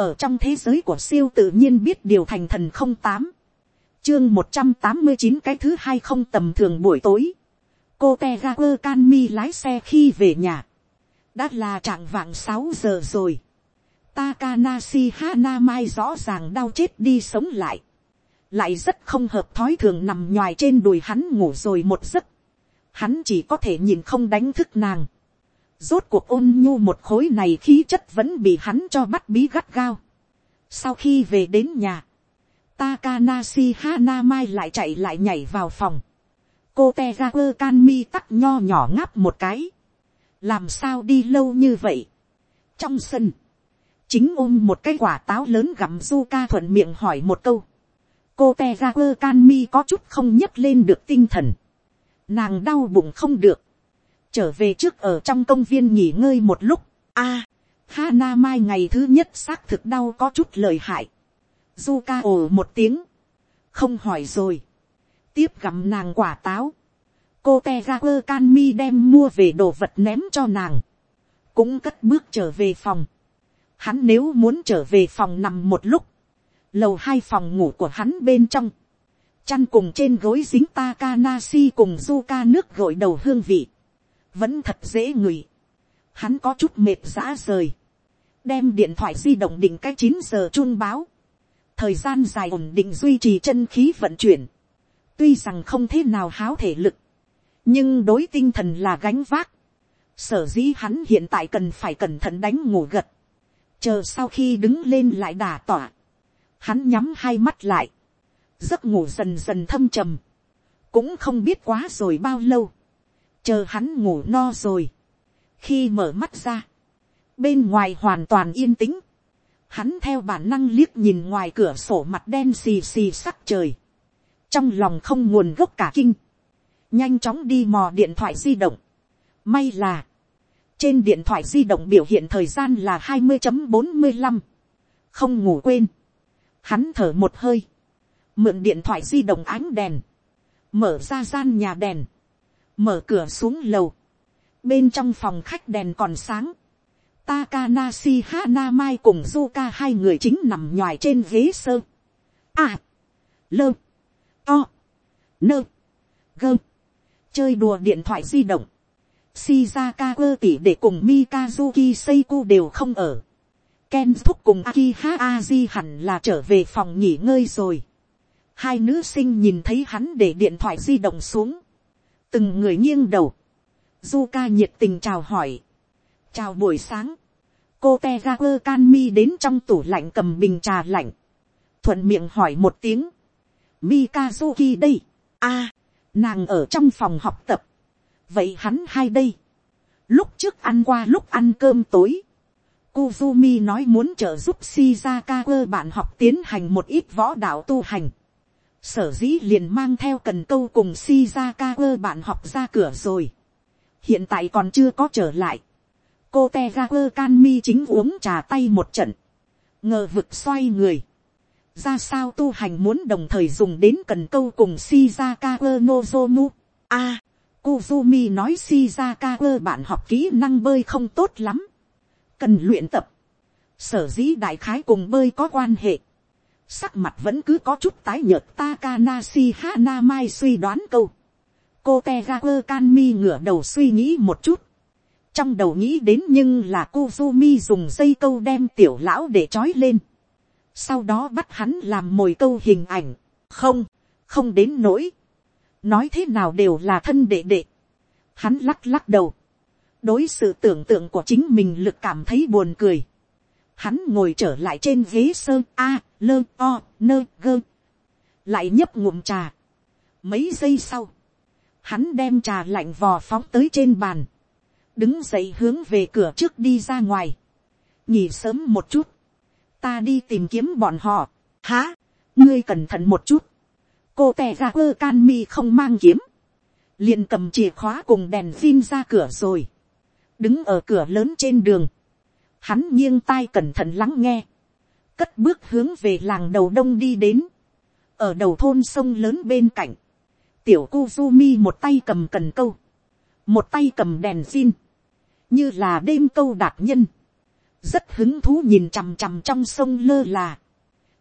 ở trong thế giới của siêu tự nhiên biết điều thành thần không tám, chương một trăm tám mươi chín cái thứ hai không tầm thường buổi tối, cô te ga quơ can mi lái xe khi về nhà, đã là trạng vạng sáu giờ rồi, Takanashi Hanamai rõ ràng đau chết đi sống lại. Lại rất không hợp thói thường nằm nhòi trên đùi hắn ngủ rồi một giấc. Hắn chỉ có thể nhìn không đánh thức nàng. Rốt cuộc ôn nhu một khối này khí chất vẫn bị hắn cho bắt bí gắt gao. Sau khi về đến nhà. Takanashi Hanamai lại chạy lại nhảy vào phòng. Cô Tegaku Kanmi tắc nho nhỏ ngáp một cái. Làm sao đi lâu như vậy? Trong sân, chính ôm một cái quả táo lớn gặm du ca thuận miệng hỏi một câu. cô te ra quơ can mi có chút không nhấc lên được tinh thần. nàng đau bụng không được trở về trước ở trong công viên nghỉ ngơi một lúc. a, Hana mai ngày thứ nhất xác thực đau có chút lời hại. zuka ồ một tiếng. không hỏi rồi. tiếp gặm nàng quả táo. cô Tegaku Kanmi đem mua về đồ vật ném cho nàng. cũng cất bước trở về phòng Hắn nếu muốn trở về phòng nằm một lúc. Lầu hai phòng ngủ của hắn bên trong. Chăn cùng trên gối dính Takanashi cùng Zuka nước gội đầu hương vị. Vẫn thật dễ ngửi. Hắn có chút mệt rã rời. Đem điện thoại di động định cách chín giờ chun báo. Thời gian dài ổn định duy trì chân khí vận chuyển. Tuy rằng không thế nào háo thể lực. Nhưng đối tinh thần là gánh vác sở dĩ hắn hiện tại cần phải cẩn thận đánh ngủ gật chờ sau khi đứng lên lại đà tỏa, hắn nhắm hai mắt lại, giấc ngủ dần dần thâm trầm, cũng không biết quá rồi bao lâu, chờ hắn ngủ no rồi, khi mở mắt ra, bên ngoài hoàn toàn yên tĩnh, hắn theo bản năng liếc nhìn ngoài cửa sổ mặt đen xì xì sắc trời, trong lòng không nguồn gốc cả kinh, nhanh chóng đi mò điện thoại di động, may là, trên điện thoại di động biểu hiện thời gian là hai mươi bốn mươi năm không ngủ quên, hắn thở một hơi, mượn điện thoại di động ánh đèn, mở ra gian nhà đèn, mở cửa xuống lầu, bên trong phòng khách đèn còn sáng, Takanashi Hanamai cùng Zuka hai người chính nằm nhòi trên ghế sơ. À, lơ, to, nơ, gơ, chơi đùa điện thoại di động. Shizaka quơ tỷ để cùng Mikazuki Seiko đều không ở. Ken thúc cùng Akiha Aji hẳn là trở về phòng nghỉ ngơi rồi. Hai nữ sinh nhìn thấy hắn để điện thoại di động xuống. Từng người nghiêng đầu. Zuka nhiệt tình chào hỏi. Chào buổi sáng. Cô Tegaku Kanmi đến trong tủ lạnh cầm bình trà lạnh. Thuận miệng hỏi một tiếng. Mikazuki đây. a nàng ở trong phòng học tập vậy hắn hai đây, lúc trước ăn qua lúc ăn cơm tối, Kuzumi nói muốn trợ giúp Shizaka cơ bạn học tiến hành một ít võ đạo tu hành. Sở dĩ liền mang theo cần câu cùng Shizaka cơ bạn học ra cửa rồi. Hiện tại còn chưa có trở lại. Cô Tegaku Kanmi chính uống trà tay một trận. Ngờ vực xoay người. Ra sao tu hành muốn đồng thời dùng đến cần câu cùng Shizaka Nozomu. A. Kuzumi nói Shizaka ơ bạn học kỹ năng bơi không tốt lắm. Cần luyện tập. Sở dĩ đại khái cùng bơi có quan hệ. Sắc mặt vẫn cứ có chút tái nhợt Takanashi Hanamai suy đoán câu. Cô Tegaku Kanmi ngửa đầu suy nghĩ một chút. Trong đầu nghĩ đến nhưng là Kuzumi dùng dây câu đem tiểu lão để trói lên. Sau đó bắt hắn làm mồi câu hình ảnh. Không, không đến nỗi nói thế nào đều là thân đệ đệ. Hắn lắc lắc đầu, đối sự tưởng tượng của chính mình lực cảm thấy buồn cười. Hắn ngồi trở lại trên ghế sơ a, lơ o, nơ gơ. Lại nhấp ngụm trà. Mấy giây sau, hắn đem trà lạnh vò phóng tới trên bàn. Đứng dậy hướng về cửa trước đi ra ngoài. Nhỉ sớm một chút. Ta đi tìm kiếm bọn họ. Há, ngươi cẩn thận một chút cô tè ra quơ can mi không mang kiếm, liền cầm chìa khóa cùng đèn pin ra cửa rồi, đứng ở cửa lớn trên đường, hắn nghiêng tai cẩn thận lắng nghe, cất bước hướng về làng đầu đông đi đến, ở đầu thôn sông lớn bên cạnh, tiểu Kuzumi một tay cầm cần câu, một tay cầm đèn xin, như là đêm câu đạt nhân, rất hứng thú nhìn chằm chằm trong sông lơ là,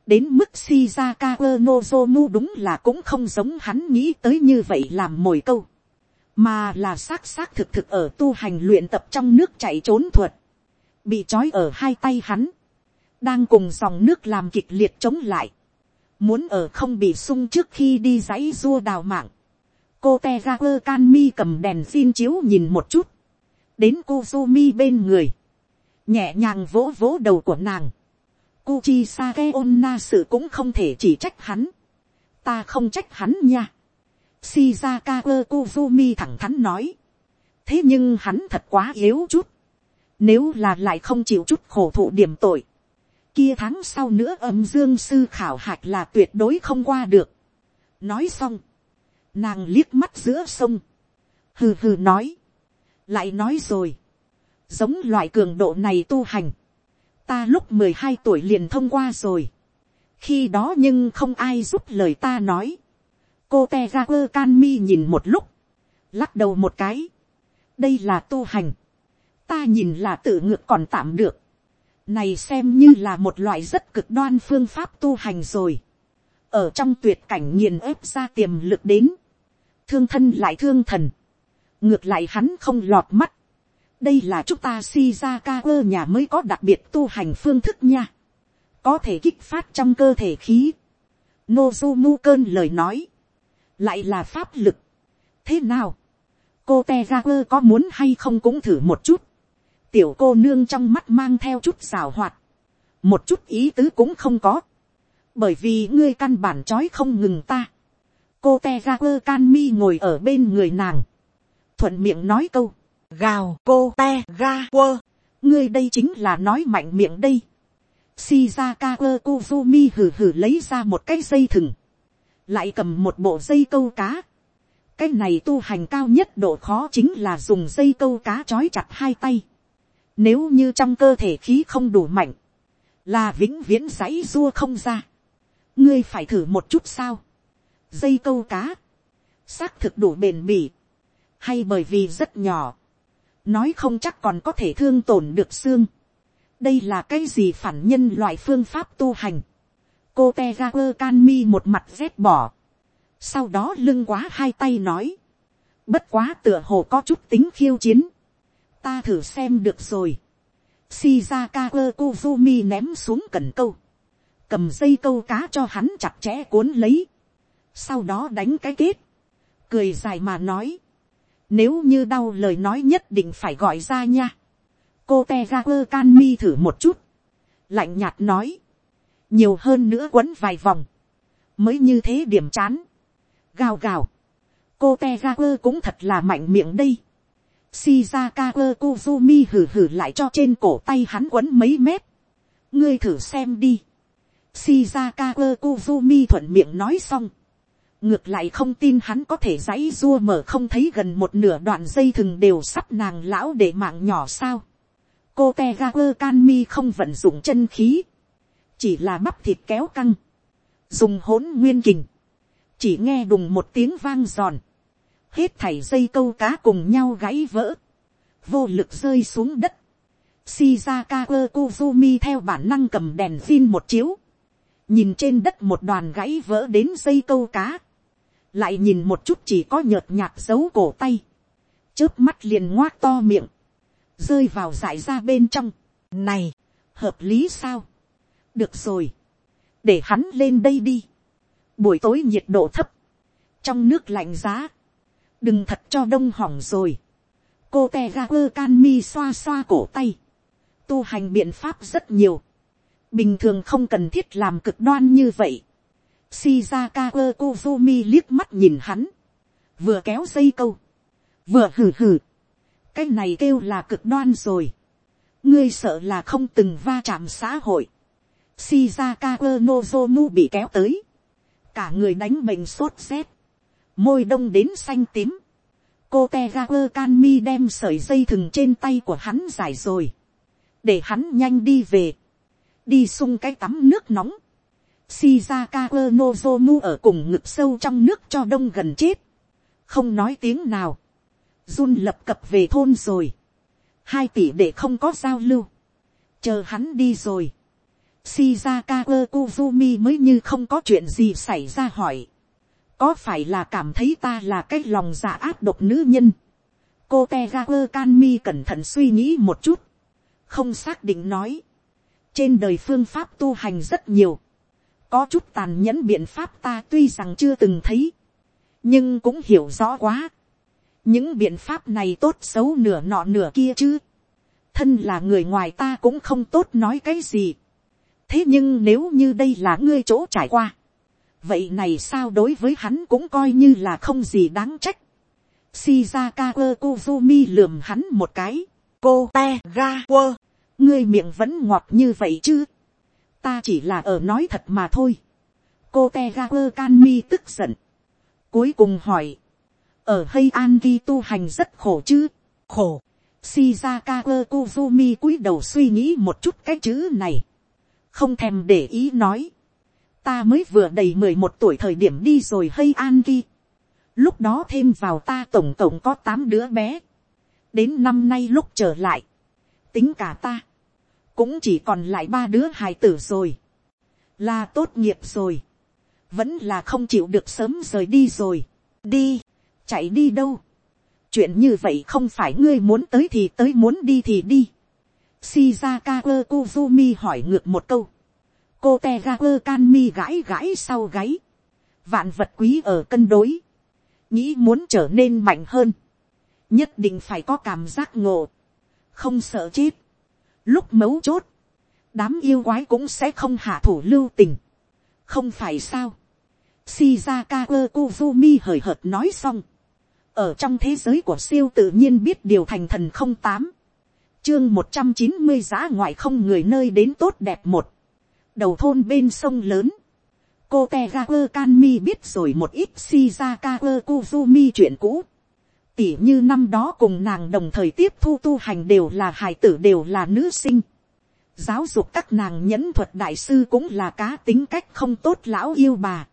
đến mức Shizaka Nozomu đúng là cũng không giống hắn nghĩ tới như vậy làm mồi câu, mà là xác xác thực thực ở tu hành luyện tập trong nước chạy trốn thuật, bị trói ở hai tay hắn, đang cùng dòng nước làm kịch liệt chống lại, muốn ở không bị sung trước khi đi dãy dua đào mạng, cô te ga quơ can mi cầm đèn xin chiếu nhìn một chút, đến cô mi bên người, nhẹ nhàng vỗ vỗ đầu của nàng, Kuchi Sake Onna sự cũng không thể chỉ trách hắn. Ta không trách hắn nha. Shizaka Kozumi thẳng thắn nói. Thế nhưng hắn thật quá yếu chút. Nếu là lại không chịu chút khổ thụ điểm tội. Kia tháng sau nữa âm dương sư khảo hạch là tuyệt đối không qua được. Nói xong. Nàng liếc mắt giữa sông. Hừ hừ nói. Lại nói rồi. Giống loại cường độ này tu hành ta lúc mười hai tuổi liền thông qua rồi. khi đó nhưng không ai giúp lời ta nói. cô te ra quơ can mi nhìn một lúc, lắc đầu một cái. đây là tu hành ta nhìn là tự ngược còn tạm được. này xem như là một loại rất cực đoan phương pháp tu hành rồi. ở trong tuyệt cảnh nghiền ép ra tiềm lực đến. thương thân lại thương thần. ngược lại hắn không lọt mắt đây là chúng ta Shizaka nhà mới có đặc biệt tu hành phương thức nha. Có thể kích phát trong cơ thể khí. Nozumu cơn lời nói. Lại là pháp lực. Thế nào? Cô Tegaku có muốn hay không cũng thử một chút. Tiểu cô nương trong mắt mang theo chút rào hoạt. Một chút ý tứ cũng không có. Bởi vì ngươi căn bản trói không ngừng ta. Cô te ga cơ can mi ngồi ở bên người nàng. Thuận miệng nói câu gào, cô te ga quơ. ngươi đây chính là nói mạnh miệng đây. Shizaka Kozumi hừ hừ lấy ra một cái dây thừng. Lại cầm một bộ dây câu cá. Cái này tu hành cao nhất độ khó chính là dùng dây câu cá trói chặt hai tay. Nếu như trong cơ thể khí không đủ mạnh. Là vĩnh viễn giấy rua không ra. Ngươi phải thử một chút sao. Dây câu cá. Xác thực đủ bền bỉ. Hay bởi vì rất nhỏ nói không chắc còn có thể thương tổn được xương. đây là cái gì phản nhân loại phương pháp tu hành. cô te ga quơ can mi một mặt rét bỏ. sau đó lưng quá hai tay nói. bất quá tựa hồ có chút tính khiêu chiến ta thử xem được rồi. shizaka quơ kuzumi ném xuống cần câu. cầm dây câu cá cho hắn chặt chẽ cuốn lấy. sau đó đánh cái kết. cười dài mà nói nếu như đau lời nói nhất định phải gọi ra nha. Cô te ra quơ can mi thử một chút. Lạnh nhạt nói. Nhiều hơn nữa quấn vài vòng. Mới như thế điểm chán. Gào gào. Cô te ra quơ cũng thật là mạnh miệng đây. Shizaka Kuzumi hử hử lại cho trên cổ tay hắn quấn mấy mét. Ngươi thử xem đi. Shizaka Kuzumi thuận miệng nói xong ngược lại không tin hắn có thể dãy rua mở không thấy gần một nửa đoạn dây thừng đều sắp nàng lão để mạng nhỏ sao. cô Tegaku Kanmi không vận dụng chân khí, chỉ là bắp thịt kéo căng, dùng hỗn nguyên kình, chỉ nghe đùng một tiếng vang giòn, hết thảy dây câu cá cùng nhau gãy vỡ, vô lực rơi xuống đất, Shizaka Kozumi theo bản năng cầm đèn xin một chiếu. Nhìn trên đất một đoàn gãy vỡ đến dây câu cá. Lại nhìn một chút chỉ có nhợt nhạt dấu cổ tay, trước mắt liền ngoác to miệng, rơi vào dại ra bên trong, này, hợp lý sao, được rồi, để hắn lên đây đi, buổi tối nhiệt độ thấp, trong nước lạnh giá, đừng thật cho đông hỏng rồi, cô te ga quơ can mi xoa xoa cổ tay, tu hành biện pháp rất nhiều, bình thường không cần thiết làm cực đoan như vậy, Shizaka Kozumi liếc mắt nhìn hắn. Vừa kéo dây câu. Vừa hừ hừ. Cái này kêu là cực đoan rồi. Ngươi sợ là không từng va chạm xã hội. Shizaka Nozomu bị kéo tới. Cả người đánh mình sốt rét. Môi đông đến xanh tím. Cô Tegaku Kanmi đem sợi dây thừng trên tay của hắn giải rồi. Để hắn nhanh đi về. Đi sung cái tắm nước nóng Shizaka Nozomu ở cùng ngực sâu trong nước cho đông gần chết. Không nói tiếng nào. Jun lập cập về thôn rồi. Hai tỷ để không có giao lưu. chờ hắn đi rồi, shizaka quơ kuzumi mới như không có chuyện gì xảy ra hỏi, có phải là cảm thấy ta là cái lòng dạ áp độc nữ nhân, cô te ga quơ can mi cẩn thận suy nghĩ một chút, không xác định nói, trên đời phương pháp tu hành rất nhiều, có chút tàn nhẫn biện pháp ta tuy rằng chưa từng thấy, nhưng cũng hiểu rõ quá. những biện pháp này tốt xấu nửa nọ nửa kia chứ. thân là người ngoài ta cũng không tốt nói cái gì. thế nhưng nếu như đây là ngươi chỗ trải qua, vậy này sao đối với hắn cũng coi như là không gì đáng trách. Shizaka Kozumi lườm hắn một cái. Cô te ga quơ. Ngươi miệng vẫn ngọt như vậy chứ. Ta chỉ là ở nói thật mà thôi. Cô te ga quơ can mi tức giận. Cuối cùng hỏi. Ở hay an ghi tu hành rất khổ chứ. Khổ. Shizaka Kozumi cúi đầu suy nghĩ một chút cái chữ này. Không thèm để ý nói. Ta mới vừa đầy mười một tuổi thời điểm đi rồi hay an ghi. Lúc đó thêm vào ta tổng cộng có tám đứa bé, đến năm nay lúc trở lại, tính cả ta, cũng chỉ còn lại ba đứa hài tử rồi, là tốt nghiệp rồi, vẫn là không chịu được sớm rời đi rồi, đi, chạy đi đâu, chuyện như vậy không phải ngươi muốn tới thì tới muốn đi thì đi, Shizaka Kuzumi hỏi ngược một câu. Cô Te Kagura Can Mi gãi gãi sau gáy. Vạn vật quý ở cân đối. Nghĩ muốn trở nên mạnh hơn, nhất định phải có cảm giác ngộ, không sợ chết. Lúc mấu chốt, đám yêu quái cũng sẽ không hạ thủ lưu tình, không phải sao. Shizaka Kozumi hời hợt nói xong, ở trong thế giới của siêu tự nhiên biết điều thành thần không tám, chương một trăm chín mươi giá ngoại không người nơi đến tốt đẹp một, đầu thôn bên sông lớn, cô Tegaku Kanmi biết rồi một ít Shizakawa kuzumi chuyện cũ. tỉ như năm đó cùng nàng đồng thời tiếp thu tu hành đều là hài tử đều là nữ sinh. giáo dục các nàng nhẫn thuật đại sư cũng là cá tính cách không tốt lão yêu bà.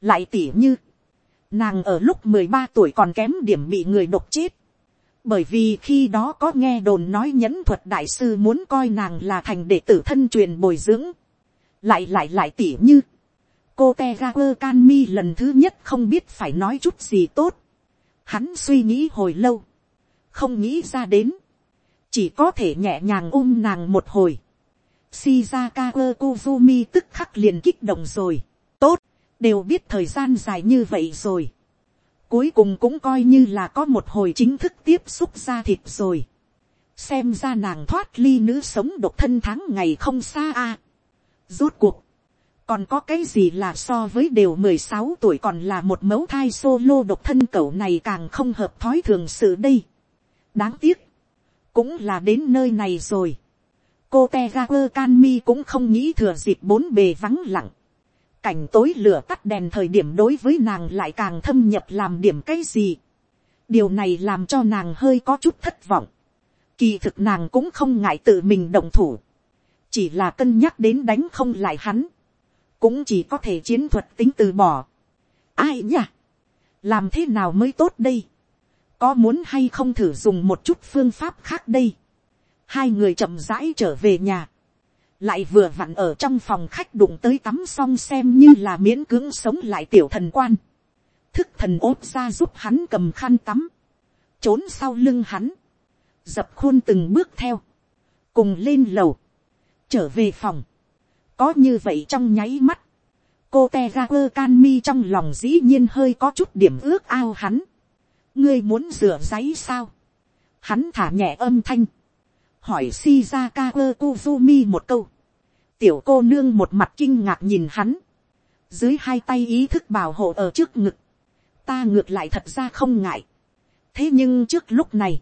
lại tỉ như, nàng ở lúc mười ba tuổi còn kém điểm bị người độc chết. bởi vì khi đó có nghe đồn nói nhẫn thuật đại sư muốn coi nàng là thành đệ tử thân truyền bồi dưỡng lại lại lại tỉ như, cô te ga quơ can mi lần thứ nhất không biết phải nói chút gì tốt. Hắn suy nghĩ hồi lâu, không nghĩ ra đến, chỉ có thể nhẹ nhàng ôm nàng một hồi. Shizaka Kozumi tức khắc liền kích động rồi. Tốt, đều biết thời gian dài như vậy rồi. Cuối cùng cũng coi như là có một hồi chính thức tiếp xúc ra thịt rồi. Xem ra nàng thoát ly nữ sống độc thân tháng ngày không xa a. À. Rốt cuộc, còn có cái gì là so với đều mười sáu tuổi còn là một mẫu thai solo độc thân cậu này càng không hợp thói thường sự đây. đáng tiếc, cũng là đến nơi này rồi. cô te ga quơ can mi cũng không nghĩ thừa dịp bốn bề vắng lặng. cảnh tối lửa tắt đèn thời điểm đối với nàng lại càng thâm nhập làm điểm cái gì. điều này làm cho nàng hơi có chút thất vọng. kỳ thực nàng cũng không ngại tự mình động thủ chỉ là cân nhắc đến đánh không lại hắn, cũng chỉ có thể chiến thuật tính từ bỏ. ai nhỉ? làm thế nào mới tốt đây? có muốn hay không thử dùng một chút phương pháp khác đây? hai người chậm rãi trở về nhà. lại vừa vặn ở trong phòng khách đụng tới tắm xong xem như là miễn cưỡng sống lại tiểu thần quan. thức thần ốt ra giúp hắn cầm khăn tắm. trốn sau lưng hắn. dập khuôn từng bước theo. cùng lên lầu trở về phòng có như vậy trong nháy mắt, cô te ga quơ can mi trong lòng dĩ nhiên hơi có chút điểm ước ao hắn. ngươi muốn rửa giấy sao. hắn thả nhẹ âm thanh, hỏi shizaka kuzumi một câu. tiểu cô nương một mặt kinh ngạc nhìn hắn, dưới hai tay ý thức bảo hộ ở trước ngực, ta ngược lại thật ra không ngại. thế nhưng trước lúc này,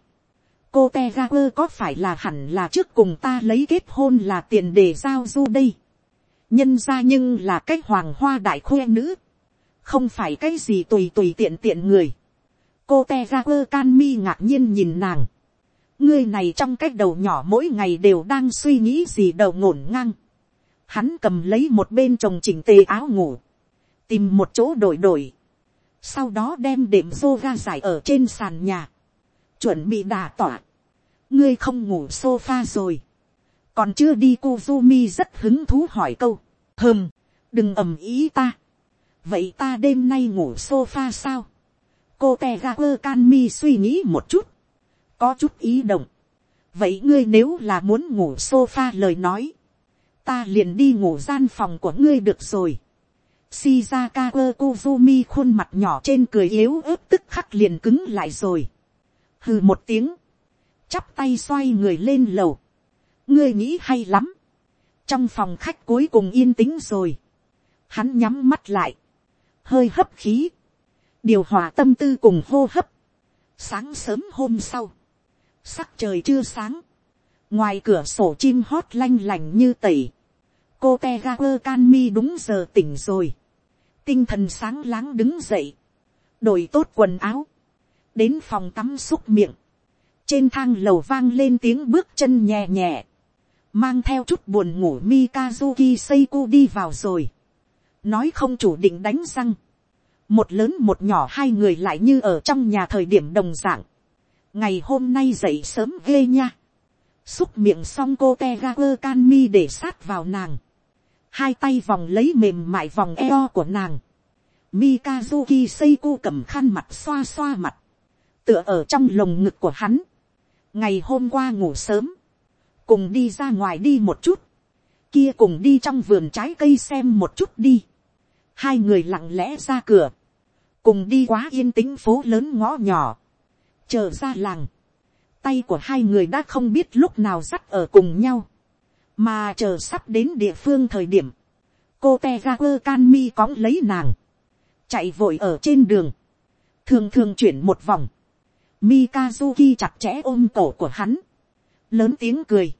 cô te ra quơ có phải là hẳn là trước cùng ta lấy kết hôn là tiền để giao du đây? Nhân ra nhưng là cái hoàng hoa đại khoe nữ, không phải cái gì tùy tùy tiện tiện người. cô te ra quơ can mi ngạc nhiên nhìn nàng, ngươi này trong cái đầu nhỏ mỗi ngày đều đang suy nghĩ gì đầu ngổn ngang. Hắn cầm lấy một bên chồng chỉnh tề áo ngủ, tìm một chỗ đổi đổi, sau đó đem đệm xô ga giải ở trên sàn nhà, chuẩn bị đà tỏa. ngươi không ngủ sofa rồi, còn chưa đi Kuzumi rất hứng thú hỏi câu, hơm, đừng ầm ý ta, vậy ta đêm nay ngủ sofa sao, cô te ga quơ can mi suy nghĩ một chút, có chút ý động, vậy ngươi nếu là muốn ngủ sofa lời nói, ta liền đi ngủ gian phòng của ngươi được rồi. Shizaka Kozumi khuôn mặt nhỏ trên cười yếu ớt tức khắc liền cứng lại rồi. Hừ một tiếng. Chắp tay xoay người lên lầu. Ngươi nghĩ hay lắm. Trong phòng khách cuối cùng yên tĩnh rồi. Hắn nhắm mắt lại. Hơi hấp khí. Điều hòa tâm tư cùng hô hấp. Sáng sớm hôm sau. Sắc trời chưa sáng. Ngoài cửa sổ chim hót lanh lành như tẩy. Cô Tegaper Canmi đúng giờ tỉnh rồi. Tinh thần sáng láng đứng dậy. Đổi tốt quần áo. Đến phòng tắm xúc miệng. Trên thang lầu vang lên tiếng bước chân nhẹ nhẹ. Mang theo chút buồn ngủ Mikazuki Seiko đi vào rồi. Nói không chủ định đánh răng. Một lớn một nhỏ hai người lại như ở trong nhà thời điểm đồng dạng ngày hôm nay dậy sớm ghê nha. xúc miệng xong cô te ga quơ can mi để sát vào nàng. hai tay vòng lấy mềm mại vòng eo của nàng. Mikazuki Seiko cầm khăn mặt xoa xoa mặt tựa ở trong lồng ngực của hắn. ngày hôm qua ngủ sớm. cùng đi ra ngoài đi một chút. kia cùng đi trong vườn trái cây xem một chút đi. hai người lặng lẽ ra cửa. cùng đi quá yên tĩnh phố lớn ngõ nhỏ chờ ra làng, tay của hai người đã không biết lúc nào dắt ở cùng nhau, mà chờ sắp đến địa phương thời điểm, cô te ga quơ can mi cõng lấy nàng, chạy vội ở trên đường, thường thường chuyển một vòng, Mikazuki chặt chẽ ôm cổ của hắn, lớn tiếng cười,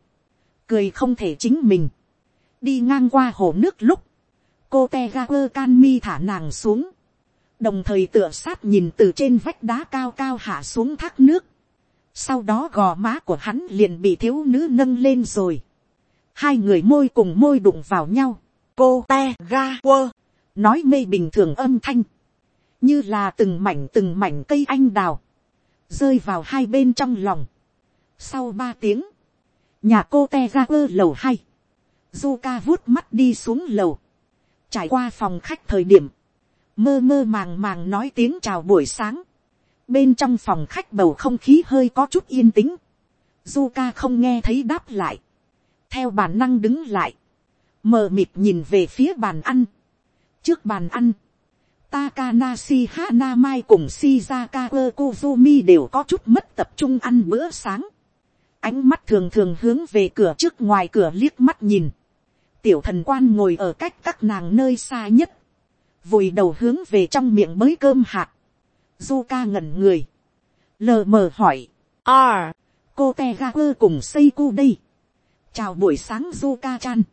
cười không thể chính mình, đi ngang qua hồ nước lúc, cô te Kanmi can mi thả nàng xuống, đồng thời tựa sát nhìn từ trên vách đá cao cao hạ xuống thác nước. sau đó gò má của hắn liền bị thiếu nữ nâng lên rồi. hai người môi cùng môi đụng vào nhau. cô te ga quơ, nói mê bình thường âm thanh, như là từng mảnh từng mảnh cây anh đào, rơi vào hai bên trong lòng. sau ba tiếng, nhà cô te ra quơ lầu hai, du ca vuốt mắt đi xuống lầu, trải qua phòng khách thời điểm, mơ mơ màng màng nói tiếng chào buổi sáng, bên trong phòng khách bầu không khí hơi có chút yên tĩnh, du ca không nghe thấy đáp lại, theo bản năng đứng lại, mờ mịt nhìn về phía bàn ăn, trước bàn ăn, Takanashi Hanamai cùng Shizaka Kozumi đều có chút mất tập trung ăn bữa sáng. Ánh mắt thường thường hướng về cửa trước ngoài cửa liếc mắt nhìn. Tiểu thần quan ngồi ở cách các nàng nơi xa nhất. Vùi đầu hướng về trong miệng mới cơm hạt, du ca ngẩn người, lờ mờ hỏi, à, cô te ga quơ cùng cu đây, chào buổi sáng du ca chan,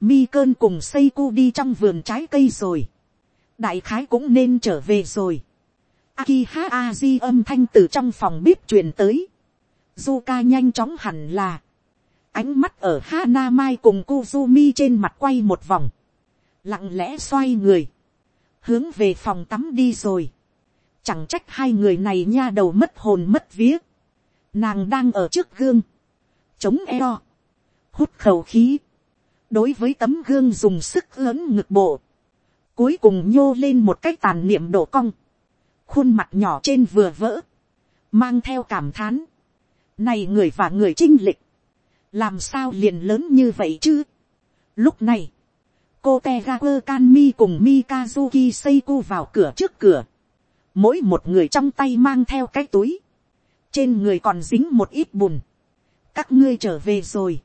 mi cơn cùng cu đi trong vườn trái cây rồi, đại khái cũng nên trở về rồi, aki ha aji âm thanh từ trong phòng bếp truyền tới, Zuka nhanh chóng hẳn là, ánh mắt ở Hana Mai cùng Kuzumi trên mặt quay một vòng. Lặng lẽ xoay người hướng về phòng tắm đi rồi. Chẳng trách hai người này nha đầu mất hồn mất vía. Nàng đang ở trước gương. Chống eo. Hút khẩu khí. Đối với tấm gương dùng sức lớn ngực bộ. Cuối cùng nhô lên một cách tàn niệm đổ cong. Khuôn mặt nhỏ trên vừa vỡ. Mang theo cảm thán. Này người và người trinh lịch. Làm sao liền lớn như vậy chứ? Lúc này, cô tegakur kanmi cùng mikazuki seiko vào cửa trước cửa. mỗi một người trong tay mang theo cái túi. trên người còn dính một ít bùn. các ngươi trở về rồi.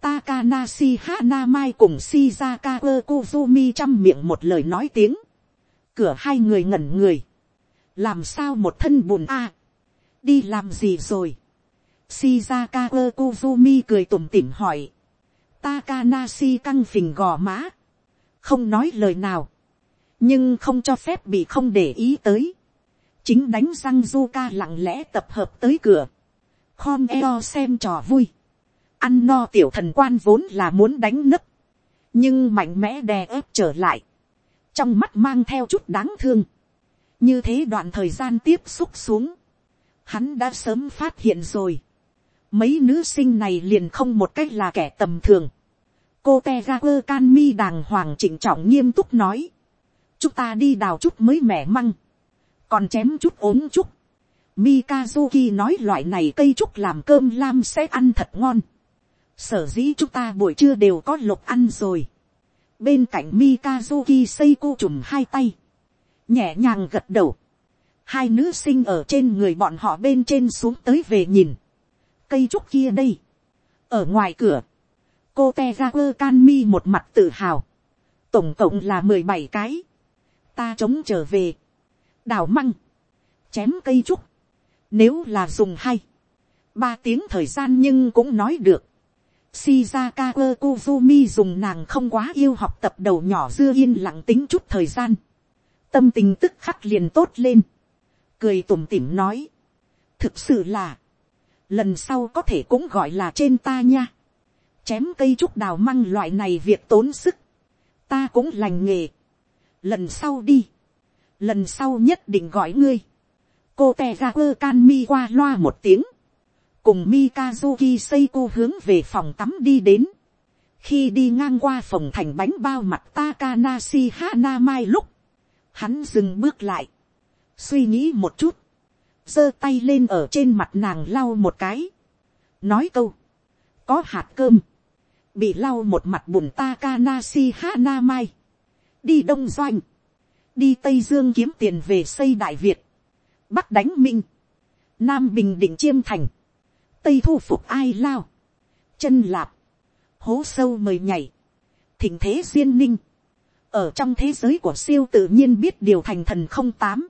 Takanashi Hanamai cùng Shizaka Kuzumi chăm miệng một lời nói tiếng. Cửa hai người ngẩn người. Làm sao một thân bùn a Đi làm gì rồi? Shizaka Kuzumi cười tủm tỉm hỏi. Takanashi căng phình gò má không nói lời nào, nhưng không cho phép bị không để ý tới. chính đánh răng Zuka lặng lẽ tập hợp tới cửa, khom eo xem trò vui, ăn no tiểu thần quan vốn là muốn đánh nấc, nhưng mạnh mẽ đè ép trở lại, trong mắt mang theo chút đáng thương, như thế đoạn thời gian tiếp xúc xuống, hắn đã sớm phát hiện rồi, mấy nữ sinh này liền không một cách là kẻ tầm thường. cô te ga quơ can mi đàng hoàng chỉnh trọng nghiêm túc nói. chúng ta đi đào chút mới mẻ măng. còn chém chút ốm chút. Mikazuki nói loại này cây trúc làm cơm lam sẽ ăn thật ngon. Sở dĩ chúng ta buổi trưa đều có lục ăn rồi. Bên cạnh Mikazuki Seiko chùm hai tay. Nhẹ nhàng gật đầu. Hai nữ sinh ở trên người bọn họ bên trên xuống tới về nhìn. Cây trúc kia đây. Ở ngoài cửa. Cô teragawa mi một mặt tự hào. Tổng cộng là mười bảy cái. Ta chống trở về. Đào măng. Chém cây trúc. Nếu là dùng hay. Ba tiếng thời gian nhưng cũng nói được. Shizaka Kozumi dùng nàng không quá yêu học tập đầu nhỏ dưa yên lặng tính chút thời gian. Tâm tình tức khắc liền tốt lên. Cười tủm tỉm nói. Thực sự là. Lần sau có thể cũng gọi là trên ta nha. Chém cây trúc đào măng loại này việc tốn sức. Ta cũng lành nghề. Lần sau đi. Lần sau nhất định gọi ngươi. Cô tè ra quơ can mi qua loa một tiếng cùng Mikazuki Seiko hướng về phòng tắm đi đến. Khi đi ngang qua phòng thành bánh bao mặt Takanashi Hanamai lúc, hắn dừng bước lại, suy nghĩ một chút, giơ tay lên ở trên mặt nàng lau một cái, nói câu, có hạt cơm, bị lau một mặt bùn Takanashi Hanamai, đi đông doanh, đi tây dương kiếm tiền về xây đại việt, bắc đánh minh, nam bình định chiêm thành, tây thu phục ai lao, chân lạp, hố sâu mời nhảy, thỉnh thế duyên ninh, ở trong thế giới của siêu tự nhiên biết điều thành thần không tám,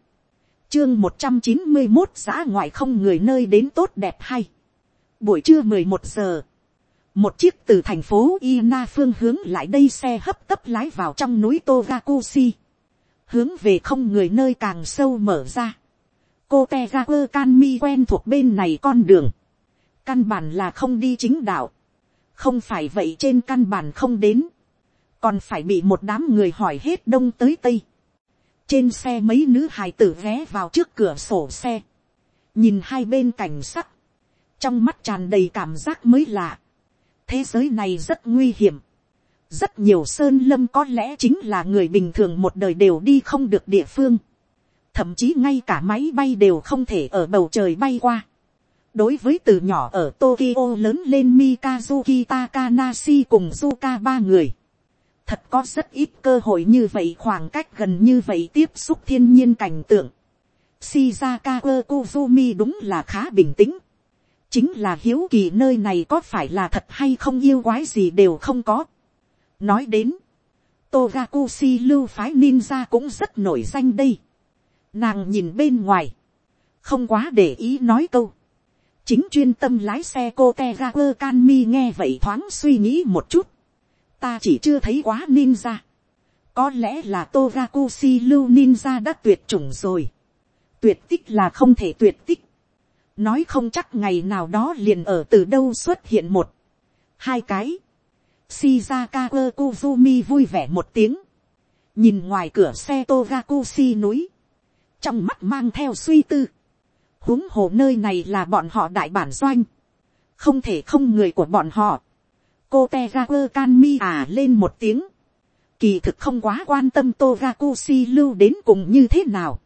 chương một trăm chín mươi một giã ngoại không người nơi đến tốt đẹp hay, buổi trưa mười một giờ, một chiếc từ thành phố Ina phương hướng lại đây xe hấp tấp lái vào trong núi Togakushi, hướng về không người nơi càng sâu mở ra. cô te ga quen thuộc bên này con đường, căn bản là không đi chính đạo, không phải vậy trên căn bản không đến, còn phải bị một đám người hỏi hết đông tới tây. trên xe mấy nữ hài tử ghé vào trước cửa sổ xe, nhìn hai bên cảnh sắc, trong mắt tràn đầy cảm giác mới lạ. thế giới này rất nguy hiểm, rất nhiều sơn lâm có lẽ chính là người bình thường một đời đều đi không được địa phương, thậm chí ngay cả máy bay đều không thể ở bầu trời bay qua đối với từ nhỏ ở Tokyo lớn lên Mikazuki Takanashi cùng Zuka ba người. Thật có rất ít cơ hội như vậy, khoảng cách gần như vậy tiếp xúc thiên nhiên cảnh tượng. Shizaka Kozumi đúng là khá bình tĩnh. Chính là hiếu kỳ nơi này có phải là thật hay không yêu quái gì đều không có. Nói đến. Togakushi lưu phái ninja cũng rất nổi danh đây. Nàng nhìn bên ngoài. Không quá để ý nói câu chính chuyên tâm lái xe cô te ga quơ can mi nghe vậy thoáng suy nghĩ một chút. ta chỉ chưa thấy quá ninja. có lẽ là togakushi lưu ninja đã tuyệt chủng rồi. tuyệt tích là không thể tuyệt tích. nói không chắc ngày nào đó liền ở từ đâu xuất hiện một, hai cái. shizaka quơ kuzumi vui vẻ một tiếng. nhìn ngoài cửa xe togakushi núi. trong mắt mang theo suy tư huống hồ nơi này là bọn họ đại bản doanh, không thể không người của bọn họ. cô te ra quơ can mi à lên một tiếng, kỳ thực không quá quan tâm Togakushi lưu đến cùng như thế nào.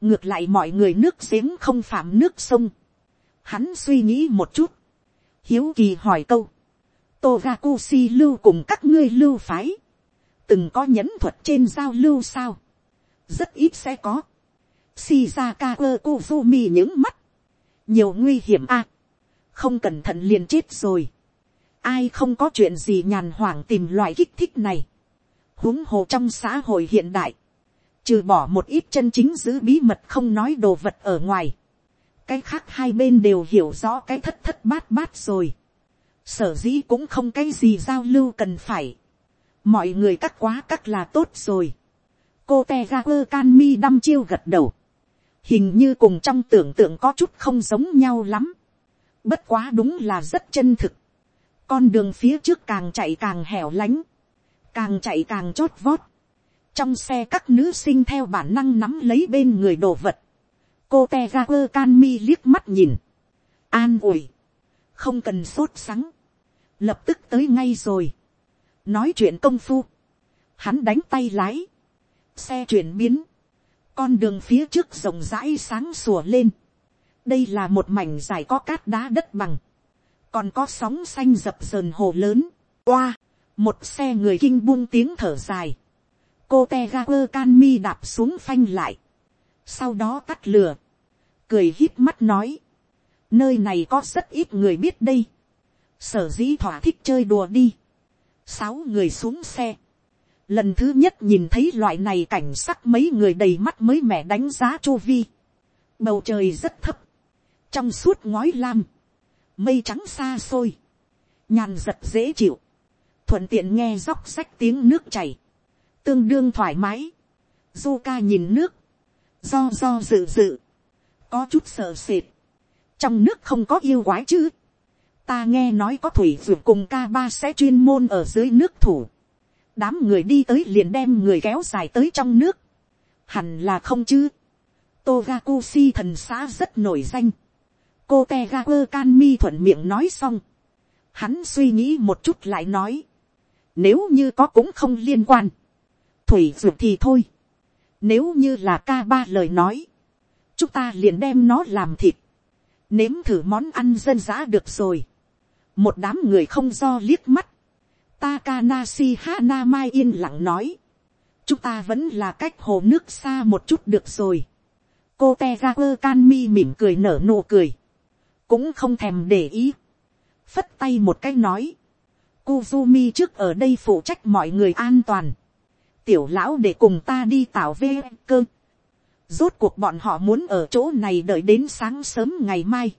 ngược lại mọi người nước giếng không phạm nước sông. hắn suy nghĩ một chút, hiếu kỳ hỏi câu, Togakushi lưu cùng các ngươi lưu phái, từng có nhẫn thuật trên giao lưu sao, rất ít sẽ có. Shizaka Kozumi những mắt. Nhiều nguy hiểm a Không cẩn thận liền chết rồi. Ai không có chuyện gì nhàn hoảng tìm loại kích thích này. huống hồ trong xã hội hiện đại. Trừ bỏ một ít chân chính giữ bí mật không nói đồ vật ở ngoài. Cái khác hai bên đều hiểu rõ cái thất thất bát bát rồi. Sở dĩ cũng không cái gì giao lưu cần phải. Mọi người cắt quá cắt là tốt rồi cô te ra quơ can mi đăm chiêu gật đầu hình như cùng trong tưởng tượng có chút không giống nhau lắm. Bất quá đúng là rất chân thực. Con đường phía trước càng chạy càng hẻo lánh, càng chạy càng chót vót. Trong xe các nữ sinh theo bản năng nắm lấy bên người đồ vật. Cô te ra quơ can mi liếc mắt nhìn. An ủi. không cần sốt sắng, lập tức tới ngay rồi, nói chuyện công phu, hắn đánh tay lái, xe chuyển biến, con đường phía trước rộng rãi sáng sủa lên, đây là một mảnh dài có cát đá đất bằng, còn có sóng xanh dập dờn hồ lớn, qua một xe người kinh buông tiếng thở dài, cô te ga quơ can mi đạp xuống phanh lại, sau đó tắt lửa, cười hít mắt nói, nơi này có rất ít người biết đây, sở dĩ thỏa thích chơi đùa đi, sáu người xuống xe, lần thứ nhất nhìn thấy loại này cảnh sắc mấy người đầy mắt mới mẻ đánh giá chu vi, bầu trời rất thấp, trong suốt ngói lam, mây trắng xa xôi, nhàn giật dễ chịu, thuận tiện nghe róc sách tiếng nước chảy, tương đương thoải mái, du ca nhìn nước, do do dự dự, có chút sợ sệt, trong nước không có yêu quái chứ, ta nghe nói có thủy vượt cùng ca ba sẽ chuyên môn ở dưới nước thủ, đám người đi tới liền đem người kéo dài tới trong nước, hẳn là không chứ, Togakushi thần xã rất nổi danh, cô Tegaku Kanmi thuận miệng nói xong, hắn suy nghĩ một chút lại nói, nếu như có cũng không liên quan, thủy dược thì thôi, nếu như là ca ba lời nói, chúng ta liền đem nó làm thịt, nếm thử món ăn dân dã được rồi, một đám người không do liếc mắt, Takanashi Hanamai yên lặng nói. Chúng ta vẫn là cách hồ nước xa một chút được rồi. Cô Tegaku Kanmi mỉm cười nở nụ cười. Cũng không thèm để ý, phất tay một cái nói, Kuzumi trước ở đây phụ trách mọi người an toàn, tiểu lão để cùng ta đi tạo vê cơ, rốt cuộc bọn họ muốn ở chỗ này đợi đến sáng sớm ngày mai,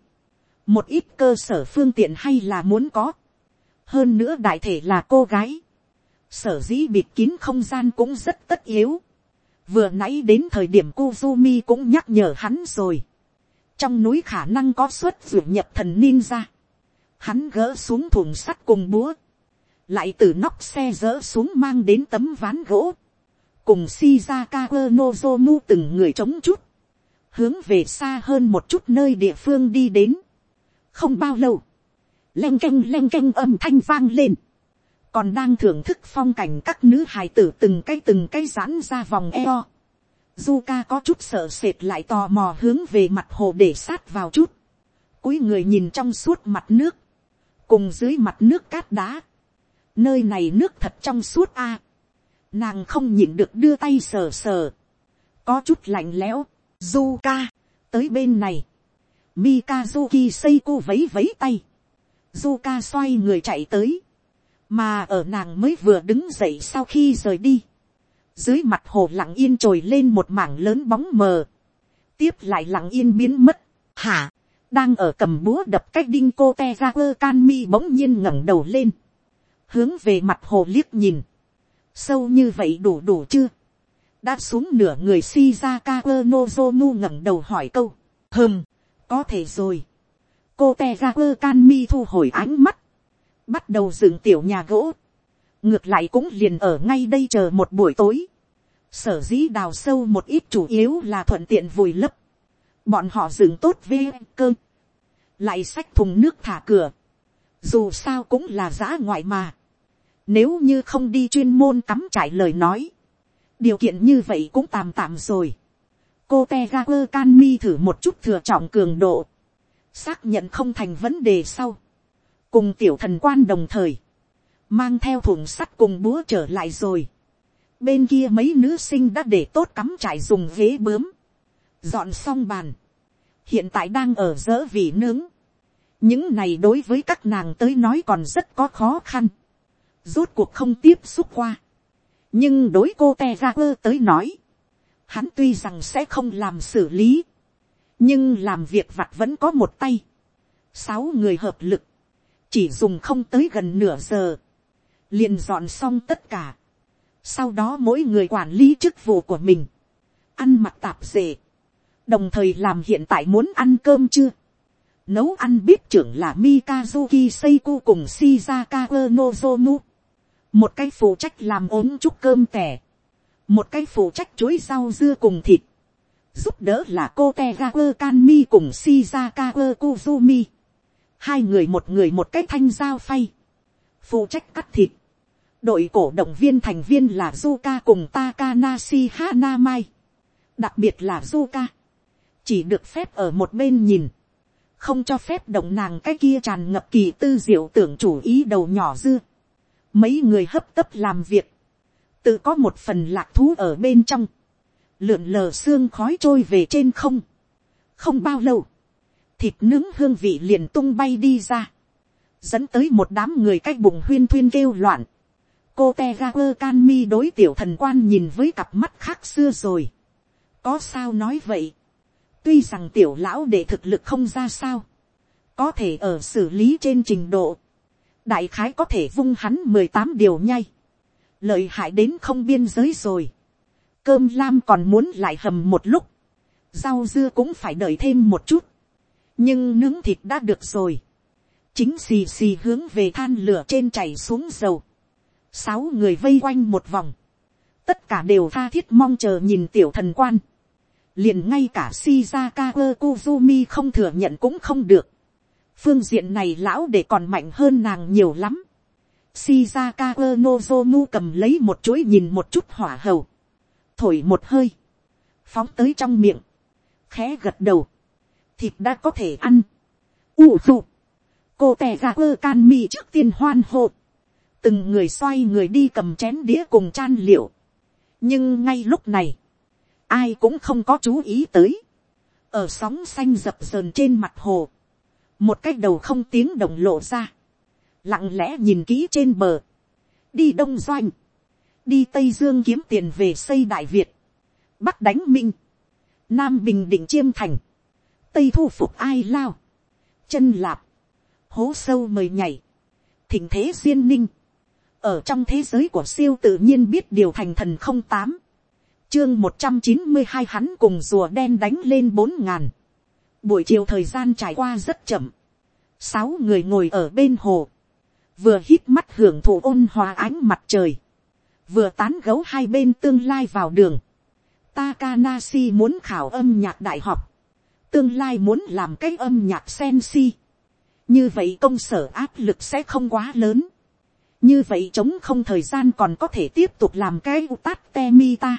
một ít cơ sở phương tiện hay là muốn có, hơn nữa đại thể là cô gái, sở dĩ bịt kín không gian cũng rất tất yếu, vừa nãy đến thời điểm Kuzumi cũng nhắc nhở hắn rồi, trong núi khả năng có xuất ruột nhập thần ninja. Hắn gỡ xuống thùng sắt cùng búa. Lại từ nóc xe dỡ xuống mang đến tấm ván gỗ. Cùng Shizaka Nozomu từng người chống chút. Hướng về xa hơn một chút nơi địa phương đi đến. Không bao lâu. Leng canh leng canh âm thanh vang lên. Còn đang thưởng thức phong cảnh các nữ hài tử từng cái từng cái giãn ra vòng eo Zuka có chút sợ sệt lại tò mò hướng về mặt hồ để sát vào chút. Cúi người nhìn trong suốt mặt nước. Cùng dưới mặt nước cát đá. Nơi này nước thật trong suốt a. Nàng không nhịn được đưa tay sờ sờ. Có chút lạnh lẽo. Zuka. Tới bên này. Mikazuki Seiko vấy vấy tay. Zuka xoay người chạy tới. Mà ở nàng mới vừa đứng dậy sau khi rời đi. Dưới mặt hồ lặng yên trồi lên một mảng lớn bóng mờ, tiếp lại lặng yên biến mất, hả, đang ở cầm búa đập cách đinh cô te ra quơ can mi bỗng nhiên ngẩng đầu lên, hướng về mặt hồ liếc nhìn, sâu như vậy đủ đủ chưa, đã xuống nửa người Shizaka Nozomu ngẩng đầu hỏi câu, hừm, có thể rồi, cô te ra quơ can mi thu hồi ánh mắt, bắt đầu dựng tiểu nhà gỗ, ngược lại cũng liền ở ngay đây chờ một buổi tối. sở dĩ đào sâu một ít chủ yếu là thuận tiện vùi lấp. bọn họ dựng tốt vê cơ. lại xách thùng nước thả cửa. dù sao cũng là giã ngoại mà. nếu như không đi chuyên môn cắm trải lời nói. điều kiện như vậy cũng tạm tạm rồi. cô te ga quơ can mi thử một chút thừa trọng cường độ xác nhận không thành vấn đề sau. cùng tiểu thần quan đồng thời mang theo thùng sắt cùng búa trở lại rồi. bên kia mấy nữ sinh đã để tốt cắm trải dùng ghế bướm, dọn xong bàn, hiện tại đang ở dỡ vị nướng. những này đối với các nàng tới nói còn rất có khó khăn, rốt cuộc không tiếp xúc qua. nhưng đối cô te ra quơ tới nói, hắn tuy rằng sẽ không làm xử lý, nhưng làm việc vặt vẫn có một tay. sáu người hợp lực, chỉ dùng không tới gần nửa giờ, liền dọn xong tất cả. Sau đó mỗi người quản lý chức vụ của mình. Ăn mặc tạp dề. Đồng thời làm hiện tại muốn ăn cơm chưa? Nấu ăn bếp trưởng là Mikazuki Seiko cùng Shizaka Nozomu. Một cái phụ trách làm ốm chúc cơm tẻ. Một cái phụ trách chuối rau dưa cùng thịt. Giúp đỡ là cô tegakur Kanmi cùng Shizaka Kuzumi. Hai người một người một cái thanh dao phay, phụ trách cắt thịt, đội cổ động viên thành viên là Zuka cùng Takanashi Hanamai, đặc biệt là Zuka, chỉ được phép ở một bên nhìn, không cho phép động nàng cái kia tràn ngập kỳ tư diệu tưởng chủ ý đầu nhỏ dưa, mấy người hấp tấp làm việc, tự có một phần lạc thú ở bên trong, lượn lờ xương khói trôi về trên không, không bao lâu, thịt nướng hương vị liền tung bay đi ra, dẫn tới một đám người cách bụng huyên thuyên kêu loạn, cô te ga quơ can mi đối tiểu thần quan nhìn với cặp mắt khác xưa rồi, có sao nói vậy, tuy rằng tiểu lão để thực lực không ra sao, có thể ở xử lý trên trình độ, đại khái có thể vung hắn mười tám điều nhay, lợi hại đến không biên giới rồi, cơm lam còn muốn lại hầm một lúc, rau dưa cũng phải đợi thêm một chút, nhưng nướng thịt đã được rồi, chính xì xì hướng về than lửa trên chảy xuống dầu, sáu người vây quanh một vòng, tất cả đều tha thiết mong chờ nhìn tiểu thần quan, liền ngay cả Shizaka Kuzumi không thừa nhận cũng không được. Phương diện này lão để còn mạnh hơn nàng nhiều lắm. Shizaka Nozomu cầm lấy một chuỗi nhìn một chút hỏa hầu. Thổi một hơi. Phóng tới trong miệng. Khẽ gật đầu. Thịt đã có thể ăn. Ủ dụ. Cô tè ra quơ can mi trước tiên hoan hộ. Từng người xoay người đi cầm chén đĩa cùng chan liệu. Nhưng ngay lúc này ai cũng không có chú ý tới, ở sóng xanh dập dờn trên mặt hồ, một cái đầu không tiếng đồng lộ ra, lặng lẽ nhìn kỹ trên bờ, đi đông doanh, đi tây dương kiếm tiền về xây đại việt, bắc đánh minh, nam bình định chiêm thành, tây thu phục ai lao, chân lạp, hố sâu mời nhảy, thỉnh thế duyên ninh, ở trong thế giới của siêu tự nhiên biết điều thành thần không tám, chương một trăm chín mươi hai hắn cùng rùa đen đánh lên bốn ngàn. Buổi chiều thời gian trải qua rất chậm. Sáu người ngồi ở bên hồ. Vừa hít mắt hưởng thụ ôn hòa ánh mặt trời. Vừa tán gấu hai bên tương lai vào đường. Takanashi muốn khảo âm nhạc đại học. Tương lai muốn làm cái âm nhạc sensi. Như vậy công sở áp lực sẽ không quá lớn. Như vậy chống không thời gian còn có thể tiếp tục làm cái utat temita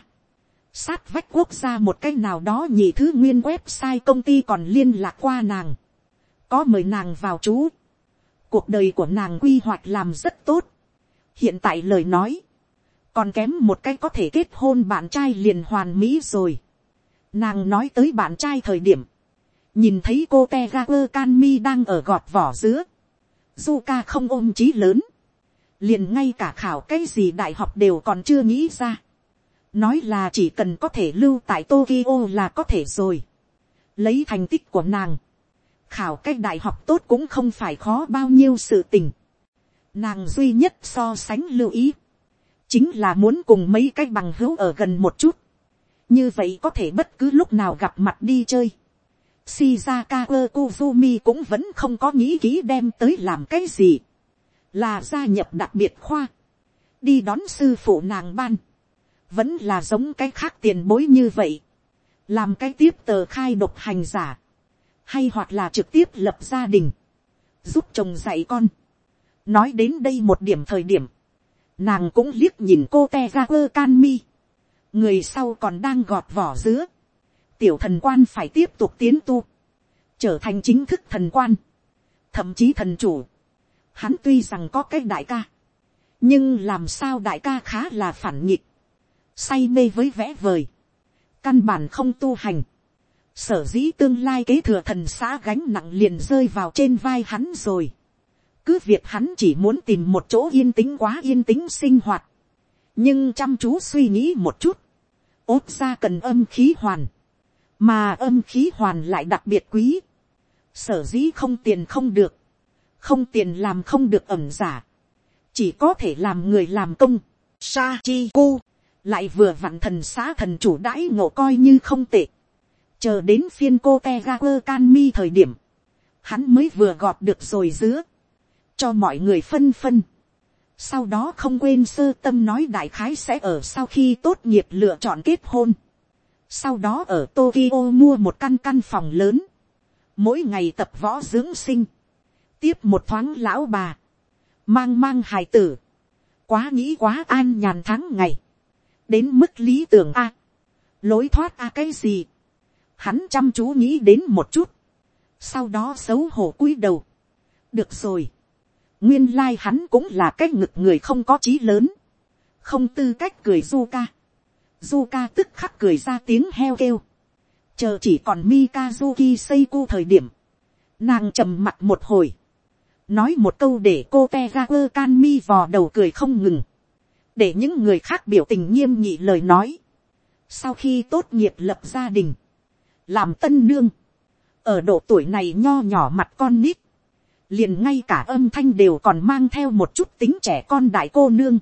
sát vách quốc gia một cái nào đó nhị thứ nguyên website công ty còn liên lạc qua nàng, có mời nàng vào chú, cuộc đời của nàng quy hoạch làm rất tốt, hiện tại lời nói, còn kém một cái có thể kết hôn bạn trai liền hoàn mỹ rồi, nàng nói tới bạn trai thời điểm, nhìn thấy cô te ga quơ can mi đang ở gọt vỏ dứa, du ca không ôm trí lớn, liền ngay cả khảo cái gì đại học đều còn chưa nghĩ ra, nói là chỉ cần có thể lưu tại Tokyo là có thể rồi. Lấy thành tích của nàng, khảo cách đại học tốt cũng không phải khó bao nhiêu sự tình. Nàng duy nhất so sánh lưu ý, chính là muốn cùng mấy cái bằng hữu ở gần một chút. Như vậy có thể bất cứ lúc nào gặp mặt đi chơi. Shizaka Kozumi cũng vẫn không có nghĩ kỹ đem tới làm cái gì. Là gia nhập đặc biệt khoa. Đi đón sư phụ nàng ban vẫn là giống cái khác tiền bối như vậy, làm cái tiếp tờ khai độc hành giả, hay hoặc là trực tiếp lập gia đình, giúp chồng dạy con. nói đến đây một điểm thời điểm, nàng cũng liếc nhìn cô te ra quơ can mi, người sau còn đang gọt vỏ dứa, tiểu thần quan phải tiếp tục tiến tu, trở thành chính thức thần quan, thậm chí thần chủ. Hắn tuy rằng có cái đại ca, nhưng làm sao đại ca khá là phản nghịch, say mê với vẽ vời, căn bản không tu hành, sở dĩ tương lai kế thừa thần xã gánh nặng liền rơi vào trên vai hắn rồi cứ việc hắn chỉ muốn tìm một chỗ yên tĩnh quá yên tĩnh sinh hoạt, nhưng chăm chú suy nghĩ một chút, ốt ra cần âm khí hoàn, mà âm khí hoàn lại đặc biệt quý, sở dĩ không tiền không được, không tiền làm không được ẩm giả, chỉ có thể làm người làm công, sa chi cu. Lại vừa vặn thần xã thần chủ đãi ngộ coi như không tệ, chờ đến phiên cô te ga quơ can mi thời điểm, hắn mới vừa gọt được rồi dứa, cho mọi người phân phân. Sau đó không quên sơ tâm nói đại khái sẽ ở sau khi tốt nghiệp lựa chọn kết hôn. Sau đó ở Tokyo mua một căn căn phòng lớn. Mỗi ngày tập võ dưỡng sinh. tiếp một thoáng lão bà, mang mang hài tử, quá nghĩ quá an nhàn tháng ngày, đến mức lý tưởng a, lối thoát a cái gì, hắn chăm chú nghĩ đến một chút, sau đó xấu hổ cúi đầu, được rồi, nguyên lai hắn cũng là cái ngực người không có trí lớn, không tư cách cười du ca, du ca tức khắc cười ra tiếng heo kêu, chờ chỉ còn Mikazuki Seiko thời điểm, nàng trầm mặt một hồi, nói một câu để cô te ra quơ can mi vò đầu cười không ngừng, để những người khác biểu tình nghiêm nhị lời nói. sau khi tốt nghiệp lập gia đình, làm tân nương, ở độ tuổi này nho nhỏ mặt con nít, liền ngay cả âm thanh đều còn mang theo một chút tính trẻ con đại cô nương,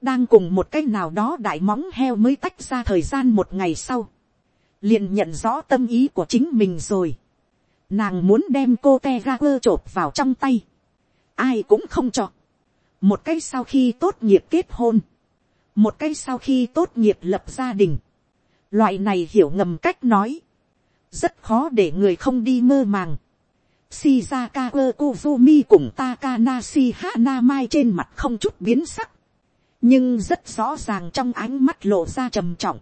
đang cùng một cái nào đó đại móng heo mới tách ra thời gian một ngày sau, liền nhận rõ tâm ý của chính mình rồi. Nàng muốn đem cô te ra quơ chộp vào trong tay. Ai cũng không cho. Một cái sau khi tốt nghiệp kết hôn. Một cái sau khi tốt nghiệp lập gia đình. Loại này hiểu ngầm cách nói. Rất khó để người không đi mơ màng. Shizaka Kozumi cùng Takanashi Hanamai trên mặt không chút biến sắc. Nhưng rất rõ ràng trong ánh mắt lộ ra trầm trọng.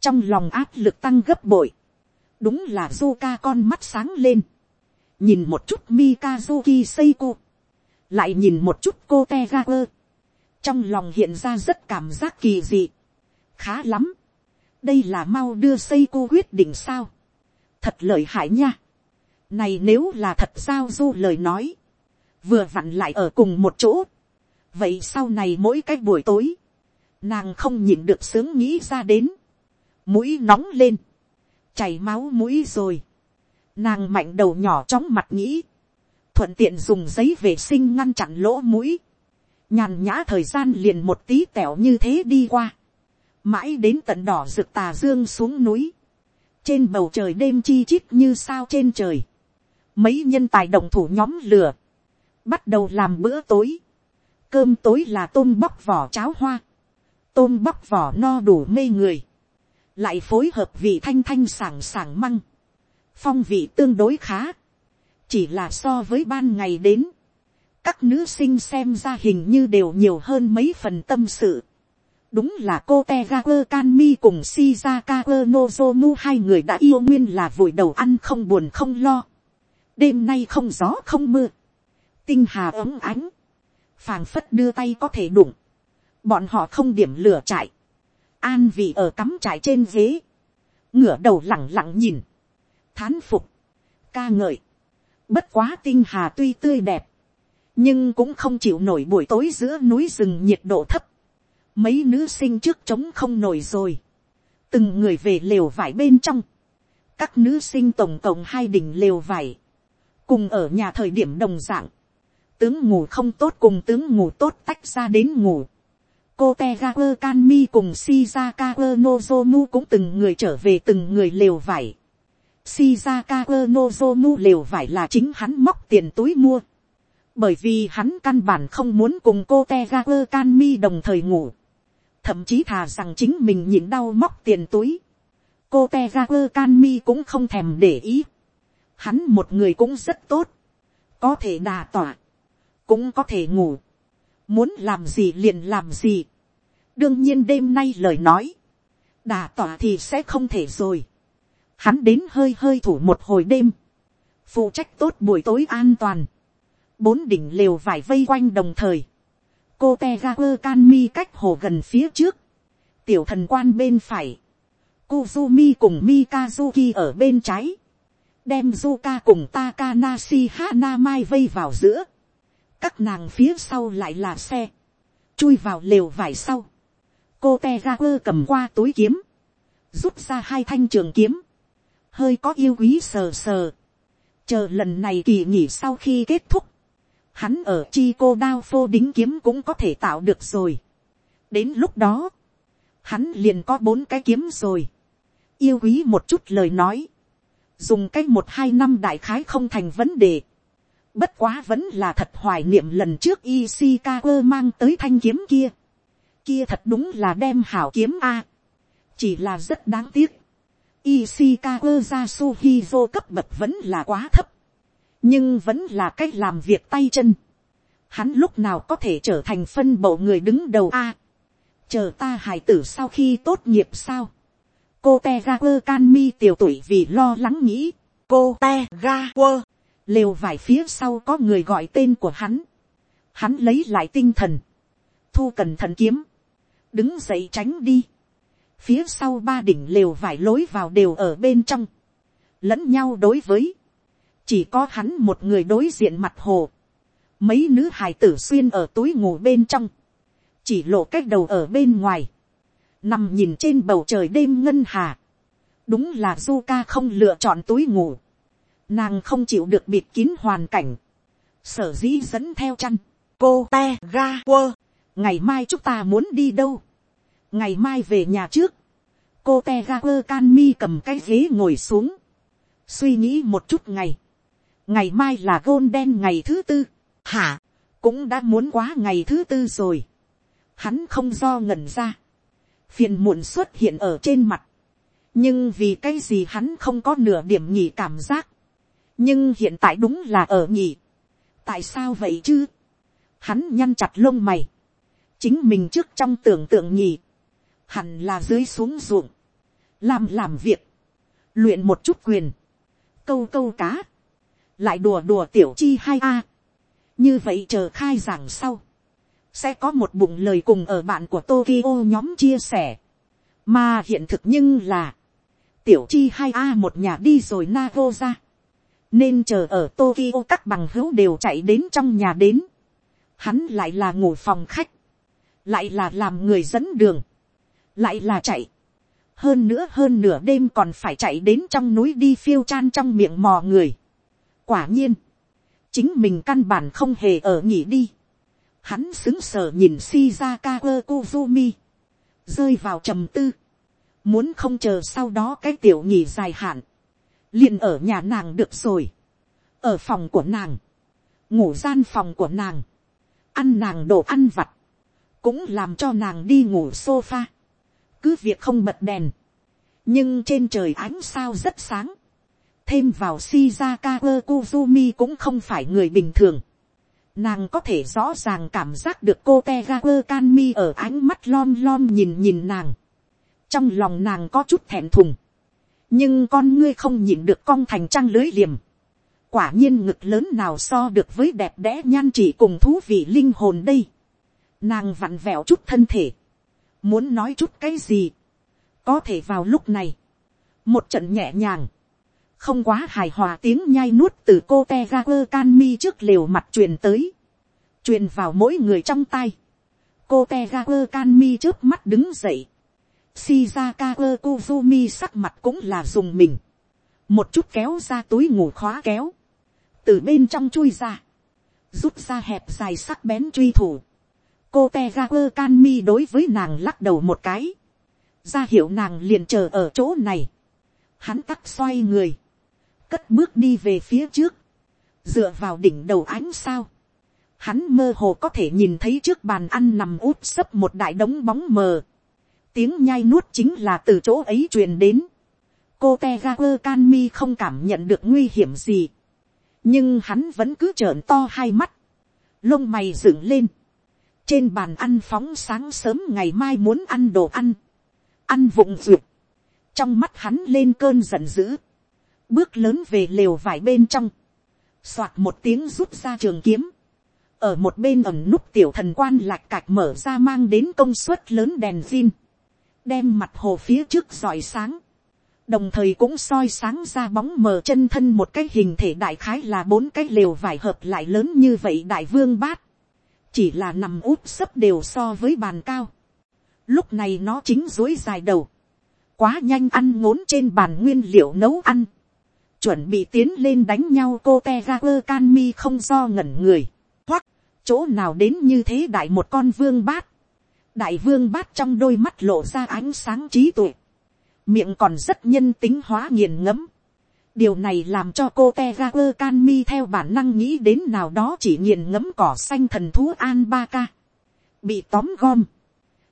Trong lòng áp lực tăng gấp bội, đúng là Zuka con mắt sáng lên, nhìn một chút Mikazuki Seiko, lại nhìn một chút cô Tegaku, trong lòng hiện ra rất cảm giác kỳ dị, khá lắm, đây là mau đưa Seiko quyết định sao, thật lợi hại nha, này nếu là thật sao du lời nói, vừa vặn lại ở cùng một chỗ, vậy sau này mỗi cái buổi tối, nàng không nhìn được sướng nghĩ ra đến, mũi nóng lên, chảy máu mũi rồi, nàng mạnh đầu nhỏ chóng mặt nghĩ, thuận tiện dùng giấy vệ sinh ngăn chặn lỗ mũi, nhàn nhã thời gian liền một tí tẻo như thế đi qua, mãi đến tận đỏ rực tà dương xuống núi, trên bầu trời đêm chi chít như sao trên trời, mấy nhân tài động thủ nhóm lửa, bắt đầu làm bữa tối, cơm tối là tôm bóc vỏ cháo hoa, tôm bóc vỏ no đủ mê người, lại phối hợp vị thanh thanh sảng sảng măng, phong vị tương đối khá, chỉ là so với ban ngày đến, các nữ sinh xem ra hình như đều nhiều hơn mấy phần tâm sự. đúng là cô te ga quơ can mi cùng shizaka quơ nozomu hai người đã yêu nguyên là vội đầu ăn không buồn không lo đêm nay không gió không mưa, tinh hà ấm ánh, phàng phất đưa tay có thể đụng, bọn họ không điểm lửa chạy, an vị ở cắm trại trên ghế, ngửa đầu lẳng lặng nhìn, thán phục, ca ngợi, bất quá tinh hà tuy tươi đẹp, nhưng cũng không chịu nổi buổi tối giữa núi rừng nhiệt độ thấp, mấy nữ sinh trước trống không nổi rồi, từng người về lều vải bên trong, các nữ sinh tổng cộng hai đỉnh lều vải, cùng ở nhà thời điểm đồng d ạ n g tướng ngủ không tốt cùng tướng ngủ tốt tách ra đến ngủ, cô te ga quơ can mi cùng shizaka quơ nozomu cũng từng người trở về từng người lều vải. shizaka quơ nozomu lều vải là chính hắn móc tiền túi mua. bởi vì hắn căn bản không muốn cùng cô te ga quơ can mi đồng thời ngủ. thậm chí thà rằng chính mình nhịn đau móc tiền túi. cô te ga quơ can mi cũng không thèm để ý hắn một người cũng rất tốt. có thể đà tỏa. cũng có thể ngủ muốn làm gì liền làm gì. đương nhiên đêm nay lời nói, đà tỏa thì sẽ không thể rồi. hắn đến hơi hơi thủ một hồi đêm, phụ trách tốt buổi tối an toàn, bốn đỉnh lều vải vây quanh đồng thời, cô te ga quơ can mi cách hồ gần phía trước, tiểu thần quan bên phải, Kuzumi cùng Mikazuki ở bên trái, đem Zuka cùng Takanashi Hanamai vây vào giữa. Các nàng phía sau lại là xe, chui vào lều vải sau, cô te cầm qua túi kiếm, rút ra hai thanh trường kiếm, hơi có yêu quý sờ sờ, chờ lần này kỳ nghỉ sau khi kết thúc, hắn ở chi cô đao phô đính kiếm cũng có thể tạo được rồi. đến lúc đó, hắn liền có bốn cái kiếm rồi, yêu quý một chút lời nói, dùng cái một hai năm đại khái không thành vấn đề, Bất quá vẫn là thật hoài niệm lần trước Ishikawa mang tới thanh kiếm kia. Kia thật đúng là đem hảo kiếm A. Chỉ là rất đáng tiếc. Ishikawa Yasuhizo cấp bậc vẫn là quá thấp. nhưng vẫn là cách làm việc tay chân. Hắn lúc nào có thể trở thành phân bộ người đứng đầu a. chờ ta hài tử sau khi tốt nghiệp sao cô te ga quơ can mi tiểu tuổi vì lo lắng nghĩ. cô te ga quơ. lều vải phía sau có người gọi tên của hắn. hắn lấy lại tinh thần. thu cần thần kiếm. đứng dậy tránh đi. phía sau ba đỉnh lều vải lối vào đều ở bên trong. lẫn nhau đối với chỉ có hắn một người đối diện mặt hồ, mấy nữ hài tử xuyên ở túi ngủ bên trong, chỉ lộ cách đầu ở bên ngoài, nằm nhìn trên bầu trời đêm ngân hà, đúng là du ca không lựa chọn túi ngủ, nàng không chịu được bịt kín hoàn cảnh, sở dĩ dẫn theo chăn, cô te ga quơ, ngày mai chúng ta muốn đi đâu, ngày mai về nhà trước, cô te ga quơ can mi cầm cái ghế ngồi xuống, suy nghĩ một chút ngày, ngày mai là gôn đen ngày thứ tư, hả, cũng đã muốn quá ngày thứ tư rồi. Hắn không do ngẩn ra, phiền muộn xuất hiện ở trên mặt, nhưng vì cái gì hắn không có nửa điểm nhỉ cảm giác, nhưng hiện tại đúng là ở nhỉ. tại sao vậy chứ, hắn nhăn chặt lông mày, chính mình trước trong tưởng tượng nhỉ, hẳn là dưới xuống ruộng, làm làm việc, luyện một chút quyền, câu câu cá, lại đùa đùa tiểu chi hai a. như vậy chờ khai giảng sau, sẽ có một bụng lời cùng ở bạn của Tokyo nhóm chia sẻ. mà hiện thực nhưng là, tiểu chi hai a một nhà đi rồi Nago ra. nên chờ ở Tokyo các bằng hữu đều chạy đến trong nhà đến. hắn lại là ngủ phòng khách, lại là làm người dẫn đường, lại là chạy. hơn nữa hơn nửa đêm còn phải chạy đến trong núi đi phiêu chan trong miệng mò người quả nhiên, chính mình căn bản không hề ở nghỉ đi. Hắn xứng sở nhìn Shizaka Kozumi, rơi vào trầm tư, muốn không chờ sau đó cái tiểu nhì dài hạn, liền ở nhà nàng được rồi, ở phòng của nàng, ngủ gian phòng của nàng, ăn nàng đồ ăn vặt, cũng làm cho nàng đi ngủ sofa, cứ việc không bật đèn, nhưng trên trời ánh sao rất sáng, thêm vào Shizaka Kozumi cũng không phải người bình thường. Nàng có thể rõ ràng cảm giác được cô teager can mi ở ánh mắt lom lom nhìn nhìn nàng. Trong lòng nàng có chút thẹn thùng. Nhưng con ngươi không nhìn được cong thành trăng lưới liềm. Quả nhiên ngực lớn nào so được với đẹp đẽ nhan chỉ cùng thú vị linh hồn đây. Nàng vặn vẹo chút thân thể. Muốn nói chút cái gì. Có thể vào lúc này. Một trận nhẹ nhàng không quá hài hòa tiếng nhai nuốt từ cô te ra quơ can mi trước lều mặt truyền tới, truyền vào mỗi người trong tay. cô te ra quơ can mi trước mắt đứng dậy, shizaka quơ kuzumi sắc mặt cũng là dùng mình, một chút kéo ra túi ngủ khóa kéo, từ bên trong chui ra, rút ra hẹp dài sắc bén truy thủ, cô te ra quơ can mi đối với nàng lắc đầu một cái, ra hiệu nàng liền chờ ở chỗ này, hắn tắt xoay người, cất bước đi về phía trước, dựa vào đỉnh đầu ánh sao, hắn mơ hồ có thể nhìn thấy trước bàn ăn nằm úp sấp một đại đống bóng mờ, tiếng nhai nuốt chính là từ chỗ ấy truyền đến, cô te ga quơ can mi không cảm nhận được nguy hiểm gì, nhưng hắn vẫn cứ trợn to hai mắt, lông mày dựng lên, trên bàn ăn phóng sáng sớm ngày mai muốn ăn đồ ăn, ăn vụng ruột, trong mắt hắn lên cơn giận dữ, bước lớn về lều vải bên trong, soạt một tiếng rút ra trường kiếm, ở một bên ẩm núp tiểu thần quan lạch cạch mở ra mang đến công suất lớn đèn zin, đem mặt hồ phía trước dọi sáng, đồng thời cũng soi sáng ra bóng mờ chân thân một cái hình thể đại khái là bốn cái lều vải hợp lại lớn như vậy đại vương bát, chỉ là nằm úp sấp đều so với bàn cao, lúc này nó chính dối dài đầu, quá nhanh ăn ngốn trên bàn nguyên liệu nấu ăn, chuẩn bị tiến lên đánh nhau cô te ga quơ can mi không do ngẩn người, hoặc chỗ nào đến như thế đại một con vương bát, đại vương bát trong đôi mắt lộ ra ánh sáng trí tuệ, miệng còn rất nhân tính hóa nghiền ngẫm, điều này làm cho cô te ga quơ can mi theo bản năng nghĩ đến nào đó chỉ nghiền ngẫm cỏ xanh thần thú an ba ca, bị tóm gom,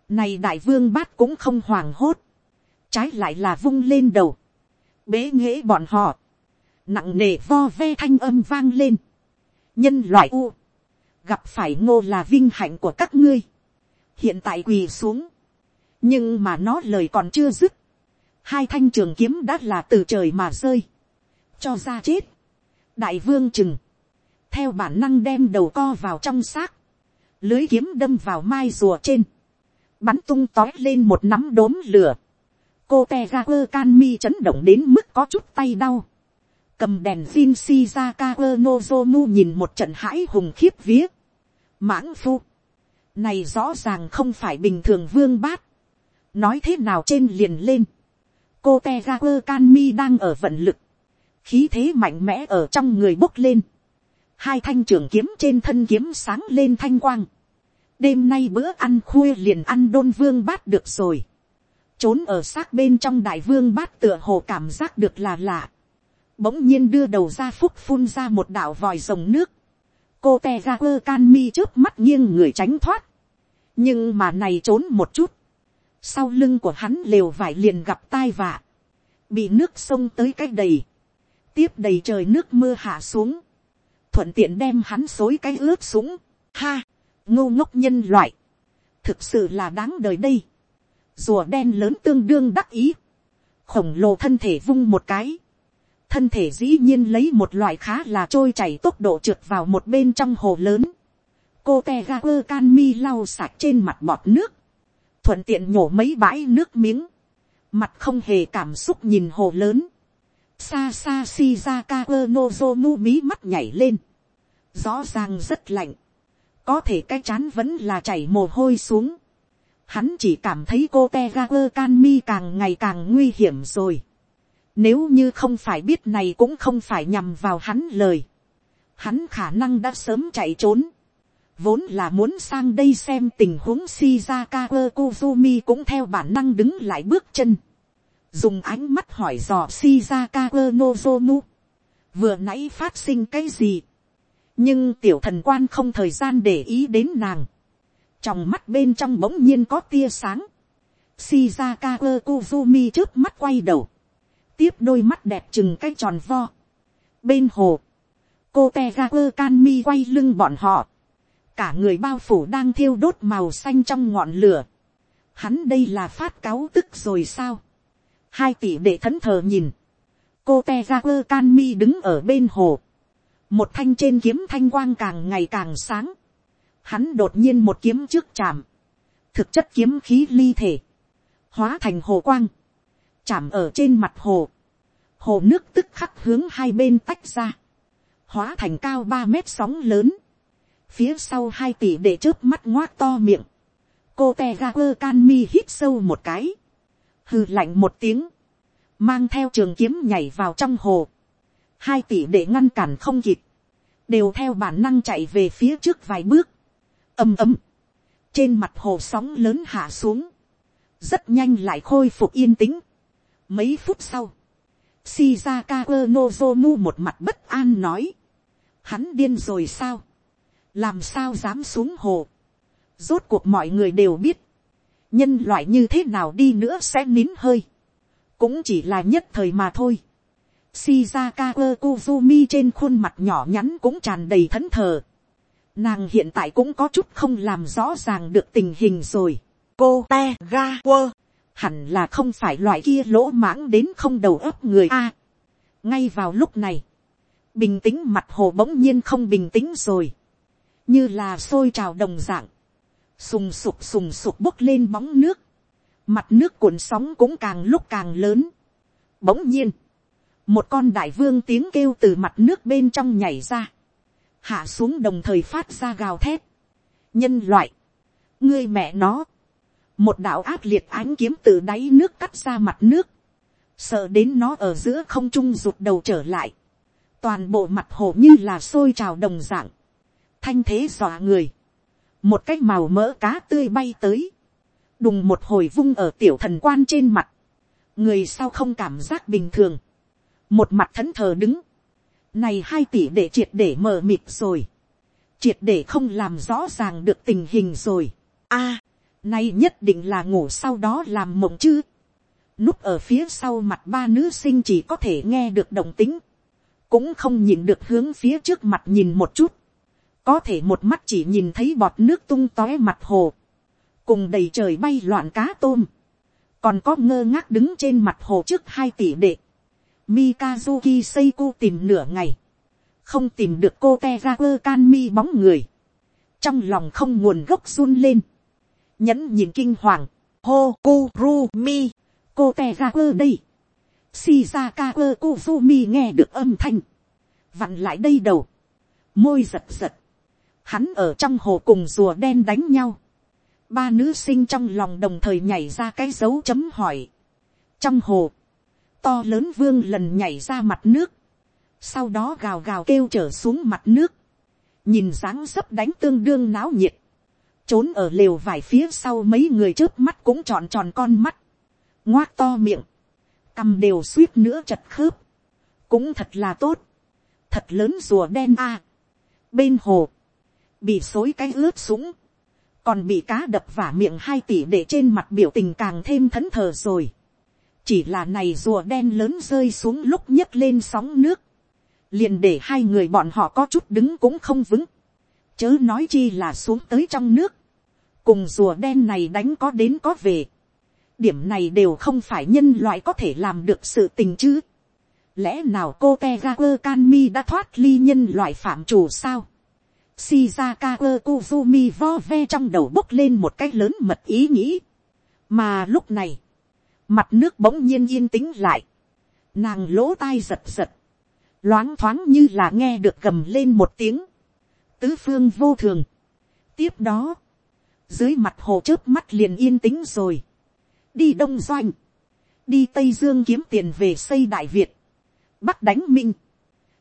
này đại vương bát cũng không hoảng hốt, trái lại là vung lên đầu, bế nghễ bọn họ, nặng nề vo ve thanh âm vang lên, nhân loại u, gặp phải ngô là vinh hạnh của các ngươi, hiện tại quỳ xuống, nhưng mà nó lời còn chưa dứt, hai thanh trường kiếm đã là từ trời mà rơi, cho ra chết, đại vương chừng, theo bản năng đem đầu co vào trong xác, lưới kiếm đâm vào mai rùa trên, bắn tung tói lên một nắm đốm lửa, cô te ra quơ can mi chấn động đến mức có chút tay đau, cầm đèn zin si ra ka ơ nozomu nhìn một trận hãi hùng khiếp vía, mãng phu, này rõ ràng không phải bình thường vương bát, nói thế nào trên liền lên, cô te ga quơ can mi đang ở vận lực, khí thế mạnh mẽ ở trong người bốc lên, hai thanh trường kiếm trên thân kiếm sáng lên thanh quang, đêm nay bữa ăn khuya liền ăn đôn vương bát được rồi, trốn ở xác bên trong đại vương bát tựa hồ cảm giác được là lạ, bỗng nhiên đưa đầu ra phúc phun ra một đạo vòi rồng nước, cô te ra quơ can mi trước mắt nghiêng người tránh thoát, nhưng mà này trốn một chút, sau lưng của hắn lều vải liền gặp tai vạ, bị nước sông tới cái đầy, tiếp đầy trời nước mưa hạ xuống, thuận tiện đem hắn xối cái ướt sũng, ha, ngô ngốc nhân loại, thực sự là đáng đời đây, rùa đen lớn tương đương đắc ý, khổng lồ thân thể vung một cái, thân thể dĩ nhiên lấy một loại khá là trôi chảy tốc độ trượt vào một bên trong hồ lớn, cô te ga quơ can mi lau sạch trên mặt bọt nước, thuận tiện nhổ mấy bãi nước miếng, mặt không hề cảm xúc nhìn hồ lớn, xa xa shizaka quơ nozomu mí mắt nhảy lên, rõ ràng rất lạnh, có thể cái chán vẫn là chảy mồ hôi xuống, hắn chỉ cảm thấy cô te ga quơ can mi càng ngày càng nguy hiểm rồi, nếu như không phải biết này cũng không phải nhằm vào hắn lời, hắn khả năng đã sớm chạy trốn, vốn là muốn sang đây xem tình huống Shizaka Kozumi cũng theo bản năng đứng lại bước chân. Dùng ánh mắt hỏi dò Shizaka Nozomu. Vừa nãy phát sinh cái gì? Nhưng tiểu thần quan không thời gian để ý đến nàng. Trong mắt bên trong bỗng nhiên có tia sáng. Shizaka Kozumi trước mắt quay đầu. Tiếp đôi mắt đẹp chừng cái tròn vo. Bên hồ. Cô teagar can mi quay lưng bọn họ cả người bao phủ đang thiêu đốt màu xanh trong ngọn lửa. Hắn đây là phát cáo tức rồi sao. Hai tỷ đệ thẫn thờ nhìn. Cô te ga quơ can mi đứng ở bên hồ. Một thanh trên kiếm thanh quang càng ngày càng sáng. Hắn đột nhiên một kiếm trước chạm. Thực chất kiếm khí ly thể. Hóa thành hồ quang. Chạm ở trên mặt hồ. Hồ nước tức khắc hướng hai bên tách ra. Hóa thành cao ba mét sóng lớn. Phía sau hai tỷ để chớp mắt ngoác to miệng, cô te ga quơ can mi hít sâu một cái, hừ lạnh một tiếng, mang theo trường kiếm nhảy vào trong hồ, hai tỷ để ngăn cản không kịp, đều theo bản năng chạy về phía trước vài bước, ầm ầm, trên mặt hồ sóng lớn hạ xuống, rất nhanh lại khôi phục yên tĩnh. Mấy phút sau, Shizaka Nozomu một mặt bất an nói, hắn điên rồi sao, làm sao dám xuống hồ. rốt cuộc mọi người đều biết, nhân loại như thế nào đi nữa sẽ nín hơi, cũng chỉ là nhất thời mà thôi. Shizaka Kozumi trên khuôn mặt nhỏ nhắn cũng tràn đầy thẫn thờ. Nàng hiện tại cũng có chút không làm rõ ràng được tình hình rồi. Cô te ga quơ. Hẳn là không phải loại kia lỗ mãng đến không đầu óc người a. ngay vào lúc này. Bình tĩnh mặt hồ bỗng nhiên không bình tĩnh rồi như là sôi trào đồng dạng, sùng sục sùng sục bốc lên bóng nước, mặt nước cuộn sóng cũng càng lúc càng lớn. Bỗng nhiên, một con đại vương tiếng kêu từ mặt nước bên trong nhảy ra, hạ xuống đồng thời phát ra gào thét. nhân loại, ngươi mẹ nó, một đạo ác liệt ánh kiếm từ đáy nước cắt ra mặt nước, sợ đến nó ở giữa không trung rụt đầu trở lại, toàn bộ mặt hồ như là sôi trào đồng dạng, thanh thế dọa người, một cái màu mỡ cá tươi bay tới, đùng một hồi vung ở tiểu thần quan trên mặt, người sau không cảm giác bình thường, một mặt thẫn thờ đứng, này hai tỷ để triệt để mờ mịt rồi, triệt để không làm rõ ràng được tình hình rồi, a, nay nhất định là ngủ sau đó làm mộng chứ, núp ở phía sau mặt ba nữ sinh chỉ có thể nghe được động tính, cũng không nhìn được hướng phía trước mặt nhìn một chút, có thể một mắt chỉ nhìn thấy bọt nước tung tóe mặt hồ, cùng đầy trời bay loạn cá tôm, còn có ngơ ngác đứng trên mặt hồ trước hai tỷ đệ, Mikazuki Seiko tìm nửa ngày, không tìm được cô Tegaku Kanmi bóng người, trong lòng không nguồn gốc run lên, nhẫn nhìn kinh hoàng, hô cu ru mi, cô đây, Shizaka Kuzumi nghe được âm thanh, vặn lại đây đầu, môi giật giật, hắn ở trong hồ cùng rùa đen đánh nhau, ba nữ sinh trong lòng đồng thời nhảy ra cái dấu chấm hỏi, trong hồ, to lớn vương lần nhảy ra mặt nước, sau đó gào gào kêu trở xuống mặt nước, nhìn dáng sấp đánh tương đương náo nhiệt, trốn ở lều vải phía sau mấy người trước mắt cũng tròn tròn con mắt, ngoác to miệng, cằm đều suýt nữa chật khớp, cũng thật là tốt, thật lớn rùa đen a, bên hồ, bị xối cái ướt sũng, còn bị cá đập vả miệng hai tỷ để trên mặt biểu tình càng thêm thẫn thờ rồi, chỉ là này rùa đen lớn rơi xuống lúc nhấc lên sóng nước, liền để hai người bọn họ có chút đứng cũng không vững, chớ nói chi là xuống tới trong nước, cùng rùa đen này đánh có đến có về, điểm này đều không phải nhân loại có thể làm được sự tình chứ. lẽ nào cô te ga quơ can mi đã thoát ly nhân loại phạm chủ sao. shizaka quơ kuzumi vo ve trong đầu bốc lên một cái lớn mật ý nghĩ. mà lúc này, mặt nước bỗng nhiên yên tĩnh lại, nàng lỗ tai giật giật, loáng thoáng như là nghe được gầm lên một tiếng, tứ phương vô thường. tiếp đó, dưới mặt hồ trước mắt liền yên tĩnh rồi, đi đông doanh, đi tây dương kiếm tiền về xây đại việt, bắc đánh minh,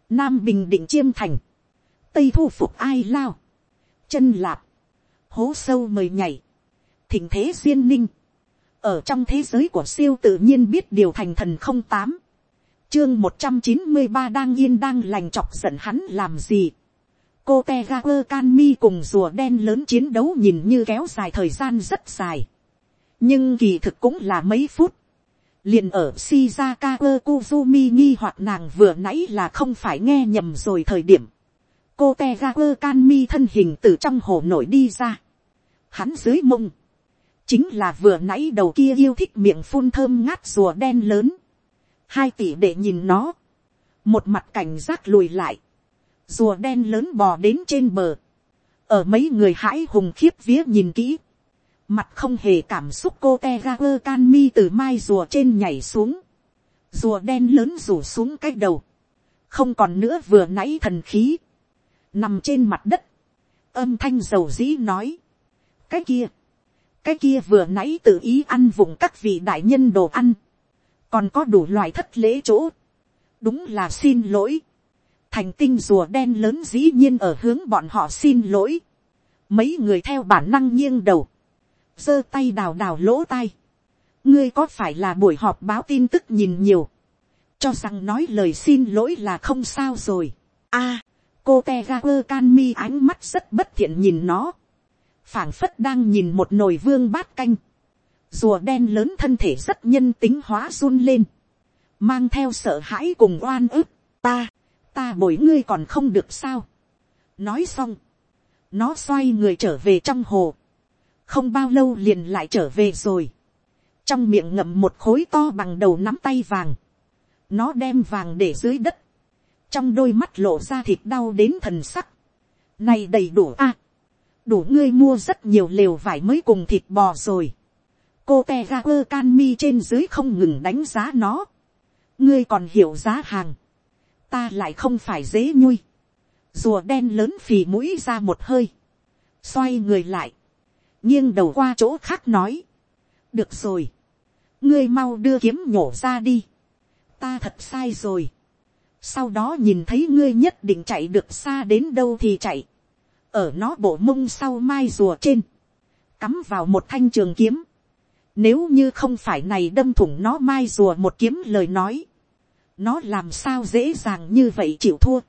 nam bình định chiêm thành, tây thu phục ai lao, chân lạp, hố sâu mời nhảy, thỉnh thế duyên ninh, ở trong thế giới của siêu tự nhiên biết điều thành thần không tám, chương một trăm chín mươi ba đang yên đang lành chọc giận hắn làm gì cô te ga quơ can mi cùng rùa đen lớn chiến đấu nhìn như kéo dài thời gian rất dài nhưng kỳ thực cũng là mấy phút, liền ở Shizaka Kuzumi nghi hoặc nàng vừa nãy là không phải nghe nhầm rồi thời điểm. Cô Te Kagura Kanmi thân hình từ trong hồ nổi đi ra. Hắn dưới mông. Chính là vừa nãy đầu kia yêu thích miệng phun thơm ngát rùa đen lớn. Hai tỷ để nhìn nó. Một mặt cảnh giác lùi lại. Rùa đen lớn bò đến trên bờ. Ở mấy người hãi hùng khiếp vía nhìn kỹ. Mặt không hề cảm xúc cô te ga quơ can mi từ mai rùa trên nhảy xuống, rùa đen lớn rủ xuống cái đầu, không còn nữa vừa nãy thần khí, nằm trên mặt đất, âm thanh dầu dĩ nói, cái kia, cái kia vừa nãy tự ý ăn vùng các vị đại nhân đồ ăn, còn có đủ loại thất lễ chỗ, đúng là xin lỗi, thành tinh rùa đen lớn dĩ nhiên ở hướng bọn họ xin lỗi, mấy người theo bản năng nghiêng đầu, giơ tay đào đào lỗ tai. ngươi có phải là buổi họp báo tin tức nhìn nhiều, cho rằng nói lời xin lỗi là không sao rồi. a, cô te ga quơ can mi ánh mắt rất bất thiện nhìn nó, phảng phất đang nhìn một nồi vương bát canh, rùa đen lớn thân thể rất nhân tính hóa run lên, mang theo sợ hãi cùng oan ức, ta, ta bồi ngươi còn không được sao. nói xong, nó xoay người trở về trong hồ, không bao lâu liền lại trở về rồi, trong miệng ngậm một khối to bằng đầu nắm tay vàng, nó đem vàng để dưới đất, trong đôi mắt lộ ra thịt đau đến thần sắc, này đầy đủ a, à, đủ ngươi mua rất nhiều lều vải mới cùng thịt bò rồi, cô te ga quơ can mi trên dưới không ngừng đánh giá nó, ngươi còn hiểu giá hàng, ta lại không phải dễ nhui, rùa đen lớn phì mũi ra một hơi, xoay người lại, nghiêng đầu qua chỗ khác nói, được rồi, ngươi mau đưa kiếm nhổ ra đi, ta thật sai rồi, sau đó nhìn thấy ngươi nhất định chạy được xa đến đâu thì chạy, ở nó bộ mông sau mai rùa trên, cắm vào một thanh trường kiếm, nếu như không phải này đâm thủng nó mai rùa một kiếm lời nói, nó làm sao dễ dàng như vậy chịu thua.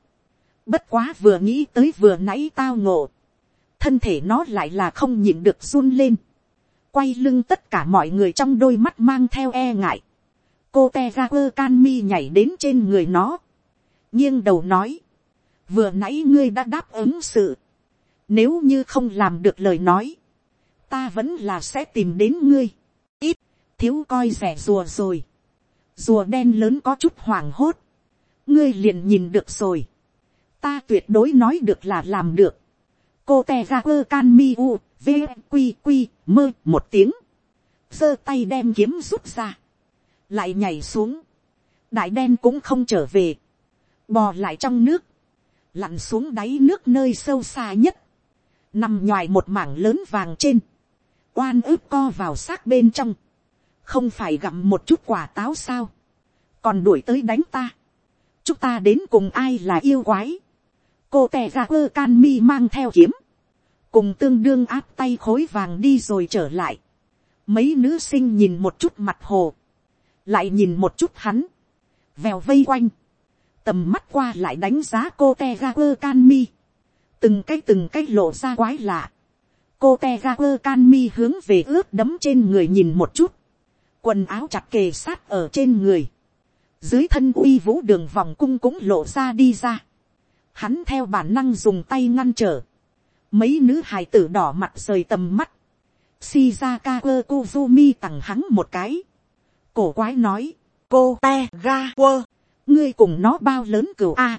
Bất quá vừa nghĩ tới vừa nãy tao ngộ, thân thể nó lại là không nhịn được run lên, quay lưng tất cả mọi người trong đôi mắt mang theo e ngại, cô te ra quơ can mi nhảy đến trên người nó, nghiêng đầu nói, vừa nãy ngươi đã đáp ứng sự, nếu như không làm được lời nói, ta vẫn là sẽ tìm đến ngươi, ít, thiếu coi rẻ rùa rồi, rùa đen lớn có chút hoảng hốt, ngươi liền nhìn được rồi, ta tuyệt đối nói được là làm được, cô te ra quơ can mi u, vqq mơ một tiếng, giơ tay đem kiếm rút ra, lại nhảy xuống, đại đen cũng không trở về, bò lại trong nước, lặn xuống đáy nước nơi sâu xa nhất, nằm ngoài một mảng lớn vàng trên, oan ướp co vào xác bên trong, không phải gặm một chút quả táo sao, còn đuổi tới đánh ta, chúng ta đến cùng ai là yêu quái, cô tè ra quơ can mi mang theo kiếm, cùng tương đương áp tay khối vàng đi rồi trở lại, mấy nữ sinh nhìn một chút mặt hồ, lại nhìn một chút hắn, vèo vây quanh, tầm mắt qua lại đánh giá cô te ga quơ can mi, từng cái từng cái lộ ra quái lạ, cô te ga quơ can mi hướng về ướt đấm trên người nhìn một chút, quần áo chặt kề sát ở trên người, dưới thân uy vũ đường vòng cung cũng lộ ra đi ra, hắn theo bản năng dùng tay ngăn trở, mấy nữ hài tử đỏ mặt rời tầm mắt, shizaka quơ kuzumi tặng hắn một cái, cổ quái nói, cô te ga quơ, ngươi cùng nó bao lớn cửu a,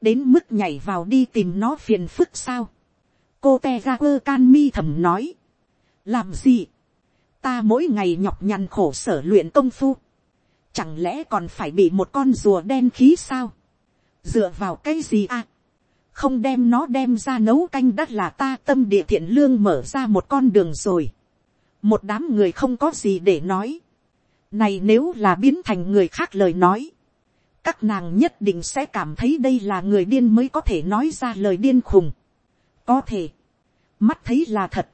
đến mức nhảy vào đi tìm nó phiền phức sao, cô te ga quơ can mi thầm nói, làm gì, ta mỗi ngày nhọc nhằn khổ sở luyện công phu, chẳng lẽ còn phải bị một con rùa đen khí sao, dựa vào cái gì à, không đem nó đem ra nấu canh đất là ta tâm địa thiện lương mở ra một con đường rồi, một đám người không có gì để nói, này nếu là biến thành người khác lời nói, các nàng nhất định sẽ cảm thấy đây là người điên mới có thể nói ra lời điên khùng. có thể, mắt thấy là thật,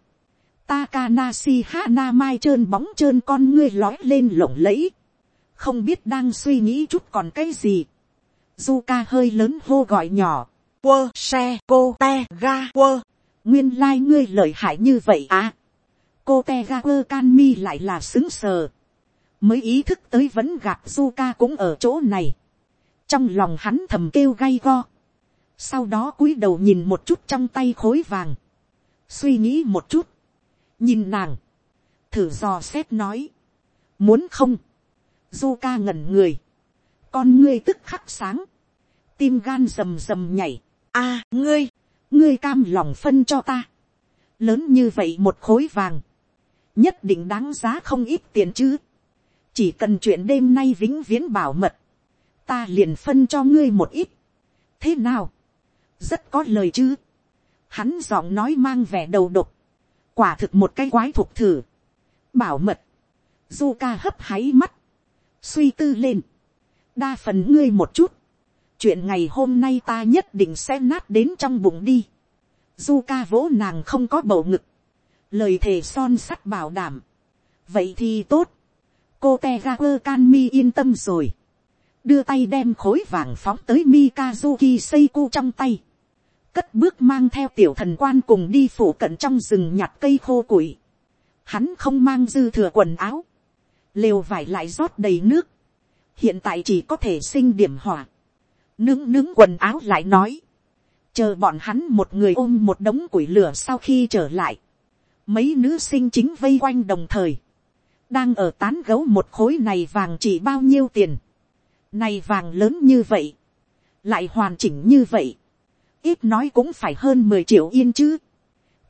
Takanashi Hana Mai trơn bóng trơn con ngươi lói lên lộng lẫy. Không biết đang suy nghĩ chút còn cái gì. Zuka hơi lớn hô gọi nhỏ. Quơ xe cô, te, ga, quơ. Nguyên lai like ngươi lợi hại như vậy à. Cô te ga quơ can mi lại là xứng sờ. Mới ý thức tới vẫn gặp Zuka cũng ở chỗ này. Trong lòng hắn thầm kêu gay go. Sau đó cúi đầu nhìn một chút trong tay khối vàng. Suy nghĩ một chút nhìn nàng, thử dò xét nói, muốn không, du ca ngẩn người, con ngươi tức khắc sáng, tim gan rầm rầm nhảy, a ngươi, ngươi cam lòng phân cho ta, lớn như vậy một khối vàng, nhất định đáng giá không ít tiền chứ, chỉ cần chuyện đêm nay vĩnh viễn bảo mật, ta liền phân cho ngươi một ít, thế nào, rất có lời chứ, hắn giọng nói mang vẻ đầu độc, quả thực một cái quái thuộc thử, bảo mật, du ca hấp háy mắt, suy tư lên, đa phần ngươi một chút, chuyện ngày hôm nay ta nhất định sẽ nát đến trong bụng đi, du ca vỗ nàng không có bầu ngực, lời thề son sắt bảo đảm, vậy thì tốt, cô te ga quơ can mi yên tâm rồi, đưa tay đem khối vàng phóng tới Mikazuki Seiko trong tay cất bước mang theo tiểu thần quan cùng đi phủ cận trong rừng nhặt cây khô củi. Hắn không mang dư thừa quần áo, lều vải lại rót đầy nước, hiện tại chỉ có thể sinh điểm hỏa. Nướng nướng quần áo lại nói, chờ bọn hắn một người ôm một đống củi lửa sau khi trở lại. Mấy nữ sinh chính vây quanh đồng thời, đang ở tán gấu một khối này vàng chỉ bao nhiêu tiền. Này vàng lớn như vậy, lại hoàn chỉnh như vậy ít nói cũng phải hơn mười triệu yên chứ.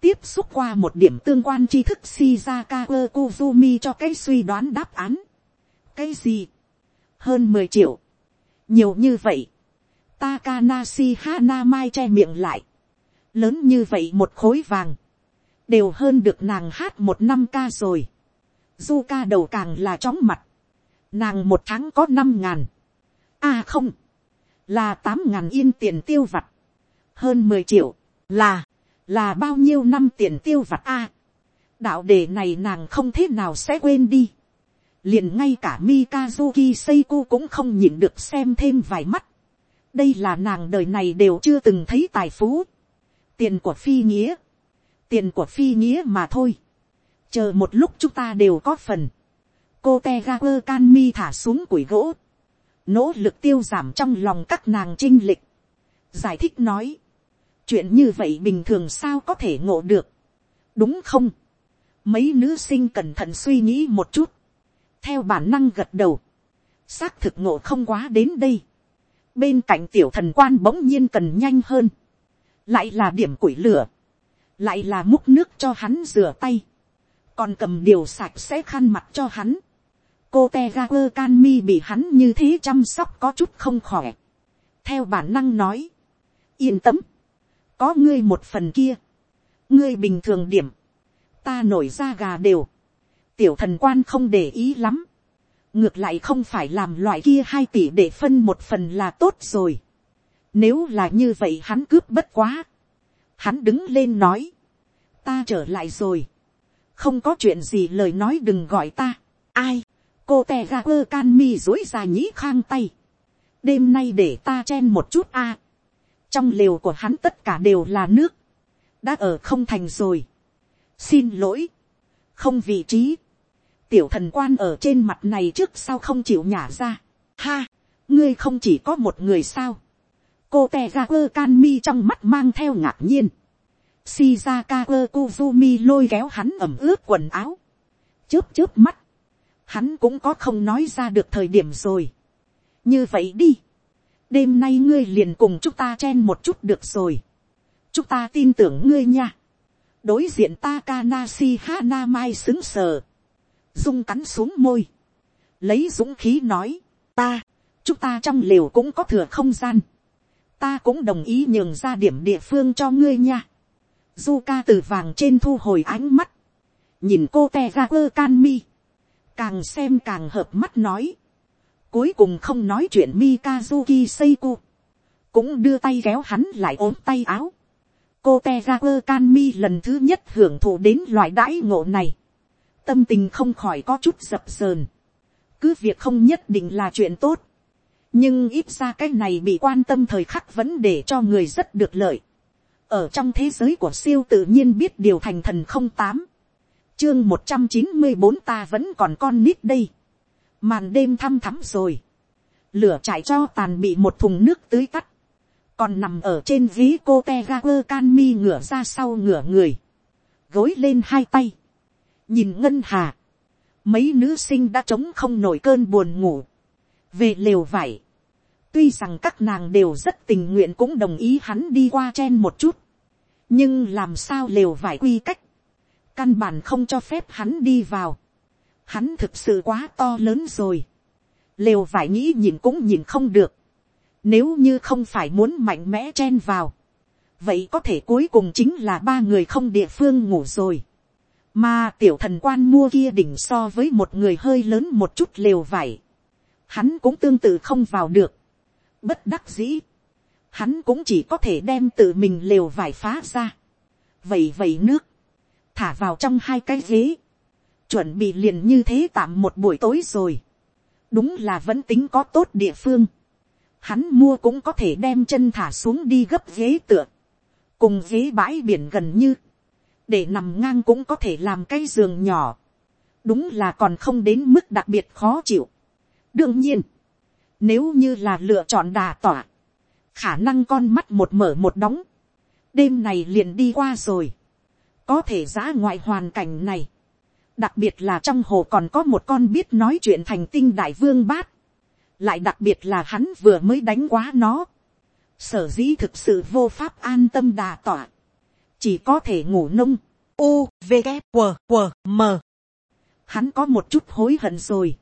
tiếp xúc qua một điểm tương quan tri thức shizaka Kuzumi cho cái suy đoán đáp án. cái gì, hơn mười triệu, nhiều như vậy, Takanashi Hanamai che miệng lại. Lớn như vậy một khối vàng. Đều hơn được nàng hát một năm ca rồi. Du ca đầu càng là chóng mặt. Nàng một tháng có năm ngàn. À không. Là tám ngàn yên tiền tiêu vặt hơn mười triệu, là, là bao nhiêu năm tiền tiêu vặt a. đạo đề này nàng không thế nào sẽ quên đi. liền ngay cả Mikazuki Seiko cũng không nhịn được xem thêm vài mắt. đây là nàng đời này đều chưa từng thấy tài phú. tiền của phi nghĩa, tiền của phi nghĩa mà thôi. chờ một lúc chúng ta đều có phần. cô te ga quơ can mi thả xuống củi gỗ. nỗ lực tiêu giảm trong lòng các nàng trinh lịch, giải thích nói, chuyện như vậy bình thường sao có thể ngộ được, đúng không, mấy nữ sinh cẩn thận suy nghĩ một chút, theo bản năng gật đầu, xác thực ngộ không quá đến đây, bên cạnh tiểu thần quan bỗng nhiên cần nhanh hơn, lại là điểm củi lửa, lại là múc nước cho hắn rửa tay, còn cầm điều sạch sẽ khăn mặt cho hắn. cô te ga quơ can mi bị hắn như thế chăm sóc có chút không khỏe. theo bản năng nói, yên tâm, có ngươi một phần kia, ngươi bình thường điểm, ta nổi ra gà đều, tiểu thần quan không để ý lắm, ngược lại không phải làm loại kia hai tỷ để phân một phần là tốt rồi. Nếu là như vậy hắn cướp bất quá. Hắn đứng lên nói. Ta trở lại rồi. Không có chuyện gì lời nói đừng gọi ta. Ai? Cô tè ga quơ can mi dối ra nhĩ khang tay. Đêm nay để ta chen một chút a. Trong lều của hắn tất cả đều là nước. Đã ở không thành rồi. Xin lỗi. Không vị trí tiểu thần quan ở trên mặt này trước sau không chịu nhả ra. Ha, ngươi không chỉ có một người sao. cô te ga quơ can mi trong mắt mang theo ngạc nhiên. shizaka quơ kuzumi lôi kéo hắn ẩm ướt quần áo. chớp chớp mắt. hắn cũng có không nói ra được thời điểm rồi. như vậy đi đêm nay ngươi liền cùng chúng ta chen một chút được rồi. chúng ta tin tưởng ngươi nha. đối diện Takanashi Hanamai xứng sờ. Dung cắn xuống môi, lấy dũng khí nói, ta, chúng ta trong liều cũng có thừa không gian, ta cũng đồng ý nhường ra điểm địa phương cho ngươi nha. du ca từ vàng trên thu hồi ánh mắt, nhìn cô te ra quơ can mi, càng xem càng hợp mắt nói, cuối cùng không nói chuyện Mikazuki Seiko, cũng đưa tay kéo hắn lại ốm tay áo. cô te ra quơ can mi lần thứ nhất hưởng thụ đến loại đãi ngộ này tâm tình không khỏi có chút dập sờn. cứ việc không nhất định là chuyện tốt. nhưng ít ra cái này bị quan tâm thời khắc vẫn để cho người rất được lợi. ở trong thế giới của siêu tự nhiên biết điều thành thần không tám, chương một trăm chín mươi bốn ta vẫn còn con nít đây màn đêm thăm thắm rồi. lửa trải cho tàn bị một thùng nước tưới tắt. còn nằm ở trên ví cô te ga quơ can mi ngửa ra sau ngửa người. gối lên hai tay. Nhìn ngân hà, mấy nữ sinh đã chống không nổi cơn buồn ngủ, về lều vải, tuy rằng các nàng đều rất tình nguyện cũng đồng ý hắn đi qua chen một chút, nhưng làm sao lều vải quy cách, căn bản không cho phép hắn đi vào, hắn thực sự quá to lớn rồi, lều vải nghĩ nhìn cũng nhìn không được, nếu như không phải muốn mạnh mẽ chen vào, vậy có thể cuối cùng chính là ba người không địa phương ngủ rồi. Mà tiểu thần quan mua kia đỉnh so với một người hơi lớn một chút lều vải. Hắn cũng tương tự không vào được. Bất đắc dĩ. Hắn cũng chỉ có thể đem tự mình lều vải phá ra. Vậy vậy nước. Thả vào trong hai cái ghế. Chuẩn bị liền như thế tạm một buổi tối rồi. Đúng là vẫn tính có tốt địa phương. Hắn mua cũng có thể đem chân thả xuống đi gấp ghế tựa. Cùng ghế bãi biển gần như để nằm ngang cũng có thể làm cái giường nhỏ, đúng là còn không đến mức đặc biệt khó chịu. đương nhiên, nếu như là lựa chọn đà tỏa, khả năng con mắt một mở một đóng, đêm này liền đi qua rồi, có thể giã ngoại hoàn cảnh này, đặc biệt là trong hồ còn có một con biết nói chuyện thành tinh đại vương bát, lại đặc biệt là hắn vừa mới đánh quá nó, sở dĩ thực sự vô pháp an tâm đà tỏa, chỉ có thể ngủ nông, u, v, g, w, w, m. Hắn có một chút hối hận rồi.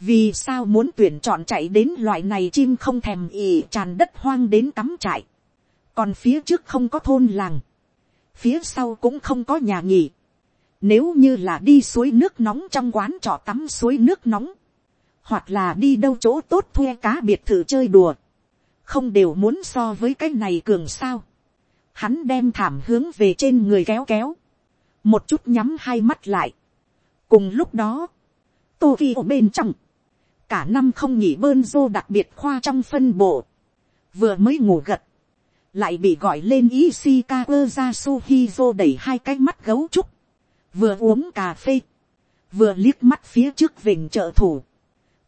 vì sao muốn tuyển chọn chạy đến loại này chim không thèm ì tràn đất hoang đến cắm trại. còn phía trước không có thôn làng, phía sau cũng không có nhà nghỉ. Nếu như là đi suối nước nóng trong quán trọ tắm suối nước nóng, hoặc là đi đâu chỗ tốt thuê cá biệt thự chơi đùa, không đều muốn so với cái này cường sao hắn đem thảm hướng về trên người kéo kéo, một chút nhắm hai mắt lại. cùng lúc đó, tô ở bên trong, cả năm không nghỉ bơn dô đặc biệt khoa trong phân bộ, vừa mới ngủ gật, lại bị gọi lên Ishikawa Jasuhizo đẩy hai cái mắt gấu trúc, vừa uống cà phê, vừa liếc mắt phía trước vịnh trợ thủ,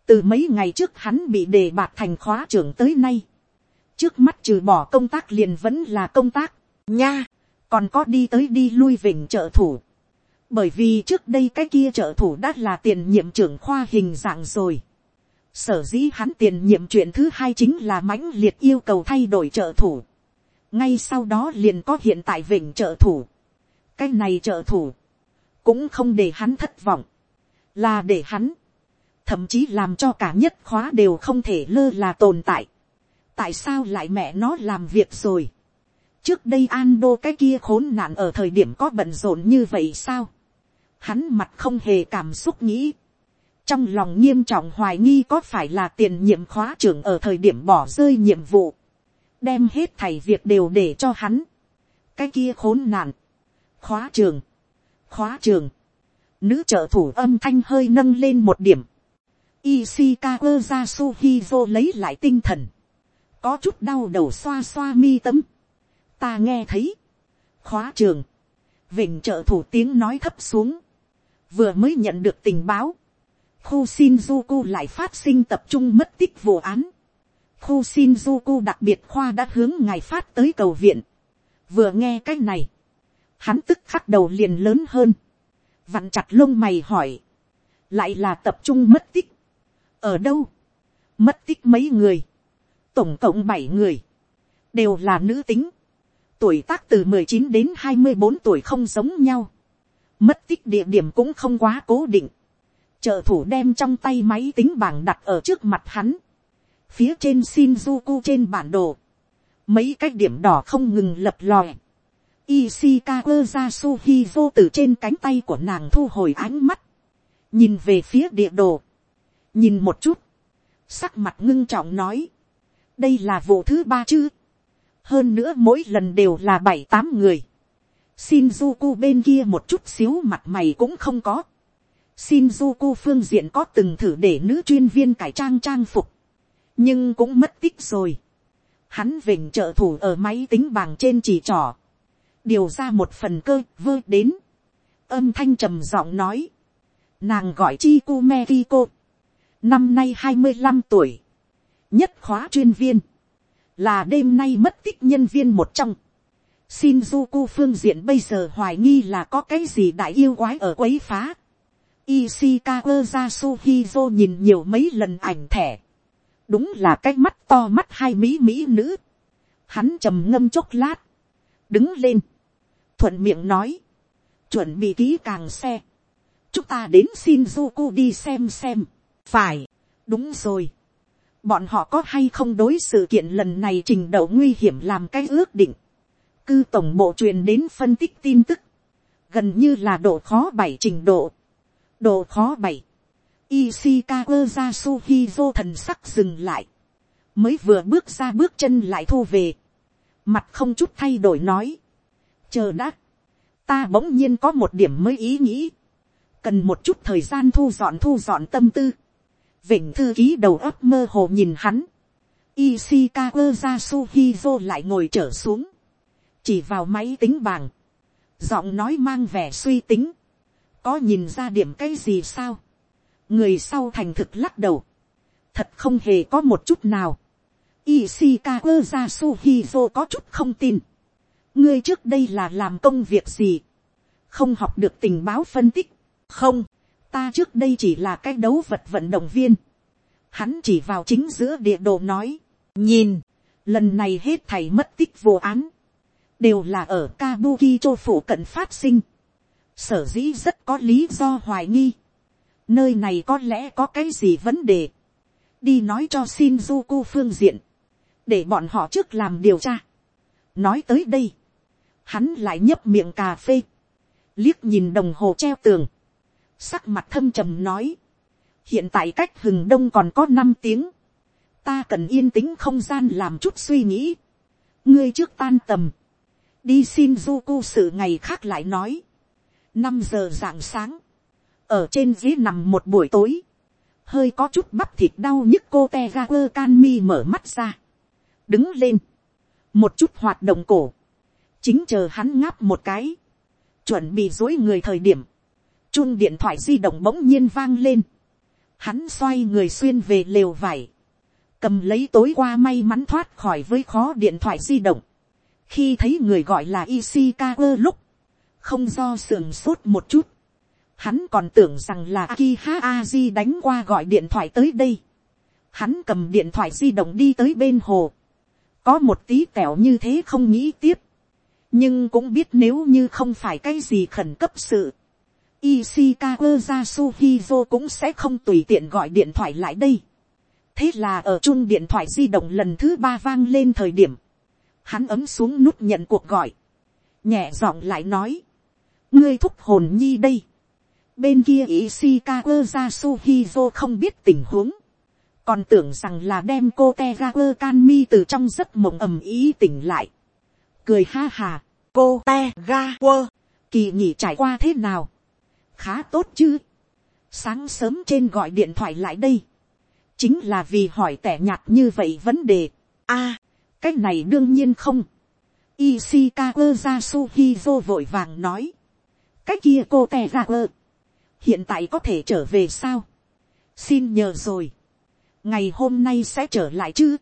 từ mấy ngày trước hắn bị đề bạt thành khóa trưởng tới nay, trước mắt trừ bỏ công tác liền vẫn là công tác, nha, còn có đi tới đi lui vịnh trợ thủ, bởi vì trước đây cái kia trợ thủ đã là tiền nhiệm trưởng khoa hình dạng rồi. Sở dĩ hắn tiền nhiệm chuyện thứ hai chính là mãnh liệt yêu cầu thay đổi trợ thủ. Ngay sau đó liền có hiện tại vịnh trợ thủ. Cái này trợ thủ. Cũng không để hắn thất vọng. Là để hắn. Thậm chí làm cho cả nhất khóa đều không thể lơ là tồn tại. Tại sao lại mẹ nó làm việc rồi? Trước đây an đô cái kia khốn nạn ở thời điểm có bận rộn như vậy sao? Hắn mặt không hề cảm xúc nghĩ. Trong lòng nghiêm trọng hoài nghi có phải là tiền nhiệm khóa trưởng ở thời điểm bỏ rơi nhiệm vụ. Đem hết thầy việc đều để cho hắn. Cái kia khốn nạn. Khóa trưởng Khóa trường. Nữ trợ thủ âm thanh hơi nâng lên một điểm. Ishikawa Yasuhizo lấy lại tinh thần. Có chút đau đầu xoa xoa mi tấm. Ta nghe thấy. Khóa trường. Vịnh trợ thủ tiếng nói thấp xuống vừa mới nhận được tình báo, khu Shinjuku lại phát sinh tập trung mất tích vụ án. Khu Shinjuku đặc biệt khoa đã hướng ngài phát tới cầu viện. Vừa nghe cách này, hắn tức khắc đầu liền lớn hơn. Vặn chặt lông mày hỏi, lại là tập trung mất tích. Ở đâu? Mất tích mấy người? Tổng cộng bảy người, đều là nữ tính. Tuổi tác từ mười chín đến hai mươi bốn tuổi không giống nhau mất tích địa điểm cũng không quá cố định, trợ thủ đem trong tay máy tính bảng đặt ở trước mặt hắn, phía trên Shinjuku trên bản đồ, mấy cái điểm đỏ không ngừng lập lòe, Ishikawa vô từ trên cánh tay của nàng thu hồi ánh mắt, nhìn về phía địa đồ, nhìn một chút, sắc mặt ngưng trọng nói, đây là vụ thứ ba chứ, hơn nữa mỗi lần đều là bảy tám người, Shinjuku bên kia một chút xíu mặt mày cũng không có. Shinjuku phương diện có từng thử để nữ chuyên viên cải trang trang phục. Nhưng cũng mất tích rồi. Hắn vỉnh trợ thủ ở máy tính bảng trên chỉ trỏ. Điều ra một phần cơ, vơ đến. Âm thanh trầm giọng nói. Nàng gọi chi Ku Meriko. Năm nay hai mươi năm tuổi. Nhất khóa chuyên viên. Là đêm nay mất tích nhân viên một trong Shinjuku phương diện bây giờ hoài nghi là có cái gì đại yêu quái ở quấy phá. Ishikawa Yasuhizo nhìn nhiều mấy lần ảnh thẻ. Đúng là cái mắt to mắt hai mỹ mỹ nữ. Hắn trầm ngâm chốc lát. Đứng lên. Thuận miệng nói. Chuẩn bị kỹ càng xe. Chúng ta đến Shinjuku đi xem xem. Phải. Đúng rồi. Bọn họ có hay không đối sự kiện lần này trình độ nguy hiểm làm cái ước định cư tổng bộ truyền đến phân tích tin tức, gần như là độ khó bảy trình độ, độ khó bảy, Ishikawa Yasuhizo thần sắc dừng lại, mới vừa bước ra bước chân lại thu về, mặt không chút thay đổi nói, chờ đã, ta bỗng nhiên có một điểm mới ý nghĩ, cần một chút thời gian thu dọn thu dọn tâm tư, vịnh thư ký đầu ấp mơ hồ nhìn hắn, Ishikawa Yasuhizo lại ngồi trở xuống, chỉ vào máy tính bảng, giọng nói mang vẻ suy tính, có nhìn ra điểm cái gì sao, người sau thành thực lắc đầu, thật không hề có một chút nào, Ishikawa Yasuhizo có chút không tin, ngươi trước đây là làm công việc gì, không học được tình báo phân tích, không, ta trước đây chỉ là cái đấu vật vận động viên, hắn chỉ vào chính giữa địa đồ nói, nhìn, lần này hết thầy mất tích vô án, đều là ở Kabuki châu phủ cận phát sinh. Sở dĩ rất có lý do hoài nghi. Nơi này có lẽ có cái gì vấn đề. Đi nói cho Shinjuku phương diện. Để bọn họ trước làm điều tra. Nói tới đây. Hắn lại nhấp miệng cà phê. Liếc nhìn đồng hồ treo tường. Sắc mặt thâm trầm nói. Hiện tại cách hừng đông còn có năm tiếng. Ta cần yên tĩnh không gian làm chút suy nghĩ. Ngươi trước tan tầm đi xin yuku sự ngày khác lại nói. năm giờ rạng sáng, ở trên dưới nằm một buổi tối, hơi có chút bắp thịt đau nhức cô te ga quơ can mi mở mắt ra, đứng lên, một chút hoạt động cổ, chính chờ hắn ngáp một cái, chuẩn bị dối người thời điểm, chung điện thoại di động bỗng nhiên vang lên, Hắn xoay người xuyên về lều vải. Cầm lấy tối qua may mắn thoát khỏi với khó điện thoại di động. Khi thấy người gọi là Ishikawa lúc. Không do sườn sốt một chút. Hắn còn tưởng rằng là Akiha Aji đánh qua gọi điện thoại tới đây. Hắn cầm điện thoại di động đi tới bên hồ. Có một tí tẻo như thế không nghĩ tiếp. Nhưng cũng biết nếu như không phải cái gì khẩn cấp sự, Ishikawa Yasuhizo cũng sẽ không tùy tiện gọi điện thoại lại đây. Thế là ở chung điện thoại di động lần thứ ba vang lên thời điểm. Hắn ấm xuống nút nhận cuộc gọi. Nhẹ giọng lại nói. Ngươi thúc hồn nhi đây. Bên kia Ishikawa Yasuhizo không biết tình huống. Còn tưởng rằng là đem cô Tegaku Kanmi từ trong giấc mộng ầm ý tỉnh lại. Cười ha hà. Cô Tegaku. Kỳ nghỉ trải qua thế nào? khá tốt chứ. sáng sớm trên gọi điện thoại lại đây, chính là vì hỏi tẻ nhạt như vậy vấn đề. a, à, cái này đương nhiên không. Ishikawa Yasuhizo vội vàng nói. cái kia cô tè ra quơ. hiện tại có thể trở về sao. xin nhờ rồi. ngày hôm nay sẽ trở lại chứ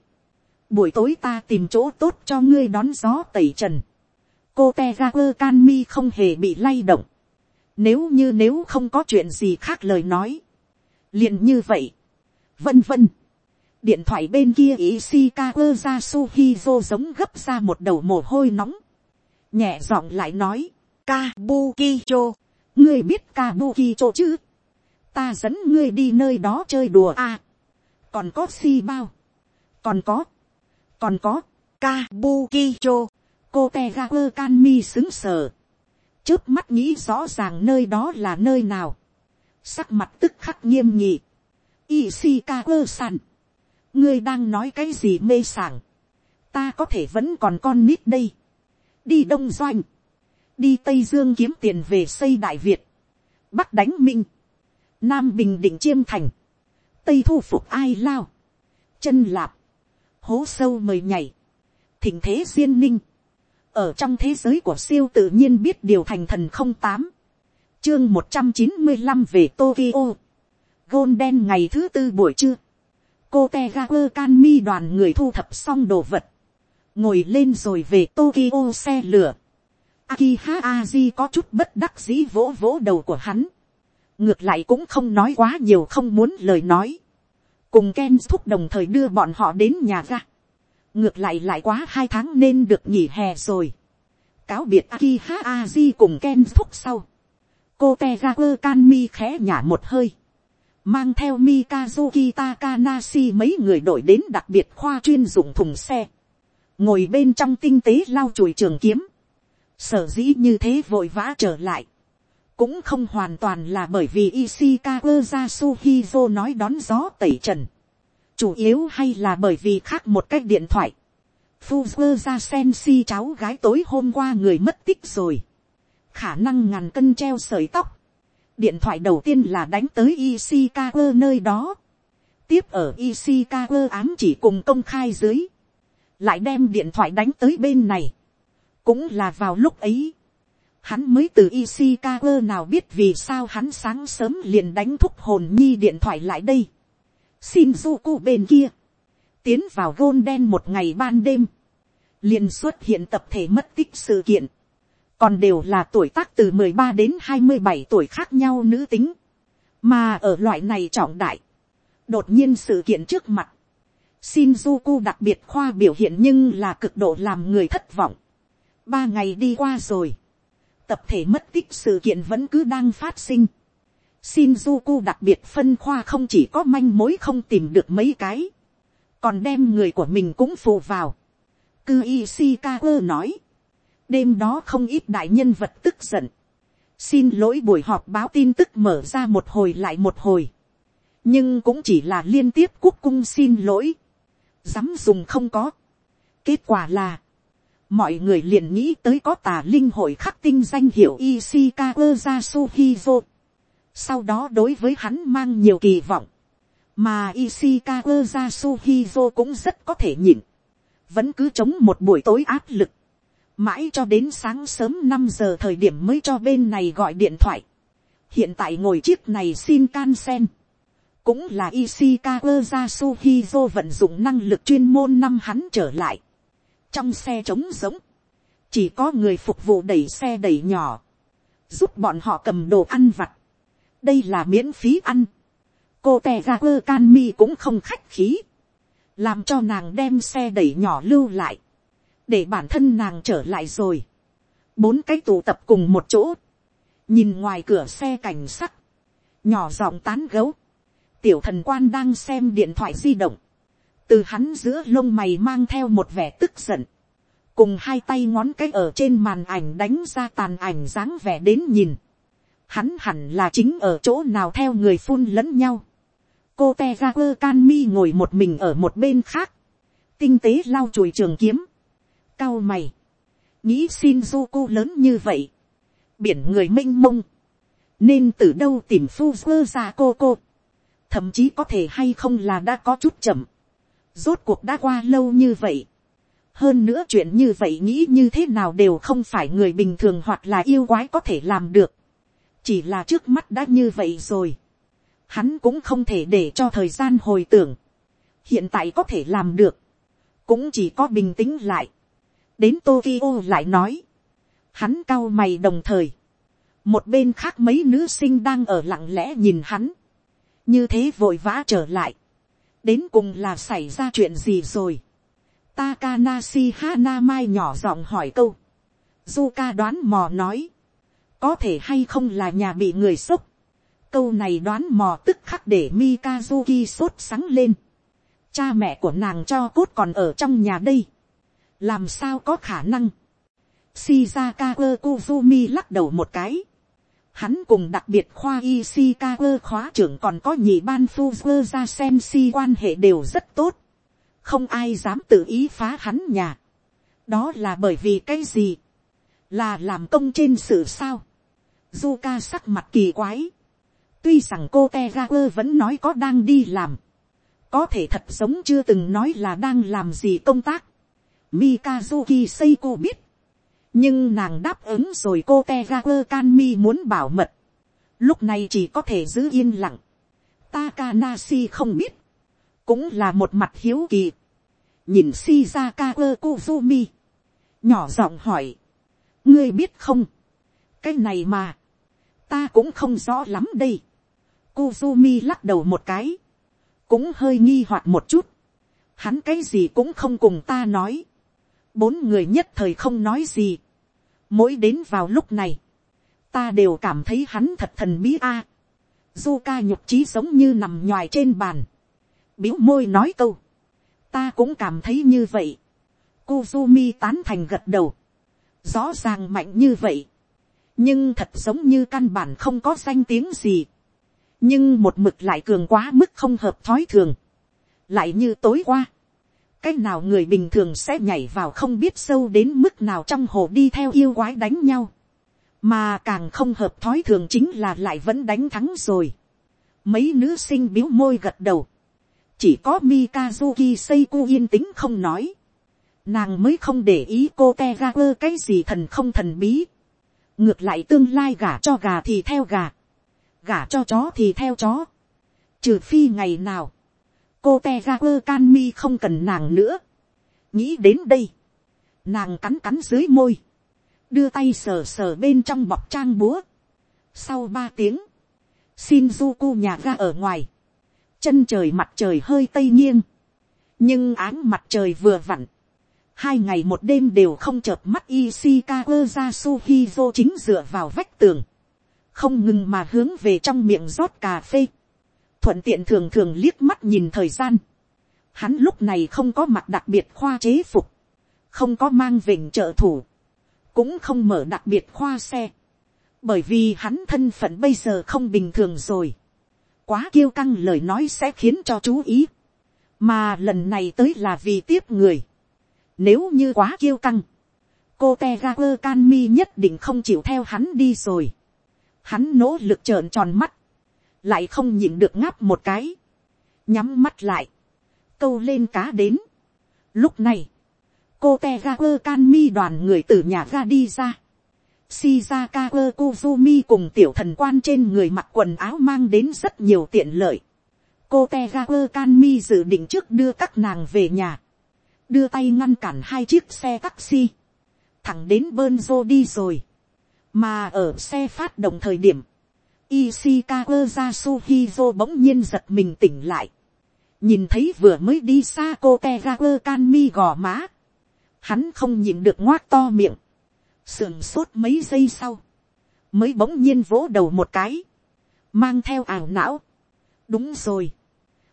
buổi tối ta tìm chỗ tốt cho ngươi đón gió tẩy trần. cô te ga quơ can mi không hề bị lay động nếu như nếu không có chuyện gì khác lời nói. liền như vậy. Vân vân. Điện thoại bên kia Ishikawa Yasuhizo giống gấp ra một đầu mồ hôi nóng. Nhẹ giọng lại nói. Kabukicho. Ngươi biết Kabukicho chứ? Ta dẫn ngươi đi nơi đó chơi đùa à. Còn có si bao. Còn có. Còn có. Kabukicho. Cô Tegaku Kanmi xứng sở trước mắt nghĩ rõ ràng nơi đó là nơi nào. Sắc mặt tức khắc nghiêm nhị. Ishikawa san. Ngươi đang nói cái gì mê sảng. Ta có thể vẫn còn con nít đây. Đi Đông Doanh. Đi Tây Dương kiếm tiền về xây Đại Việt. Bắc đánh Minh. Nam Bình Định Chiêm Thành. Tây thu phục ai lao. Chân lạp. Hố sâu mời nhảy. Thỉnh thế duyên ninh. Ở trong thế giới của siêu tự nhiên biết điều thành thần không tám. Chương một trăm chín mươi năm về tokyo. Golden ngày thứ tư buổi trưa. Cô te ga quơ can mi đoàn người thu thập xong đồ vật. Ngồi lên rồi về tokyo xe lửa. Akiha aji có chút bất đắc dĩ vỗ vỗ đầu của hắn. Ngược lại cũng không nói quá nhiều không muốn lời nói cùng ken thúc đồng thời đưa bọn họ đến nhà ra ngược lại lại quá hai tháng nên được nghỉ hè rồi. cáo biệt Akiha Aji cùng Ken thúc sau. cô tegakur kanmi khẽ nhả một hơi. mang theo mikazuki takanashi mấy người đổi đến đặc biệt khoa chuyên dụng thùng xe. ngồi bên trong tinh tế lau chùi trường kiếm. sở dĩ như thế vội vã trở lại cũng không hoàn toàn là bởi vì Ishikawa Yasuhizo nói đón gió tẩy trần chủ yếu hay là bởi vì khác một cách điện thoại. Fuzua ra cháu gái tối hôm qua người mất tích rồi. khả năng ngàn cân treo sợi tóc. điện thoại đầu tiên là đánh tới Ishikawa nơi đó. tiếp ở Ishikawa ám chỉ cùng công khai dưới. lại đem điện thoại đánh tới bên này. cũng là vào lúc ấy. Hắn mới từ Ishikawa nào biết vì sao hắn sáng sớm liền đánh thúc hồn nhi điện thoại lại đây Shinjuku bên kia. Tiến vào gôn đen một ngày ban đêm. liền xuất hiện tập thể mất tích sự kiện. Còn đều là tuổi tác từ 13 đến 27 tuổi khác nhau nữ tính. Mà ở loại này trọng đại. Đột nhiên sự kiện trước mặt. Shinjuku đặc biệt khoa biểu hiện nhưng là cực độ làm người thất vọng. Ba ngày đi qua rồi. Tập thể mất tích sự kiện vẫn cứ đang phát sinh Shinjuku đặc biệt phân khoa không chỉ có manh mối không tìm được mấy cái. Còn đem người của mình cũng phụ vào. Cư Ishikawa nói. Đêm đó không ít đại nhân vật tức giận. Xin lỗi buổi họp báo tin tức mở ra một hồi lại một hồi. Nhưng cũng chỉ là liên tiếp quốc cung xin lỗi. Dám dùng không có. Kết quả là. Mọi người liền nghĩ tới có tà linh hội khắc tinh danh hiệu Ishikawa Yasuhizo sau đó đối với hắn mang nhiều kỳ vọng, mà Ishikawa Yasuhizo cũng rất có thể nhịn, vẫn cứ chống một buổi tối áp lực, mãi cho đến sáng sớm năm giờ thời điểm mới cho bên này gọi điện thoại, hiện tại ngồi chiếc này xin can sen, cũng là Ishikawa Yasuhizo vận dụng năng lực chuyên môn năm hắn trở lại. Trong xe trống giống, chỉ có người phục vụ đẩy xe đẩy nhỏ, giúp bọn họ cầm đồ ăn vặt. Đây là miễn phí ăn. Cô Tegaku canmi cũng không khách khí, làm cho nàng đem xe đẩy nhỏ lưu lại, để bản thân nàng trở lại rồi. Bốn cái tụ tập cùng một chỗ, nhìn ngoài cửa xe cảnh sắc, nhỏ giọng tán gấu, tiểu thần quan đang xem điện thoại di động, từ hắn giữa lông mày mang theo một vẻ tức giận, cùng hai tay ngón cái ở trên màn ảnh đánh ra tàn ảnh dáng vẻ đến nhìn, hắn hẳn là chính ở chỗ nào theo người phun lẫn nhau, cô te ra quơ can mi ngồi một mình ở một bên khác, tinh tế lau chùi trường kiếm, cao mày, nghĩ Shinjuku lớn như vậy, biển người m i n h mông, nên từ đâu tìm phu quơ ra cô cô, thậm chí có thể hay không là đã có chút chậm, rốt cuộc đã qua lâu như vậy, hơn nữa chuyện như vậy nghĩ như thế nào đều không phải người bình thường hoặc là yêu quái có thể làm được, chỉ là trước mắt đã như vậy rồi, hắn cũng không thể để cho thời gian hồi tưởng, hiện tại có thể làm được, cũng chỉ có bình tĩnh lại, đến Tokyo lại nói. Hắn cao mày đồng thời. Một bên khác mấy nữ sinh đang ở lặng lẽ nhìn hắn. Như thế vội vã trở lại. Đến cùng là xảy ra chuyện gì rồi. Takanashi Hanamai nhỏ giọng hỏi câu. Zuka đoán mò nói. Có thể hay không là nhà bị người sốc. Câu này đoán mò tức khắc để Mikazuki sốt sáng lên. Cha mẹ của nàng cho cốt còn ở trong nhà đây làm sao có khả năng. Shizaka Kuzumi lắc đầu một cái. Hắn cùng đặc biệt khoa Ishikawa khóa trưởng còn có nhị ban Fuzua ra xem si quan hệ đều rất tốt. Không ai dám tự ý phá hắn nhà. Đó là bởi vì cái gì? Là làm công trên sự sao? Zuka sắc mặt kỳ quái. Tuy rằng cô Tegaku vẫn nói có đang đi làm. Có thể thật giống chưa từng nói là đang làm gì công tác. Mikazuki Seiko biết. Nhưng nàng đáp ứng rồi cô Tegaku Kanmi muốn bảo mật. Lúc này chỉ có thể giữ yên lặng. Takanashi không biết. Cũng là một mặt hiếu kỳ. Nhìn Shizaka Kozumi. Nhỏ giọng hỏi. Ngươi biết không? Cái này mà. Ta cũng không rõ lắm đây. Kozumi lắc đầu một cái. Cũng hơi nghi hoặc một chút. Hắn cái gì cũng không cùng ta nói bốn người nhất thời không nói gì. mỗi đến vào lúc này, ta đều cảm thấy hắn thật thần bí a. À. du ca nhục trí giống như nằm nhòi trên bàn. biếu môi nói câu. ta cũng cảm thấy như vậy. Kuzumi tán thành gật đầu. rõ ràng mạnh như vậy. nhưng thật giống như căn bản không có danh tiếng gì. nhưng một mực lại cường quá mức không hợp thói thường. lại như tối qua cái nào người bình thường sẽ nhảy vào không biết sâu đến mức nào trong hồ đi theo yêu quái đánh nhau. Mà càng không hợp thói thường chính là lại vẫn đánh thắng rồi. Mấy nữ sinh biếu môi gật đầu. Chỉ có Mikazuki Seiku yên tĩnh không nói. Nàng mới không để ý cô Tegaku cái gì thần không thần bí. Ngược lại tương lai gả cho gà thì theo gà. Gả cho chó thì theo chó. Trừ phi ngày nào cô te ra quơ can mi không cần nàng nữa. nghĩ đến đây, nàng cắn cắn dưới môi, đưa tay sờ sờ bên trong bọc trang búa. sau ba tiếng, Shinjuku nhà ga ở ngoài, chân trời mặt trời hơi tây nghiêng, nhưng áng mặt trời vừa vặn, hai ngày một đêm đều không chợp mắt Ishikawa ra Suhizo chính dựa vào vách tường, không ngừng mà hướng về trong miệng rót cà phê thuận tiện thường thường liếc mắt nhìn thời gian. Hắn lúc này không có mặt đặc biệt khoa chế phục, không có mang vịnh trợ thủ, cũng không mở đặc biệt khoa xe, bởi vì hắn thân phận bây giờ không bình thường rồi. Quá kiêu căng lời nói sẽ khiến cho chú ý, mà lần này tới là vì tiếp người. Nếu như quá kiêu căng, cô te kanmi quơ can mi nhất định không chịu theo hắn đi rồi. Hắn nỗ lực trợn tròn mắt, lại không nhịn được ngáp một cái, nhắm mắt lại, câu lên cá đến. Lúc này, cô te ga quơ can mi đoàn người từ nhà ga đi ra. Shizaka quơ Kuzumi cùng tiểu thần quan trên người mặc quần áo mang đến rất nhiều tiện lợi. cô te ga quơ can mi dự định trước đưa các nàng về nhà, đưa tay ngăn cản hai chiếc xe taxi, thẳng đến bơn Dô đi rồi, mà ở xe phát động thời điểm, Ishikawa Yasuhizo bỗng nhiên giật mình tỉnh lại. Nhìn thấy vừa mới đi xa cô Tegaku Kanmi gò má. Hắn không nhìn được ngoác to miệng. Sườn sốt mấy giây sau. Mới bỗng nhiên vỗ đầu một cái. Mang theo ảo não. Đúng rồi.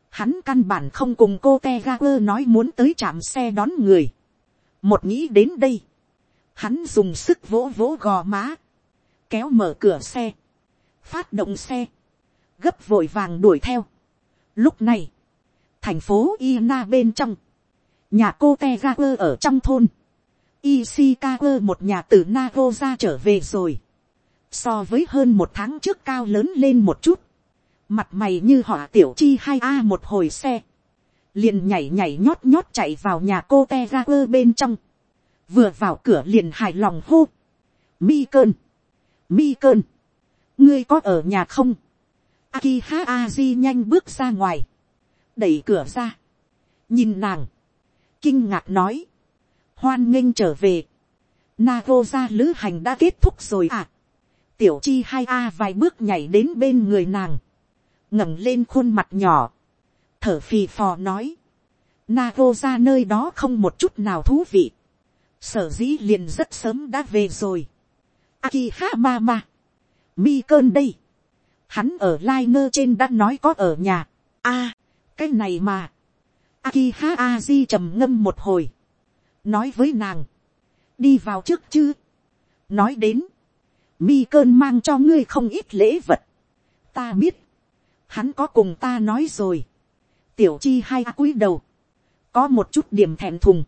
Hắn căn bản không cùng cô Tegaku nói muốn tới trạm xe đón người. Một nghĩ đến đây. Hắn dùng sức vỗ vỗ gò má. Kéo mở cửa xe phát động xe, gấp vội vàng đuổi theo. Lúc này, thành phố Ina bên trong, nhà cô Tegaku ở trong thôn, Ishikawa một nhà từ Nago ra trở về rồi. So với hơn một tháng trước cao lớn lên một chút. Mặt mày như họ tiểu chi hai a một hồi xe. Liền nhảy nhảy nhót nhót chạy vào nhà cô Tegaku bên trong. Vừa vào cửa liền hài lòng hô. Mi cơn. Mi cơn ngươi có ở nhà không, Akiha Aji nhanh bước ra ngoài, đẩy cửa ra, nhìn nàng, kinh ngạc nói, hoan nghênh trở về, Nago ra lữ hành đã kết thúc rồi à, tiểu chi hai a vài bước nhảy đến bên người nàng, ngẩng lên khuôn mặt nhỏ, thở phì phò nói, Nago ra nơi đó không một chút nào thú vị, sở dĩ liền rất sớm đã về rồi, Akiha mama, mi cơn đây. Hắn ở liner trên đã nói có ở nhà. a, cái này mà. Akiha Aji trầm ngâm một hồi. Nói với nàng. Đi vào trước chứ. Nói đến. Mi cơn mang cho ngươi không ít lễ vật. Ta biết. Hắn có cùng ta nói rồi. Tiểu chi hai cúi đầu. Có một chút điểm thẹn thùng.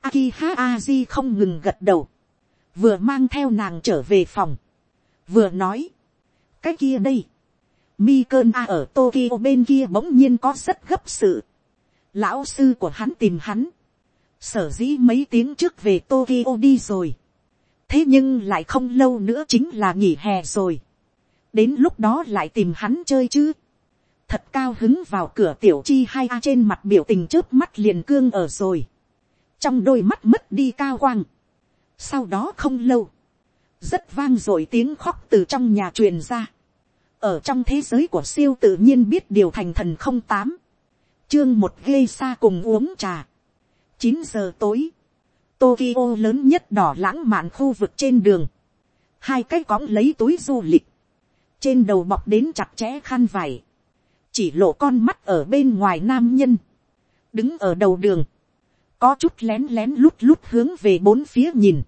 Akiha Aji không ngừng gật đầu. Vừa mang theo nàng trở về phòng vừa nói, cái kia đây, mi cơn a ở tokyo bên kia bỗng nhiên có rất gấp sự, lão sư của hắn tìm hắn, sở dĩ mấy tiếng trước về tokyo đi rồi, thế nhưng lại không lâu nữa chính là nghỉ hè rồi, đến lúc đó lại tìm hắn chơi chứ, thật cao hứng vào cửa tiểu chi hai a trên mặt biểu tình trước mắt liền cương ở rồi, trong đôi mắt mất đi cao quang, sau đó không lâu, rất vang dội tiếng khóc từ trong nhà truyền ra. ở trong thế giới của siêu tự nhiên biết điều thành thần không tám, chương một ghê xa cùng uống trà. chín giờ tối, Tokyo lớn nhất đỏ lãng mạn khu vực trên đường, hai cái cõng lấy túi du lịch, trên đầu bọc đến chặt chẽ khăn vải, chỉ lộ con mắt ở bên ngoài nam nhân, đứng ở đầu đường, có chút lén lén lút lút hướng về bốn phía nhìn,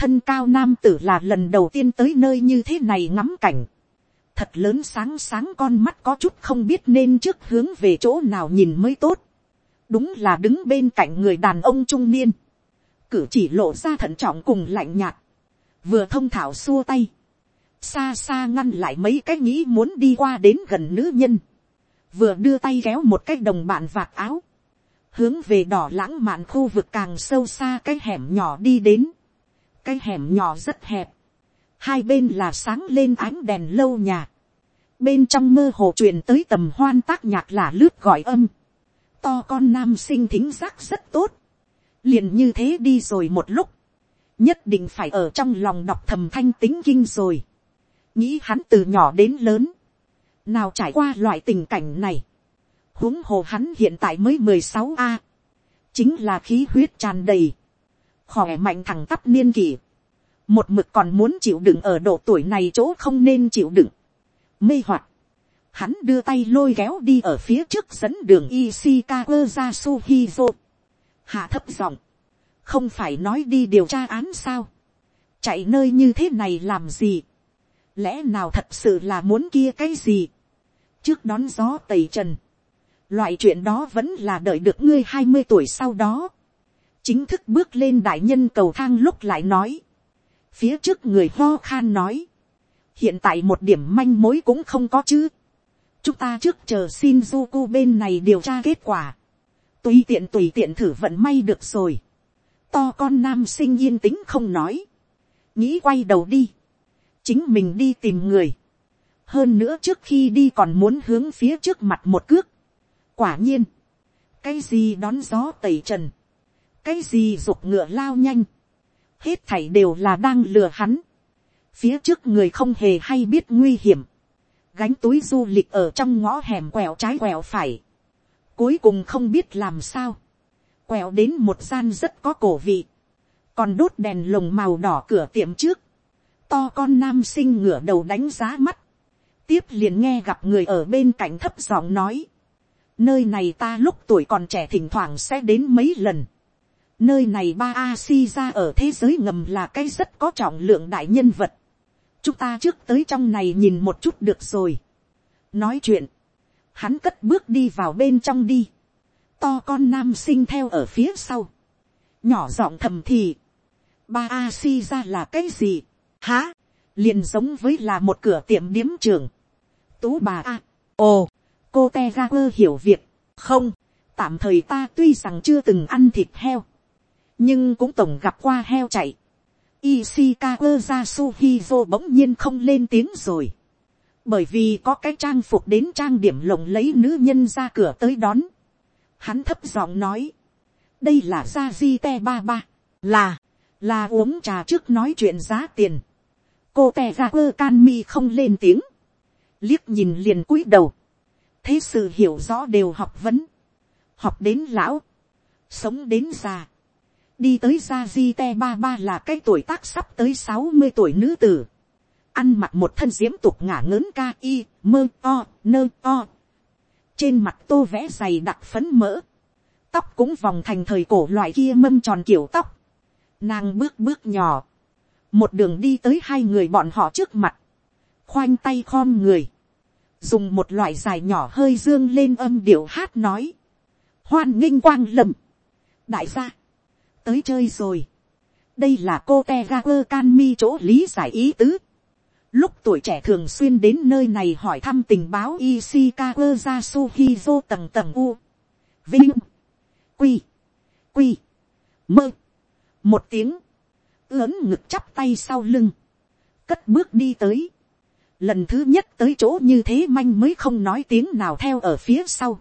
thân cao nam tử là lần đầu tiên tới nơi như thế này ngắm cảnh. Thật lớn sáng sáng con mắt có chút không biết nên trước hướng về chỗ nào nhìn mới tốt. Đúng là đứng bên cạnh người đàn ông trung niên. Cử chỉ lộ ra thận trọng cùng lạnh nhạt. Vừa thông thảo xua tay. Xa xa ngăn lại mấy cái nghĩ muốn đi qua đến gần nữ nhân. Vừa đưa tay kéo một cái đồng bạn vạt áo. Hướng về đỏ lãng mạn khu vực càng sâu xa cái hẻm nhỏ đi đến cái hẻm nhỏ rất hẹp, hai bên là sáng lên ánh đèn lâu nhà, bên trong mơ hồ truyền tới tầm hoan tác nhạc là lướt gọi âm, to con nam sinh thính giác rất tốt, liền như thế đi rồi một lúc, nhất định phải ở trong lòng đọc thầm thanh tính kinh rồi, nghĩ hắn từ nhỏ đến lớn, nào trải qua loại tình cảnh này, huống hồ hắn hiện tại mới mười sáu a, chính là khí huyết tràn đầy, khỏe mạnh thằng tắp niên kỷ, một mực còn muốn chịu đựng ở độ tuổi này chỗ không nên chịu đựng, mê hoặc, hắn đưa tay lôi kéo đi ở phía trước dẫn đường Ishikawa ra Suhizo, hạ thấp giọng, không phải nói đi điều tra án sao, chạy nơi như thế này làm gì, lẽ nào thật sự là muốn kia cái gì, trước đón gió tẩy trần, loại chuyện đó vẫn là đợi được ngươi hai mươi tuổi sau đó, chính thức bước lên đại nhân cầu thang lúc lại nói, phía trước người ho khan nói, hiện tại một điểm manh mối cũng không có chứ, chúng ta trước chờ Shinjuku bên này điều tra kết quả, tùy tiện tùy tiện thử vận may được rồi, to con nam sinh yên tĩnh không nói, nghĩ quay đầu đi, chính mình đi tìm người, hơn nữa trước khi đi còn muốn hướng phía trước mặt một cước. quả nhiên, cái gì đón gió tẩy trần, cái gì giục ngựa lao nhanh, hết thảy đều là đang lừa hắn. phía trước người không hề hay biết nguy hiểm, gánh túi du lịch ở trong ngõ hẻm quẹo trái quẹo phải, cuối cùng không biết làm sao, quẹo đến một gian rất có cổ vị, còn đốt đèn lồng màu đỏ cửa tiệm trước, to con nam sinh ngửa đầu đánh giá mắt, tiếp liền nghe gặp người ở bên cạnh thấp giọng nói, nơi này ta lúc tuổi còn trẻ thỉnh thoảng sẽ đến mấy lần, nơi này ba a si ra ở thế giới ngầm là cái rất có trọng lượng đại nhân vật, chúng ta trước tới trong này nhìn một chút được rồi. nói chuyện, hắn cất bước đi vào bên trong đi, to con nam sinh theo ở phía sau, nhỏ giọng thầm thì, ba a si ra là cái gì, hả? Liền giống với là một cửa tiệm điếm trường, tú bà a, ồ, cô te ra quơ hiểu việc, không, tạm thời ta tuy rằng chưa từng ăn thịt heo, nhưng cũng tổng gặp qua heo chạy, Ishikawa Yasuhizo bỗng nhiên không lên tiếng rồi. Bởi vì có cái trang phục đến trang điểm lộng lấy nữ nhân ra cửa tới đón. Hắn thấp giọng nói. Đây là Zazite ba ba. Là, là uống trà trước nói chuyện giá tiền. Cô tè ra quơ can mi không lên tiếng. Liếc nhìn liền cúi đầu. Thế sự hiểu rõ đều học vấn. Học đến lão. Sống đến già đi tới ra di te ba ba là cái tuổi tác sắp tới sáu mươi tuổi nữ tử. ăn mặc một thân diễm tục ngả ngớn ca y, mơ to nơ to trên mặt tô vẽ dày đặc phấn mỡ. tóc cũng vòng thành thời cổ loại kia mâm tròn kiểu tóc. nàng bước bước nhỏ. một đường đi tới hai người bọn họ trước mặt. khoanh tay khom người. dùng một loại dài nhỏ hơi dương lên âm điệu hát nói. hoan nghênh quang lầm. đại gia tới chơi rồi. đây là cô te ga quơ can mi chỗ lý giải ý tứ. lúc tuổi trẻ thường xuyên đến nơi này hỏi thăm tình báo Ishikawa Yasuhizo tầng tầng u. Vinh. Quy. Quy. Mơ. Một tiếng. lớn ngực chắp tay sau lưng. Cất bước đi tới. Lần thứ nhất tới chỗ như thế manh mới không nói tiếng nào theo ở phía sau.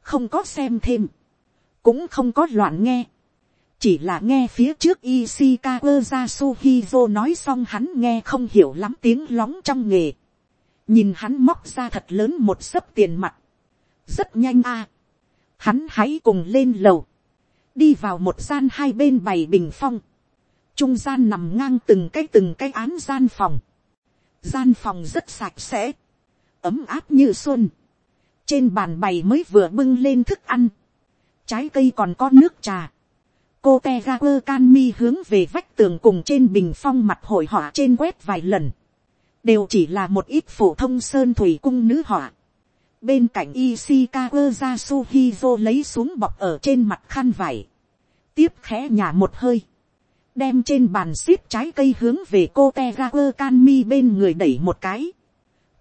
Không có xem thêm. Cũng không có loạn nghe chỉ là nghe phía trước Ishikawa Yasuhizo nói xong hắn nghe không hiểu lắm tiếng lóng trong nghề. Nhìn hắn móc ra thật lớn một sấp tiền mặt. Rất nhanh a Hắn hãy cùng lên lầu. Đi vào một gian hai bên bày bình phong. Trung gian nằm ngang từng cái từng cái án gian phòng. Gian phòng rất sạch sẽ. Ấm áp như xuân. Trên bàn bày mới vừa bưng lên thức ăn. Trái cây còn có nước trà cô te ra quơ can mi hướng về vách tường cùng trên bình phong mặt hội họa trên quét vài lần, đều chỉ là một ít phổ thông sơn thủy cung nữ họa. bên cạnh Ishikawa Yasuhizo lấy xuống bọc ở trên mặt khăn vải, tiếp khẽ nhả một hơi, đem trên bàn xếp trái cây hướng về cô te ra quơ can mi bên người đẩy một cái.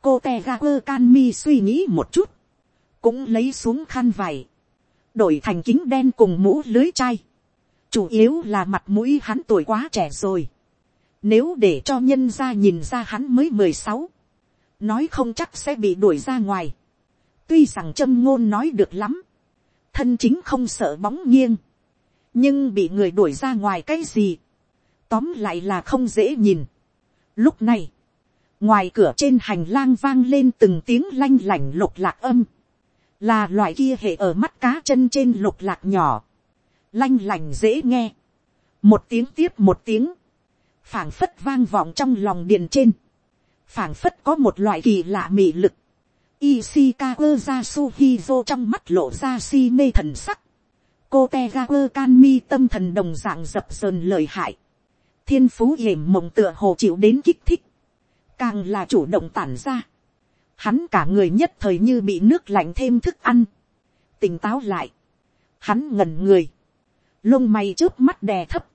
cô te ra quơ can mi suy nghĩ một chút, cũng lấy xuống khăn vải, đổi thành kính đen cùng mũ lưới chai chủ yếu là mặt mũi hắn tuổi quá trẻ rồi. Nếu để cho nhân ra nhìn ra hắn mới mười sáu, nói không chắc sẽ bị đuổi ra ngoài. Tuy rằng châm ngôn nói được lắm, thân chính không sợ bóng nghiêng, nhưng bị người đuổi ra ngoài cái gì, tóm lại là không dễ nhìn. Lúc này, ngoài cửa trên hành lang vang lên từng tiếng lanh lảnh lục lạc âm, là loại kia hệ ở mắt cá chân trên lục lạc nhỏ lanh lành dễ nghe, một tiếng tiếp một tiếng, phảng phất vang vọng trong lòng điện trên, phảng phất có một loại kỳ lạ mị lực, Ishikawa Yasuhizo trong mắt lộ ra si mê thần sắc. Cô Tegaku Kanmi tâm thần đồng dạng dập dờn lời hại. Thiên phú hiểm mộng tựa hồ chịu đến kích thích. Càng là chủ động tản ra. Hắn cả người nhất thời như bị nước lạnh thêm thức ăn. Tỉnh táo lại. Hắn ngẩn người lông mày trước mắt đè thấp,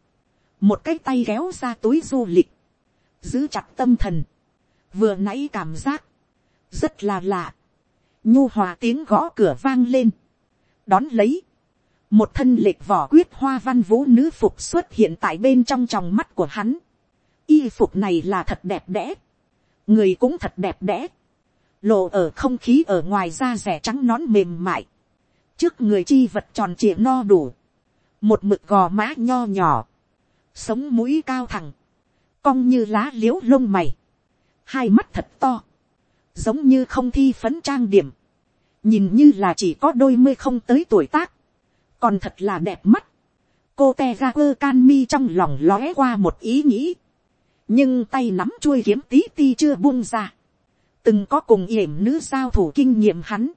một cái tay kéo ra túi du lịch, giữ chặt tâm thần, vừa nãy cảm giác, rất là lạ, nhu hòa tiếng gõ cửa vang lên, đón lấy, một thân lệch vỏ quyết hoa văn vũ nữ phục xuất hiện tại bên trong tròng mắt của hắn, y phục này là thật đẹp đẽ, người cũng thật đẹp đẽ, lộ ở không khí ở ngoài da rẻ trắng nón mềm mại, trước người chi vật tròn trịa no đủ, một mực gò má nho nhỏ, sống mũi cao thẳng, cong như lá l i ễ u lông mày, hai mắt thật to, giống như không thi phấn trang điểm, nhìn như là chỉ có đôi mươi không tới tuổi tác, còn thật là đẹp mắt, cô te ra quơ can mi trong lòng lóe qua một ý nghĩ, nhưng tay nắm chuôi kiếm tí ti chưa buông ra, từng có cùng yểm nữ giao thủ kinh nghiệm hắn,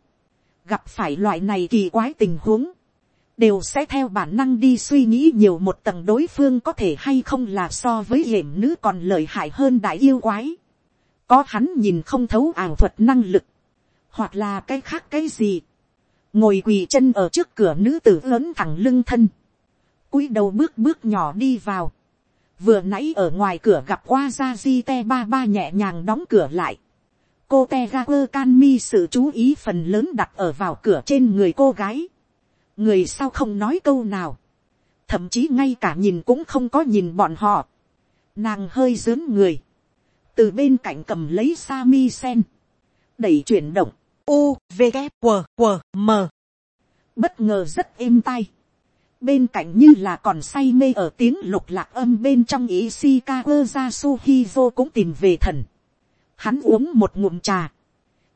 gặp phải loại này kỳ quái tình huống, đều sẽ theo bản năng đi suy nghĩ nhiều một tầng đối phương có thể hay không là so với hiểm nữ còn lợi hại hơn đại yêu quái. Có hắn nhìn không thấu ảo thuật năng lực, hoặc là cái khác cái gì. Ngồi quỳ chân ở trước cửa nữ tử lớn thẳng lưng thân. cúi đầu bước bước nhỏ đi vào. Vừa nãy ở ngoài cửa gặp qua ra di te ba ba nhẹ nhàng đóng cửa lại. Cô te ga quơ can mi sự chú ý phần lớn đặt ở vào cửa trên người cô gái người sao không nói câu nào, thậm chí ngay cả nhìn cũng không có nhìn bọn họ, nàng hơi dướn người, từ bên cạnh cầm lấy sa mi sen, đẩy chuyển động, u v g q q m. Bất ngờ rất êm tai, bên cạnh như là còn say mê ở tiếng lục lạc âm bên trong ý shikawa ra suhizo cũng tìm về thần. Hắn uống một ngụm trà.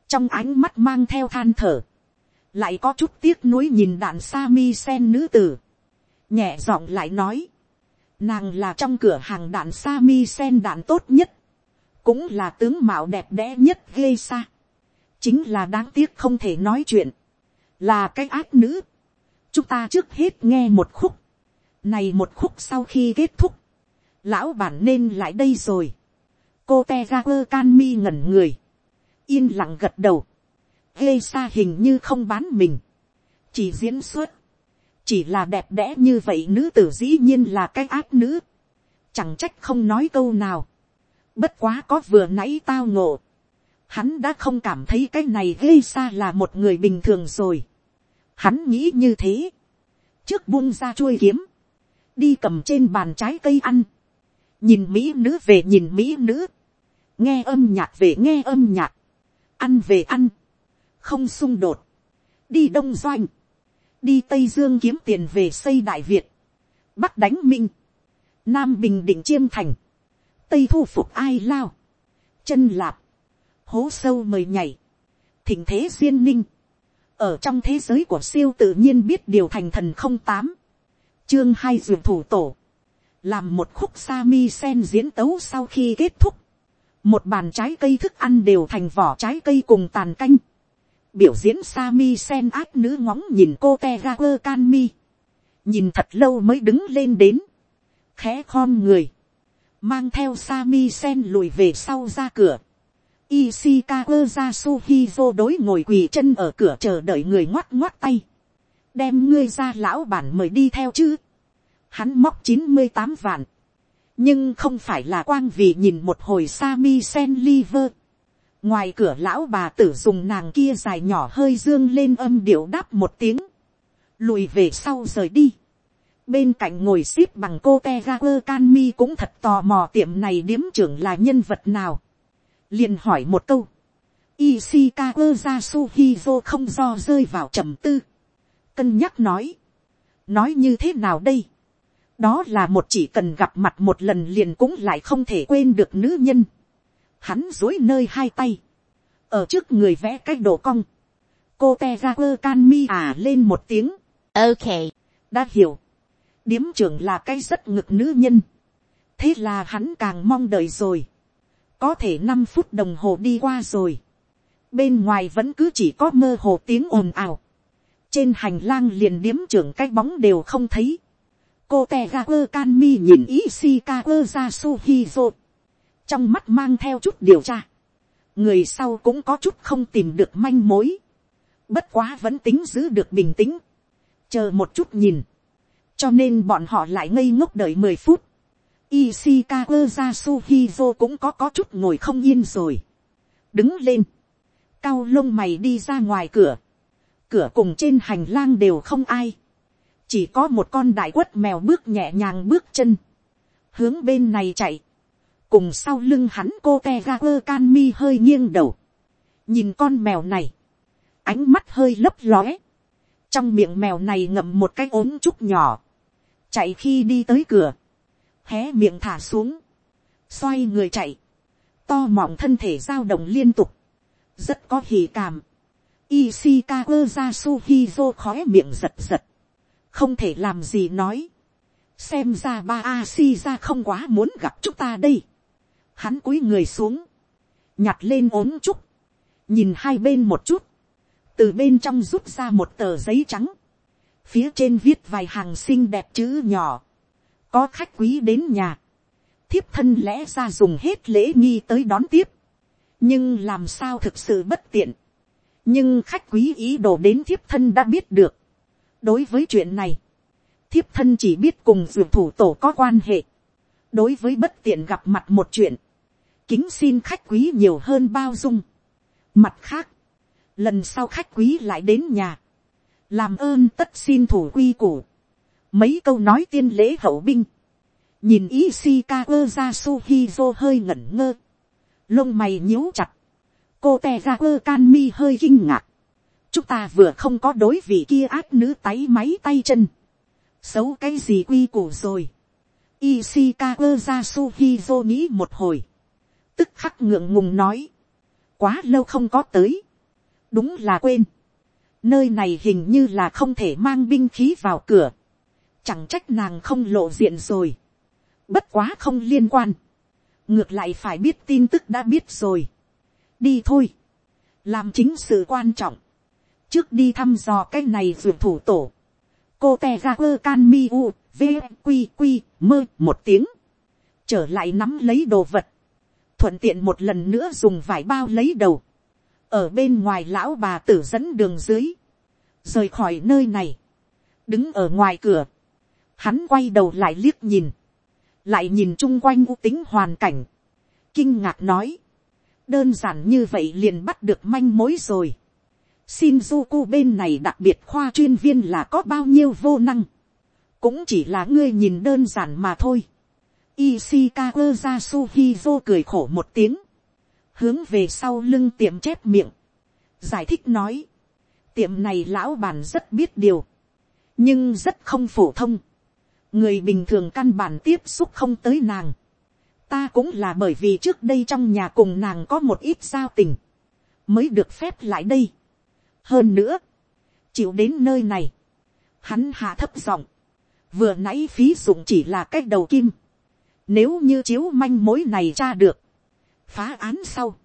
Trong ánh mắt mang theo than thở lại có chút tiếc nuối nhìn đạn sa mi sen nữ tử, nhẹ giọng lại nói, nàng là trong cửa hàng đạn sa mi sen đạn tốt nhất, cũng là tướng mạo đẹp đẽ nhất ghê xa, chính là đáng tiếc không thể nói chuyện, là cái ác nữ, chúng ta trước hết nghe một khúc, này một khúc sau khi kết thúc, lão bản nên lại đây rồi, cô te ga quơ can mi ngẩn người, yên lặng gật đầu, ghê xa hình như không bán mình, chỉ diễn xuất, chỉ là đẹp đẽ như vậy nữ tử dĩ nhiên là cái ác nữ, chẳng trách không nói câu nào, bất quá có vừa nãy tao ngộ, hắn đã không cảm thấy cái này ghê xa là một người bình thường rồi, hắn nghĩ như thế, trước buông ra chuôi kiếm, đi cầm trên bàn trái cây ăn, nhìn mỹ nữ về nhìn mỹ nữ, nghe âm nhạc về nghe âm nhạc, ăn về ăn, không xung đột, đi đông doanh, đi tây dương kiếm tiền về xây đại việt, bắc đánh minh, nam bình định chiêm thành, tây thu phục ai lao, chân lạp, hố sâu mời nhảy, thỉnh thế duyên ninh, ở trong thế giới của siêu tự nhiên biết điều thành thần không tám, chương hai dường thủ tổ, làm một khúc sa mi sen diễn tấu sau khi kết thúc, một bàn trái cây thức ăn đều thành vỏ trái cây cùng tàn canh, biểu diễn Sami sen áp nữ ngóng nhìn cô Tegaku Kanmi. Nhìn thật lâu mới đứng lên đến. Khẽ khom người. Mang theo Sami sen lùi về sau ra cửa. Ishikawa Yasuhizo đối ngồi quỳ chân ở cửa chờ đợi người ngoắt ngoắt tay. Đem ngươi ra lão bản mời đi theo chứ. Hắn móc chín mươi tám vạn. Nhưng không phải là quang vì nhìn một hồi Sami sen liver ngoài cửa lão bà tử dùng nàng kia dài nhỏ hơi dương lên âm điệu đáp một tiếng, lùi về sau rời đi. bên cạnh ngồi x ế p bằng cô te ga quơ can mi cũng thật tò mò tiệm này điếm trưởng là nhân vật nào. liền hỏi một câu. Ishikawa Yasuhizo không do rơi vào trầm tư. Cân nhắc nói. Nói như thế nào đây? Đó là một chỉ cần gặp mặt một lần liền cũng lại không thể quên được nữ nhân hắn dối nơi hai tay, ở trước người vẽ cái độ cong, cô te ra quơ can mi à lên một tiếng, ok, đã hiểu, điếm trưởng là cái rất ngực nữ nhân, thế là hắn càng mong đợi rồi, có thể năm phút đồng hồ đi qua rồi, bên ngoài vẫn cứ chỉ có mơ hồ tiếng ồn ào, trên hành lang liền điếm trưởng cái bóng đều không thấy, cô te ga quơ can mi nhìn ý si ka quơ ra su hi rột, trong mắt mang theo chút điều tra, người sau cũng có chút không tìm được manh mối, bất quá vẫn tính giữ được bình tĩnh, chờ một chút nhìn, cho nên bọn họ lại ngây ngốc đợi mười phút, Ishikawa Yasuhizo cũng có có chút ngồi không yên rồi. Đứng lên. Cao lông mày đi ra ngoài cửa. Cửa cùng trên hành lang đều không ai. Chỉ có một con đại quất mèo bước nhẹ nhàng bước chân. Hướng bên này chạy cùng sau lưng hắn cô te ga quơ can mi hơi nghiêng đầu, nhìn con mèo này, ánh mắt hơi lấp lóe, trong miệng mèo này ngậm một cái ốm trúc nhỏ, chạy khi đi tới cửa, hé miệng thả xuống, xoay người chạy, to mọng thân thể dao động liên tục, rất có hỉ cảm. Ishikawa Yasuhizo khóe miệng giật giật, không thể làm gì nói, xem ra ba a si ra không quá muốn gặp chúng ta đây. Hắn cúi người xuống, nhặt lên ốm trúc, nhìn hai bên một chút, từ bên trong rút ra một tờ giấy trắng, phía trên viết vài hàng xinh đẹp chữ nhỏ, có khách quý đến nhà, thiếp thân lẽ ra dùng hết lễ nghi tới đón tiếp, nhưng làm sao thực sự bất tiện, nhưng khách quý ý đồ đến thiếp thân đã biết được. đối với chuyện này, thiếp thân chỉ biết cùng dược thủ tổ có quan hệ. đối với bất tiện gặp mặt một chuyện, kính xin khách quý nhiều hơn bao dung. mặt khác, lần sau khách quý lại đến nhà, làm ơn tất xin thủ quy củ, mấy câu nói tiên lễ hậu binh, nhìn Ishikawa zo hơi ngẩn ngơ, lông mày nhíu chặt, cô te ra quơ can mi hơi kinh ngạc, chúng ta vừa không có đối vị kia ác nữ táy máy tay chân, xấu cái gì quy củ rồi, Ishikawa Yasuhizo nghĩ một hồi, tức khắc ngượng ngùng nói, quá lâu không có tới, đúng là quên, nơi này hình như là không thể mang binh khí vào cửa, chẳng trách nàng không lộ diện rồi, bất quá không liên quan, ngược lại phải biết tin tức đã biết rồi, đi thôi, làm chính sự quan trọng, trước đi thăm dò cái này ruột thủ tổ, cô te ga quơ can mi u v q q mơ một tiếng, trở lại nắm lấy đồ vật, thuận tiện một lần nữa dùng vải bao lấy đầu, ở bên ngoài lão bà tử dẫn đường dưới, rời khỏi nơi này, đứng ở ngoài cửa, hắn quay đầu lại liếc nhìn, lại nhìn chung quanh u tính hoàn cảnh, kinh ngạc nói, đơn giản như vậy liền bắt được manh mối rồi. Shinjuku bên này đặc biệt khoa chuyên viên là có bao nhiêu vô năng, cũng chỉ là ngươi nhìn đơn giản mà thôi. Ishikawa Yasuhizo cười khổ một tiếng, hướng về sau lưng tiệm chép miệng, giải thích nói, tiệm này lão bản rất biết điều, nhưng rất không phổ thông, người bình thường căn bản tiếp xúc không tới nàng, ta cũng là bởi vì trước đây trong nhà cùng nàng có một ít giao tình, mới được phép lại đây. hơn nữa, chịu đến nơi này, hắn hạ thấp giọng, vừa nãy phí dụng chỉ là cách đầu kim, nếu như chiếu manh mối này tra được, phá án sau,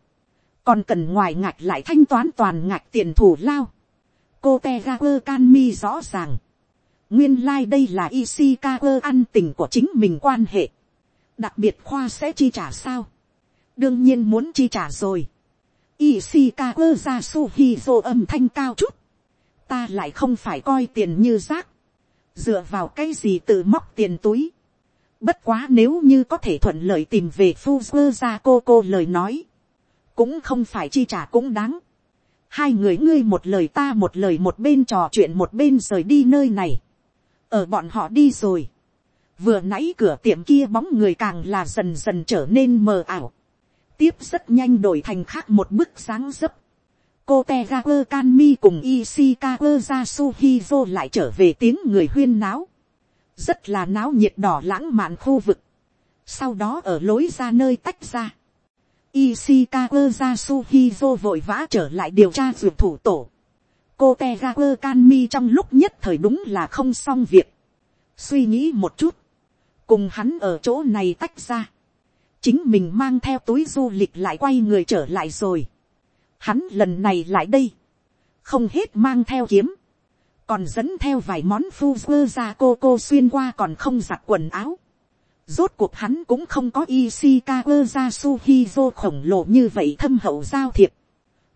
còn cần ngoài ngạch lại thanh toán toàn ngạch tiền thủ lao. cô te ga can mi rõ ràng, nguyên lai đây là Ishikawa ăn tình của chính mình quan hệ đặc biệt khoa sẽ chi trả sao, đương nhiên muốn chi trả rồi. Ishikawa ra suhizo âm thanh cao chút, ta lại không phải coi tiền như rác, dựa vào cái gì tự móc tiền túi. Bất quá nếu như có thể thuận lợi tìm về Fuzzer ra cô cô lời nói, cũng không phải chi trả cũng đáng. Hai người ngươi một lời ta một lời một bên trò chuyện một bên rời đi nơi này. Ở bọn họ đi rồi vừa nãy cửa tiệm kia bóng người càng là dần dần trở nên mờ ảo, tiếp rất nhanh đổi thành khác một bức sáng dấp. cô Tegaku Kanmi cùng Ishikawa quơ lại trở về tiếng người huyên náo, rất là náo nhiệt đỏ lãng mạn khu vực, sau đó ở lối ra nơi tách ra. Ishikawa Yasuhizo vội vã trở lại điều tra dược thủ tổ. cô te trong lúc nhất thời đúng là không xong việc. suy nghĩ một chút, cùng hắn ở chỗ này tách ra, chính mình mang theo túi du lịch lại quay người trở lại rồi. Hắn lần này lại đây, không hết mang theo kiếm, còn dẫn theo vài món phu quơ ra cô cô xuyên qua còn không giặt quần áo. Rốt cuộc hắn cũng không có Ishikawa ra Suhizo khổng lồ như vậy thâm hậu giao thiệp.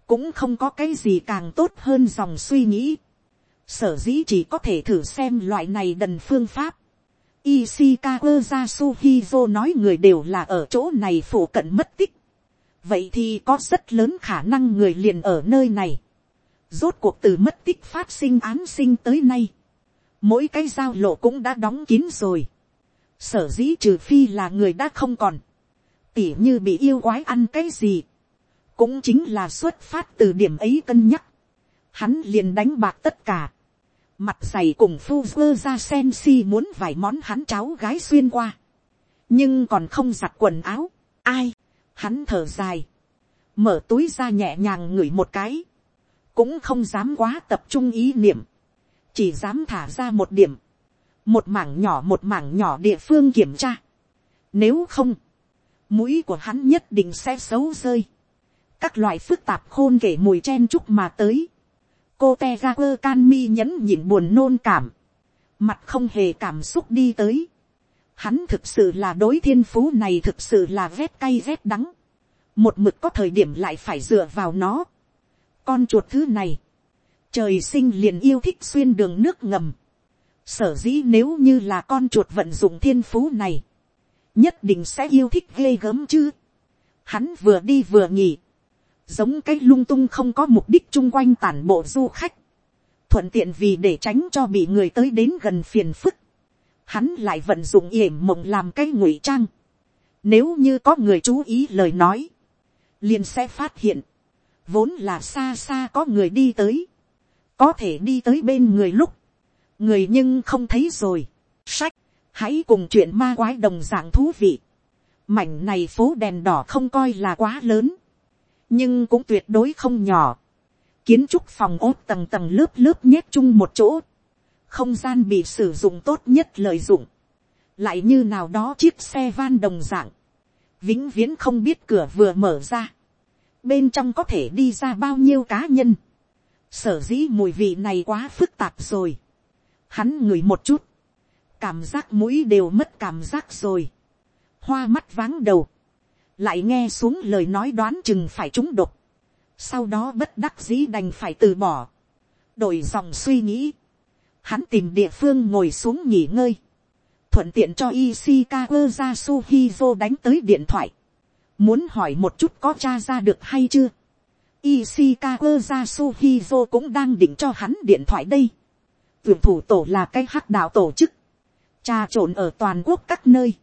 Cũng không có cái gì càng tốt hơn dòng suy nghĩ. Sở dĩ chỉ có thể thử xem loại này đần phương pháp. Ishikawa Yasuhizo nói người đều là ở chỗ này phổ cận mất tích. Vậy thì có rất lớn khả năng người liền ở nơi này. Rốt cuộc từ mất tích phát sinh án sinh tới nay. Mỗi cái giao lộ cũng đã đóng kín rồi. Sở dĩ trừ phi là người đã không còn. Tỉ như bị yêu quái ăn cái gì. cũng chính là xuất phát từ điểm ấy cân nhắc, hắn liền đánh bạc tất cả, mặt dày cùng phu vơ ra sen si muốn vài món hắn cháu gái xuyên qua, nhưng còn không giặt quần áo, ai, hắn thở dài, mở túi ra nhẹ nhàng ngửi một cái, cũng không dám quá tập trung ý niệm, chỉ dám thả ra một điểm, một mảng nhỏ một mảng nhỏ địa phương kiểm tra. Nếu không, mũi của hắn nhất định sẽ xấu rơi. các loại phức tạp khôn kể mùi chen chúc mà tới. cô te ra quơ can mi nhẫn nhịn buồn nôn cảm, mặt không hề cảm xúc đi tới. Hắn thực sự là đối thiên phú này thực sự là rét cay rét đắng. một mực có thời điểm lại phải dựa vào nó con chuột thứ này, trời sinh liền yêu thích xuyên đường nước ngầm Sở dĩ nếu như là con chuột vận dụng thiên phú này. Nhất định sẽ yêu thích ghê gớm chứ. Hắn vừa đi vừa nghỉ. Giống cái lung tung không có mục đích chung quanh tản bộ du khách. Thuận tiện vì để tránh cho bị người tới đến gần phiền phức. Hắn lại vận dụng yểm mộng làm cái ngụy trang. Nếu như có người chú ý lời nói. Liền sẽ phát hiện. Vốn là xa xa có người đi tới. Có thể đi tới bên người lúc người nhưng không thấy rồi. sách, hãy cùng chuyện ma quái đồng dạng thú vị. mảnh này phố đèn đỏ không coi là quá lớn, nhưng cũng tuyệt đối không nhỏ. kiến trúc phòng ốt tầng tầng lớp lớp nhét chung một chỗ. không gian bị sử dụng tốt nhất lợi dụng. lại như nào đó chiếc xe van đồng dạng. vĩnh viễn không biết cửa vừa mở ra bên trong có thể đi ra bao nhiêu cá nhân. sở dĩ mùi vị này quá phức tạp rồi Hắn ngửi một chút. Cảm giác mũi đều mất cảm giác rồi. Hoa mắt váng đầu. Lại nghe xuống lời nói đoán chừng phải trúng độc. Sau đó bất đắc dĩ đành phải từ bỏ. Đổi dòng suy nghĩ. Hắn tìm địa phương ngồi xuống nghỉ ngơi. Thuận tiện cho Ishikawa Jasuhizo đánh tới điện thoại. Muốn hỏi một chút có cha ra được hay chưa. Ishikawa Jasuhizo cũng đang định cho hắn điện thoại đây Tưởng thủ tổ là cái hắc đạo tổ chức, trà trộn ở toàn quốc các nơi,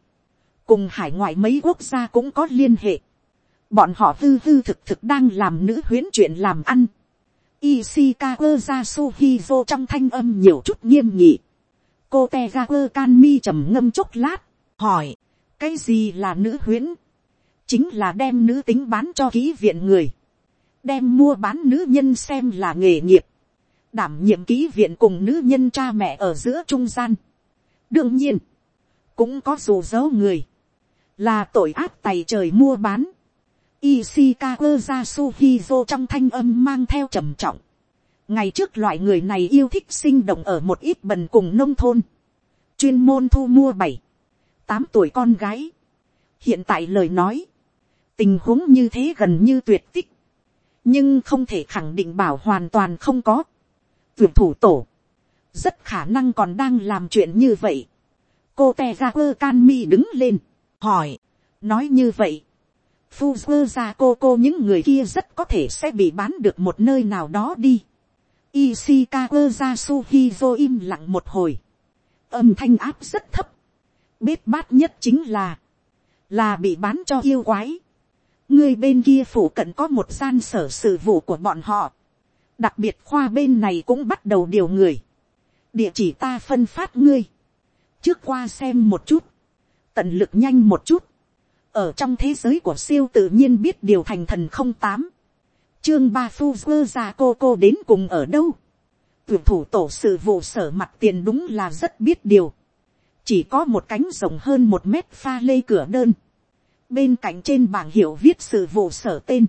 cùng hải ngoại mấy quốc gia cũng có liên hệ, bọn họ hư hư thực thực đang làm nữ huyến chuyện làm ăn, Ishikawa Yasuhizo trong thanh âm nhiều chút nghiêm nghị. Cô Tegaku Kanmi trầm ngâm chốc lát, hỏi, cái gì là nữ huyến? Chính là đem nữ tính bán cho ký viện người. Đem mua bán nữ nhân xem là nghề nghiệp đảm nhiệm ký viện cùng nữ nhân cha mẹ ở giữa trung gian. đương nhiên, cũng có dù dấu người, là tội ác tày trời mua bán. Ishikawa Yasuhizo trong thanh âm mang theo trầm trọng. Ngày trước loại người này yêu thích sinh động ở một ít bần cùng nông thôn. Chuyên môn thu mua bảy, tám tuổi con gái. Hiện tại lời nói, tình huống như thế gần như tuyệt tích. Nhưng không thể khẳng định bảo hoàn toàn không có tuyển thủ tổ, rất khả năng còn đang làm chuyện như vậy. cô te ra quơ can mi đứng lên, hỏi, nói như vậy, phu quơ ra cô cô những người kia rất có thể sẽ bị bán được một nơi nào đó đi. Ishikawa ra Suhizo im lặng một hồi. Âm thanh áp rất thấp. Bết bát nhất chính là. Là bị bán cho yêu quái. Người bên kia phủ cận có một gian sở sự vụ của bọn họ. Đặc biệt khoa bên này cũng bắt đầu điều người, địa chỉ ta phân phát ngươi, trước qua xem một chút, tận lực nhanh một chút, ở trong thế giới của siêu tự nhiên biết điều thành thần không tám, chương ba phu vơ ra cô cô đến cùng ở đâu, tuyển thủ tổ sự vụ sở mặt tiền đúng là rất biết điều, chỉ có một cánh rộng hơn một mét pha lê cửa đơn, bên cạnh trên bảng hiệu viết sự vụ sở tên,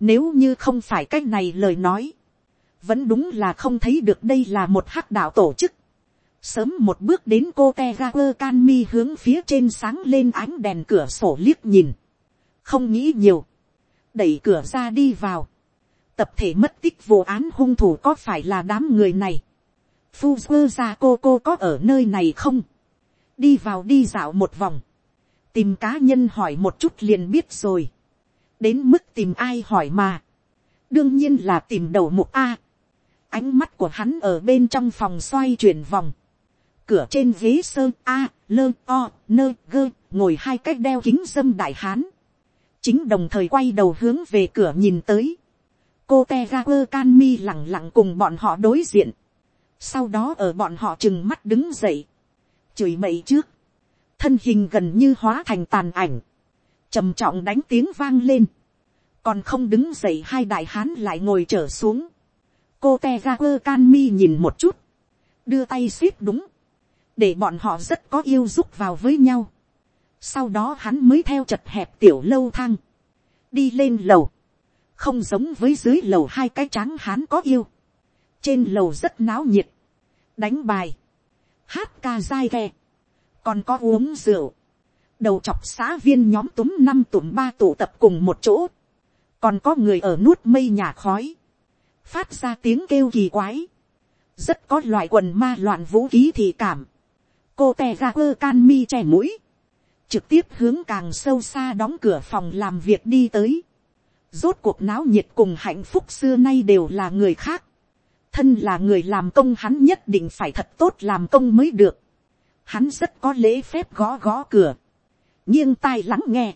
nếu như không phải cái này lời nói, vẫn đúng là không thấy được đây là một hắc đạo tổ chức. Sớm một bước đến cô Tegaper Canmi hướng phía trên sáng lên ánh đèn cửa sổ liếc nhìn. Không nghĩ nhiều. Đẩy cửa ra đi vào. Tập thể mất tích vụ án hung thủ có phải là đám người này. Fuzua ra cô cô có ở nơi này không? Đi vào đi dạo một vòng. Tìm cá nhân hỏi một chút liền biết rồi. Đến mức tìm ai hỏi mà. Đương nhiên là tìm đầu mục A Ánh mắt của hắn ở bên trong phòng xoay chuyển vòng. Cửa trên ghế sơn A, lơ, o, nơ, gơ, ngồi hai cách đeo kính dâm đại hán. chính đồng thời quay đầu hướng về cửa nhìn tới, cô te ga quơ can mi lẳng lặng cùng bọn họ đối diện, sau đó ở bọn họ chừng mắt đứng dậy, chửi mậy trước, thân hình gần như hóa thành tàn ảnh, trầm trọng đánh tiếng vang lên, còn không đứng dậy hai đại hán lại ngồi trở xuống, cô te ga quơ can mi nhìn một chút, đưa tay ship đúng, để bọn họ rất có yêu giúp vào với nhau. Sau đó hắn mới theo chật hẹp tiểu lâu thang, đi lên lầu, không giống với dưới lầu hai cái tráng hắn có yêu. trên lầu rất náo nhiệt, đánh bài, hát ca dai ghe, còn có uống rượu, đầu chọc xã viên nhóm túm năm tụm ba tụ tập cùng một chỗ, còn có người ở nuốt mây nhà khói, phát ra tiếng kêu kỳ quái, rất có loại quần ma loạn vũ khí thì cảm, cô tè ra quơ can mi che mũi, trực tiếp hướng càng sâu xa đóng cửa phòng làm việc đi tới, rốt cuộc náo nhiệt cùng hạnh phúc xưa nay đều là người khác, thân là người làm công hắn nhất định phải thật tốt làm công mới được, hắn rất có lễ phép gõ gõ cửa, nghiêng tai lắng nghe,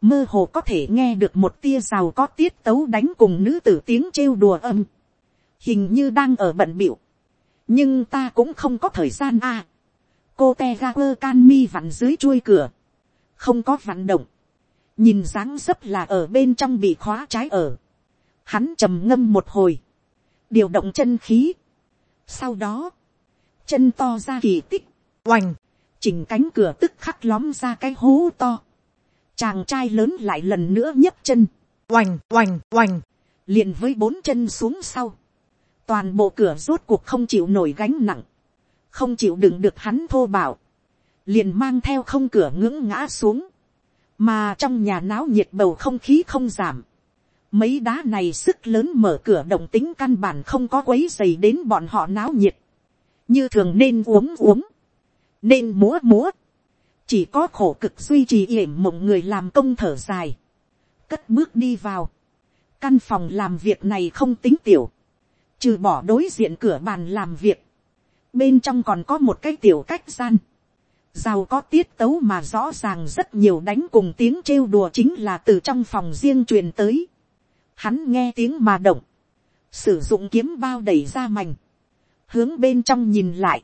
mơ hồ có thể nghe được một tia rào có tiết tấu đánh cùng nữ tử tiếng trêu đùa âm, hình như đang ở bận biểu, nhưng ta cũng không có thời gian a. cô te ga quơ can mi vặn dưới chuôi cửa, không có vặn động, nhìn dáng dấp là ở bên trong bị khóa trái ở, hắn trầm ngâm một hồi, điều động chân khí, sau đó, chân to ra kỳ tích, oành, chỉnh cánh cửa tức khắc lóm ra cái hố to, chàng trai lớn lại lần nữa nhấc chân, oành oành oành, liền với bốn chân xuống sau, toàn bộ cửa rốt cuộc không chịu nổi gánh nặng, không chịu đựng được hắn thô bảo, liền mang theo không cửa ngưỡng ngã xuống, mà trong nhà náo nhiệt bầu không khí không giảm, mấy đá này sức lớn mở cửa động tính căn bản không có quấy dày đến bọn họ náo nhiệt, như thường nên uống uống, nên múa múa, chỉ có khổ cực duy trì yểm mộng người làm công thở dài, cất bước đi vào, căn phòng làm việc này không tính tiểu, trừ bỏ đối diện cửa bàn làm việc, bên trong còn có một cái tiểu cách gian, giàu có tiết tấu mà rõ ràng rất nhiều đánh cùng tiếng trêu đùa chính là từ trong phòng riêng truyền tới. Hắn nghe tiếng mà động, sử dụng kiếm bao đẩy ra mảnh, hướng bên trong nhìn lại,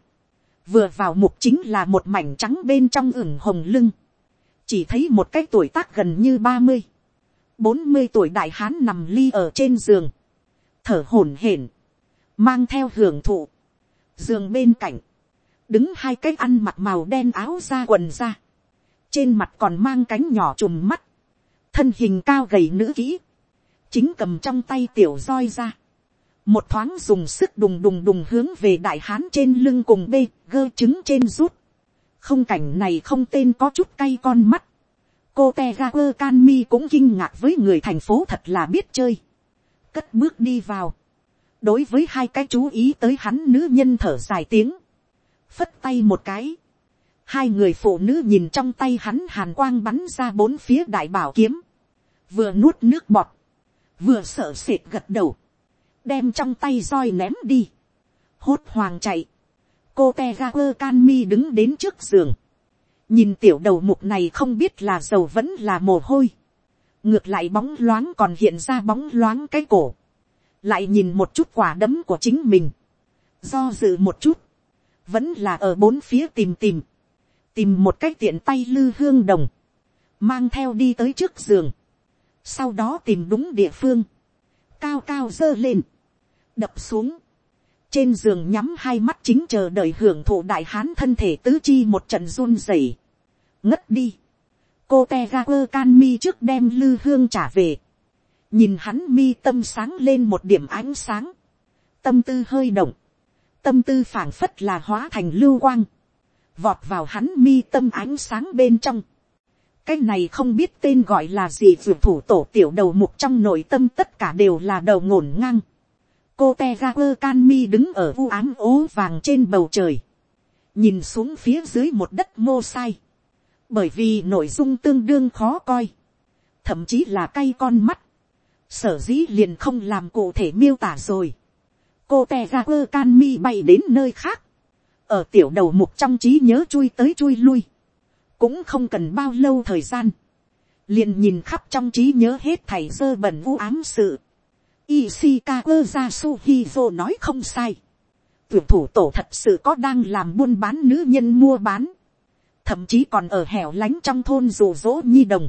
vừa vào mục chính là một mảnh trắng bên trong ửng hồng lưng, chỉ thấy một cái tuổi tác gần như ba mươi, bốn mươi tuổi đại hán nằm ly ở trên giường, thở hổn hển, mang theo hưởng thụ, giường bên cạnh, đứng hai cái ăn mặc màu đen áo da quần da, trên mặt còn mang cánh nhỏ chùm mắt, thân hình cao gầy nữ kỹ, chính cầm trong tay tiểu roi ra, một thoáng dùng sức đùng đùng đùng hướng về đại hán trên lưng cùng bê gơ trứng trên rút, không cảnh này không tên có chút cay con mắt, cô te ga quơ can mi cũng kinh ngạc với người thành phố thật là biết chơi, cất bước đi vào, đối với hai cái chú ý tới hắn nữ nhân thở dài tiếng, phất tay một cái, hai người phụ nữ nhìn trong tay hắn hàn quang bắn ra bốn phía đại bảo kiếm, vừa nuốt nước bọt, vừa sợ sệt gật đầu, đem trong tay roi ném đi, hốt hoàng chạy, cô te ga quơ can mi đứng đến trước giường, nhìn tiểu đầu mục này không biết là dầu vẫn là mồ hôi, ngược lại bóng loáng còn hiện ra bóng loáng cái cổ, lại nhìn một chút quả đấm của chính mình, do dự một chút, vẫn là ở bốn phía tìm tìm, tìm một cách tiện tay lư hương đồng, mang theo đi tới trước giường, sau đó tìm đúng địa phương, cao cao dơ lên, đập xuống, trên giường nhắm hai mắt chính chờ đợi hưởng thụ đại hán thân thể tứ chi một trận run rẩy, ngất đi, cô te ga quơ can mi trước đem lư hương trả về, nhìn hắn mi tâm sáng lên một điểm ánh sáng, tâm tư hơi động, tâm tư phảng phất là hóa thành lưu quang, vọt vào hắn mi tâm ánh sáng bên trong. cái này không biết tên gọi là gì vượt thủ tổ tiểu đầu mục trong nội tâm tất cả đều là đầu ngổn ngang cô te ra quơ can mi đứng ở u ám ố vàng trên bầu trời, nhìn xuống phía dưới một đất mô sai, bởi vì nội dung tương đương khó coi, thậm chí là cay con mắt, sở dĩ liền không làm cụ thể miêu tả rồi. Cô te ra quơ can mi bay đến nơi khác, ở tiểu đầu mục trong trí nhớ chui tới chui lui, cũng không cần bao lâu thời gian, liền nhìn khắp trong trí nhớ hết thảy dơ bẩn vu ám sự. Ishikawa Yasuhizo nói không sai. Tuyển thủ tổ thật sự có đang làm buôn bán nữ nhân mua bán. Thậm chí còn ở hẻo lánh trong thôn rủ rỗ nhi đồng.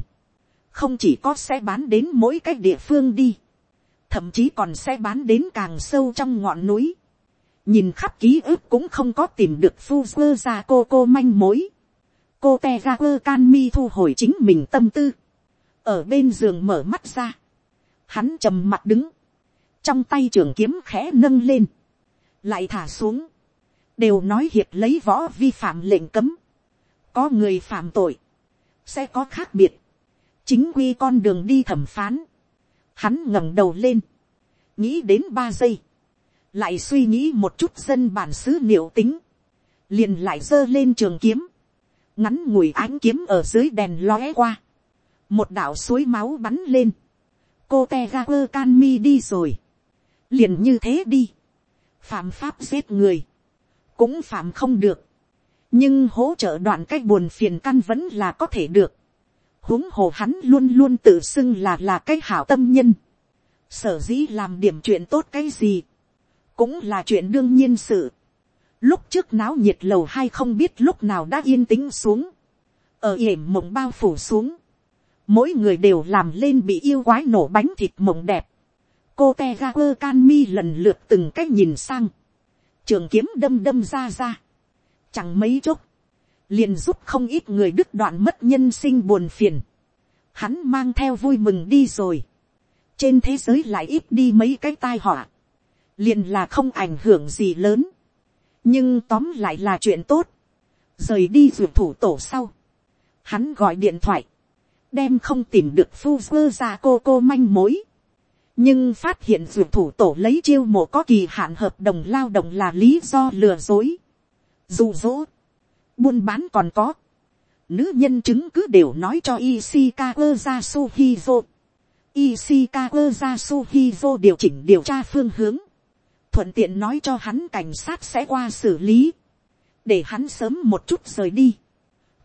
Không chỉ có sẽ bán đến mỗi cái địa phương đi. Thậm chí còn sẽ bán đến càng sâu trong ngọn núi. Nhìn khắp ký ức cũng không có tìm được Fuzua ra cô cô manh mối. Cô Tegaku Kanmi thu hồi chính mình tâm tư. Ở bên giường mở mắt ra. Hắn trầm mặt đứng trong tay trường kiếm khẽ nâng lên, lại thả xuống, đều nói hiệp lấy võ vi phạm lệnh cấm, có người phạm tội, sẽ có khác biệt, chính quy con đường đi thẩm phán, hắn ngẩng đầu lên, nghĩ đến ba giây, lại suy nghĩ một chút dân bản xứ liệu tính, liền lại giơ lên trường kiếm, ngắn ngủi ánh kiếm ở dưới đèn lóe qua, một đạo suối máu bắn lên, cô te ga quơ can mi đi rồi, liền như thế đi, phạm pháp giết người, cũng phạm không được, nhưng hỗ trợ đoạn cách buồn phiền căn vẫn là có thể được, huống hồ hắn luôn luôn tự xưng là là cái hảo tâm nhân, sở dĩ làm điểm chuyện tốt cái gì, cũng là chuyện đương nhiên sự, lúc trước náo nhiệt lầu hai không biết lúc nào đã yên tĩnh xuống, ở yểm mộng bao phủ xuống, mỗi người đều làm lên bị yêu quái nổ bánh thịt mộng đẹp, cô te ga quơ can mi lần lượt từng cách nhìn sang, trường kiếm đâm đâm ra ra, chẳng mấy chốc, liền giúp không ít người đứt đoạn mất nhân sinh buồn phiền, hắn mang theo vui mừng đi rồi, trên thế giới lại ít đi mấy cái tai họa, liền là không ảnh hưởng gì lớn, nhưng tóm lại là chuyện tốt, rời đi ruột thủ tổ sau, hắn gọi điện thoại, đem không tìm được phu vơ ra cô cô manh mối, nhưng phát hiện dược thủ tổ lấy chiêu mộ có kỳ hạn hợp đồng lao động là lý do lừa dối, dù dỗ, buôn bán còn có, nữ nhân chứng cứ đều nói cho Ishikawa Yasuhizo. Ishikawa Yasuhizo điều chỉnh điều tra phương hướng, thuận tiện nói cho hắn cảnh sát sẽ qua xử lý, để hắn sớm một chút rời đi.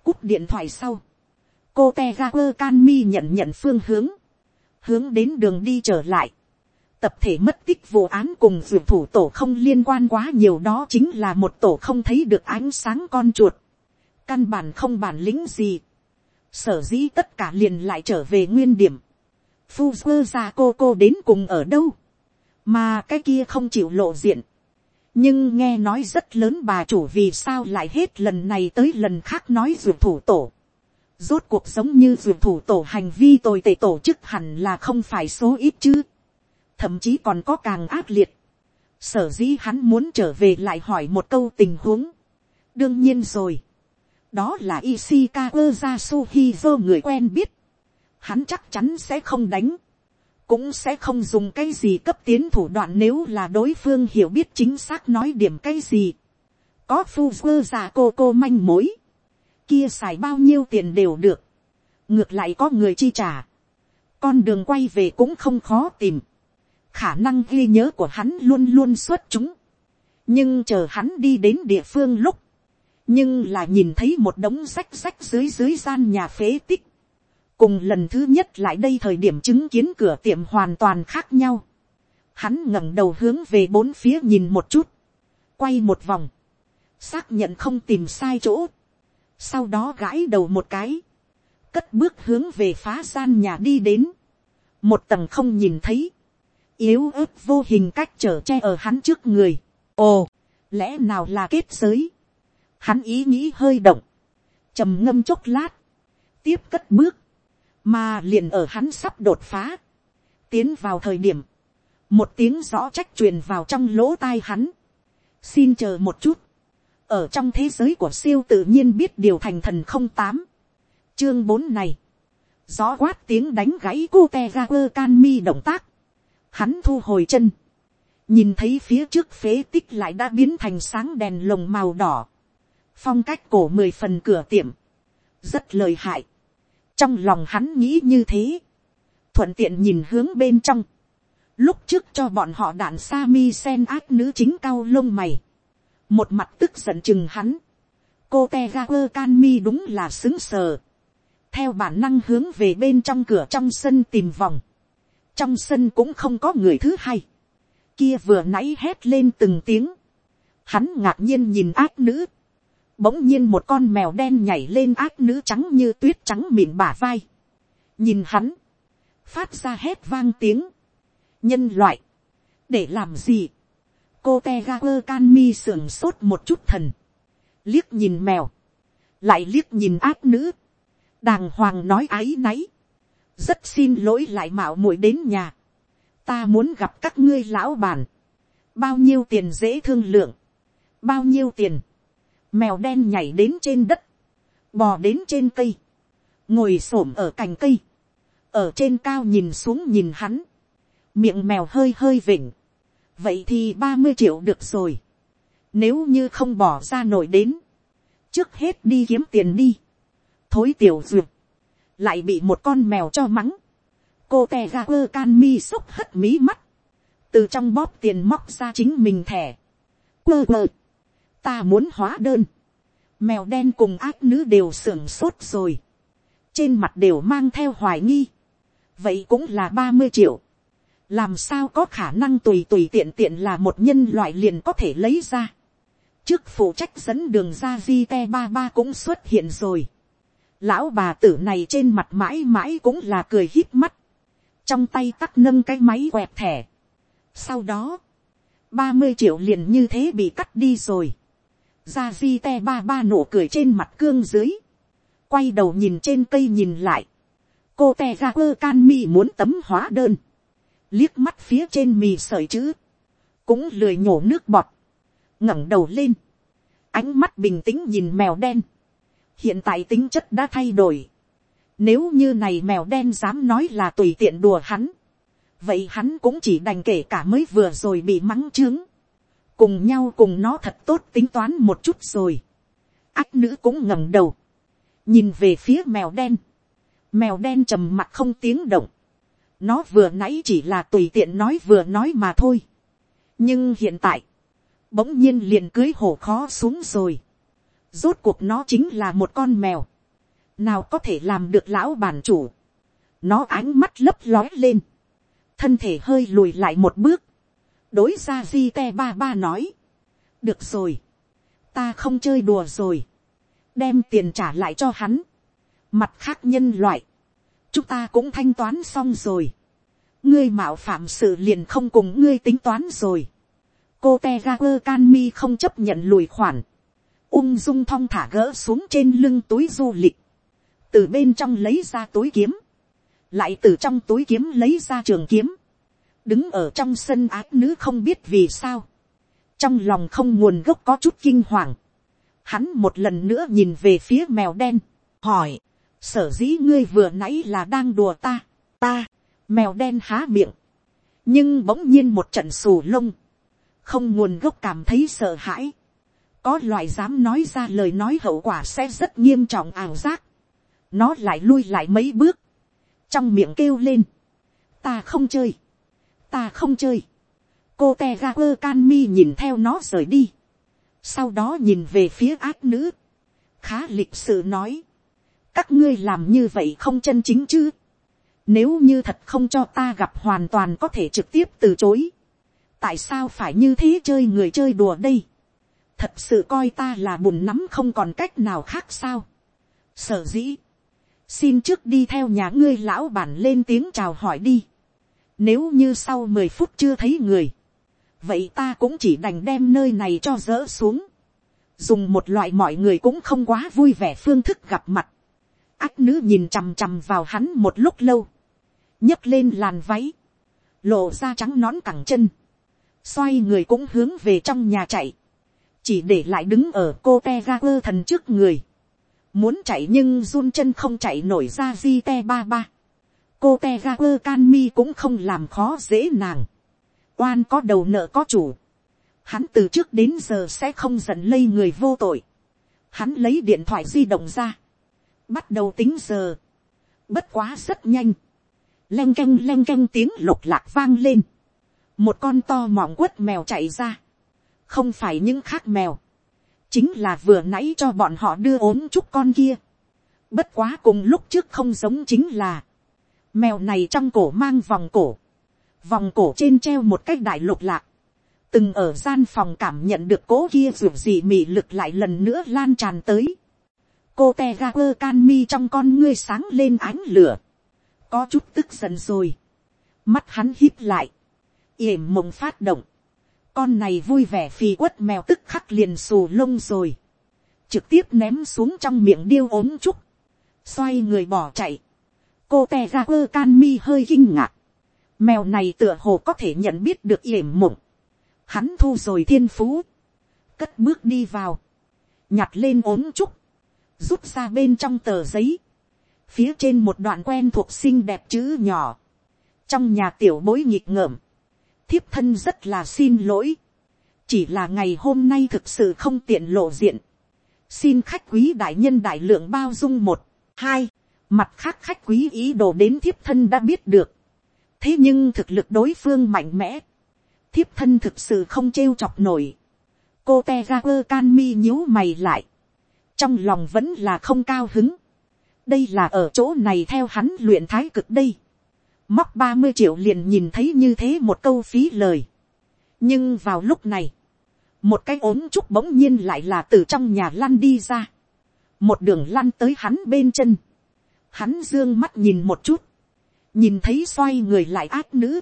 Cúp điện thoại sau, cô Tegaper nhận nhận phương hướng, hướng đến đường đi trở lại. Tập thể mất tích vụ án cùng dự thủ tổ không liên quan quá nhiều đó chính là một tổ không thấy được ánh sáng con chuột. Căn bản không bản lĩnh gì. Sở dĩ tất cả liền lại trở về nguyên điểm. Fuzzer ra cô cô đến cùng ở đâu. Mà cái kia không chịu lộ diện. Nhưng nghe nói rất lớn bà chủ vì sao lại hết lần này tới lần khác nói vượt thủ tổ Rốt cuộc giống như dược thủ tổ hành vi tồi tệ tổ chức hẳn là không phải số ít chứ. Thậm chí còn có càng ác liệt. Sở dĩ hắn muốn trở về lại hỏi một câu tình huống. Đương nhiên rồi. Đó là Ishikawa Yasuhizo người quen biết. Hắn chắc chắn sẽ không đánh. Cũng sẽ không dùng cái gì cấp tiến thủ đoạn nếu là đối phương hiểu biết chính xác nói điểm cái gì. Có phu vơ cô cô manh mối kia xài bao nhiêu tiền đều được, ngược lại có người chi trả, con đường quay về cũng không khó tìm, khả năng ghi nhớ của hắn luôn luôn xuất chúng, nhưng chờ hắn đi đến địa phương lúc, nhưng là nhìn thấy một đống rách rách dưới dưới gian nhà phế tích, cùng lần thứ nhất lại đây thời điểm chứng kiến cửa tiệm hoàn toàn khác nhau, hắn ngẩng đầu hướng về bốn phía nhìn một chút, quay một vòng, xác nhận không tìm sai chỗ, sau đó gãi đầu một cái, cất bước hướng về phá gian nhà đi đến, một tầng không nhìn thấy, yếu ớt vô hình cách trở che ở hắn trước người, ồ, lẽ nào là kết giới, hắn ý nghĩ hơi động, trầm ngâm chốc lát, tiếp cất bước, mà liền ở hắn sắp đột phá, tiến vào thời điểm, một tiếng rõ trách truyền vào trong lỗ tai hắn, xin chờ một chút, ở trong thế giới của siêu tự nhiên biết điều thành thần không tám. Chương bốn này. Gió quát tiếng đánh gãy cu te ga quơ can mi động tác. Hắn thu hồi chân. Nhìn thấy phía trước phế tích lại đã biến thành sáng đèn lồng màu đỏ. Phong cách cổ mười phần cửa tiệm. Rất lời hại. Trong lòng hắn nghĩ như thế. Thuận tiện nhìn hướng bên trong. Lúc trước cho bọn họ đạn sa mi sen ác nữ chính cao lông mày một mặt tức giận chừng hắn, cô te ga quơ can mi đúng là xứng sờ, theo bản năng hướng về bên trong cửa trong sân tìm vòng, trong sân cũng không có người thứ hai, kia vừa nãy hét lên từng tiếng, hắn ngạc nhiên nhìn ác nữ, bỗng nhiên một con mèo đen nhảy lên ác nữ trắng như tuyết trắng mịn bả vai, nhìn hắn, phát ra hét vang tiếng, nhân loại, để làm gì, cô te ga quơ can mi sưởng sốt một chút thần, liếc nhìn mèo, lại liếc nhìn ác nữ, đàng hoàng nói áy náy, rất xin lỗi lại mạo muội đến nhà, ta muốn gặp các ngươi lão bàn, bao nhiêu tiền dễ thương lượng, bao nhiêu tiền, mèo đen nhảy đến trên đất, bò đến trên cây, ngồi s ổ m ở cành cây, ở trên cao nhìn xuống nhìn hắn, miệng mèo hơi hơi vỉnh, vậy thì ba mươi triệu được rồi, nếu như không bỏ ra nổi đến, trước hết đi kiếm tiền đi, thối tiểu duyệt, lại bị một con mèo cho mắng, cô tè ra quơ can mi xúc hất mí mắt, từ trong bóp tiền móc ra chính mình thẻ, quơ quơ, ta muốn hóa đơn, mèo đen cùng ác nữ đều sưởng sốt rồi, trên mặt đều mang theo hoài nghi, vậy cũng là ba mươi triệu, làm sao có khả năng tùy tùy tiện tiện là một nhân loại liền có thể lấy ra. trước phụ trách dẫn đường ra di te ba ba cũng xuất hiện rồi. lão bà tử này trên mặt mãi mãi cũng là cười hít mắt, trong tay tắt nâng cái máy quẹt thẻ. sau đó, ba mươi triệu liền như thế bị cắt đi rồi. ra di te ba ba nụ cười trên mặt cương dưới, quay đầu nhìn trên cây nhìn lại, cô te ga quơ can mi muốn tấm hóa đơn, liếc mắt phía trên mì sợi chữ, cũng lười nhổ nước bọt, ngẩng đầu lên, ánh mắt bình tĩnh nhìn mèo đen, hiện tại tính chất đã thay đổi, nếu như này mèo đen dám nói là tùy tiện đùa hắn, vậy hắn cũng chỉ đành kể cả mới vừa rồi bị mắng trướng, cùng nhau cùng nó thật tốt tính toán một chút rồi, ác nữ cũng ngẩng đầu, nhìn về phía mèo đen, mèo đen trầm mặt không tiếng động, nó vừa nãy chỉ là tùy tiện nói vừa nói mà thôi. nhưng hiện tại, bỗng nhiên liền cưới hổ khó xuống rồi. rốt cuộc nó chính là một con mèo. nào có thể làm được lão bản chủ. nó ánh mắt lấp lói lên. thân thể hơi lùi lại một bước. đối ra di te ba ba nói. được rồi. ta không chơi đùa rồi. đem tiền trả lại cho hắn. mặt khác nhân loại chúng ta cũng thanh toán xong rồi. ngươi mạo phạm sự liền không cùng ngươi tính toán rồi. cô te ga quơ can mi không chấp nhận lùi khoản. ung dung thong thả gỡ xuống trên lưng túi du lịch. từ bên trong lấy ra túi kiếm. lại từ trong túi kiếm lấy ra trường kiếm. đứng ở trong sân ác nữ không biết vì sao. trong lòng không nguồn gốc có chút kinh hoàng. hắn một lần nữa nhìn về phía mèo đen. hỏi sở dĩ ngươi vừa nãy là đang đùa ta, ta, mèo đen há miệng, nhưng bỗng nhiên một trận xù lông, không nguồn gốc cảm thấy sợ hãi, có loại dám nói ra lời nói hậu quả sẽ rất nghiêm trọng ảo giác, nó lại lui lại mấy bước, trong miệng kêu lên, ta không chơi, ta không chơi, cô te ga quơ can mi nhìn theo nó rời đi, sau đó nhìn về phía ác nữ, khá lịch sự nói, các ngươi làm như vậy không chân chính chứ. Nếu như thật không cho ta gặp hoàn toàn có thể trực tiếp từ chối. Tại sao phải như thế chơi người chơi đùa đây? Thật sự coi ta là bùn nắm không còn cách nào khác sao? Sở dĩ. Xin trước đi theo nhà ngươi lão bản lên tiếng chào hỏi đi. Nếu như sau mười phút chưa thấy người. Vậy ta cũng chỉ đành đem nơi này cho dỡ xuống. Dùng một loại mọi người cũng không quá vui vẻ phương thức gặp mặt ác nữ nhìn chằm chằm vào hắn một lúc lâu, nhấc lên làn váy, lộ ra trắng nón cẳng chân, xoay người cũng hướng về trong nhà chạy, chỉ để lại đứng ở cô te ga quơ thần trước người, muốn chạy nhưng run chân không chạy nổi ra di te ba ba, cô te ga quơ can mi cũng không làm khó dễ nàng, oan có đầu nợ có chủ, hắn từ trước đến giờ sẽ không giận lây người vô tội, hắn lấy điện thoại di động ra, bắt đầu tính giờ, bất quá rất nhanh, leng canh leng canh tiếng lục lạc vang lên, một con to mọng quất mèo chạy ra, không phải những khác mèo, chính là vừa nãy cho bọn họ đưa ốm chúc con kia, Bất quá cùng lúc trước không giống chính là. Mèo này trong cổ mang vòng cổ. Vòng cổ trên treo một cái đại lục lạc. Từng ở gian phòng cảm nhận được cố kia ruột gì mị lực lại lần nữa lan tràn tới. Cô te ga quơ can mi trong con ngươi sáng lên ánh lửa. Có chút tức giận rồi. Mắt hắn hít lại. yểm mộng phát động. Con này vui vẻ phì quất mèo tức khắc liền xù lông rồi. Trực tiếp ném xuống trong miệng điêu ốm trúc. Xoay người bỏ chạy. Cô te ra quơ can mi hơi kinh ngạc. Mèo này tựa hồ có thể nhận biết được yểm mộng. Hắn thu rồi thiên phú. Cất bước đi vào. Nhặt lên ốm trúc. Rút ra bên trong tờ giấy. Phía trên một đoạn quen thuộc xinh đẹp chữ nhỏ. Trong nhà tiểu bối nghịch ngợm. Thiếp thân rất là xin lỗi. Chỉ là ngày hôm nay thực sự không tiện lộ diện. Xin khách quý đại nhân đại lượng bao dung một, hai. Mặt khác khách quý ý đồ đến thiếp thân đã biết được. Thế nhưng thực lực đối phương mạnh mẽ. Thiếp thân thực sự không trêu chọc nổi. Cô te ra quơ can mi nhíu mày lại. Trong lòng vẫn là không cao hứng. Đây là ở chỗ này theo hắn luyện thái cực đây. Móc ba mươi triệu liền nhìn thấy như thế một câu phí lời. Nhưng vào lúc này. Một cái ốm trúc bỗng nhiên lại là từ trong nhà lăn đi ra. Một đường lăn tới hắn bên chân Hắn dương mắt nhìn một chút. Nhìn thấy xoay người lại ác nữ.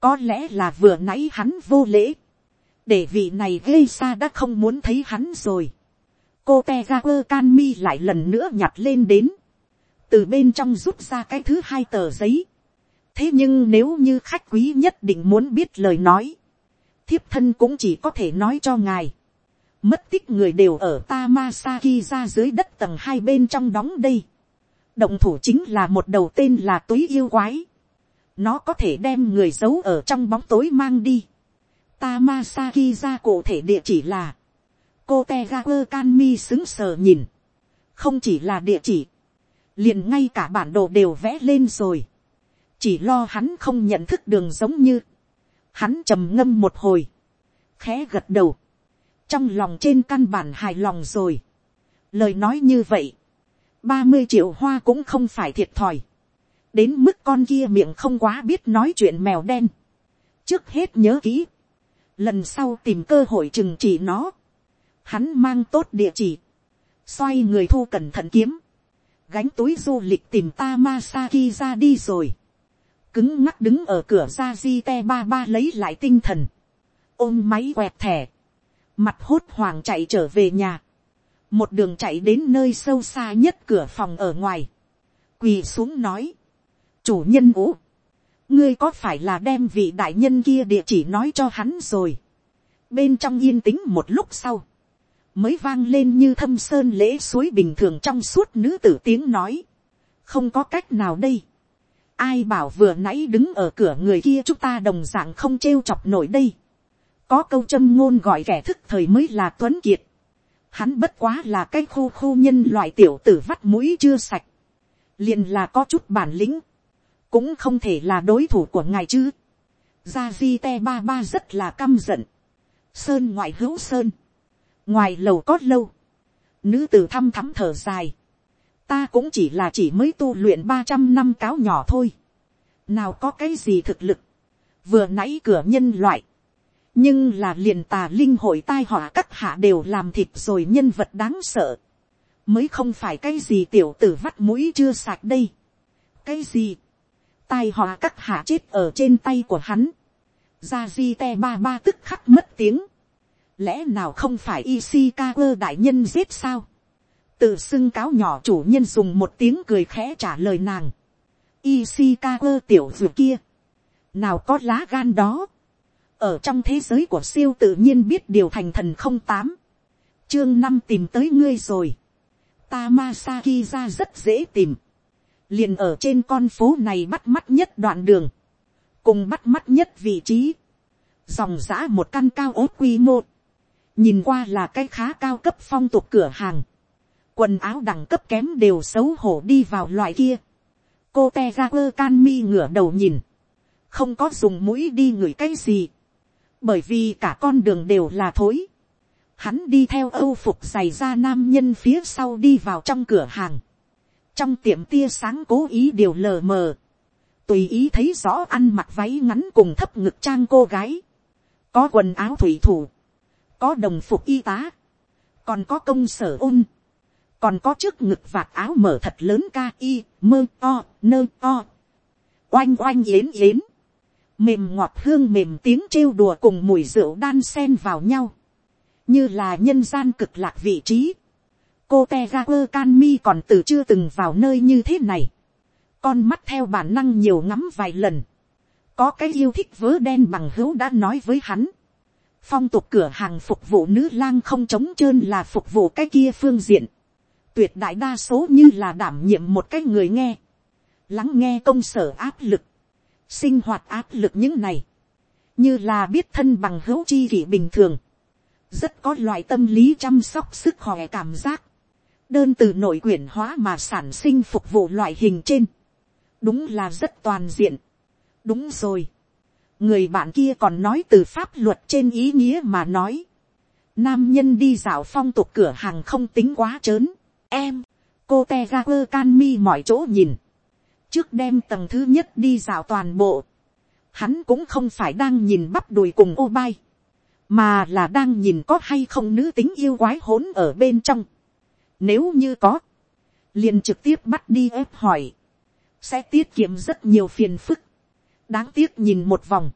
Có lẽ là vừa nãy hắn vô lễ. Để vị này gây xa đã không muốn thấy hắn rồi. Cô Tejager Can Mi lại lần nữa nhặt lên đến. Từ bên trong rút ra cái thứ hai tờ giấy. Thế nhưng nếu như khách quý nhất định muốn biết lời nói. Thiếp thân cũng chỉ có thể nói cho ngài. Mất tích người đều ở Tamasaki ra dưới đất tầng hai bên trong đóng đây động thủ chính là một đầu tên là túi yêu quái. nó có thể đem người giấu ở trong bóng tối mang đi. Tamasaki ra cụ thể địa chỉ là, cô teager can mi xứng sờ nhìn, không chỉ là địa chỉ, liền ngay cả bản đồ đều vẽ lên rồi, chỉ lo hắn không nhận thức đường giống như, hắn trầm ngâm một hồi, khẽ gật đầu, trong lòng trên căn bản hài lòng rồi, lời nói như vậy, ba mươi triệu hoa cũng không phải thiệt thòi. đến mức con kia miệng không quá biết nói chuyện mèo đen. trước hết nhớ kỹ. lần sau tìm cơ hội trừng trị nó hắn mang tốt địa chỉ. xoay người thu cẩn thận kiếm. gánh túi du lịch tìm ta Masaki ra đi rồi. cứng ngắc đứng ở cửa ra di te ba ba lấy lại tinh thần. ôm máy quẹt thẻ. mặt hốt hoảng chạy trở về nhà một đường chạy đến nơi sâu xa nhất cửa phòng ở ngoài, quỳ xuống nói, chủ nhân ú, ngươi có phải là đem vị đại nhân kia địa chỉ nói cho hắn rồi, bên trong yên tĩnh một lúc sau, mới vang lên như thâm sơn lễ suối bình thường trong suốt nữ tử tiếng nói, không có cách nào đây, ai bảo vừa nãy đứng ở cửa người kia chúng ta đồng d ạ n g không trêu chọc nổi đây, có câu châm ngôn gọi kẻ thức thời mới là tuấn kiệt, hắn bất quá là cái khu khu nhân loại tiểu tử vắt mũi chưa sạch, liền là có chút bản lĩnh, cũng không thể là đối thủ của ngài chứ. Gia di te ba ba rất là căm giận, sơn ngoại hữu sơn, ngoài lầu có lâu, nữ tử thăm thắm thở dài, ta cũng chỉ là chỉ mới tu luyện ba trăm năm cáo nhỏ thôi, nào có cái gì thực lực, vừa nãy cửa nhân loại, nhưng là liền tà linh hội tai họa các hạ đều làm thịt rồi nhân vật đáng sợ, mới không phải cái gì tiểu tử vắt mũi chưa sạch đây. cái gì, tai họa các hạ chết ở trên tay của hắn, ra di te ba ba tức khắc mất tiếng, lẽ nào không phải Ishikawa đại nhân giết sao, tự xưng cáo nhỏ chủ nhân dùng một tiếng cười khẽ trả lời nàng, Ishikawa tiểu dù kia, nào có lá gan đó, ở trong thế giới của siêu tự nhiên biết điều thành thần không tám, chương năm tìm tới ngươi rồi, Tamasaki ra rất dễ tìm, liền ở trên con phố này bắt mắt nhất đoạn đường, cùng bắt mắt nhất vị trí, dòng giã một căn cao ốt quy mô, nhìn qua là cái khá cao cấp phong tục cửa hàng, quần áo đẳng cấp kém đều xấu hổ đi vào loại kia, cô te ra quơ can mi ngửa đầu nhìn, không có dùng mũi đi ngửi cái gì, bởi vì cả con đường đều là thối. Hắn đi theo âu phục giày ra nam nhân phía sau đi vào trong cửa hàng. trong tiệm tia sáng cố ý điều lờ mờ, tùy ý thấy rõ ăn mặc váy ngắn cùng thấp ngực trang cô gái, có quần áo thủy thủ, có đồng phục y tá, còn có công sở ôn, còn có trước ngực vạt áo mở thật lớn ca y mơ o nơ o, oanh oanh yến yến, mềm ngọt hương mềm tiếng trêu đùa cùng mùi rượu đan sen vào nhau, như là nhân gian cực lạc vị trí. cô te ga quơ can mi còn từ chưa từng vào nơi như thế này, con mắt theo bản năng nhiều ngắm vài lần, có cái yêu thích vớ đen bằng hữu đã nói với hắn, phong tục cửa hàng phục vụ nữ lang không trống trơn là phục vụ cái kia phương diện, tuyệt đại đa số như là đảm nhiệm một cái người nghe, lắng nghe công sở áp lực, sinh hoạt áp lực những này, như là biết thân bằng hữu chi kỷ bình thường, rất có loại tâm lý chăm sóc sức khỏe cảm giác, đơn từ nội quyển hóa mà sản sinh phục vụ loại hình trên, đúng là rất toàn diện, đúng rồi, người bạn kia còn nói từ pháp luật trên ý nghĩa mà nói, nam nhân đi dạo phong tục cửa hàng không tính quá trớn, em, cô te ga quơ can mi mọi chỗ nhìn, trước đem tầng thứ nhất đi dạo toàn bộ, hắn cũng không phải đang nhìn bắp đùi cùng ô bay, mà là đang nhìn có hay không nữ tính yêu quái hỗn ở bên trong. Nếu như có, liền trực tiếp bắt đi ép hỏi, sẽ tiết kiệm rất nhiều phiền phức đáng tiếc nhìn một vòng,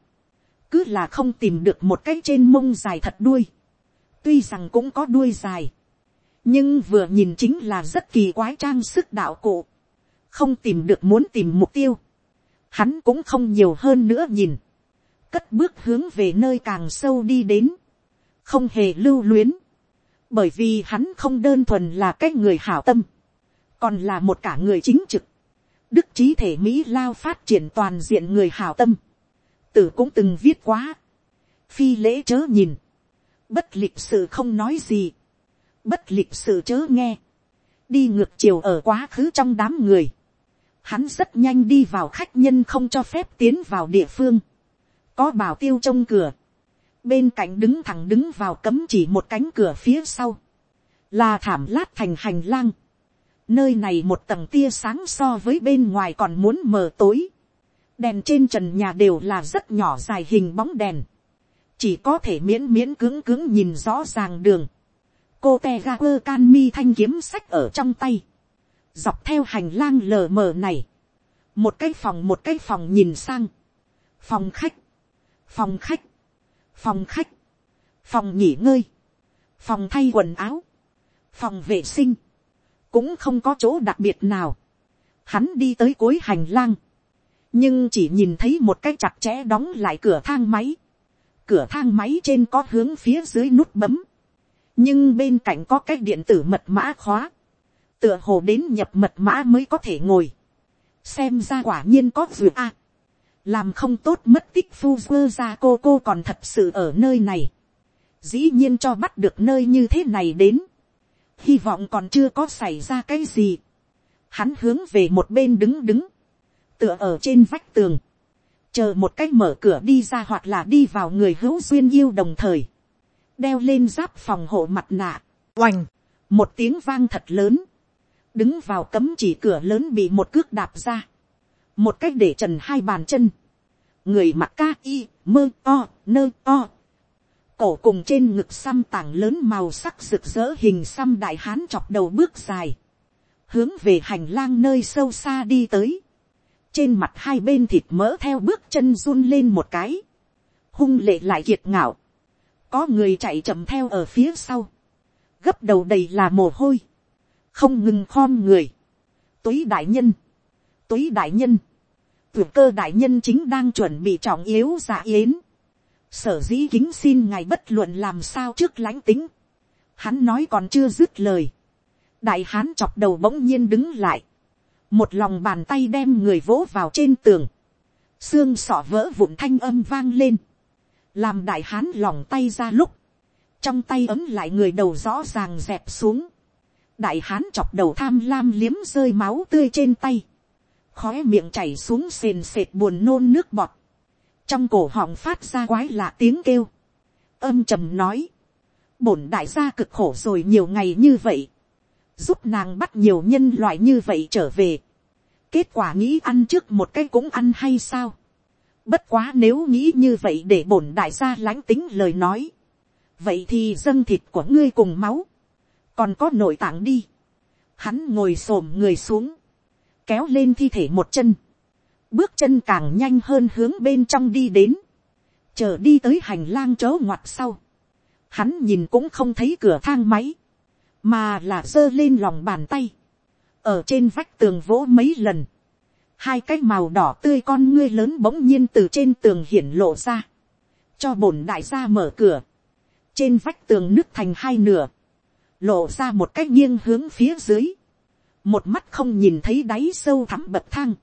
cứ là không tìm được một cái trên mông dài thật đuôi. tuy rằng cũng có đuôi dài, nhưng vừa nhìn chính là rất kỳ quái trang sức đạo cụ, không tìm được muốn tìm mục tiêu, hắn cũng không nhiều hơn nữa nhìn, cất bước hướng về nơi càng sâu đi đến, không hề lưu luyến, bởi vì hắn không đơn thuần là cái người hảo tâm, còn là một cả người chính trực, đức trí thể mỹ lao phát triển toàn diện người hảo tâm, tử cũng từng viết quá, phi lễ chớ nhìn, bất lịch sự không nói gì, bất lịch sự chớ nghe, đi ngược chiều ở quá khứ trong đám người, hắn rất nhanh đi vào khách nhân không cho phép tiến vào địa phương, có bảo tiêu trong cửa, bên cạnh đứng thẳng đứng vào cấm chỉ một cánh cửa phía sau, là thảm lát thành hành lang, nơi này một tầng tia sáng so với bên ngoài còn muốn mờ tối, đèn trên trần nhà đều là rất nhỏ dài hình bóng đèn, chỉ có thể miễn miễn cứng cứng nhìn rõ ràng đường, cô te ga quơ can mi thanh kiếm sách ở trong tay, dọc theo hành lang lờ mờ này, một cái phòng một cái phòng nhìn sang, phòng khách, phòng khách, phòng khách, phòng nghỉ ngơi, phòng thay quần áo, phòng vệ sinh, cũng không có chỗ đặc biệt nào. Hắn đi tới cuối hành lang, nhưng chỉ nhìn thấy một cái chặt chẽ đóng lại cửa thang máy. Cửa thang máy trên có hướng phía dưới nút bấm, nhưng bên cạnh có cái điện tử mật mã khóa, tựa hồ đến nhập mật mã mới có thể ngồi. xem ra quả nhiên có duyệt a làm không tốt mất tích phu quơ ra cô cô còn thật sự ở nơi này, dĩ nhiên cho bắt được nơi như thế này đến, hy vọng còn chưa có xảy ra cái gì, hắn hướng về một bên đứng đứng, tựa ở trên vách tường, chờ một cách mở cửa đi ra hoặc là đi vào người hữu duyên yêu đồng thời, đeo lên giáp phòng hộ mặt nạ, oành, một tiếng vang thật lớn, đứng vào cấm chỉ cửa lớn bị một cước đạp ra, một cách để trần hai bàn chân, người mặc ca y mơ o nơ o, cổ cùng trên ngực xăm tảng lớn màu sắc rực rỡ hình xăm đại hán chọc đầu bước dài, hướng về hành lang nơi sâu xa đi tới, trên mặt hai bên thịt mỡ theo bước chân run lên một cái, hung lệ lại kiệt ngạo, có người chạy chậm theo ở phía sau, gấp đầu đầy là mồ hôi, không ngừng khom người, túy đại nhân, túy đại nhân, tuyệt cơ đại nhân chính đang chuẩn bị trọng yếu giả yến, sở dĩ kính xin ngài bất luận làm sao trước lãnh tính, hắn nói còn chưa dứt lời, đại hán chọc đầu bỗng nhiên đứng lại, một lòng bàn tay đem người vỗ vào trên tường, xương sọ vỡ vụn thanh âm vang lên, làm đại hán lòng tay ra lúc, trong tay ấm lại người đầu rõ ràng dẹp xuống, đại hán chọc đầu tham lam liếm rơi máu tươi trên tay, khói miệng chảy xuống sền sệt buồn nôn nước bọt, trong cổ họng phát ra quái lạ tiếng kêu, âm trầm nói, bổn đại gia cực khổ rồi nhiều ngày như vậy, giúp nàng bắt nhiều nhân loại như vậy trở về, kết quả nghĩ ăn trước một cái cũng ăn hay sao, bất quá nếu nghĩ như vậy để bổn đại gia lãnh tính lời nói, vậy thì dâng thịt của ngươi cùng máu, còn có nội tạng đi, hắn ngồi s ổ m người xuống, kéo lên thi thể một chân, bước chân càng nhanh hơn hướng bên trong đi đến, chờ đi tới hành lang chớ ngoặt sau, hắn nhìn cũng không thấy cửa thang máy, mà là giơ lên lòng bàn tay, ở trên vách tường vỗ mấy lần, hai cái màu đỏ tươi con ngươi lớn bỗng nhiên từ trên tường hiển lộ ra, cho bổn đại gia mở cửa, trên vách tường nứt thành hai nửa, lộ ra một cái nghiêng hướng phía dưới, một mắt không nhìn thấy đáy sâu thẳm bậc thang,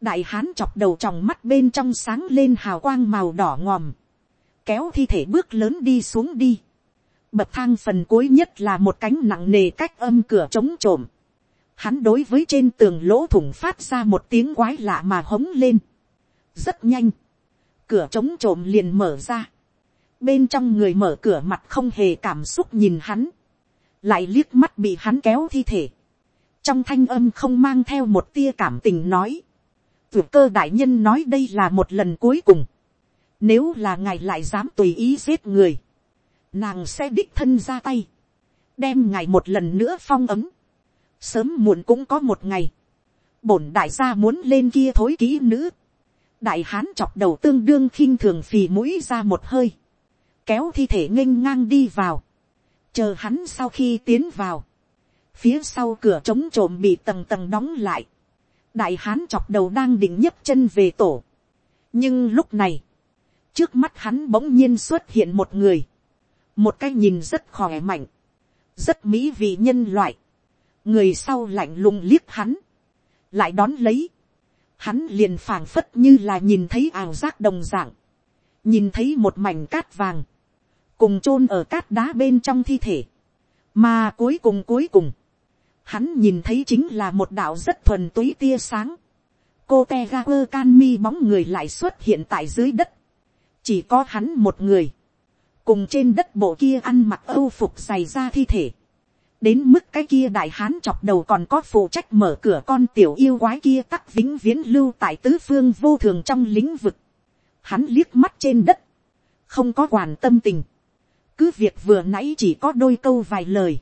đại hán chọc đầu tròng mắt bên trong sáng lên hào quang màu đỏ ngòm, kéo thi thể bước lớn đi xuống đi, bậc thang phần cuối nhất là một cánh nặng nề cách âm cửa chống trộm, hắn đối với trên tường lỗ thủng phát ra một tiếng quái lạ mà hống lên, rất nhanh, cửa chống trộm liền mở ra, bên trong người mở cửa mặt không hề cảm xúc nhìn hắn, lại liếc mắt bị hắn kéo thi thể, trong thanh âm không mang theo một tia cảm tình nói, tuyệt cơ đại nhân nói đây là một lần cuối cùng, nếu là ngài lại dám tùy ý giết người, nàng sẽ đích thân ra tay, đem ngài một lần nữa phong ấm, sớm muộn cũng có một ngày, bổn đại gia muốn lên kia thối kỹ nữ, đại hán chọc đầu tương đương khinh thường phì mũi ra một hơi, kéo thi thể nghênh ngang đi vào, chờ hắn sau khi tiến vào, phía sau cửa trống trộm bị tầng tầng đóng lại, đại hán chọc đầu đang định nhấc chân về tổ, nhưng lúc này, trước mắt hắn bỗng nhiên xuất hiện một người, một cái nhìn rất khỏe mạnh, rất mỹ vị nhân loại, người sau lạnh lùng liếc hắn, lại đón lấy, hắn liền phảng phất như là nhìn thấy ảo giác đồng dạng, nhìn thấy một mảnh cát vàng, cùng chôn ở cát đá bên trong thi thể, mà cuối cùng cuối cùng, hắn nhìn thấy chính là một đạo rất thuần túy tia sáng, cô te ga quơ can mi bóng người lại xuất hiện tại dưới đất, chỉ có hắn một người, cùng trên đất bộ kia ăn mặc âu phục dày ra thi thể, đến mức cái kia đại hán chọc đầu còn có phụ trách mở cửa con tiểu yêu quái kia tắc vĩnh viễn lưu tại tứ phương vô thường trong lĩnh vực. Hắn liếc mắt trên đất, không có quản tâm tình. cứ việc vừa nãy chỉ có đôi câu vài lời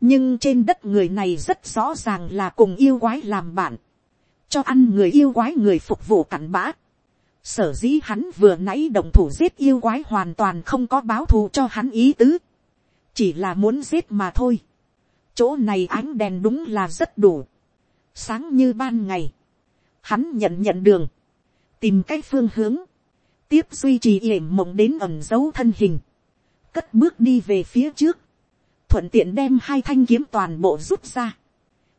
nhưng trên đất người này rất rõ ràng là cùng yêu quái làm bạn. cho ăn người yêu quái người phục vụ cặn bã. sở dĩ hắn vừa nãy đồng thủ giết yêu quái hoàn toàn không có báo thù cho hắn ý tứ. chỉ là muốn giết mà thôi. Chỗ này ánh đèn đúng là rất đủ, sáng như ban ngày, hắn nhận nhận đường, tìm cái phương hướng, tiếp duy trì yểm mộng đến ẩm dấu thân hình, cất bước đi về phía trước, thuận tiện đem hai thanh kiếm toàn bộ rút ra,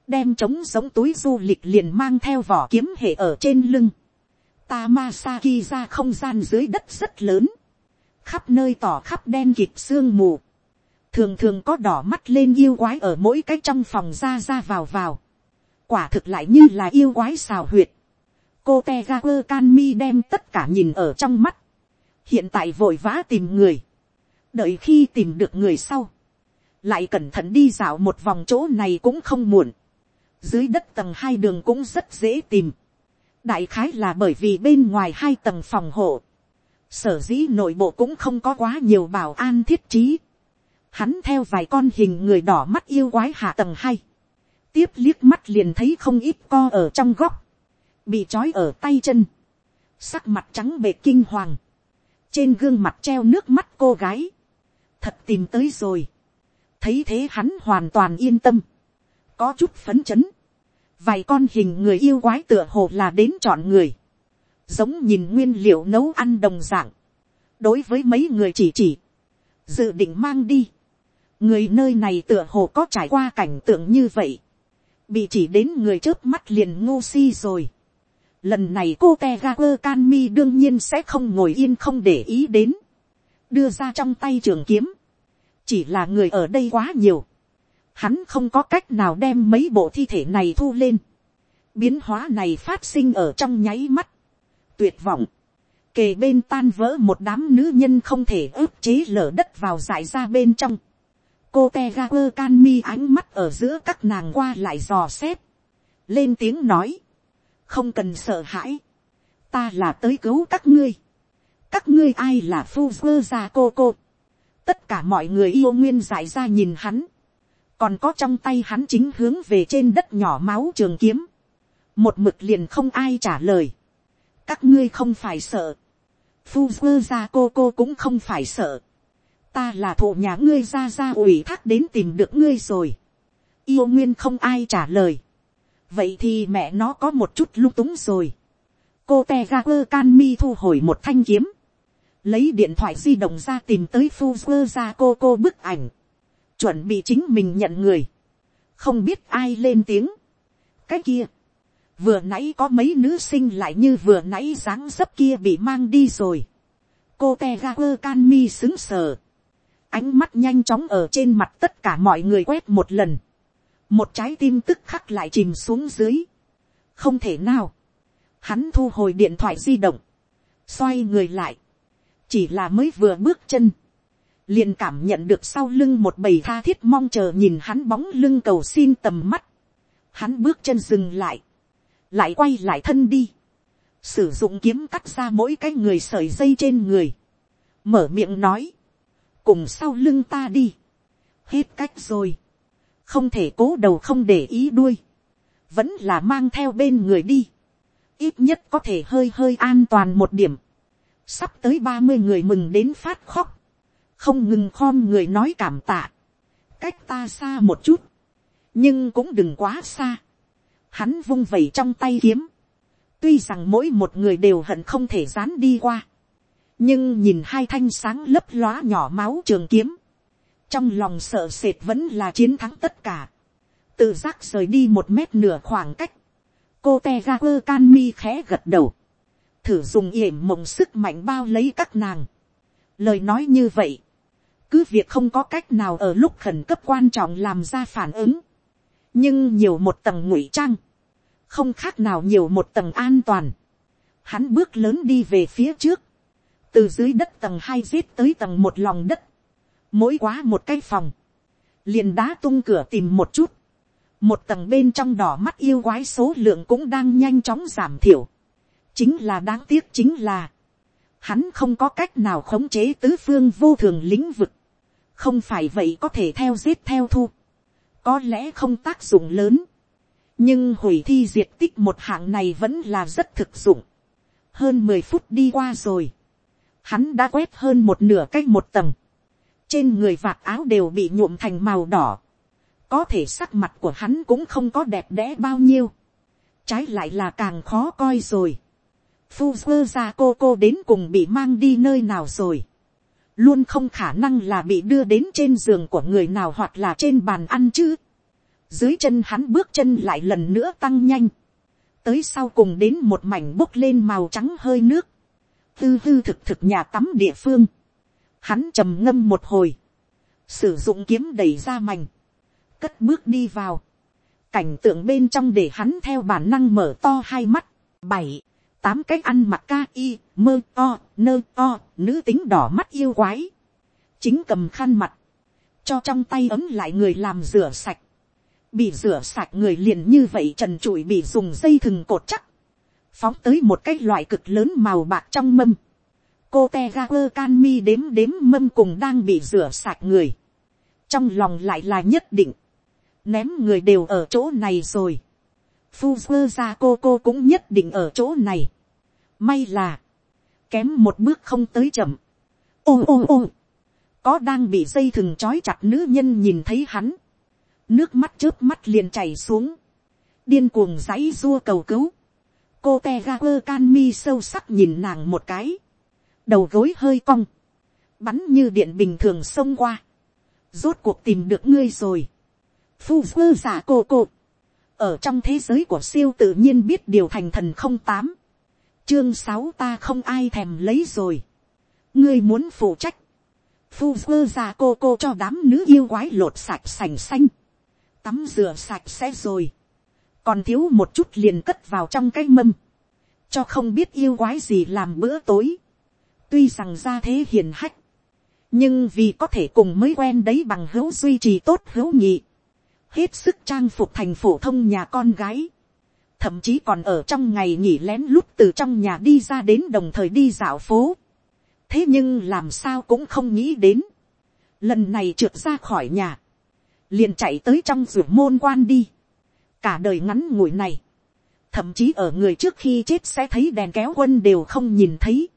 đem trống giống túi du lịch liền mang theo vỏ kiếm hệ ở trên lưng, Tamasaki ra không gian dưới đất rất lớn, khắp nơi tỏ khắp đen kịp sương mù, thường thường có đỏ mắt lên yêu quái ở mỗi cái trong phòng ra ra vào vào, quả thực lại như là yêu quái xào huyệt, cô te ga quơ can mi đem tất cả nhìn ở trong mắt, hiện tại vội vã tìm người, đợi khi tìm được người sau, lại cẩn thận đi dạo một vòng chỗ này cũng không muộn, dưới đất tầng hai đường cũng rất dễ tìm, đại khái là bởi vì bên ngoài hai tầng phòng hộ, sở dĩ nội bộ cũng không có quá nhiều bảo an thiết trí, hắn theo vài con hình người đỏ mắt yêu quái hạ tầng hai, tiếp liếc mắt liền thấy không ít co ở trong góc, bị trói ở tay chân, sắc mặt trắng bệ kinh hoàng, trên gương mặt treo nước mắt cô gái, thật tìm tới rồi, thấy thế hắn hoàn toàn yên tâm, có chút phấn chấn, vài con hình người yêu quái tựa hồ là đến chọn người, giống nhìn nguyên liệu nấu ăn đồng dạng, đối với mấy người chỉ chỉ, dự định mang đi, người nơi này tựa hồ có trải qua cảnh tượng như vậy, bị chỉ đến người trước mắt liền ngu si rồi. Lần này cô te ga quơ can mi đương nhiên sẽ không ngồi yên không để ý đến, đưa ra trong tay trường kiếm, chỉ là người ở đây quá nhiều, hắn không có cách nào đem mấy bộ thi thể này thu lên, biến hóa này phát sinh ở trong nháy mắt, tuyệt vọng, kề bên tan vỡ một đám nữ nhân không thể ức chế lở đất vào dại ra bên trong, cô te ga quơ can mi ánh mắt ở giữa các nàng qua lại dò xét, lên tiếng nói, không cần sợ hãi, ta là tới cứu các ngươi, các ngươi ai là phu quơ ra cô cô, tất cả mọi người yêu nguyên dại ra nhìn hắn, còn có trong tay hắn chính hướng về trên đất nhỏ máu trường kiếm, một mực liền không ai trả lời, các ngươi không phải sợ, phu quơ ra cô cô cũng không phải sợ, ta là thụ nhà ngươi ra ra ủy thác đến tìm được ngươi rồi. yêu nguyên không ai trả lời. vậy thì mẹ nó có một chút lung túng rồi. cô te ra quơ can mi thu hồi một thanh kiếm lấy điện thoại di động ra tìm tới phu ra cô cô bức ảnh. chuẩn bị chính mình nhận người. không biết ai lên tiếng. cái kia. vừa nãy có mấy nữ sinh lại như vừa nãy dáng dấp kia bị mang đi rồi. cô te ga quơ can mi xứng sờ ánh mắt nhanh chóng ở trên mặt tất cả mọi người quét một lần, một trái tim tức khắc lại chìm xuống dưới, không thể nào, hắn thu hồi điện thoại di động, xoay người lại, chỉ là mới vừa bước chân, liền cảm nhận được sau lưng một bầy tha thiết mong chờ nhìn hắn bóng lưng cầu xin tầm mắt, hắn bước chân dừng lại, lại quay lại thân đi, sử dụng kiếm cắt ra mỗi cái người sợi dây trên người, mở miệng nói, cùng sau lưng ta đi. hết cách rồi. không thể cố đầu không để ý đuôi. vẫn là mang theo bên người đi. ít nhất có thể hơi hơi an toàn một điểm sắp tới ba mươi người mừng đến phát khóc. không ngừng khom người nói cảm tạ. cách ta xa một chút. nhưng cũng đừng quá xa. hắn vung vẩy trong tay kiếm. tuy rằng mỗi một người đều hận không thể dán đi qua nhưng nhìn hai thanh sáng lấp lóa nhỏ máu trường kiếm, trong lòng sợ sệt vẫn là chiến thắng tất cả, tự giác rời đi một mét nửa khoảng cách, cô te ga quơ can mi khẽ gật đầu, thử dùng yểm mộng sức mạnh bao lấy các nàng. lời nói như vậy, cứ việc không có cách nào ở lúc khẩn cấp quan trọng làm ra phản ứng, nhưng nhiều một tầng ngụy trang, không khác nào nhiều một tầng an toàn. Hắn bước lớn đi về phía trước, từ dưới đất tầng hai giết tới tầng một lòng đất, mỗi quá một cái phòng, liền đá tung cửa tìm một chút, một tầng bên trong đỏ mắt yêu quái số lượng cũng đang nhanh chóng giảm thiểu, chính là đáng tiếc chính là, hắn không có cách nào khống chế tứ phương vô thường lĩnh vực, không phải vậy có thể theo giết theo thu, có lẽ không tác dụng lớn, nhưng hủy thi diệt tích một hạng này vẫn là rất thực dụng, hơn mười phút đi qua rồi, hắn đã quét hơn một nửa cách một tầng, trên người vạt áo đều bị nhuộm thành màu đỏ, có thể sắc mặt của hắn cũng không có đẹp đẽ bao nhiêu, trái lại là càng khó coi rồi. Phu ra cô cô đến cùng bị mang đi nơi nào rồi, luôn không khả năng là bị đưa đến trên giường của người nào hoặc là trên bàn ăn chứ. dưới chân hắn bước chân lại lần nữa tăng nhanh, tới sau cùng đến một mảnh bốc lên màu trắng hơi nước, tư tư thực thực nhà tắm địa phương, hắn trầm ngâm một hồi, sử dụng kiếm đẩy ra mảnh, cất bước đi vào, cảnh tượng bên trong để hắn theo bản năng mở to hai mắt, bảy, tám cách ăn mặc ca y, mơ to, nơ to, nữ tính đỏ mắt yêu quái, chính cầm khăn mặt, cho trong tay ấm lại người làm rửa sạch, bị rửa sạch người liền như vậy trần trụi bị dùng dây thừng cột chắc, phóng tới một cái loại cực lớn màu bạc trong mâm. cô te ga quơ can mi đếm đếm mâm cùng đang bị rửa sạch người. trong lòng lại là nhất định. ném người đều ở chỗ này rồi. Fuzzer ra cô cô cũng nhất định ở chỗ này. may là, kém một bước không tới chậm. ôm ôm ôm. có đang bị dây thừng trói chặt nữ nhân nhìn thấy hắn. nước mắt trước mắt liền chảy xuống. điên cuồng giấy rua cầu cứu cô te ga quơ can mi sâu sắc nhìn nàng một cái, đầu gối hơi cong, bắn như điện bình thường xông qua, rốt cuộc tìm được ngươi rồi, phu vơ giả cô cô, ở trong thế giới của siêu tự nhiên biết điều thành thần không tám, chương sáu ta không ai thèm lấy rồi, ngươi muốn phụ trách, phu sơ ra cô cô cho đám nữ yêu quái lột sạch sành xanh, tắm rửa sạch sẽ rồi, còn thiếu một chút liền cất vào trong cái mâm, cho không biết yêu quái gì làm bữa tối, tuy rằng ra thế hiền hách, nhưng vì có thể cùng mới quen đấy bằng hữu duy trì tốt hữu nhị, hết sức trang phục thành phổ thông nhà con gái, thậm chí còn ở trong ngày nghỉ lén lút từ trong nhà đi ra đến đồng thời đi dạo phố. thế nhưng làm sao cũng không nghĩ đến, lần này trượt ra khỏi nhà, liền chạy tới trong ruột môn quan đi, cả đời ngắn ngủi này, thậm chí ở người trước khi chết sẽ thấy đèn kéo quân đều không nhìn thấy.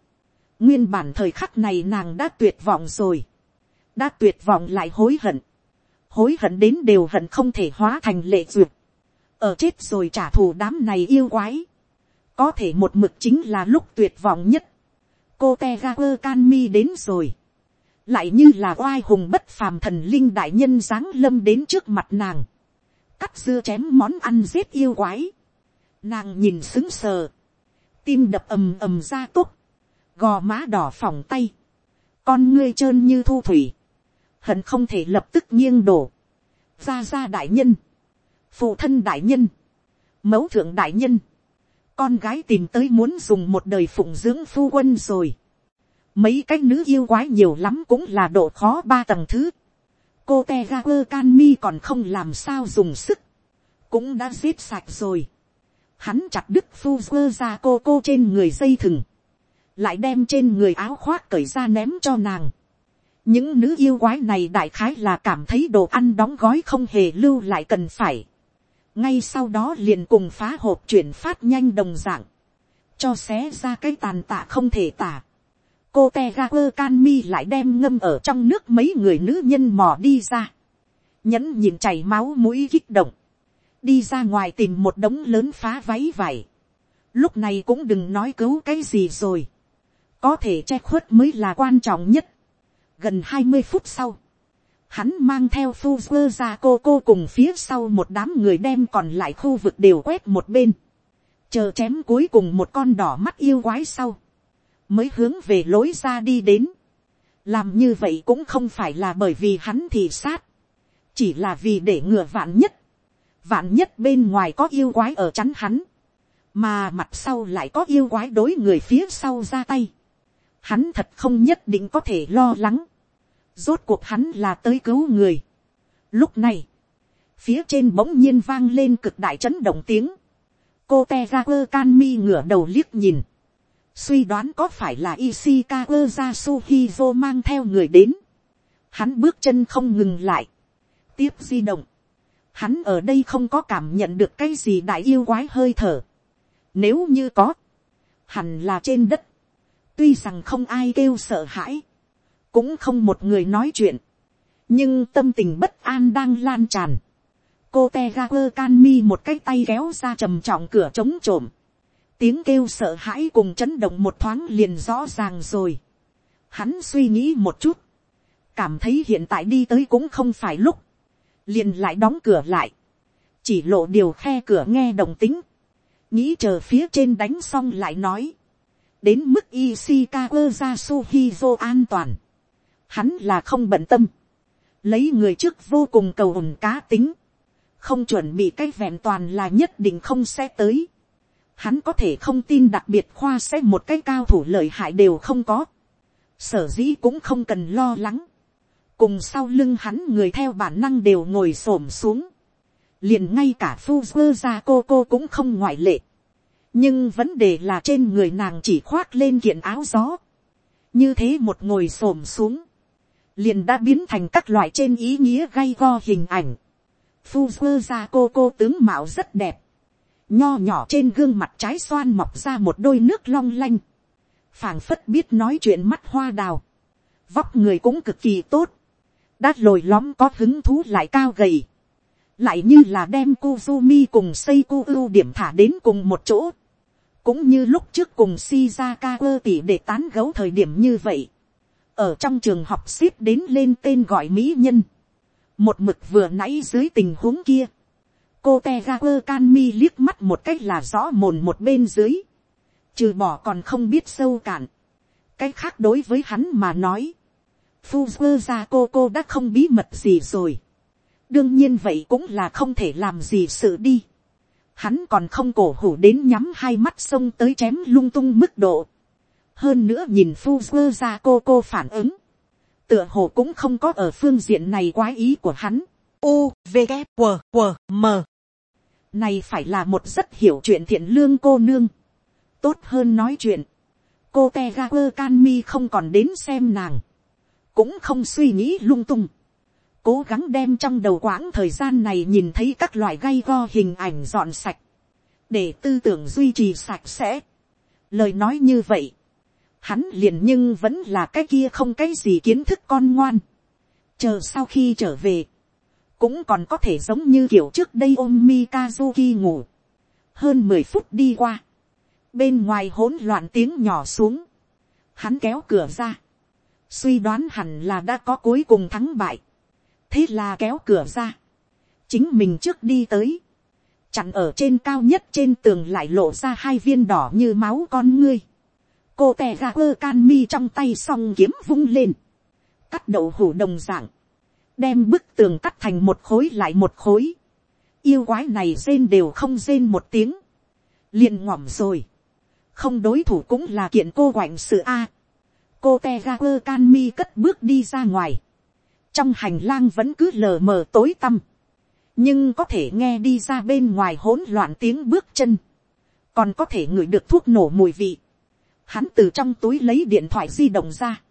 nguyên bản thời khắc này nàng đã tuyệt vọng rồi, đã tuyệt vọng lại hối hận, hối hận đến đều hận không thể hóa thành lệ duyệt, ở chết rồi trả thù đám này yêu quái, có thể một mực chính là lúc tuyệt vọng nhất, cô te ga quơ can mi đến rồi, lại như là oai hùng bất phàm thần linh đại nhân giáng lâm đến trước mặt nàng, cắt dưa chém món ăn giết yêu quái, nàng nhìn xứng sờ, tim đập ầm ầm ra túc, gò má đỏ phỏng tay, con ngươi trơn như thu thủy, hận không thể lập tức nghiêng đổ, gia gia đại nhân, phụ thân đại nhân, mẫu thượng đại nhân, con gái tìm tới muốn dùng một đời phụng dưỡng phu quân rồi, mấy cái nữ yêu quái nhiều lắm cũng là độ khó ba tầng thứ, cô te ga quơ can mi còn không làm sao dùng sức, cũng đã giết sạch rồi, hắn chặt đứt phu quơ ra cô cô trên người dây thừng, lại đem trên người áo khoác cởi ra ném cho nàng, những nữ yêu quái này đại khái là cảm thấy đồ ăn đóng gói không hề lưu lại cần phải. ngay sau đó liền cùng phá hộp chuyển phát nhanh đồng dạng, cho xé ra cái tàn tạ không thể tả. cô te ga quơ can mi lại đem ngâm ở trong nước mấy người nữ nhân mò đi ra, nhẫn nhìn chảy máu mũi kích động, đi ra ngoài tìm một đống lớn phá váy vải. lúc này cũng đừng nói cứu cái gì rồi, có thể che khuất mới là quan trọng nhất gần hai mươi phút sau, hắn mang theo phu quơ ra cô cô cùng phía sau một đám người đem còn lại khu vực đều quét một bên, chờ chém cuối cùng một con đỏ mắt yêu quái sau, mới hướng về lối ra đi đến. làm như vậy cũng không phải là bởi vì hắn thì sát, chỉ là vì để ngừa vạn nhất, vạn nhất bên ngoài có yêu quái ở chắn hắn, mà mặt sau lại có yêu quái đối người phía sau ra tay, hắn thật không nhất định có thể lo lắng. Rốt cuộc hắn là tới cứu người. Lúc này, phía trên bỗng nhiên vang lên cực đại chấn động tiếng. Cô te ra quơ can mi ngửa đầu liếc nhìn. Suy đoán có phải là Ishikawa Yasuhizo mang theo người đến. Hắn bước chân không ngừng lại. Tiếp di động. Hắn ở đây không có cảm nhận được cái gì đại yêu quái hơi thở. Nếu như có. Hẳn là trên đất. Tuy rằng không ai kêu sợ hãi cũng không một người nói chuyện, nhưng tâm tình bất an đang lan tràn. cô te ga quơ can mi một cái tay kéo ra trầm trọng cửa trống trộm, tiếng kêu sợ hãi cùng chấn động một thoáng liền rõ ràng rồi. Hắn suy nghĩ một chút, cảm thấy hiện tại đi tới cũng không phải lúc, liền lại đóng cửa lại, chỉ lộ điều khe cửa nghe đồng tính, nghĩ chờ phía trên đánh xong lại nói, đến mức Ishikawa ra Suhizo an toàn, hắn là không bận tâm, lấy người trước vô cùng cầu ổn cá tính, không chuẩn bị cái vẹn toàn là nhất định không sẽ tới. Hắn có thể không tin đặc biệt khoa sẽ một cái cao thủ lợi hại đều không có. Sở dĩ cũng không cần lo lắng. Cùng sau lưng hắn người theo bản năng đều ngồi xổm xuống. Liền ngay cả phu quơ ra cô cô cũng không ngoại lệ. Nhưng vấn đề là trên người nàng chỉ khoác lên kiện áo gió. Như thế một ngồi xổm xuống liền đã biến thành các loại trên ý nghĩa gay go hình ảnh. Phu ra cô cô tướng mạo rất đẹp. Nho nhỏ trên gương mặt trái xoan mọc ra một đôi nước long lanh. phảng phất biết nói chuyện mắt hoa đào. Vóc người cũng cực kỳ tốt. Đã lồi lõm có hứng thú lại cao gầy. Lại như là đem Kuzumi cùng Seiko ưu điểm thả đến cùng một chỗ. Cũng như lúc trước cùng Shizakawa tỷ để tán gấu thời điểm như vậy ở trong trường học ship đến lên tên gọi mỹ nhân, một mực vừa nãy dưới tình huống kia, cô te ga quơ can mi liếc mắt một cách là rõ mồn một bên dưới, trừ bỏ còn không biết sâu cạn, cái khác đối với hắn mà nói, phu quơ ra cô cô đã không bí mật gì rồi, đương nhiên vậy cũng là không thể làm gì sự đi, hắn còn không cổ hủ đến nhắm hai mắt sông tới chém lung tung mức độ, hơn nữa nhìn phu ra cô cô phản ứng, tựa hồ cũng không có ở phương diện này quái ý của hắn. U, V, K, W, W, M. Này phải là một rất hiểu chuyện thiện lương cô nương. Tốt hơn nói chuyện. Cô Tegaper Canmi không còn đến xem nàng. Cũng không suy nghĩ lung tung. Cố gắng đem trong đầu quãng thời gian này nhìn thấy các loại gay go hình ảnh dọn sạch. Để tư tưởng duy trì sạch sẽ. Lời nói như vậy. Hắn liền nhưng vẫn là cái kia không cái gì kiến thức con ngoan. Chờ sau khi trở về cũng còn có thể giống như kiểu trước đây ôm Mikazuki ngủ. Hơn mười phút đi qua, bên ngoài hỗn loạn tiếng nhỏ xuống, hắn kéo cửa ra, suy đoán hẳn là đã có cuối cùng thắng bại, thế là kéo cửa ra, chính mình trước đi tới, chặn ở trên cao nhất trên tường lại lộ ra hai viên đỏ như máu con ngươi, cô tè ra quơ can mi trong tay xong kiếm vung lên, cắt đậu hủ đồng dạng, đem bức tường cắt thành một khối lại một khối, yêu quái này rên đều không rên một tiếng, liền ngỏm rồi, không đối thủ cũng là kiện cô quạnh sự a, cô te ra quơ can mi cất bước đi ra ngoài, trong hành lang vẫn cứ lờ mờ tối tăm, nhưng có thể nghe đi ra bên ngoài hỗn loạn tiếng bước chân, còn có thể ngửi được thuốc nổ mùi vị, hắn từ trong túi lấy điện thoại di động ra,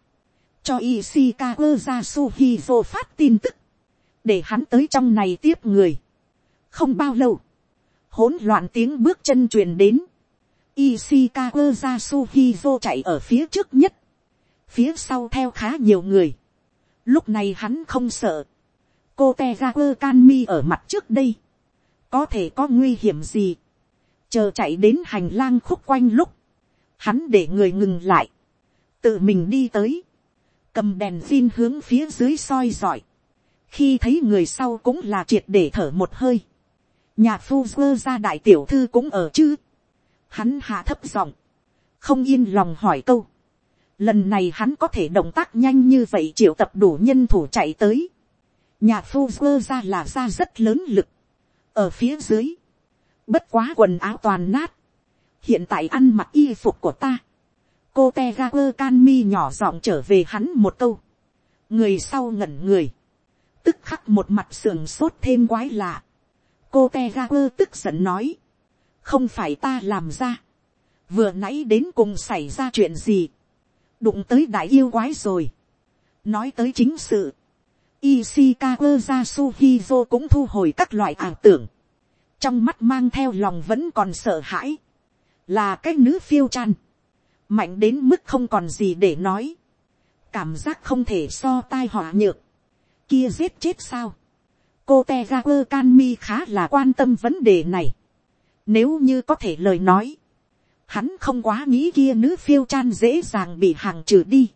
cho Ishikawa Yasuhizo phát tin tức, để hắn tới trong này tiếp người. không bao lâu, hỗn loạn tiếng bước chân truyền đến, Ishikawa Yasuhizo chạy ở phía trước nhất, phía sau theo khá nhiều người. lúc này hắn không sợ, cô tegakur canmi ở mặt trước đây, có thể có nguy hiểm gì, chờ chạy đến hành lang khúc quanh lúc, hắn để người ngừng lại, tự mình đi tới, cầm đèn phin hướng phía dưới soi giỏi, khi thấy người sau cũng là triệt để thở một hơi, nhà phu sơ ra đại tiểu thư cũng ở chứ, hắn hạ thấp giọng, không yên lòng hỏi câu, lần này hắn có thể động tác nhanh như vậy triệu tập đủ nhân thủ chạy tới, nhà phu sơ ra là ra rất lớn lực, ở phía dưới, bất quá quần áo toàn nát, hiện tại ăn mặc y phục của ta, cô te ga quơ can mi nhỏ giọng trở về hắn một câu. người sau ngẩn người. tức khắc một mặt sườn sốt thêm quái lạ. cô te ga quơ tức giận nói. không phải ta làm ra. vừa nãy đến cùng xảy ra chuyện gì. đụng tới đại yêu quái rồi. nói tới chính sự. Ishikawa Yasuhizo cũng thu hồi các loại ảo tưởng. Trong mắt mang theo lòng vẫn còn sợ hãi. Là cái nữ phiêu chan. Mạnh đến mức không còn gì để nói, cảm giác không thể so tai họa nhược, kia giết chết sao, cô te ga quơ can mi khá là quan tâm vấn đề này, nếu như có thể lời nói, hắn không quá nghĩ kia nữ phiêu chan dễ dàng bị hàng trừ đi,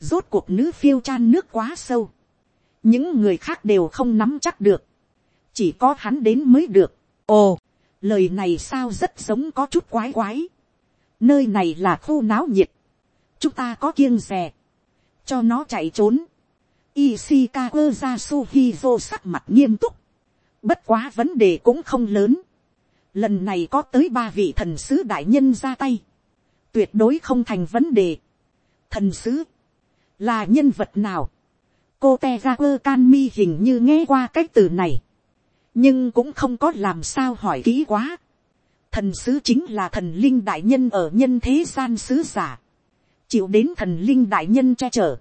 rốt cuộc nữ phiêu chan nước quá sâu, những người khác đều không nắm chắc được, chỉ có hắn đến mới được, ồ, lời này sao rất giống có chút quái quái, nơi này là khu náo nhiệt, chúng ta có kiêng rè, cho nó chạy trốn. Ishikawa Yasuhizo sắc mặt nghiêm túc, bất quá vấn đề cũng không lớn. Lần này có tới ba vị thần sứ đại nhân ra tay, tuyệt đối không thành vấn đề. Thần sứ, là nhân vật nào? cô te ra quơ can mi hình như nghe qua cái từ này, nhưng cũng không có làm sao hỏi kỹ quá. Thần sứ chính là thần linh đại nhân ở nhân thế gian sứ giả, chịu đến thần linh đại nhân che chở,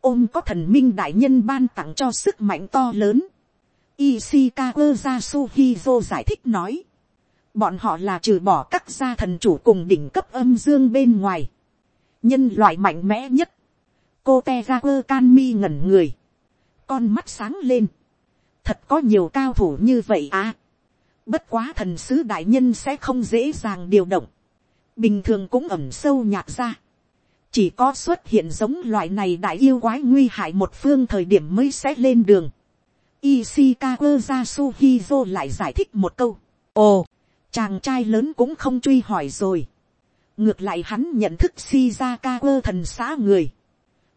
ôm có thần minh đại nhân ban tặng cho sức mạnh to lớn. Ishikawa Yasuhizo giải thích nói, bọn họ là trừ bỏ các gia thần chủ cùng đỉnh cấp âm dương bên ngoài, nhân loại mạnh mẽ nhất, cô te ngẩn người, con mắt sáng lên, thật có nhiều cao thủ như vậy à. Bất quá thần sứ đại nhân sẽ không dễ dàng điều động. Bình thường cũng ẩm sâu nhạt ra. Chỉ có xuất hiện giống loại này đại yêu quái nguy hại một phương thời điểm mới sẽ lên đường. Ishikawa Yasuhizo lại giải thích một câu. Ồ, chàng trai lớn cũng không truy hỏi rồi. Ngược lại hắn nhận thức Shizakawa thần xã người.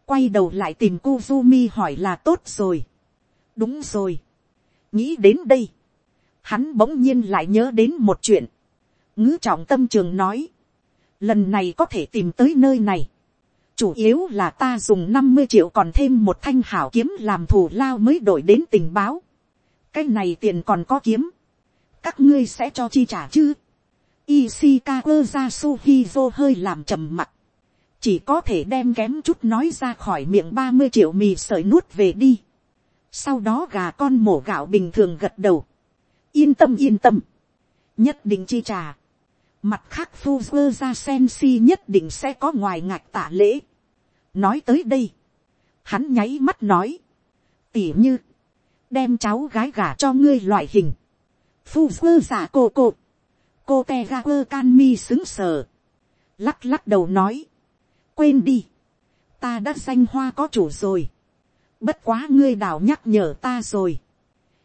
Quay đầu lại tìm Kuzumi hỏi là tốt rồi. Đúng rồi. Nghĩ đến đây hắn bỗng nhiên lại nhớ đến một chuyện, ngữ trọng tâm trường nói, lần này có thể tìm tới nơi này, chủ yếu là ta dùng năm mươi triệu còn thêm một thanh hảo kiếm làm thù lao mới đổi đến tình báo. cái này tiền còn có kiếm. các ngươi sẽ cho chi trả chứ. Ishikawa Yasuhizo hơi làm trầm mặt. chỉ có thể đem kém chút nói ra khỏi miệng ba mươi triệu mì sợi nuốt về đi sau đó gà con mổ gạo bình thường gật đầu. yên tâm yên tâm. nhất định chi trả Mặt khác Fuzzer ra Sensi nhất định sẽ có ngoài ngạch tạ lễ. Nói tới đây. Hắn nháy mắt nói. Tỉ như. Đem cháu gái gả cho ngươi loại hình. Fuzzer giả cô cô. Cô Tegaper Canmi xứng sờ. Lắc lắc đầu nói. Quên đi. Ta đã danh hoa có chủ rồi. Bất quá ngươi đào nhắc nhở ta rồi.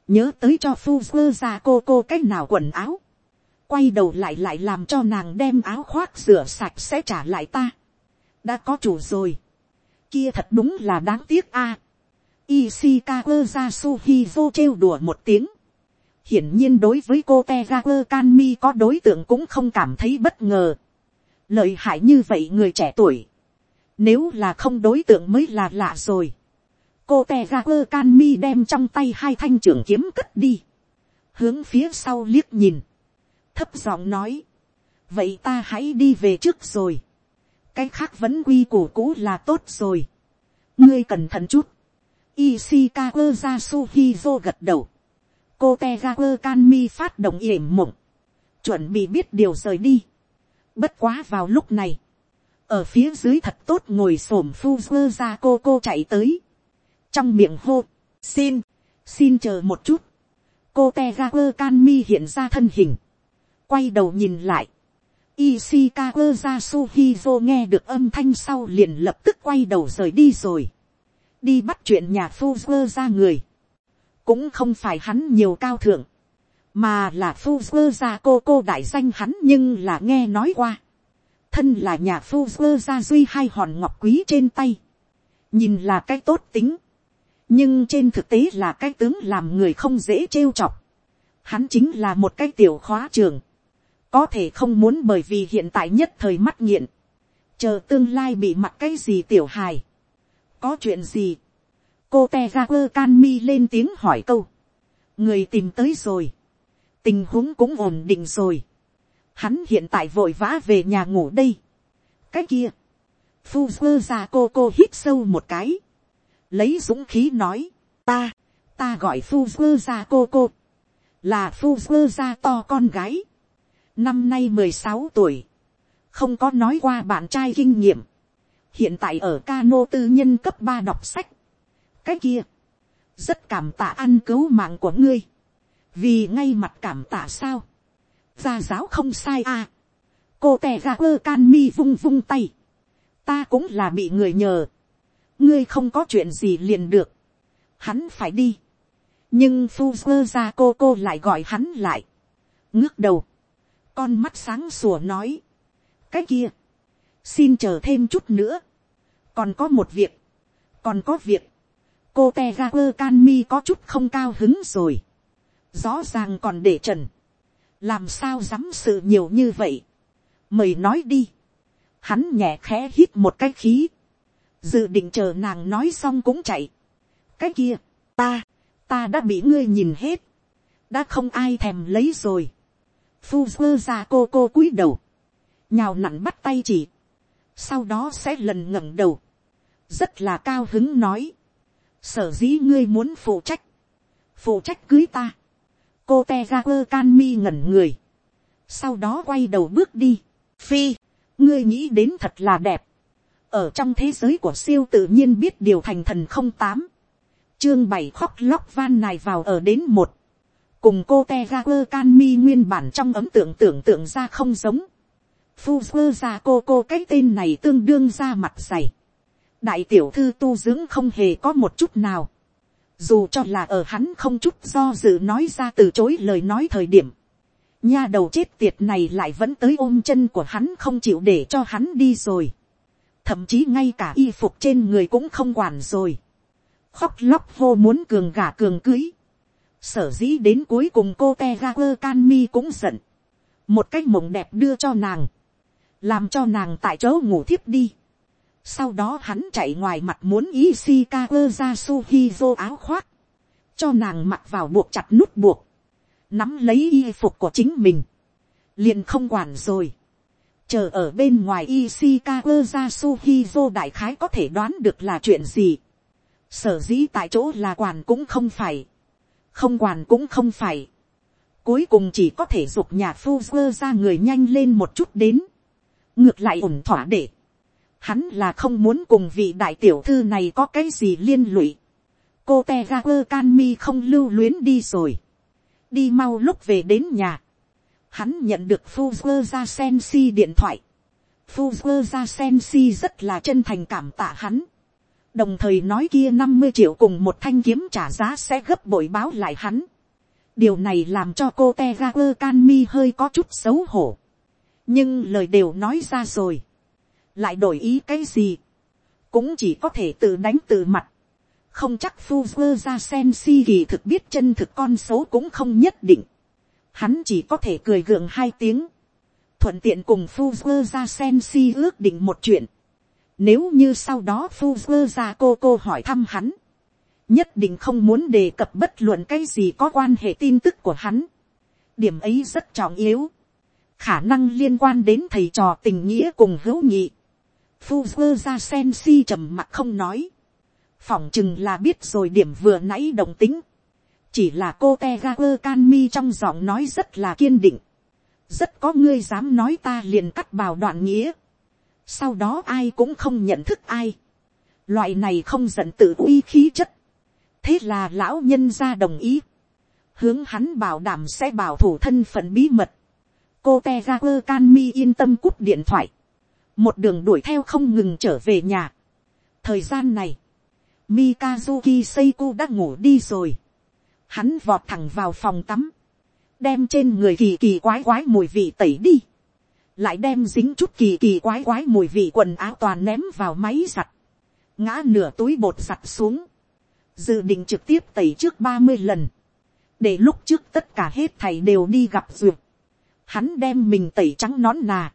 Nhớ tới cho phu sơ ra cô cô cách nào quần áo quay đầu lại lại làm cho nàng đem áo khoác rửa sạch sẽ trả lại ta. đã có chủ rồi. kia thật đúng là đáng tiếc a. À, Ishikawa Yasuhizo trêu đùa một tiếng. hiển nhiên đối với cô Tegaku Kanmi có đối tượng cũng không cảm thấy bất ngờ. lợi hại như vậy người trẻ tuổi. nếu là không đối tượng mới là lạ rồi cô Tegaku Kanmi đem trong tay hai thanh trưởng kiếm cất đi. hướng phía sau liếc nhìn. Thấp giọng nói, vậy ta hãy đi về trước rồi, cái khác vẫn quy củ cũ là tốt rồi, ngươi cẩn thận chút, Ishikawa Yasuhizo gật đầu, cô Tegaku Kanmi phát động yểm mộng, chuẩn bị biết điều rời đi. Bất quá vào lúc này, ở phía dưới thật tốt ngồi s ổ m Fuzzer ra cô cô chạy tới, trong miệng hô, xin, xin chờ một chút, cô Tegaku Kanmi hiện ra thân hình, quay đầu nhìn lại, Ishikawa Yasuhizo nghe được âm thanh sau liền lập tức quay đầu rời đi rồi. Đi bắt chuyện nhà Fuzzer ra người. Cũng không phải hắn nhiều cao thượng. Mà là Fuzzer ra cô cô đại danh hắn nhưng là nghe nói qua. Thân là nhà Fuzzer ra duy hai hòn ngọc quý trên tay. Nhìn là cái tốt tính. Nhưng trên thực tế là cái tướng làm người không dễ trêu chọc. Hắn chính là một cái tiểu khóa trường. Có thể không muốn bởi vì hiện tại nhất thời mắt nghiện, chờ tương lai bị mặc cái gì tiểu hài, có chuyện gì, cô te ra quơ can mi lên tiếng hỏi câu, người tìm tới rồi, tình huống cũng ổn định rồi, hắn hiện tại vội vã về nhà ngủ đây, cái kia, phu quơ ra cô cô hít sâu một cái, lấy dũng khí nói, ta, ta gọi phu quơ ra cô cô, là phu quơ ra to con gái, năm nay mười sáu tuổi, không có nói qua bạn trai kinh nghiệm, hiện tại ở cano tư nhân cấp ba đọc sách, cái kia, rất cảm tạ ăn cứu mạng của ngươi, vì ngay mặt cảm tạ sao, gia giáo không sai à, cô tè ra ơ can mi vung vung tay, ta cũng là bị người nhờ, ngươi không có chuyện gì liền được, hắn phải đi, nhưng fuzzer ra cô cô lại gọi hắn lại, ngước đầu, con mắt sáng sủa nói, cái kia, xin chờ thêm chút nữa, còn có một việc, còn có việc, cô te ga quơ can mi có chút không cao hứng rồi, rõ ràng còn để trần, làm sao dám sự nhiều như vậy, mời nói đi, hắn nhẹ khẽ hít một cái khí, dự định chờ nàng nói xong cũng chạy, cái kia, ta, ta đã bị ngươi nhìn hết, đã không ai thèm lấy rồi, phu quơ ra cô cô cúi đầu, nhào nặn bắt tay chỉ, sau đó sẽ lần ngẩng đầu, rất là cao hứng nói, sở dĩ ngươi muốn phụ trách, phụ trách cưới ta, cô te ga quơ can mi ngẩn người, sau đó quay đầu bước đi, phi, ngươi nghĩ đến thật là đẹp, ở trong thế giới của siêu tự nhiên biết điều thành thần không tám, chương bảy khóc lóc van này vào ở đến một, cùng cô te ga quơ can mi nguyên bản trong ấm tượng tưởng tượng ra không giống. Phu quơ ra cô cô cái tên này tương đương ra mặt dày. đại tiểu thư tu dưỡng không hề có một chút nào. dù cho là ở hắn không chút do dự nói ra từ chối lời nói thời điểm. nha đầu chết tiệt này lại vẫn tới ôm chân của hắn không chịu để cho hắn đi rồi thậm chí ngay cả y phục trên người cũng không quản rồi. khóc lóc vô muốn cường gả cường cưới sở dĩ đến cuối cùng cô te ga quơ can mi cũng giận, một cách mộng đẹp đưa cho nàng, làm cho nàng tại chỗ ngủ thiếp đi, Sau đó hắn chạy ngoài mặt muốn Ishikawa ra Suhizo áo khoác. Cho nàng mặc vào buộc chặt nút buộc. Nắm lấy y phục của chính mình. Liền không quản rồi. Chờ ở bên ngoài Ishikawa ra Suhizo đại khái có thể đoán được là chuyện gì. Sở dĩ tại chỗ là quản cũng không phải. Không quản cũng không phải. Cuối cùng chỉ có thể dục nhà phu ra người nhanh lên một chút đến. Ngược lại ổn thỏa để hắn là không muốn cùng vị đại tiểu thư này có cái gì liên lụy. cô te Kanmi không lưu luyến đi rồi. đi mau lúc về đến nhà hắn nhận được Fuzzer ra sensi điện thoại. Fuzzer ra sensi rất là chân thành cảm tạ hắn. đồng thời nói kia năm mươi triệu cùng một thanh kiếm trả giá sẽ gấp bội báo lại hắn. điều này làm cho cô Tegaku Kanmi hơi có chút xấu hổ. nhưng lời đều nói ra rồi lại đổi ý cái gì, cũng chỉ có thể tự đánh tự mặt, không chắc phu ra sen si kỳ thực biết chân thực con số cũng không nhất định, hắn chỉ có thể cười gượng hai tiếng, thuận tiện cùng phu vơ ra sen si ước định một chuyện, nếu như sau đó phu vơ ra cô cô hỏi thăm hắn, nhất định không muốn đề cập bất luận cái gì có quan hệ tin tức của hắn. điểm ấy rất trọng yếu, khả năng liên quan đến thầy trò tình nghĩa cùng hữu nhị. Fuzzer ra sen si trầm mặc không nói. Phỏng chừng là biết rồi điểm vừa nãy đồng tính. Chỉ là cô Eager Can Mi trong giọng nói rất là kiên định. Rất có ngươi dám nói ta liền cắt vào đoạn nghĩa. Sau đó ai cũng không nhận thức ai. Loại này không giận tự uy khí chất. Thế là lão nhân ra đồng ý. Hướng hắn bảo đảm sẽ bảo thủ thân phận bí mật. Cô Eager Can Mi yên tâm cúp điện thoại một đường đuổi theo không ngừng trở về nhà. thời gian này, Mikazuki Seiko đã ngủ đi rồi. Hắn vọt thẳng vào phòng tắm, đem trên người kỳ kỳ quái quái mùi vị tẩy đi, lại đem dính chút kỳ kỳ quái quái mùi vị quần áo toàn ném vào máy giặt, ngã nửa túi bột giặt xuống, dự định trực tiếp tẩy trước ba mươi lần, để lúc trước tất cả hết thầy đều đi gặp duyệt, hắn đem mình tẩy trắng nón nà,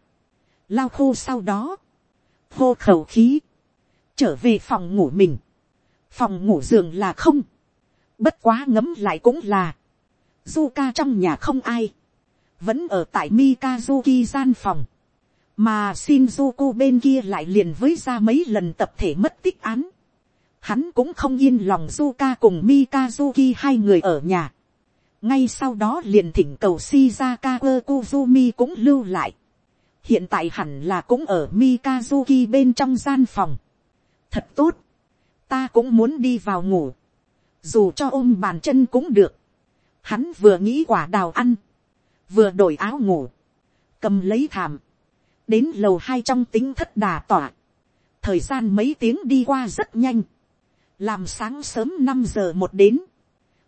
lao khô sau đó, hô khẩu khí, trở về phòng ngủ mình, phòng ngủ giường là không, bất quá ngấm lại cũng là, Zuka trong nhà không ai, vẫn ở tại Mikazuki gian phòng, mà Shinjuku bên kia lại liền với ra mấy lần tập thể mất tích án. Hắn cũng không yên lòng Zuka cùng Mikazuki hai người ở nhà. Ngay sau đó liền thỉnh cầu Shizaka Kuzumi cũng lưu lại hiện tại hẳn là cũng ở Mikazuki bên trong gian phòng. Thật tốt, ta cũng muốn đi vào ngủ, dù cho ôm bàn chân cũng được. Hắn vừa nghĩ quả đào ăn, vừa đổi áo ngủ, cầm lấy thảm, đến lầu hai trong tính thất đà tỏa. Thời gian mấy tiếng đi qua rất nhanh, làm sáng sớm năm giờ một đến,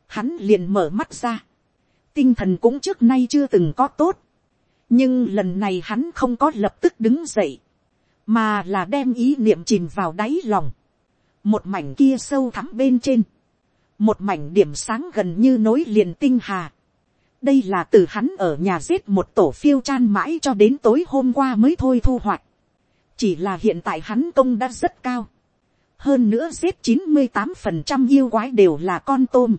hắn liền mở mắt ra, tinh thần cũng trước nay chưa từng có tốt, nhưng lần này hắn không có lập tức đứng dậy, mà là đem ý niệm chìm vào đáy lòng, một mảnh kia sâu thắm bên trên, một mảnh điểm sáng gần như nối liền tinh hà. đây là từ hắn ở nhà giết một tổ phiêu chan mãi cho đến tối hôm qua mới thôi thu hoạch. chỉ là hiện tại hắn công đã rất cao. hơn nữa giết chín mươi tám phần trăm yêu quái đều là con tôm.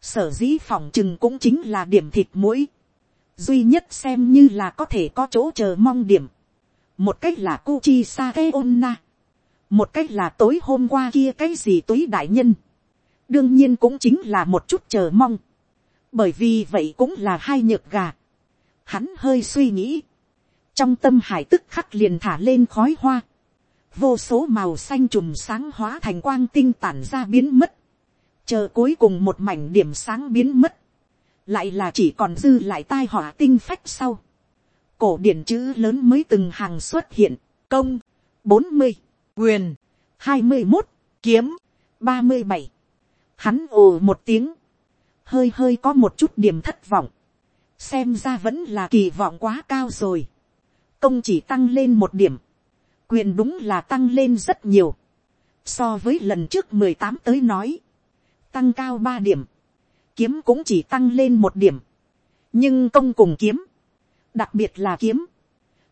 sở dĩ phòng chừng cũng chính là điểm thịt mũi duy nhất xem như là có thể có chỗ chờ mong điểm. một cách là Kuchi Sake Onna. một cách là tối hôm qua kia cái gì túi đại nhân đương nhiên cũng chính là một chút chờ mong. bởi vì vậy cũng là hai nhược gà. hắn hơi suy nghĩ. trong tâm hải tức khắc liền thả lên khói hoa. vô số màu xanh trùm sáng hóa thành quang tinh tản ra biến mất. chờ cuối cùng một mảnh điểm sáng biến mất lại là chỉ còn dư lại tai họa tinh phách sau. cổ điển chữ lớn mới từng hàng xuất hiện, công, bốn mươi, quyền, hai mươi một, kiếm, ba mươi bảy. Hắn ồ một tiếng, hơi hơi có một chút điểm thất vọng, xem ra vẫn là kỳ vọng quá cao rồi. công chỉ tăng lên một điểm, quyền đúng là tăng lên rất nhiều, so với lần trước mười tám tới nói, tăng cao ba điểm, kiếm cũng chỉ tăng lên một điểm. nhưng công cùng kiếm, đặc biệt là kiếm,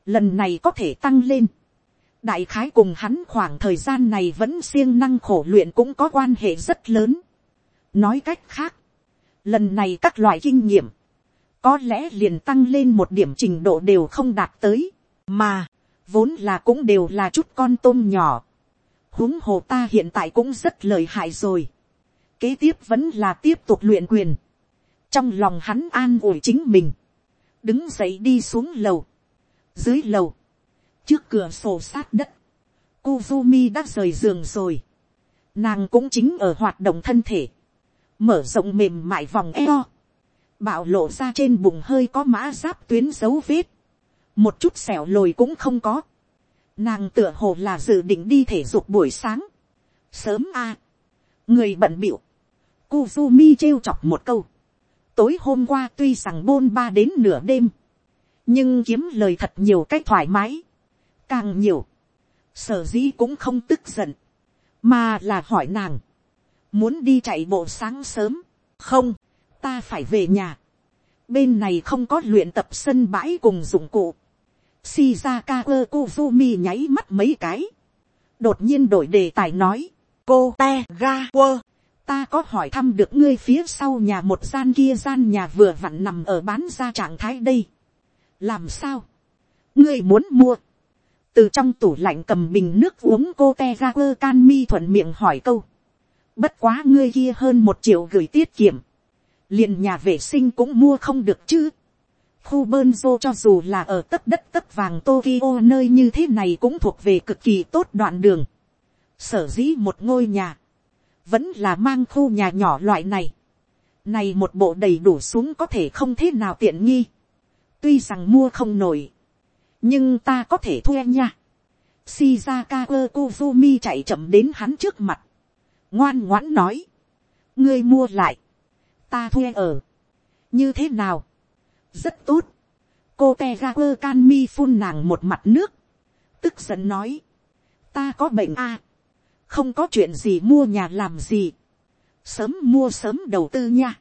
lần này có thể tăng lên. đại khái cùng hắn khoảng thời gian này vẫn siêng năng khổ luyện cũng có quan hệ rất lớn nói cách khác, lần này các loại kinh nghiệm, có lẽ liền tăng lên một điểm trình độ đều không đạt tới, mà, vốn là cũng đều là chút con tôm nhỏ. huống hồ ta hiện tại cũng rất lợi hại rồi. kế tiếp vẫn là tiếp tục luyện quyền. trong lòng hắn an ủi chính mình, đứng dậy đi xuống lầu, dưới lầu, trước cửa sổ sát đất, Kuzumi đã rời giường rồi. Nàng cũng chính ở hoạt động thân thể. Mở rộng mềm mại vòng eo. Bạo lộ ra trên bụng hơi có mã giáp tuyến dấu vết. Một chút xẻo lồi cũng không có. Nàng tựa hồ là dự định đi thể dục buổi sáng. Sớm a Người bận biểu. Kuzumi trêu chọc một câu. Tối hôm qua tuy rằng bôn ba đến nửa đêm. Nhưng kiếm lời thật nhiều cách thoải mái. Càng nhiều sở dĩ cũng không tức giận, mà là hỏi nàng, muốn đi chạy bộ sáng sớm, không, ta phải về nhà, bên này không có luyện tập sân bãi cùng dụng cụ, shizaka ơ kuzumi nháy mắt mấy cái, đột nhiên đổi đề tài nói, cô te ga quơ, ta có hỏi thăm được ngươi phía sau nhà một gian kia gian nhà vừa vặn nằm ở bán ra trạng thái đây, làm sao, ngươi muốn mua, từ trong tủ lạnh cầm bình nước uống cô te ga quơ can mi thuận miệng hỏi câu bất quá ngươi kia hơn một triệu gửi tiết kiệm. liền nhà vệ sinh cũng mua không được chứ. khu bơn dô cho dù là ở tất đất tất vàng tokyo nơi như thế này cũng thuộc về cực kỳ tốt đoạn đường. sở dĩ một ngôi nhà. vẫn là mang khu nhà nhỏ loại này. này một bộ đầy đủ xuống có thể không thế nào tiện nghi. tuy rằng mua không nổi nhưng ta có thể thuê nha. Shizaka Kozumi chạy chậm đến hắn trước mặt. Ngoan ngoãn nói. Ngươi mua lại. Ta thuê ở. Như thế nào? Rất tốt. Cô Tegaku Kanmi phun nàng một mặt nước. Tức giận nói. Ta có bệnh a à? Không có chuyện gì mua nhà làm gì. Sớm mua sớm đầu tư nha.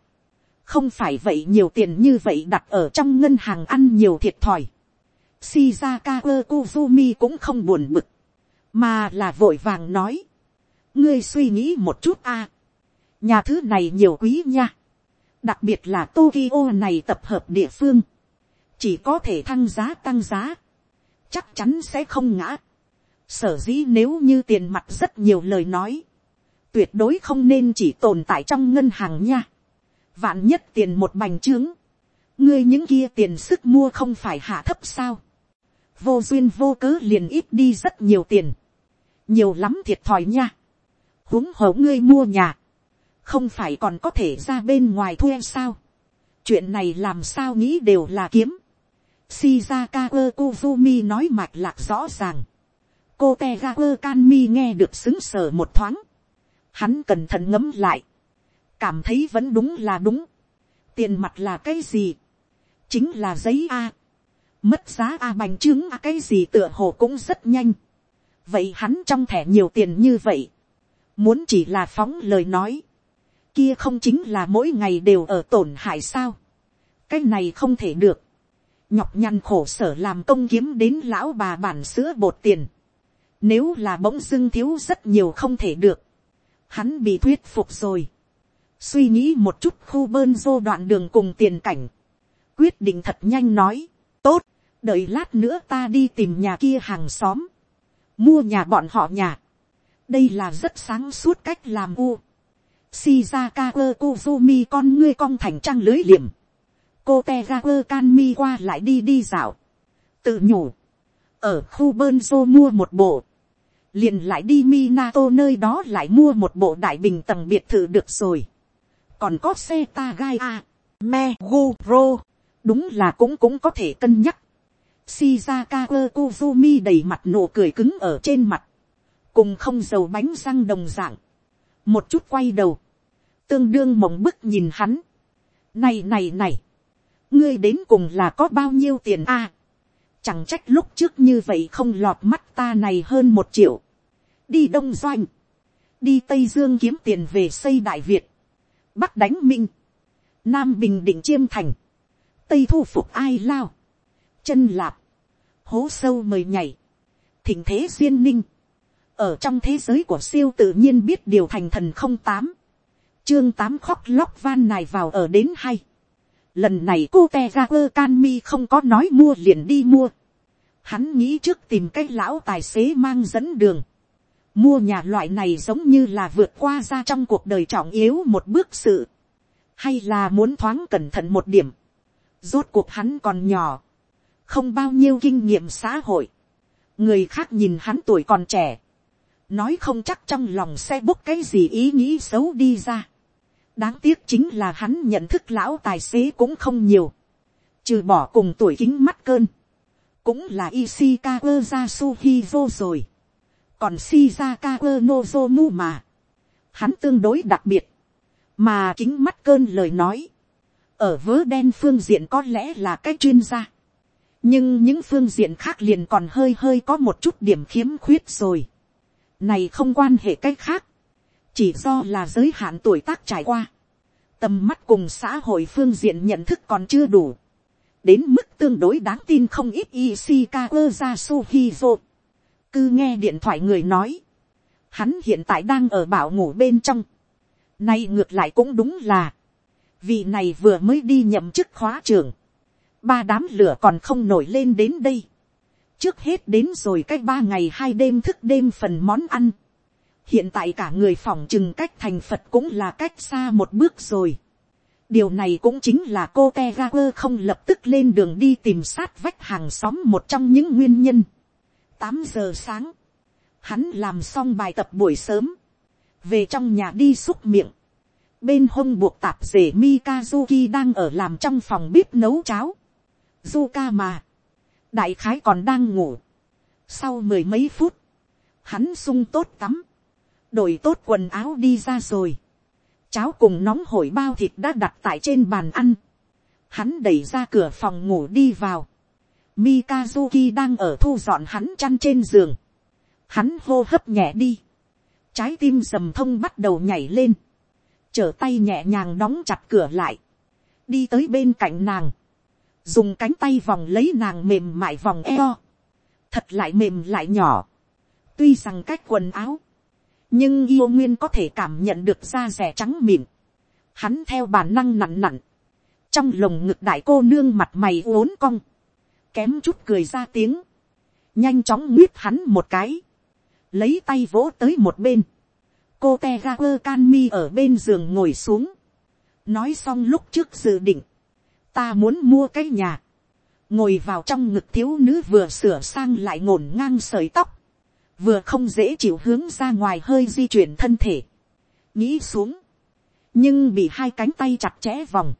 Không phải vậy nhiều tiền như vậy đặt ở trong ngân hàng ăn nhiều thiệt thòi, Shizaka Kozumi cũng không buồn bực. Mà là vội vàng nói. Ngươi suy nghĩ một chút a Nhà thứ này nhiều quý nha. Đặc biệt là Tokyo này tập hợp địa phương. Chỉ có thể thăng giá tăng giá. Chắc chắn sẽ không ngã. Sở dĩ nếu như tiền mặt rất nhiều lời nói. Tuyệt đối không nên chỉ tồn tại trong ngân hàng nha. Vạn nhất tiền một bành trướng ngươi những kia tiền sức mua không phải hạ thấp sao vô duyên vô cớ liền ít đi rất nhiều tiền, nhiều lắm thiệt thòi nha, huống hồ ngươi mua nhà, không phải còn có thể ra bên ngoài thuê sao, chuyện này làm sao nghĩ đều là kiếm, Shizaka Kozumi nói mạch lạc rõ ràng. Cô Tegaku Kanmi nghe được xứng sở một thoáng. Hắn cẩn thận ngấm lại. Cảm thấy vẫn đúng là đúng. Tiền mặt là cái gì? Chính là giấy A mất giá a bành trướng a cái gì tựa hồ cũng rất nhanh. vậy hắn trong thẻ nhiều tiền như vậy, muốn chỉ là phóng lời nói, kia không chính là mỗi ngày đều ở tổn hại sao. cái này không thể được. nhọc nhằn khổ sở làm công kiếm đến lão bà bản sữa bột tiền. nếu là bỗng dưng thiếu rất nhiều không thể được, hắn bị thuyết phục rồi. suy nghĩ một chút khu bơn dô đoạn đường cùng tiền cảnh, quyết định thật nhanh nói, tốt, đợi lát nữa ta đi tìm nhà kia hàng xóm, mua nhà bọn họ nhà đây là rất sáng suốt cách làm u. Shizaka Kozumi con ngươi cong thành trăng lưới liềm. Cô Tegaku Kanmi qua lại đi đi dạo. Tự nhủ. Ở khu Bernzo mua một bộ. Liền lại đi Minato nơi đó lại mua một bộ đại bình tầng biệt thự được rồi. Còn có xe Tagai A. Meguro. Đúng là cũng cũng có thể cân nhắc. Shizaka Kozumi đầy mặt nụ cười cứng ở trên mặt. Cùng không dầu bánh răng đồng dạng. Một chút quay đầu. Tương đương mộng bức nhìn hắn. Này này này. Ngươi đến cùng là có bao nhiêu tiền a? Chẳng trách lúc trước như vậy không lọt mắt ta này hơn một triệu. Đi Đông Doanh. Đi Tây Dương kiếm tiền về xây Đại Việt. Bắc đánh Minh. Nam Bình Định Chiêm Thành. Tây thu phục ai lao chân lạp, hố sâu mời nhảy, thịnh thế duyên ninh, ở trong thế giới của siêu tự nhiên biết điều thành thần không tám, chương tám khóc lóc van này vào ở đến hay, lần này cô te ra quơ can mi không có nói mua liền đi mua, hắn nghĩ trước tìm cái lão tài xế mang dẫn đường, mua nhà loại này giống như là vượt qua ra trong cuộc đời trọng yếu một bước sự, hay là muốn thoáng cẩn thận một điểm, rốt cuộc hắn còn nhỏ, không bao nhiêu kinh nghiệm xã hội, người khác nhìn hắn tuổi còn trẻ, nói không chắc trong lòng sẽ bốc cái gì ý nghĩ xấu đi ra. đáng tiếc chính là hắn nhận thức lão tài xế cũng không nhiều, trừ bỏ cùng tuổi kính mắt cơn, cũng là Ishikawa Yasuhizo rồi, còn Shizakawa Nozomu mà, hắn tương đối đặc biệt, mà kính mắt cơn lời nói, ở vớ đen phương diện có lẽ là cái chuyên gia, nhưng những phương diện khác liền còn hơi hơi có một chút điểm khiếm khuyết rồi này không quan hệ cách khác, chỉ do là giới hạn tuổi tác trải qua, tầm mắt cùng xã hội phương diện nhận thức còn chưa đủ, đến mức tương đối đáng tin không ít Ishikawa Yasuhizo. Cứ nghe điện thoại người nói, hắn hiện tại đang ở bảo ngủ bên trong. Nay ngược lại cũng đúng là, vị này vừa mới đi nhậm chức khóa trưởng, ba đám lửa còn không nổi lên đến đây trước hết đến rồi cách ba ngày hai đêm thức đêm phần món ăn. hiện tại cả người phòng chừng cách thành phật cũng là cách xa một bước rồi. điều này cũng chính là cô te ra quơ không lập tức lên đường đi tìm sát vách hàng xóm một trong những nguyên nhân. tám giờ sáng, hắn làm xong bài tập buổi sớm, về trong nhà đi xúc miệng, bên hông buộc tạp rể Mikazuki đang ở làm trong phòng bếp nấu cháo du mà, đại khái còn đang ngủ. sau mười mấy phút, hắn sung tốt tắm, đổi tốt quần áo đi ra rồi. cháo cùng nóng hổi bao thịt đã đặt tại trên bàn ăn. hắn đẩy ra cửa phòng ngủ đi vào. Mikazuki đang ở thu dọn hắn chăn trên giường. Hắn hô hấp nhẹ đi. Trái tim sầm thông bắt đầu nhảy lên. Trở tay nhẹ nhàng đóng chặt cửa lại. Đi tới bên cạnh nàng dùng cánh tay vòng lấy nàng mềm mại vòng eo, thật lại mềm lại nhỏ, tuy rằng cách quần áo, nhưng yêu nguyên có thể cảm nhận được da rẻ trắng mịn, hắn theo bản năng nặn nặn, trong lồng ngực đại cô nương mặt mày uốn cong, kém chút cười ra tiếng, nhanh chóng nguyết hắn một cái, lấy tay vỗ tới một bên, cô te ga quơ can mi ở bên giường ngồi xuống, nói xong lúc trước dự định, ta muốn mua cái nhà, ngồi vào trong ngực thiếu nữ vừa sửa sang lại ngổn ngang sợi tóc, vừa không dễ chịu hướng ra ngoài hơi di chuyển thân thể, nghĩ xuống, nhưng bị hai cánh tay chặt chẽ vòng,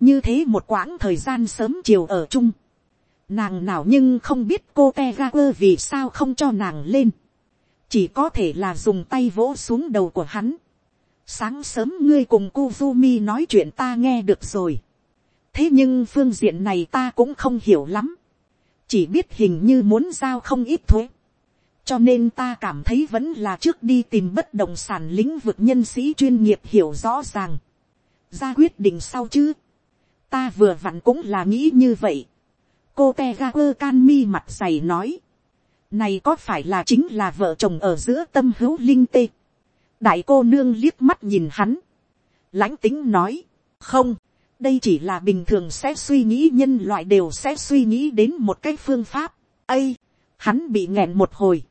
như thế một quãng thời gian sớm chiều ở chung, nàng nào nhưng không biết cô te ga quơ vì sao không cho nàng lên, chỉ có thể là dùng tay vỗ xuống đầu của hắn, sáng sớm ngươi cùng Kuzumi nói chuyện ta nghe được rồi thế nhưng phương diện này ta cũng không hiểu lắm, chỉ biết hình như muốn giao không ít thuế, cho nên ta cảm thấy vẫn là trước đi tìm bất động sản lĩnh vực nhân sĩ chuyên nghiệp hiểu rõ ràng, ra quyết định sau chứ, ta vừa vặn cũng là nghĩ như vậy, cô te ga quơ can mi mặt dày nói, này có phải là chính là vợ chồng ở giữa tâm hữu linh tê, đại cô nương liếc mắt nhìn hắn, lãnh tính nói, không, đây chỉ là bình thường sẽ suy nghĩ nhân loại đều sẽ suy nghĩ đến một cái phương pháp. ây, hắn bị nghẹn một hồi.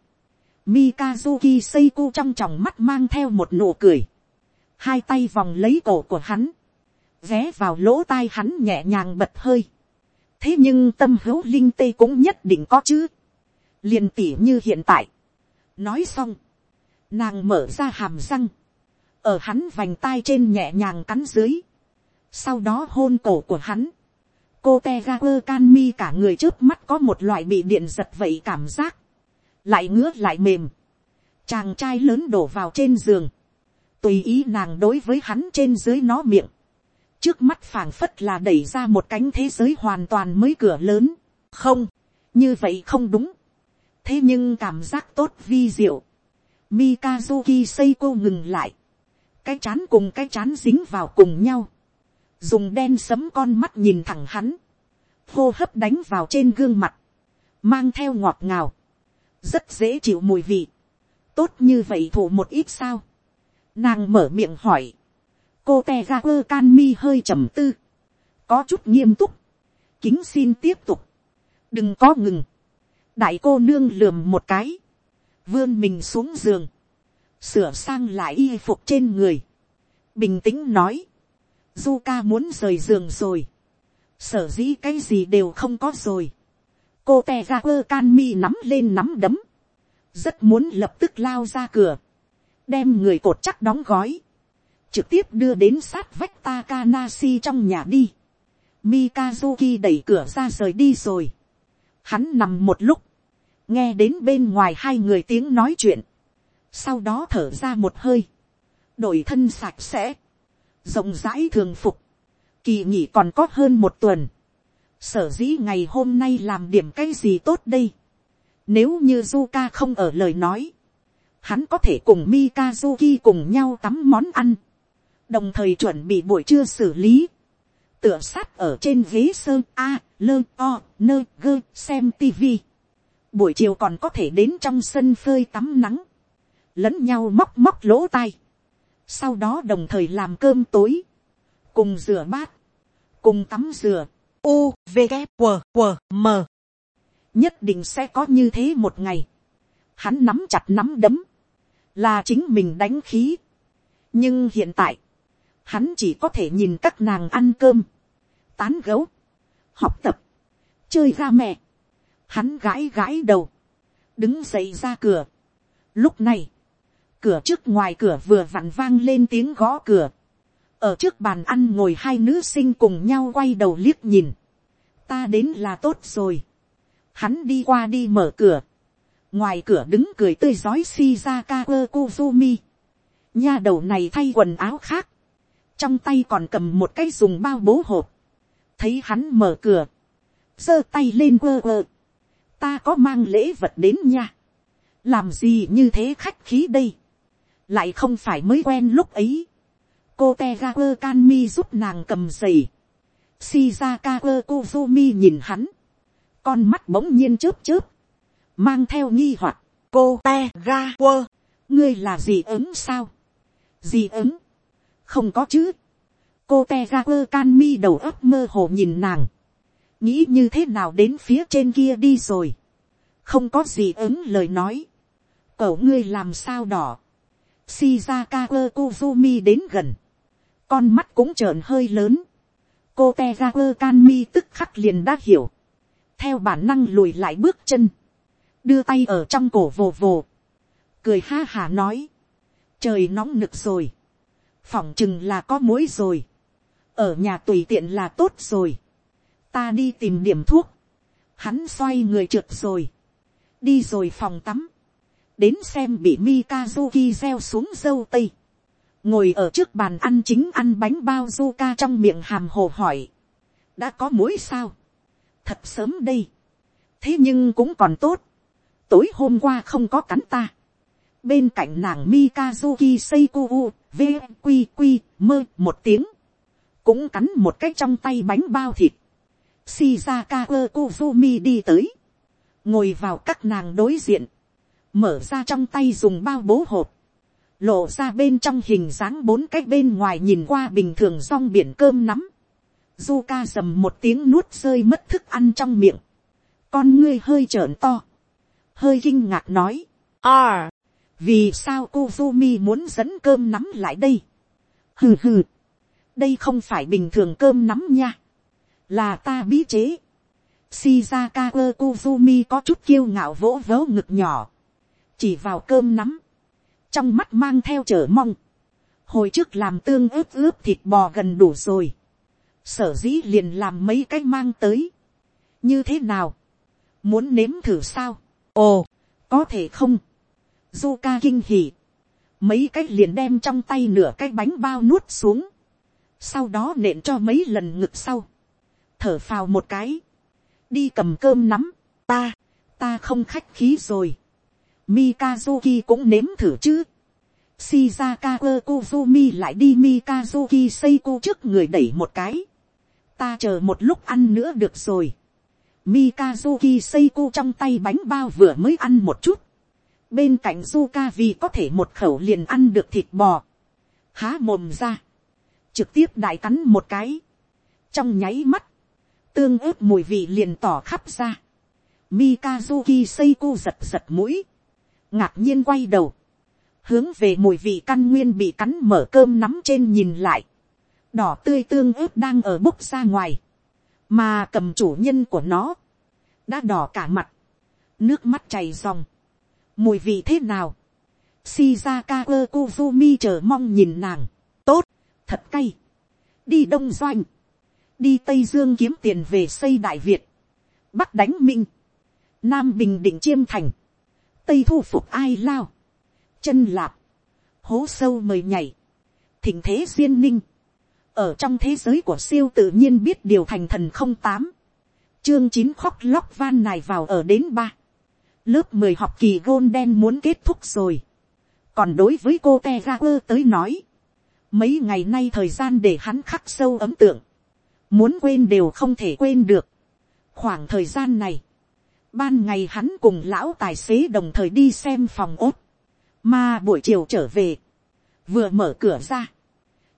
Mikazuki Seiko trong tròng mắt mang theo một nụ cười. Hai tay vòng lấy cổ của hắn. Vé vào lỗ tai hắn nhẹ nhàng bật hơi. Thế nhưng tâm hữu linh tê cũng nhất định có chứ. liền tỉ như hiện tại. Nói xong. Nàng mở ra hàm răng. Ở hắn vành tai trên nhẹ nhàng cắn dưới sau đó hôn cổ của hắn, cô te ga quơ can mi cả người trước mắt có một loại bị điện giật vậy cảm giác, lại ngứa lại mềm, chàng trai lớn đổ vào trên giường, tùy ý nàng đối với hắn trên dưới nó miệng, trước mắt phảng phất là đẩy ra một cánh thế giới hoàn toàn mới cửa lớn, không, như vậy không đúng, thế nhưng cảm giác tốt vi diệu, Mikazuki Seiko ngừng lại, cái chán cùng cái chán dính vào cùng nhau, dùng đen sấm con mắt nhìn thẳng hắn, hô hấp đánh vào trên gương mặt, mang theo ngọt ngào, rất dễ chịu mùi vị, tốt như vậy thủ một ít sao, nàng mở miệng hỏi, cô te ga quơ can mi hơi trầm tư, có chút nghiêm túc, kính xin tiếp tục, đừng có ngừng, đại cô nương lườm một cái, vươn mình xuống giường, sửa sang lại y phục trên người, bình tĩnh nói, du ca muốn rời giường rồi, sở dĩ cái gì đều không có rồi, cô te ra quơ can mi nắm lên nắm đấm, rất muốn lập tức lao ra cửa, đem người cột chắc đóng gói, trực tiếp đưa đến sát vách Takanasi trong nhà đi. Mikazuki đẩy cửa ra rời đi rồi. Hắn nằm một lúc, nghe đến bên ngoài hai người tiếng nói chuyện, sau đó thở ra một hơi, đổi thân sạch sẽ, rộng rãi thường phục, kỳ nghỉ còn có hơn một tuần, sở dĩ ngày hôm nay làm điểm cái gì tốt đây, nếu như Zuka không ở lời nói, hắn có thể cùng Mikazuki cùng nhau tắm món ăn, đồng thời chuẩn bị buổi trưa xử lý, tựa sát ở trên ghế sơn a, lơ o, nơ gơ xem tivi. buổi chiều còn có thể đến trong sân phơi tắm nắng, lẫn nhau móc móc lỗ tai, sau đó đồng thời làm cơm tối, cùng rửa bát, cùng tắm rửa, u v g q q m. Nhất định sẽ có như thế một ngày, hắn nắm chặt nắm đấm, là chính mình đánh khí, nhưng hiện tại, hắn chỉ có thể nhìn các nàng ăn cơm, tán gấu, học tập, chơi ra mẹ, hắn gãi gãi đầu, đứng dậy ra cửa. Lúc này, cửa trước ngoài cửa vừa vặn vang lên tiếng gõ cửa, ở trước bàn ăn ngồi hai nữ sinh cùng nhau quay đầu liếc nhìn, ta đến là tốt rồi, hắn đi qua đi mở cửa, ngoài cửa đứng cười tươi giói shizaka kozumi, nha đầu này thay quần áo khác, trong tay còn cầm một cái dùng bao bố hộp, thấy hắn mở cửa, giơ tay lên quơ quơ, ta có mang lễ vật đến nha, làm gì như thế khách khí đây, lại không phải mới quen lúc ấy, cô te ga quơ can mi giúp nàng cầm giày, shizaka quơ nhìn hắn, con mắt bỗng nhiên chớp chớp, mang theo nghi hoặc, cô te ga quơ, ngươi là gì ứng sao, gì ứng, không có chứ, cô te ga quơ can mi đầu ấp mơ hồ nhìn nàng, nghĩ như thế nào đến phía trên kia đi rồi, không có gì ứng lời nói, cậu ngươi làm sao đỏ, shizaka quơ kuzumi đến gần, con mắt cũng trợn hơi lớn, cô te tức khắc liền đã hiểu, theo bản năng lùi lại bước chân, đưa tay ở trong cổ vồ vồ, cười ha hà nói, trời nóng nực rồi, phỏng chừng là có mũi rồi, ở nhà tùy tiện là tốt rồi, ta đi tìm điểm thuốc, hắn xoay người trượt rồi, đi rồi phòng tắm, đến xem bị Mikazuki gieo xuống dâu tây, ngồi ở trước bàn ăn chính ăn bánh bao Zuka trong miệng hàm hồ hỏi, đã có mối sao, thật sớm đây, thế nhưng cũng còn tốt, tối hôm qua không có cắn ta, bên cạnh nàng Mikazuki Seiko u vqq mơ một tiếng, cũng cắn một cái trong tay bánh bao thịt. Shizaka kuzumi đi tới, ngồi vào các nàng đối diện, mở ra trong tay dùng bao bố hộp, lộ ra bên trong hình dáng bốn cái bên ngoài nhìn qua bình thường rong biển cơm nắm. Zuka dầm một tiếng nuốt rơi mất thức ăn trong miệng, con ngươi hơi trợn to, hơi kinh ngạc nói, à, vì sao Kozumi muốn dẫn cơm nắm lại đây, hừ hừ, đây không phải bình thường cơm nắm nha, là ta bí chế. Shizaka Kozumi có chút kiêu ngạo vỗ vớ ngực nhỏ, chỉ vào cơm nắm, trong mắt mang theo chờ mong, hồi trước làm tương ướp ướp thịt bò gần đủ rồi, sở dĩ liền làm mấy cái mang tới, như thế nào, muốn nếm thử sao, ồ, có thể không, Zuka kinh hỉ, mấy cái liền đem trong tay nửa cái bánh bao nuốt xuống, sau đó nện cho mấy lần ngực sau, thở phào một cái, đi cầm cơm nắm, ta, ta không khách khí rồi, Mikazuki cũng nếm thử chứ, Shizaka Kozumi lại đi Mikazuki Seiko trước người đẩy một cái, ta chờ một lúc ăn nữa được rồi, Mikazuki Seiko trong tay bánh bao vừa mới ăn một chút. Bên cạnh Zuka vì có thể một khẩu liền ăn được thịt bò. Há mồm ra. Trực tiếp đại cắn một cái. Trong nháy mắt. Tương ớt mùi vị liền tỏ khắp ra. Mikazuki Seiko giật giật mũi. Ngạc nhiên quay đầu. Hướng về mùi vị căn nguyên bị cắn mở cơm nắm trên nhìn lại. Đỏ tươi tương ớt đang ở búc ra ngoài. Mà cầm chủ nhân của nó, đã đỏ cả mặt, nước mắt chảy dòng, mùi vị thế nào, Shizaka Kozumi chờ mong nhìn nàng, tốt, thật cay, đi đông doanh, đi tây dương kiếm tiền về xây đại việt, bắc đánh minh, nam bình định chiêm thành, tây thu phục ai lao, chân lạp, hố sâu mời nhảy, thỉnh thế duyên ninh, ở trong thế giới của siêu tự nhiên biết điều thành thần không tám. Chương chín khóc lóc van này vào ở đến ba. Lớp mười học kỳ gôn đen muốn kết thúc rồi. Còn đối với cô te ga quơ tới nói. Mấy ngày nay thời gian để hắn khắc sâu ấm tượng. Muốn quên đều không thể quên được. Khoảng thời gian này ban ngày hắn cùng lão tài xế đồng thời đi xem phòng ốt mà buổi chiều trở về, vừa mở cửa ra,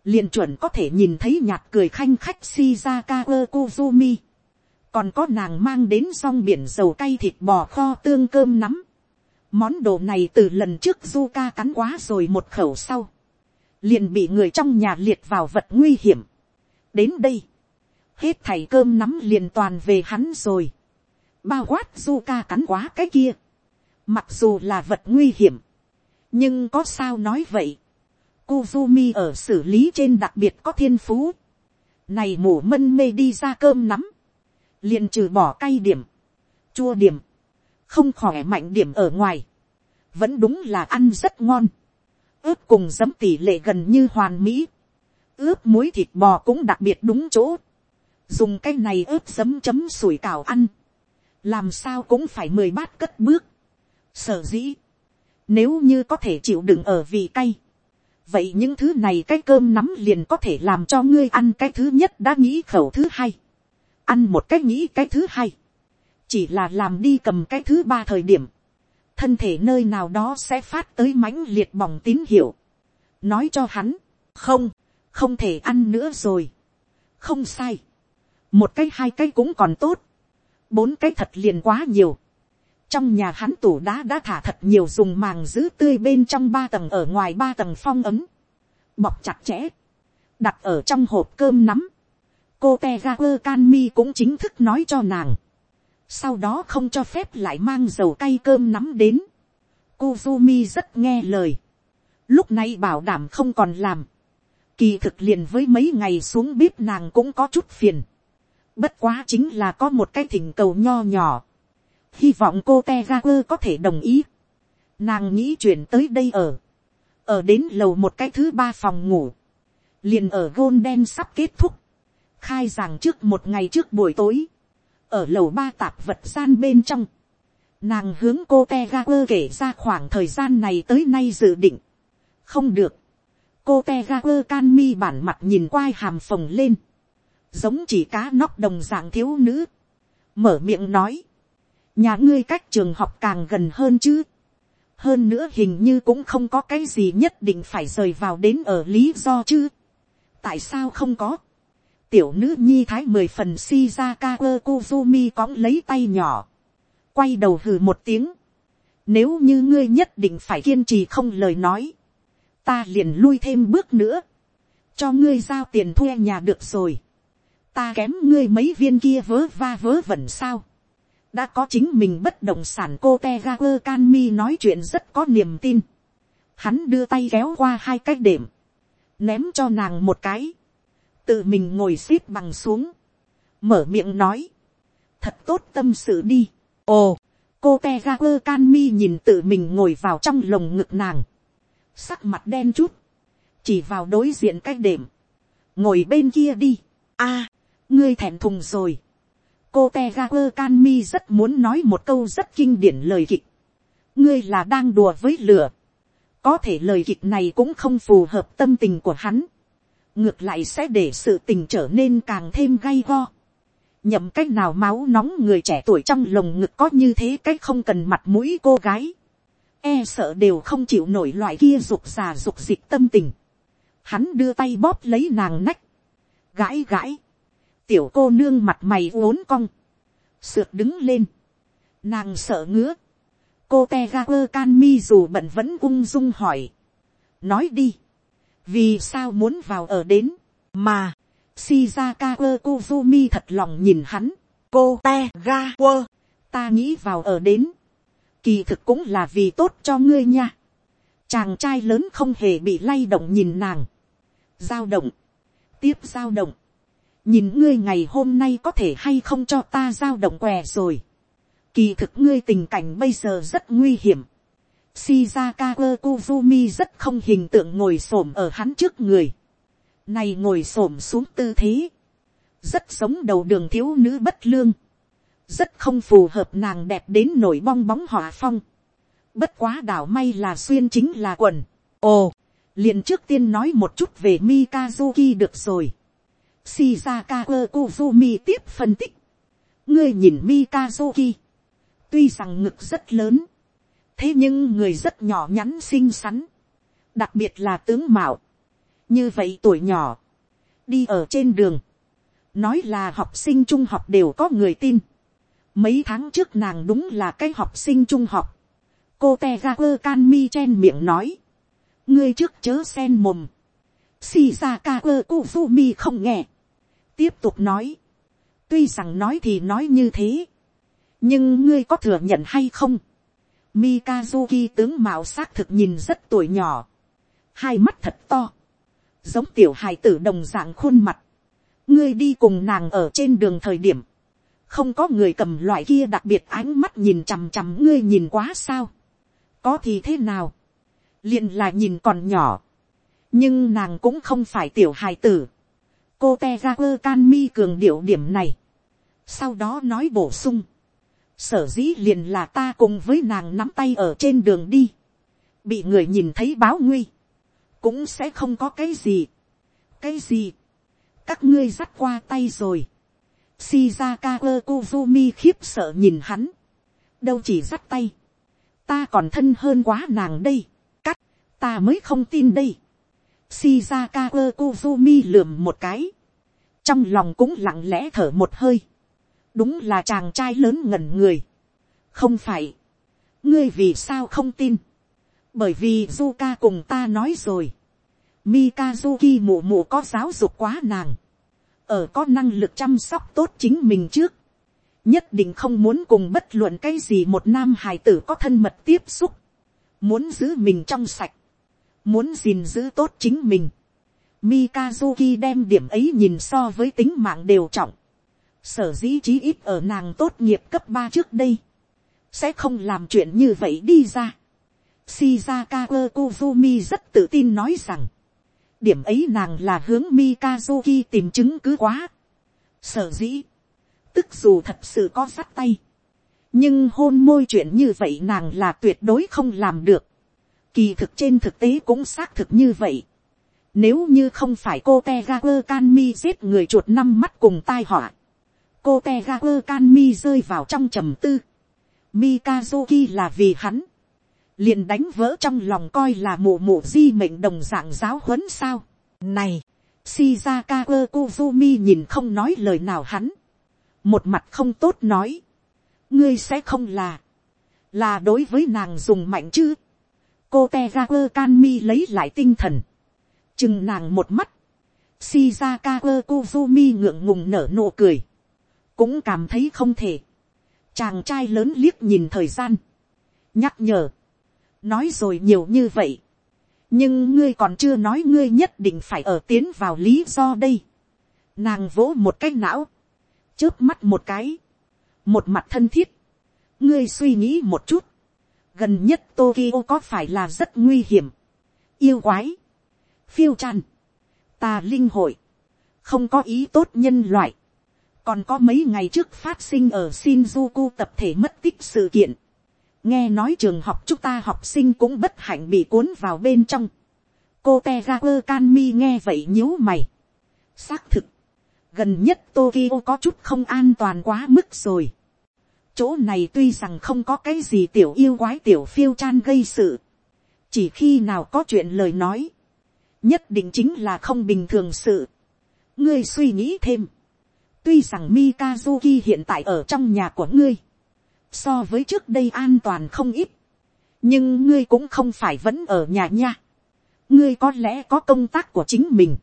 liền chuẩn có thể nhìn thấy nhạt cười khanh khách Shizaka Kozumi. Còn có nàng mang đến song biển dầu cay thịt bò kho tương cơm nắm. Món đồ này từ lần trước Zuka cắn quá rồi một khẩu sau. Liền bị người trong nhà liệt vào vật nguy hiểm. Đến đây. Hết thảy cơm nắm liền toàn về hắn rồi. Bao quát Zuka cắn quá cái kia. Mặc dù là vật nguy hiểm. Nhưng có sao nói vậy Kuzumi ở xử lý trên đặc biệt có thiên phú. Này mù mân mê đi ra cơm nắm. liền trừ bỏ cay điểm. Chua điểm. Không khỏe mạnh điểm ở ngoài. Vẫn đúng là ăn rất ngon. ướp cùng giấm tỷ lệ gần như hoàn mỹ. ướp muối thịt bò cũng đặc biệt đúng chỗ. Dùng cái này ướp giấm chấm sủi cảo ăn. Làm sao cũng phải mười bát cất bước. Sở dĩ. Nếu như có thể chịu đựng ở vị cay vậy những thứ này cái cơm nắm liền có thể làm cho ngươi ăn cái thứ nhất đã nghĩ khẩu thứ hai, ăn một cái nghĩ cái thứ hai, chỉ là làm đi cầm cái thứ ba thời điểm, thân thể nơi nào đó sẽ phát tới mãnh liệt bỏng tín hiệu, nói cho hắn, không, không thể ăn nữa rồi, không sai, một cái hai cái cũng còn tốt, bốn cái thật liền quá nhiều, trong nhà hắn tủ đá đã thả thật nhiều dùng màng giữ tươi bên trong ba tầng ở ngoài ba tầng phong ấm, bọc chặt chẽ, đặt ở trong hộp cơm nắm, cô te ga quơ can mi cũng chính thức nói cho nàng, sau đó không cho phép lại mang dầu cay cơm nắm đến, Kuzumi rất nghe lời, lúc này bảo đảm không còn làm, kỳ thực liền với mấy ngày xuống bếp nàng cũng có chút phiền, bất quá chính là có một cái thỉnh cầu nho nhỏ, hy vọng cô te có thể đồng ý. nàng nghĩ chuyển tới đây ở, ở đến lầu một cái thứ ba phòng ngủ, liền ở gôn đen sắp kết thúc, khai giảng trước một ngày trước buổi tối, ở lầu ba tạp vật gian bên trong, nàng hướng cô te kể ra khoảng thời gian này tới nay dự định, không được, cô te ga can mi bản mặt nhìn quai hàm phồng lên, giống chỉ cá nóc đồng dạng thiếu nữ, mở miệng nói, nhà ngươi cách trường học càng gần hơn chứ. hơn nữa hình như cũng không có cái gì nhất định phải rời vào đến ở lý do chứ. tại sao không có. tiểu nữ nhi thái mười phần shizaka quơ kuzumi cõng lấy tay nhỏ. quay đầu hừ một tiếng. nếu như ngươi nhất định phải kiên trì không lời nói. ta liền lui thêm bước nữa. cho ngươi giao tiền thuê nhà được rồi ta kém ngươi mấy viên kia vớ va vớ vẩn sao? Đã có chính mình bất động sản cô te ga quơ can mi nói chuyện rất có niềm tin. Hắn đưa tay kéo qua hai cái đệm, ném cho nàng một cái, tự mình ngồi x ế p bằng xuống, mở miệng nói, thật tốt tâm sự đi. ồ, cô te ga quơ can mi nhìn tự mình ngồi vào trong lồng ngực nàng, sắc mặt đen chút, chỉ vào đối diện cái đệm, ngồi bên kia đi, a, ngươi thẹn thùng rồi, cô te ga quơ can mi rất muốn nói một câu rất kinh điển lời kịch. ngươi là đang đùa với lửa. có thể lời kịch này cũng không phù hợp tâm tình của hắn. ngược lại sẽ để sự tình trở nên càng thêm gay go. nhậm cách nào máu nóng người trẻ tuổi trong lồng ngực có như thế cách không cần mặt mũi cô gái, e sợ đều không chịu nổi loại kia rục già rục dịch tâm tình, hắn đưa tay bóp lấy nàng nách, gãi gãi, tiểu cô nương mặt mày uốn cong, sượt đứng lên, nàng sợ ngứa, cô te ga quơ can mi dù bận vẫn ung dung hỏi, nói đi, vì sao muốn vào ở đến, mà, shizaka quơ kuzumi thật lòng nhìn hắn, cô te ga quơ, ta nghĩ vào ở đến, kỳ thực cũng là vì tốt cho ngươi nha, chàng trai lớn không hề bị lay động nhìn nàng, giao động, tiếp giao động, nhìn ngươi ngày hôm nay có thể hay không cho ta giao động què rồi, kỳ thực ngươi tình cảnh bây giờ rất nguy hiểm, Shizaka Kozumi rất không hình tượng ngồi xổm ở hắn trước người. Này ngồi xổm xuống tư thế. Rất giống đầu đường thiếu nữ bất lương. Rất không phù hợp nàng đẹp đến nổi bong bóng hỏa phong. Bất quá đảo may là xuyên chính là quần. Ồ, liền trước tiên nói một chút về Mikazuki được rồi. Shizaka Kozumi tiếp phân tích. Ngươi nhìn Mikazuki. Tuy rằng ngực rất lớn thế nhưng người rất nhỏ nhắn xinh xắn, đặc biệt là tướng mạo, như vậy tuổi nhỏ, đi ở trên đường, nói là học sinh trung học đều có người tin, mấy tháng trước nàng đúng là cái học sinh trung học, cô Tegaku Kanmi chen miệng nói, ngươi trước chớ sen mồm, shizaka quơ kuzumi không nghe, tiếp tục nói, tuy rằng nói thì nói như thế, nhưng ngươi có thừa nhận hay không, Mikazuki tướng mạo xác thực nhìn rất tuổi nhỏ. Hai mắt thật to. Giống tiểu hài tử đồng dạng khuôn mặt. Ngươi đi cùng nàng ở trên đường thời điểm. Không có người cầm loại kia đặc biệt ánh mắt nhìn chằm chằm ngươi nhìn quá sao. Có thì thế nào. liền là nhìn còn nhỏ. Nhưng nàng cũng không phải tiểu hài tử. Cô Tejager Can Mi cường điệu điểm này. Sau đó nói bổ sung sở dĩ liền là ta cùng với nàng nắm tay ở trên đường đi, bị người nhìn thấy báo nguy, cũng sẽ không có cái gì. cái gì, các ngươi dắt qua tay rồi. Shizaka Kozumi khiếp sợ nhìn hắn, đâu chỉ dắt tay, ta còn thân hơn quá nàng đây, cắt, ta mới không tin đây. Shizaka Kozumi lườm một cái, trong lòng cũng lặng lẽ thở một hơi. Đúng là chàng trai lớn ngẩn người. không phải, ngươi vì sao không tin, bởi vì Zuka cùng ta nói rồi, Mikazuki mụ mụ có giáo dục quá nàng, ở có năng lực chăm sóc tốt chính mình trước, nhất định không muốn cùng bất luận cái gì một nam hài tử có thân mật tiếp xúc, muốn giữ mình trong sạch, muốn gìn giữ tốt chính mình. Mikazuki đem điểm ấy nhìn so với tính mạng đều trọng sở dĩ chí ít ở nàng tốt nghiệp cấp ba trước đây, sẽ không làm chuyện như vậy đi ra. Shizaka Kozumi rất tự tin nói rằng, điểm ấy nàng là hướng Mikazuki tìm chứng cứ quá. Sở dĩ, tức dù thật sự có sắt tay, nhưng hôn môi chuyện như vậy nàng là tuyệt đối không làm được. Kỳ thực trên thực tế cũng xác thực như vậy. Nếu như không phải cô Tegaku Kanmi giết người chuột năm mắt cùng tai họa cô te kanmi rơi vào trong trầm tư. Mikazuki là vì hắn. liền đánh vỡ trong lòng coi là mụ mụ di mệnh đồng dạng giáo huấn sao. Này, Shizaka Kuzumi nhìn không nói lời nào hắn. Một mặt không tốt nói. Ngươi sẽ không là. Là đối với nàng dùng mạnh chứ. Cô Tegaku Kanmi lấy lại tinh thần. Chừng nàng một mắt. Shizaka Kozumi ngượng ngùng nở nụ cười cũng cảm thấy không thể. chàng trai lớn liếc nhìn thời gian, nhắc nhở, nói rồi nhiều như vậy, nhưng ngươi còn chưa nói ngươi nhất định phải ở tiến vào lý do đây. nàng vỗ một cái não, chớp mắt một cái, một mặt thân thiết, ngươi suy nghĩ một chút, gần nhất Tokyo có phải là rất nguy hiểm, yêu quái, phiêu tràn, tà linh hội, không có ý tốt nhân loại, còn có mấy ngày trước phát sinh ở Shinjuku tập thể mất tích sự kiện. nghe nói trường học chúng ta học sinh cũng bất hạnh bị cuốn vào bên trong. cô te ga quơ can mi nghe vậy nhíu mày. xác thực, gần nhất Tokyo có chút không an toàn quá mức rồi chỗ này tuy rằng không có cái gì tiểu yêu quái tiểu phiêu chan gây sự, chỉ khi nào có chuyện lời nói, nhất định chính là không bình thường sự. ngươi suy nghĩ thêm, tuy rằng Mikazuki hiện tại ở trong nhà của ngươi, so với trước đây an toàn không ít, nhưng ngươi cũng không phải vẫn ở nhà nha. ngươi có lẽ có công tác của chính mình,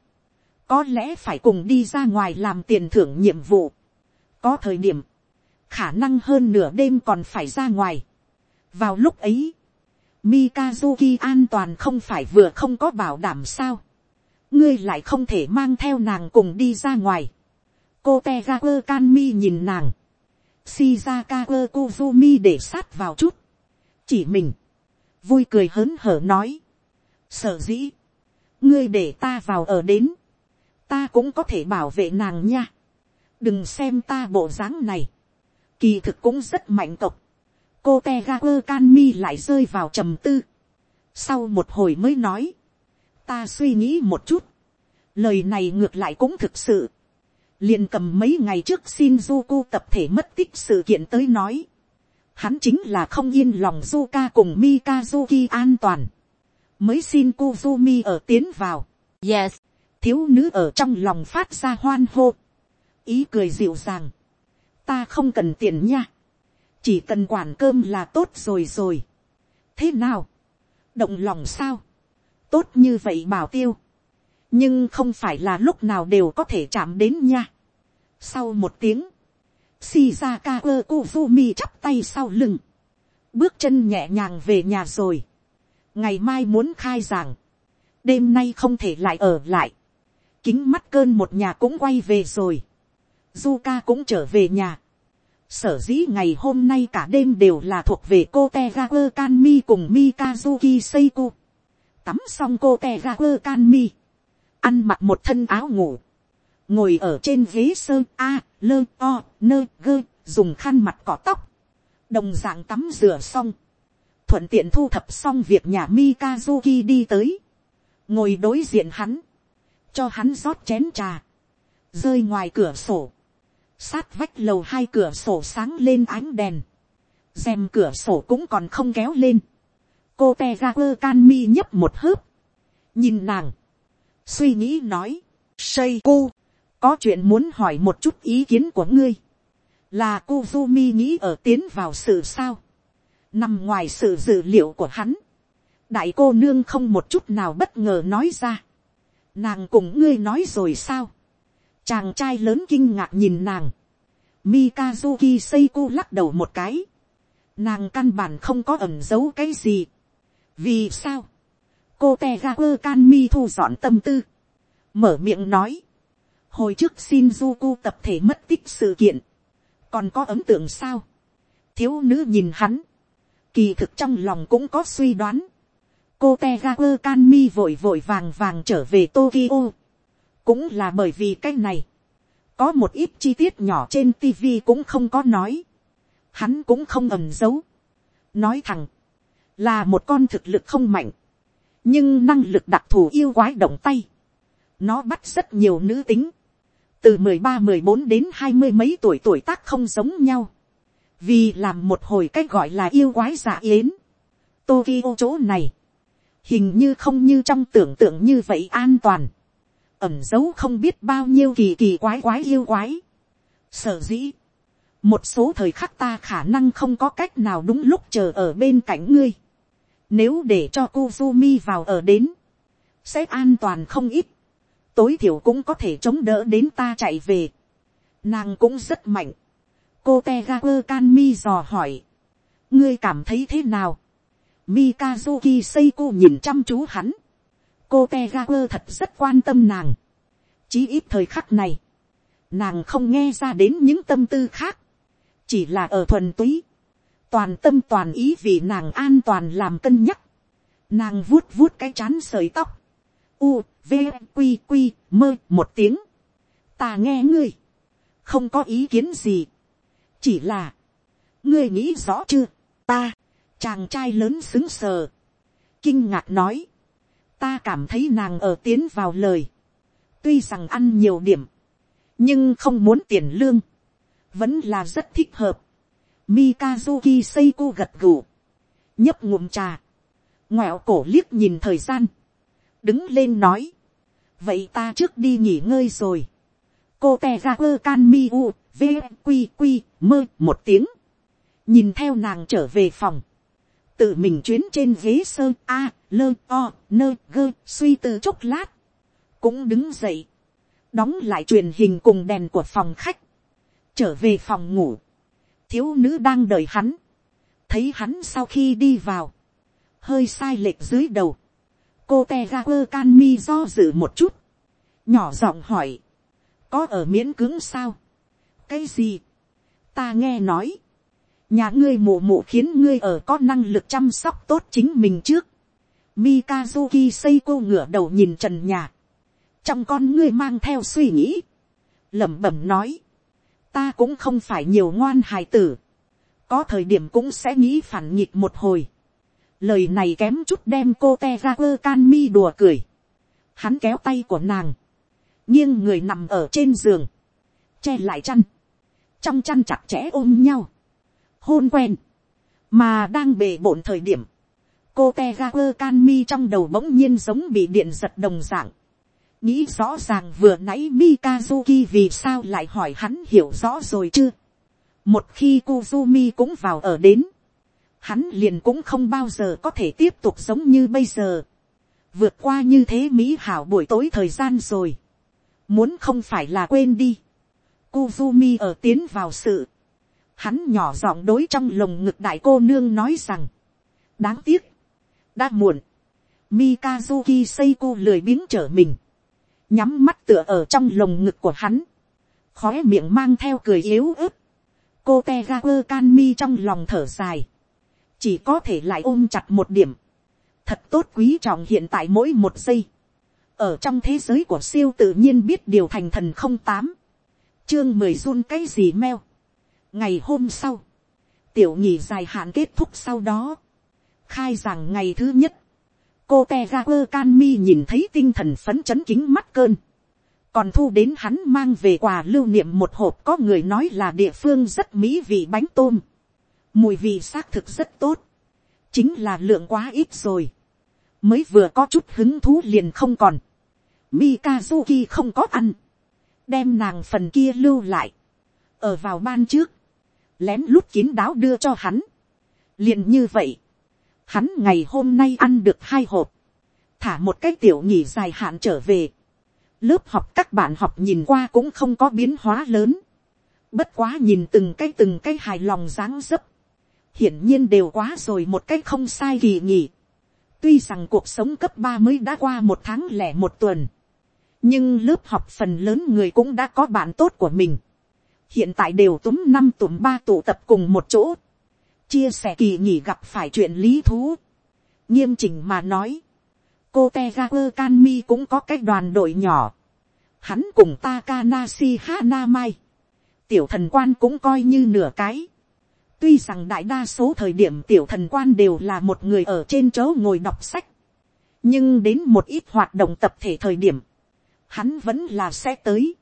có lẽ phải cùng đi ra ngoài làm tiền thưởng nhiệm vụ. có thời điểm, khả năng hơn nửa đêm còn phải ra ngoài. vào lúc ấy, Mikazuki an toàn không phải vừa không có bảo đảm sao. ngươi lại không thể mang theo nàng cùng đi ra ngoài. cô te ra quơ can mi nhìn nàng. shizaka quơ kuzumi để sát vào chút. chỉ mình. vui cười hớn hở nói. sở dĩ. ngươi để ta vào ở đến ta cũng có thể bảo vệ nàng nha. đừng xem ta bộ dáng này kỳ thực cũng rất mạnh tộc. cô te ga quơ can mi lại rơi vào trầm tư. sau một hồi mới nói. ta suy nghĩ một chút. lời này ngược lại cũng thực sự. liền cầm mấy ngày trước shinjuku tập thể mất tích sự kiện tới nói. hắn chính là không yên lòng Zuka cùng Mikazuki an toàn. mới xin Kuzumi ở tiến vào. Yes thiếu nữ ở trong lòng phát ra hoan hô, ý cười dịu dàng, ta không cần tiền nha, chỉ cần quản cơm là tốt rồi rồi. thế nào, động lòng sao, tốt như vậy bảo tiêu, nhưng không phải là lúc nào đều có thể chạm đến nha. sau một tiếng, shizaka ơ kuzumi chắp tay sau lưng, bước chân nhẹ nhàng về nhà rồi, ngày mai muốn khai giảng, đêm nay không thể lại ở lại, kính mắt cơn một nhà cũng quay về rồi. Zuka cũng trở về nhà. Sở dĩ ngày hôm nay cả đêm đều là thuộc về cô Tegaku Kanmi cùng Mikazuki Seiko. Tắm xong cô Tegaku Kanmi. Ăn mặc một thân áo ngủ. Ngồi ở trên ghế sơn A, lơ, o, nơ, gơ, dùng khăn mặt cỏ tóc. Đồng dạng tắm rửa xong. Thuận tiện thu thập xong việc nhà Mikazuki đi tới. Ngồi đối diện hắn cho hắn rót chén trà, rơi ngoài cửa sổ, sát vách lầu hai cửa sổ sáng lên ánh đèn, rèm cửa sổ cũng còn không kéo lên, cô te ga quơ can mi nhấp một hớp, nhìn nàng, suy nghĩ nói, xây cu, có chuyện muốn hỏi một chút ý kiến của ngươi, là Kuzumi nghĩ ở tiến vào sự sao, nằm ngoài sự dự liệu của hắn, đại cô nương không một chút nào bất ngờ nói ra, nàng cùng ngươi nói rồi sao, chàng trai lớn kinh ngạc nhìn nàng, Mikazuki Seiko lắc đầu một cái, nàng căn bản không có ẩn giấu cái gì, vì sao, cô te ga quơ can mi thu dọn tâm tư, mở miệng nói, hồi trước Shinjuku tập thể mất tích sự kiện, còn có ấn tượng sao, thiếu nữ nhìn hắn, kỳ thực trong lòng cũng có suy đoán, cô te ga quơ can mi vội vội vàng vàng trở về tokyo cũng là bởi vì cái này, có một ít chi tiết nhỏ trên tv cũng không có nói, hắn cũng không ẩm giấu, nói thẳng, là một con thực lực không mạnh, nhưng năng lực đặc thù yêu quái động tay, nó bắt rất nhiều nữ tính, từ mười ba mười bốn đến hai mươi mấy tuổi tuổi tác không giống nhau, vì làm một hồi cách gọi là yêu quái giả yến, Tokyo chỗ này, hình như không như trong tưởng tượng như vậy an toàn, ẩm dấu không biết bao nhiêu kỳ kỳ quái quái yêu quái. Sở dĩ, một số thời khắc ta khả năng không có cách nào đúng lúc chờ ở bên cạnh ngươi. Nếu để cho Kuzumi vào ở đến, sẽ an toàn không ít. Tối thiểu cũng có thể chống đỡ đến ta chạy về. Nàng cũng rất mạnh. Cô Tegaku Kanmi dò hỏi. Ngươi cảm thấy thế nào? Mikazuki Seiko nhìn chăm chú hắn. Cô Tegaku thật rất quan tâm nàng. Chí ít thời khắc này. Nàng không nghe ra đến những tâm tư khác. Chỉ là ở thuần túy. Toàn tâm toàn ý vì nàng an toàn làm cân nhắc. Nàng vuốt vuốt cái chán sợi tóc. U, V, q, q, mơ một tiếng. Ta nghe ngươi. Không có ý kiến gì. Chỉ là. Ngươi nghĩ rõ chưa? Ta Chàng trai lớn xứng sờ. Kinh ngạc nói. Ta cảm thấy nàng ở tiến vào lời. Tuy rằng ăn nhiều điểm. nhưng không muốn tiền lương, vẫn là rất thích hợp. Mikazuki Seiko gật gù, nhấp ngụm trà, ngoẹo cổ liếc nhìn thời gian, đứng lên nói, vậy ta trước đi nghỉ ngơi rồi. cô te ra quơ can mi u vqq mơ một tiếng, nhìn theo nàng trở về phòng, tự mình chuyến trên ghế sơ a lơ o nơ gơ suy tư chốc lát, cũng đứng dậy, đóng lại truyền hình cùng đèn của phòng khách, trở về phòng ngủ, thiếu nữ đang đợi hắn, thấy hắn sau khi đi vào, hơi sai lệch dưới đầu, cô te ga quơ can mi do dự một chút, nhỏ giọng hỏi, có ở miễn cứng sao, cái gì, ta nghe nói, nhà ngươi mù mụ khiến ngươi ở có năng lực chăm sóc tốt chính mình trước, Mikazuki Seiko ngửa đầu nhìn trần nhà. Trong con ngươi mang theo suy nghĩ. lẩm bẩm nói. Ta cũng không phải nhiều ngoan hài tử. Có thời điểm cũng sẽ nghĩ phản nghịch một hồi. Lời này kém chút đem cô te ra quơ can mi đùa cười. Hắn kéo tay của nàng. nghiêng người nằm ở trên giường. Che lại chăn. Trong chăn chặt chẽ ôm nhau. Hôn quen. Mà đang bề bộn thời điểm cô te ga quơ can mi trong đầu bỗng nhiên giống bị điện giật đồng dạng. nghĩ rõ ràng vừa nãy mikazuki vì sao lại hỏi hắn hiểu rõ rồi chưa. một khi kuzumi cũng vào ở đến, hắn liền cũng không bao giờ có thể tiếp tục giống như bây giờ. vượt qua như thế mỹ hảo buổi tối thời gian rồi. muốn không phải là quên đi. Kuzumi ở tiến vào sự. Hắn nhỏ giọng đối trong lồng ngực đại cô nương nói rằng. đáng tiếc đã muộn, Mikazuki Seiko lười biếng trở mình, nhắm mắt tựa ở trong lồng ngực của hắn, khóe miệng mang theo cười yếu ớt, cô te ga quơ can mi trong lòng thở dài, chỉ có thể lại ôm chặt một điểm, thật tốt quý trọng hiện tại mỗi một giây, ở trong thế giới của siêu tự nhiên biết điều thành thần không tám, chương mười run cái gì meo, ngày hôm sau, tiểu nhì dài hạn kết thúc sau đó, khai rằng ngày thứ nhất, cô te ga quơ can mi nhìn thấy tinh thần phấn chấn kính mắt cơn, còn thu đến hắn mang về quà lưu niệm một hộp có người nói là địa phương rất mỹ vị bánh tôm, mùi vị xác thực rất tốt, chính là lượng quá ít rồi, mới vừa có chút hứng thú liền không còn, Mikazuki không có ăn, đem nàng phần kia lưu lại, ở vào ban trước, lén lút kín đáo đưa cho hắn, liền như vậy, Hắn ngày hôm nay ăn được hai hộp. Thả một cái tiểu nghỉ dài hạn trở về. Lớp học các bạn học nhìn qua cũng không có biến hóa lớn. Bất quá nhìn từng cái từng cái hài lòng dáng dấp. Hiển nhiên đều quá rồi một cái không sai kỳ nghỉ. Tuy rằng cuộc sống cấp ba mới đã qua một tháng lẻ một tuần. Nhưng lớp học phần lớn người cũng đã có bạn tốt của mình. Hiện tại đều túm năm túm ba tụ tập cùng một chỗ chia sẻ kỳ nghỉ gặp phải chuyện lý thú. nghiêm chỉnh mà nói, cô te ga quơ can mi cũng có cái đoàn đội nhỏ. hắn cùng Takanashi Hanamai. tiểu thần quan cũng coi như nửa cái. tuy rằng đại đa số thời điểm tiểu thần quan đều là một người ở trên chỗ ngồi đọc sách. nhưng đến một ít hoạt động tập thể thời điểm, hắn vẫn là sẽ tới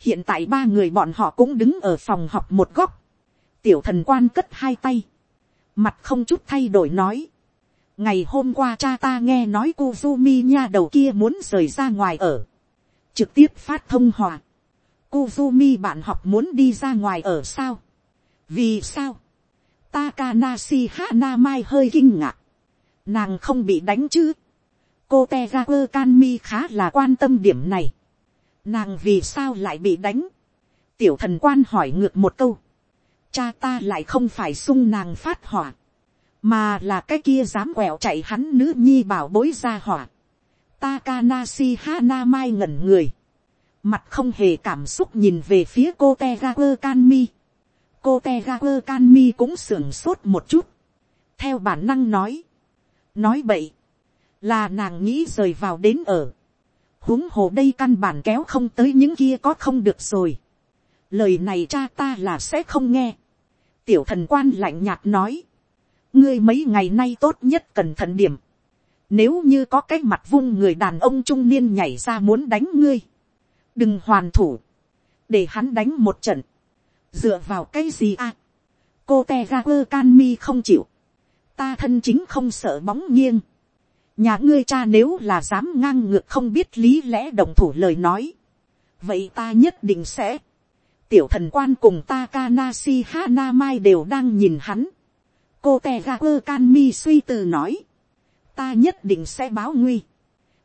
hiện tại ba người bọn họ cũng đứng ở phòng học một góc. Tiểu thần quan cất hai tay, mặt không chút thay đổi nói, ngày hôm qua cha ta nghe nói Kuzumi nha đầu kia muốn rời ra ngoài ở, trực tiếp phát thông hòa, Kuzumi bạn học muốn đi ra ngoài ở sao, vì sao, Takanashi Hanamai hơi kinh ngạc, nàng không bị đánh chứ, cô Tegaku Kanmi khá là quan tâm điểm này, nàng vì sao lại bị đánh, tiểu thần quan hỏi ngược một câu, cha ta lại không phải sung nàng phát hỏa, mà là cái kia dám quẹo chạy hắn nữ nhi bảo bối ra hỏa. Takanashi Hanamai ngẩn người, mặt không hề cảm xúc nhìn về phía cô Tegaku Kanmi. cô Tegaku Kanmi cũng sưởng sốt một chút, theo bản năng nói, nói bậy, là nàng nghĩ rời vào đến ở, huống hồ đây căn bản kéo không tới những kia có không được rồi. Lời này cha ta là sẽ không nghe. tiểu thần quan lạnh nhạt nói, ngươi mấy ngày nay tốt nhất cẩn thận điểm. nếu như có cái mặt vung người đàn ông trung niên nhảy ra muốn đánh ngươi, đừng hoàn thủ, để hắn đánh một trận, dựa vào cái gì à, cô te ra quơ can mi không chịu, ta thân chính không sợ bóng nghiêng, nhà ngươi cha nếu là dám ngang ngược không biết lý lẽ đồng thủ lời nói, vậy ta nhất định sẽ, tiểu thần quan cùng Takanashi Hanamai đều đang nhìn hắn. cô Tegaku Kanmi suy tư nói, ta nhất định sẽ báo nguy.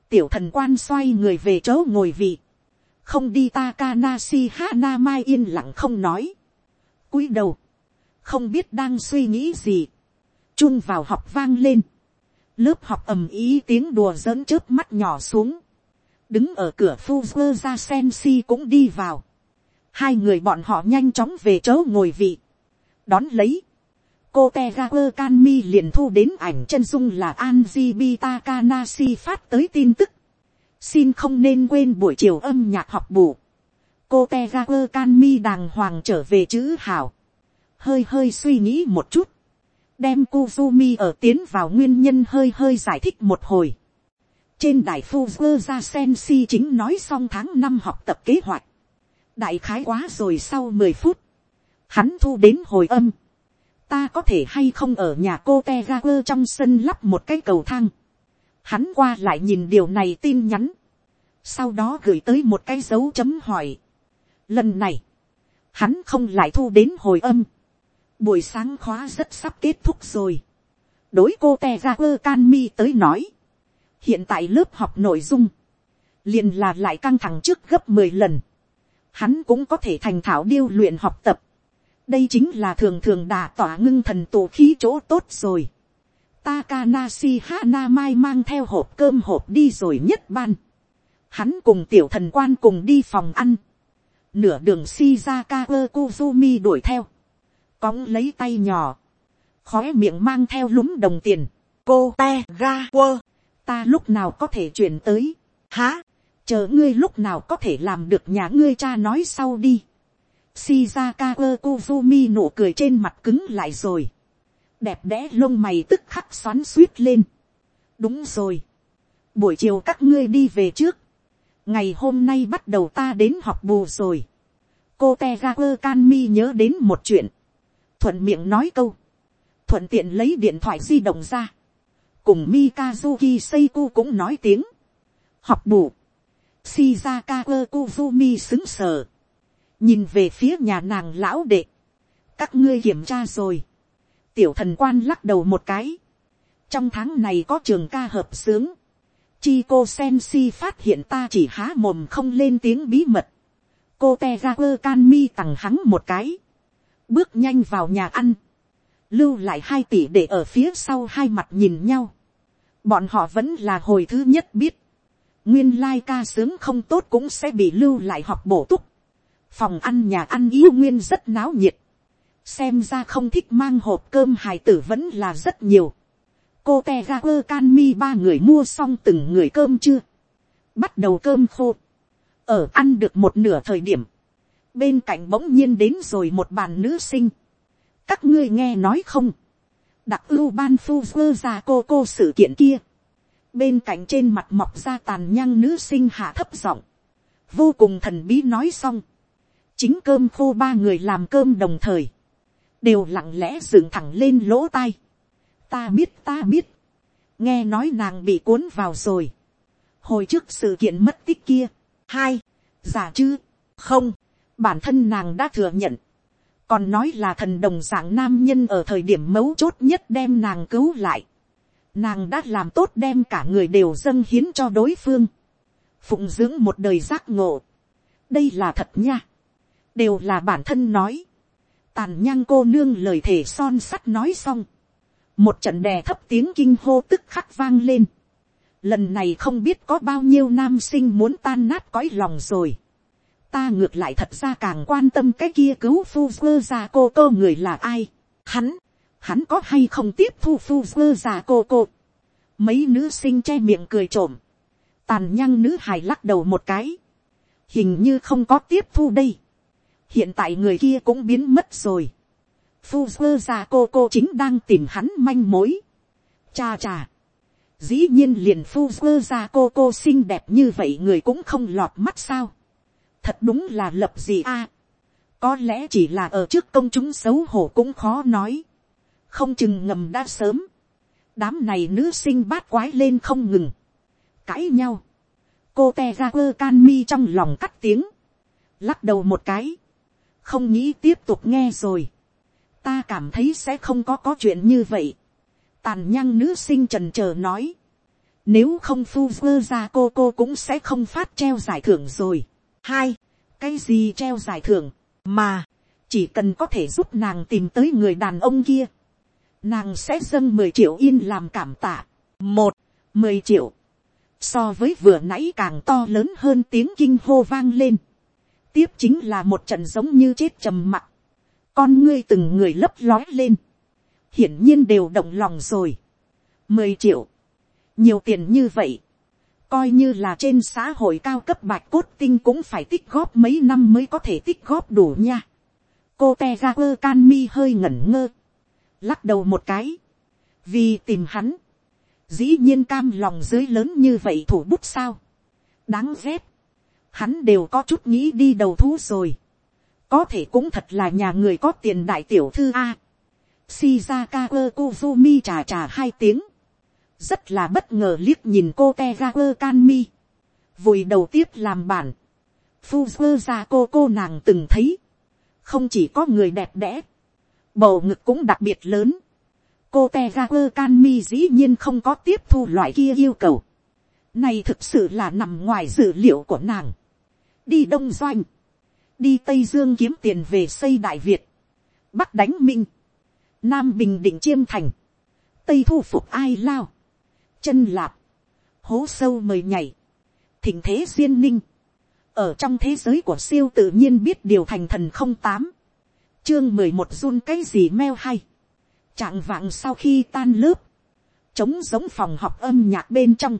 tiểu thần quan xoay người về chỗ ngồi vị, không đi Takanashi Hanamai yên lặng không nói. cúi đầu, không biết đang suy nghĩ gì, chung vào học vang lên, lớp học ầm ý tiếng đùa giỡn trước mắt nhỏ xuống, đứng ở cửa Fuzzer ra Sensi cũng đi vào, hai người bọn họ nhanh chóng về chỗ ngồi vị, đón lấy, cô te canmi liền thu đến ảnh chân dung là Anji Bita Kanashi phát tới tin tức, xin không nên quên buổi chiều âm nhạc học bù, cô te canmi đàng hoàng trở về chữ hảo, hơi hơi suy nghĩ một chút, đem Kuzumi ở tiến vào nguyên nhân hơi hơi giải thích một hồi. Trên đài Fuzzer ra Sensi chính nói xong tháng năm học tập kế hoạch. Đại khái quá rồi sau mười phút, hắn thu đến hồi âm, ta có thể hay không ở nhà cô te trong sân lắp một cái cầu thang, hắn qua lại nhìn điều này tin nhắn, sau đó gửi tới một cái dấu chấm hỏi. Lần này, hắn không lại thu đến hồi âm, buổi sáng khóa rất sắp kết thúc rồi, đối cô te ra quơ can mi tới nói, hiện tại lớp học nội dung, liền là lại căng thẳng trước gấp mười lần, hắn cũng có thể thành thảo điêu luyện học tập. đây chính là thường thường đà tỏa ngưng thần tổ khí chỗ tốt rồi. Takanashi Hanamai mang theo hộp cơm hộp đi rồi nhất ban. Hắn cùng tiểu thần quan cùng đi phòng ăn. Nửa đường Shizaka Kuzumi đuổi theo. Cóng lấy tay nhỏ. Khóe miệng mang theo lúng đồng tiền. Cô te ga quơ. Ta lúc nào có thể chuyển tới. Hả? chờ ngươi lúc nào có thể làm được nhà ngươi cha nói sau đi. Shizaka Kozumi nụ cười trên mặt cứng lại rồi. Đẹp đẽ lông mày tức khắc xoắn suýt lên. Đúng rồi. Buổi chiều các ngươi đi về trước. Ngày hôm nay bắt đầu ta đến học bù rồi. Cô Tegaku Kanmi nhớ đến một chuyện. Thuận miệng nói câu. Thuận tiện lấy điện thoại di động ra. Cùng Mikazuki Seiko cũng nói tiếng. Học bù Shizaka Kozumi xứng sở. Nhìn về phía nhà nàng lão đệ. Các ngươi kiểm tra rồi. Tiểu thần quan lắc đầu một cái. Trong tháng này có trường ca hợp sướng. sen si phát hiện ta chỉ há mồm không lên tiếng bí mật. Cô Tegaku Kanmi tặng hắn một cái. Bước nhanh vào nhà ăn. Lưu lại hai tỷ để ở phía sau hai mặt nhìn nhau. Bọn họ vẫn là hồi thứ nhất biết, nguyên lai ca sướng không tốt cũng sẽ bị lưu lại học bổ túc. phòng ăn nhà ăn yêu nguyên rất náo nhiệt. xem ra không thích mang hộp cơm hài tử vẫn là rất nhiều. cô te ga quơ can mi ba người mua xong từng người cơm chưa. bắt đầu cơm khô. ở ăn được một nửa thời điểm bên cạnh bỗng nhiên đến rồi một bàn nữ sinh. các ngươi nghe nói không. đặc ưu ban phu vơ ra cô cô sự kiện kia. Bên cạnh trên mặt mọc ra tàn nhang nữ sinh hạ thấp giọng, vô cùng thần bí nói xong, chính cơm khô ba người làm cơm đồng thời, đều lặng lẽ dựng thẳng lên lỗ tai. ta biết ta biết, nghe nói nàng bị cuốn vào rồi, hồi trước sự kiện mất tích kia, hai, giả chứ, không, bản thân nàng đã thừa nhận, còn nói là thần đồng dạng nam nhân ở thời điểm mấu chốt nhất đem nàng cứu lại, nàng đã làm tốt đem cả người đều dâng hiến cho đối phương, phụng dưỡng một đời giác ngộ. đây là thật nha, đều là bản thân nói, tàn nhang cô nương lời thể son sắt nói xong, một trận đè thấp tiếng kinh hô tức khắc vang lên, lần này không biết có bao nhiêu nam sinh muốn tan nát cõi lòng rồi, ta ngược lại thật ra càng quan tâm cái kia cứu phu quơ ra cô cô người là ai, hắn, hắn có hay không tiếp thu phu vơ ra cô cô. mấy nữ sinh che miệng cười trộm, tàn nhăng nữ hài lắc đầu một cái, hình như không có tiếp thu đây. hiện tại người kia cũng biến mất rồi. phu vơ ra cô cô chính đang tìm hắn manh mối. cha cha. dĩ nhiên liền phu vơ ra cô cô xinh đẹp như vậy người cũng không lọt mắt sao thật đúng là lập gì a. có lẽ chỉ là ở trước công chúng xấu hổ cũng khó nói. không chừng ngầm đã sớm. đám này nữ sinh bát quái lên không ngừng. cãi nhau. cô te ra quơ can mi trong lòng cắt tiếng. lắc đầu một cái. không nghĩ tiếp tục nghe rồi. ta cảm thấy sẽ không có có chuyện như vậy. tàn nhang nữ sinh trần trờ nói nếu không phu vơ ra cô cô cũng sẽ không phát treo giải thưởng rồi. Hai, cái gì treo giải thưởng, mà, chỉ cần có thể giúp nàng tìm tới người đàn ông kia. Nàng sẽ dâng mười triệu yên làm cảm tạ. Một, mười triệu. So với vừa nãy càng to lớn hơn tiếng kinh hô vang lên. Tiếp chính là một trận giống như chết trầm mặc. Con ngươi từng người lấp lói lên. Hiển nhiên đều động lòng rồi. Mười triệu nhiều tiền như vậy, coi như là trên xã hội cao cấp bạch cốt tinh cũng phải tích góp mấy năm mới có thể tích góp đủ nha. cô te ga quơ can mi hơi ngẩn ngơ, lắc đầu một cái, vì tìm hắn, dĩ nhiên cam lòng dưới lớn như vậy thủ bút sao, đáng ghét, hắn đều có chút nghĩ đi đầu thú rồi, có thể cũng thật là nhà người có tiền đại tiểu thư a. Shizaka Kozumi trà trà hai tiếng rất là bất ngờ liếc nhìn cô te ra quơ can mi, vùi đầu tiếp làm bản, phu quơ ra cô cô nàng từng thấy, không chỉ có người đẹp đẽ, bầu ngực cũng đặc biệt lớn, cô te ra quơ can mi dĩ nhiên không có tiếp thu loại kia yêu cầu, này thực sự là nằm ngoài dữ liệu của nàng, đi đông doanh, đi tây dương kiếm tiền về xây đại việt, bắc đánh minh, nam bình định chiêm thành, tây thu phục ai lao, chân lạp, hố sâu mời nhảy, thỉnh thế duyên ninh, ở trong thế giới của siêu tự nhiên biết điều thành thần không tám, chương mười một run cái gì meo hay, trạng vạng sau khi tan lớp, trống giống phòng học âm nhạc bên trong,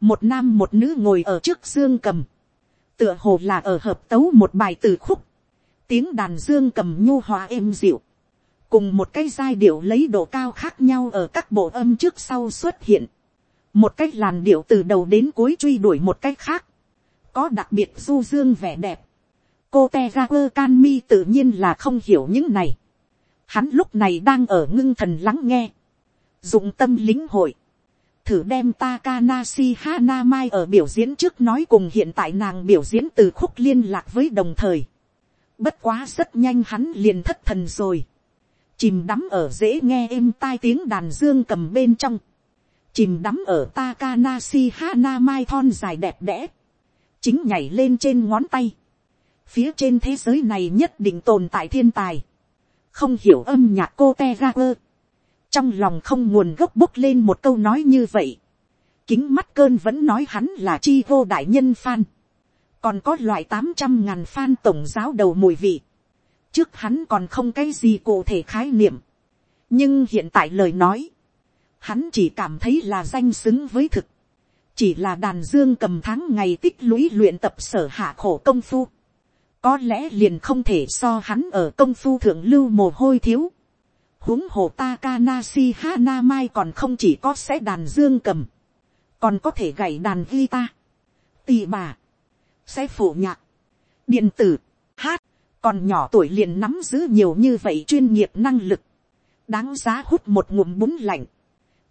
một nam một nữ ngồi ở trước dương cầm, tựa hồ là ở hợp tấu một bài từ khúc, tiếng đàn dương cầm nhu hòa êm dịu, cùng một cái giai điệu lấy độ cao khác nhau ở các bộ âm trước sau xuất hiện, một cách làn điệu từ đầu đến cuối truy đuổi một cách khác, có đặc biệt du dương vẻ đẹp. cô te ra quơ can mi tự nhiên là không hiểu những này. hắn lúc này đang ở ngưng thần lắng nghe, dụng tâm lính hội, thử đem Takanashi Hanamai ở biểu diễn trước nói cùng hiện tại nàng biểu diễn từ khúc liên lạc với đồng thời. Bất quá rất nhanh hắn liền thất thần rồi. Chìm đắm ở dễ nghe êm tai tiếng đàn dương cầm bên trong chìm đắm ở Takanashi Hanamai thon dài đẹp đẽ, chính nhảy lên trên ngón tay, phía trên thế giới này nhất định tồn tại thiên tài, không hiểu âm nhạc cô te quơ, trong lòng không nguồn gốc bốc lên một câu nói như vậy, kính mắt cơn vẫn nói hắn là chi vô đại nhân fan, còn có loại tám trăm ngàn fan tổng giáo đầu mùi vị, trước hắn còn không cái gì cụ thể khái niệm, nhưng hiện tại lời nói, hắn chỉ cảm thấy là danh xứng với thực, chỉ là đàn dương cầm tháng ngày tích lũy luyện tập sở hạ khổ công phu, có lẽ liền không thể so hắn ở công phu thượng lưu mồ hôi thiếu, huống hồ Takanashi Hanamai còn không chỉ có sẽ đàn dương cầm, còn có thể gảy đàn guitar, tì bà, sẽ phổ nhạc, điện tử, hát, còn nhỏ tuổi liền nắm giữ nhiều như vậy chuyên nghiệp năng lực, đáng giá hút một ngụm bún lạnh,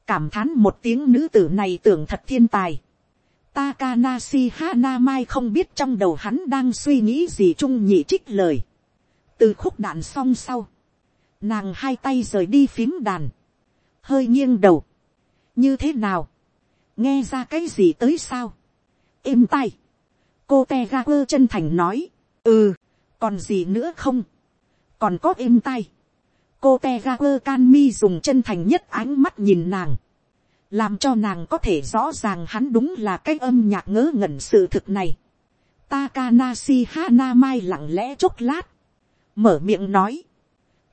cảm thán một tiếng nữ tử này tưởng thật thiên tài. Takanashi Hanamai không biết trong đầu hắn đang suy nghĩ gì chung nhị trích lời. Từ khúc đạn xong sau. Nàng hai tay rời đi phím đàn. Hơi nghiêng đầu. Như thế nào? Nghe ra cái gì tới sao? Êm tay. Cô Tegaku chân thành nói. Ừ, còn gì nữa không? Còn có êm tay cô te ga quơ can mi dùng chân thành nhất ánh mắt nhìn nàng, làm cho nàng có thể rõ ràng hắn đúng là cái âm nhạc ngớ ngẩn sự thực này. Takanashi Hana Mai lặng lẽ chốc lát, mở miệng nói,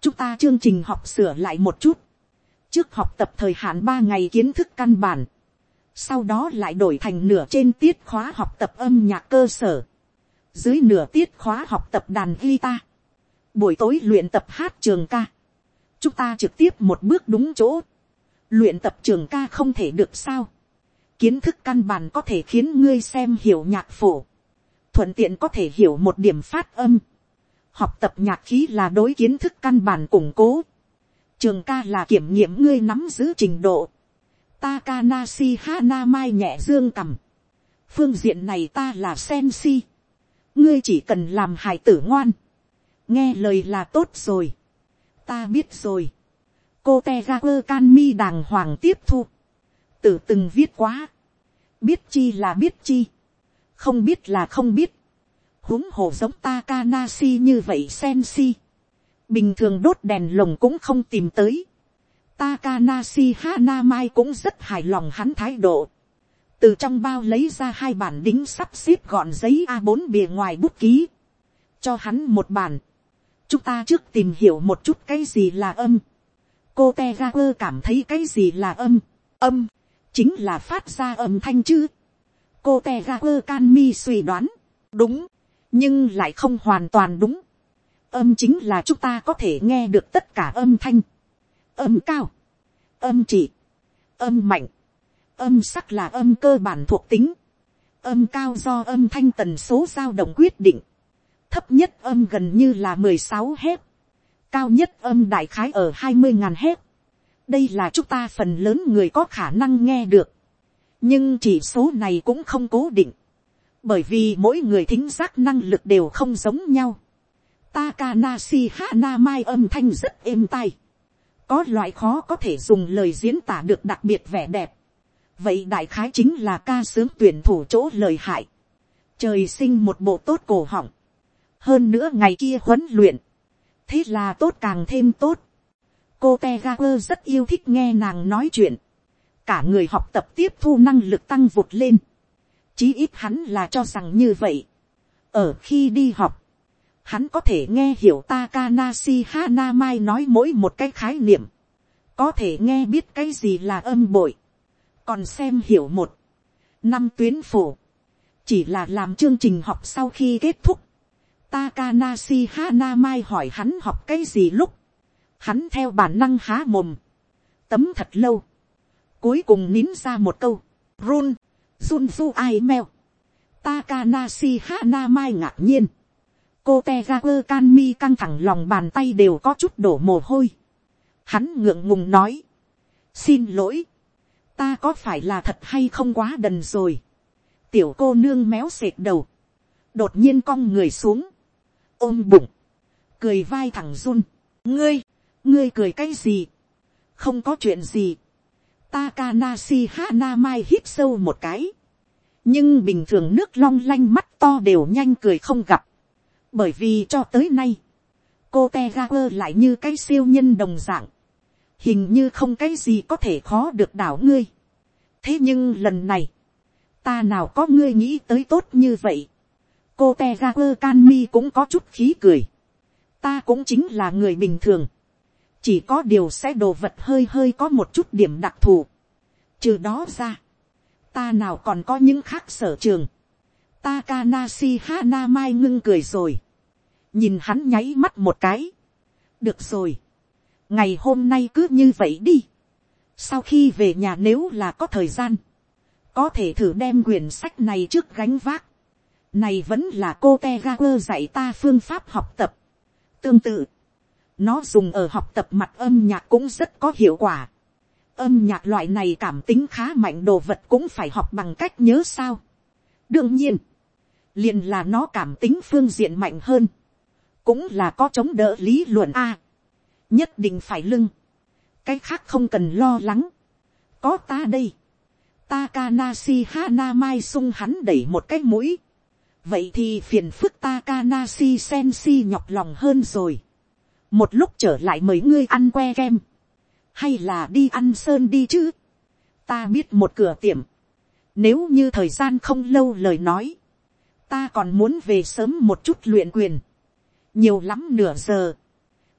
chúng ta chương trình học sửa lại một chút, trước học tập thời hạn ba ngày kiến thức căn bản, sau đó lại đổi thành nửa trên tiết khóa học tập âm nhạc cơ sở, dưới nửa tiết khóa học tập đàn guitar, buổi tối luyện tập hát trường ca, chúng ta trực tiếp một bước đúng chỗ, luyện tập trường ca không thể được sao, kiến thức căn bản có thể khiến ngươi xem hiểu nhạc phổ, thuận tiện có thể hiểu một điểm phát âm. học tập nhạc khí là đối kiến thức căn bản củng cố. trường ca là kiểm nghiệm ngươi nắm giữ trình độ. Takanashi Hanamai nhẹ dương cầm. phương diện này ta là sensi. ngươi chỉ cần làm hài tử ngoan. nghe lời là tốt rồi ta biết rồi. cô te ga quơ can mi đàng hoàng tiếp thu. tử từng viết quá. biết chi là biết chi. Không biết là không biết, huống hồ giống ta kanashi như vậy Sensi, bình thường đốt đèn lồng cũng không tìm tới, Takanashi Hanamai cũng rất hài lòng hắn thái độ, từ trong bao lấy ra hai bản đính sắp xếp gọn giấy a 4 bìa ngoài bút ký, cho hắn một bản, chúng ta trước tìm hiểu một chút cái gì là âm, cô te cảm thấy cái gì là âm, âm, chính là phát ra âm thanh chứ, cô te ga quơ can mi suy đoán, đúng, nhưng lại không hoàn toàn đúng. âm chính là chúng ta có thể nghe được tất cả âm thanh, âm cao, âm chỉ, âm mạnh, âm sắc là âm cơ bản thuộc tính, âm cao do âm thanh tần số dao động quyết định, thấp nhất âm gần như là mười sáu hết, cao nhất âm đại khái ở hai mươi ngàn hết. đây là chúng ta phần lớn người có khả năng nghe được nhưng chỉ số này cũng không cố định, bởi vì mỗi người thính giác năng lực đều không giống nhau. Takanashi Hana Mai âm thanh rất êm tai. Có loại khó có thể dùng lời diễn tả được đặc biệt vẻ đẹp. Vậy đại khái chính là ca sướng tuyển thủ chỗ lời hại. Trời sinh một bộ tốt cổ họng. Hơn nữa ngày kia huấn luyện. Thế là tốt càng thêm tốt. Cô Tegaper rất yêu thích nghe nàng nói chuyện cả người học tập tiếp thu năng lực tăng vụt lên. Chí ít hắn là cho rằng như vậy. Ở khi đi học, hắn có thể nghe hiểu Takanashi Hanamai nói mỗi một cái khái niệm. Có thể nghe biết cái gì là âm bội. Còn xem hiểu một. Năm tuyến phổ. Chỉ là làm chương trình học sau khi kết thúc. Takanashi Hanamai hỏi hắn học cái gì lúc. Hắn theo bản năng há mồm. Tấm thật lâu Cuối cùng nín ra một câu. Run, Junfu ai meo. Takanashi ngạc nhiên. Cô Tegaku Kanmi căng thẳng lòng bàn tay đều có chút đổ mồ hôi. Hắn ngượng ngùng nói. Xin lỗi. Ta có phải là thật hay không quá đần rồi. Tiểu cô nương méo sệt đầu. Đột nhiên cong người xuống. Ôm bụng. Cười vai thẳng run. Ngươi, ngươi cười cái gì? Không có chuyện gì. Takanasi Hanamai hít sâu một cái. Nhưng bình thường nước long lanh mắt to đều nhanh cười không gặp. Bởi vì cho tới nay, cô Tegaper lại như cái siêu nhân đồng dạng. Hình như không cái gì có thể khó được đảo ngươi. Thế nhưng lần này, ta nào có ngươi nghĩ tới tốt như vậy. Cô Tegaper Canmi cũng có chút khí cười. Ta cũng chính là người bình thường chỉ có điều sẽ đồ vật hơi hơi có một chút điểm đặc thù. trừ đó ra, ta nào còn có những khác sở trường. Takanashi Hana Mai ngưng cười rồi. nhìn hắn nháy mắt một cái. được rồi. ngày hôm nay cứ như vậy đi. sau khi về nhà nếu là có thời gian, có thể thử đem quyển sách này trước gánh vác này vẫn là cô te dạy ta phương pháp học tập. tương tự, nó dùng ở học tập mặt âm nhạc cũng rất có hiệu quả. Âm nhạc loại này cảm tính khá mạnh đồ vật cũng phải học bằng cách nhớ sao. Đương nhiên, liền là nó cảm tính phương diện mạnh hơn. Cũng là có chống đỡ lý luận A. nhất định phải lưng. Cái khác không cần lo lắng. Có ta đây. Takanashi Hanamai sung hắn đẩy một cái mũi. Vậy thì phiền phức Takanashi Sensi nhọc lòng hơn rồi. Một lúc trở lại mời ngươi ăn que kem, hay là đi ăn sơn đi chứ, ta biết một cửa tiệm, nếu như thời gian không lâu lời nói, ta còn muốn về sớm một chút luyện quyền, nhiều lắm nửa giờ,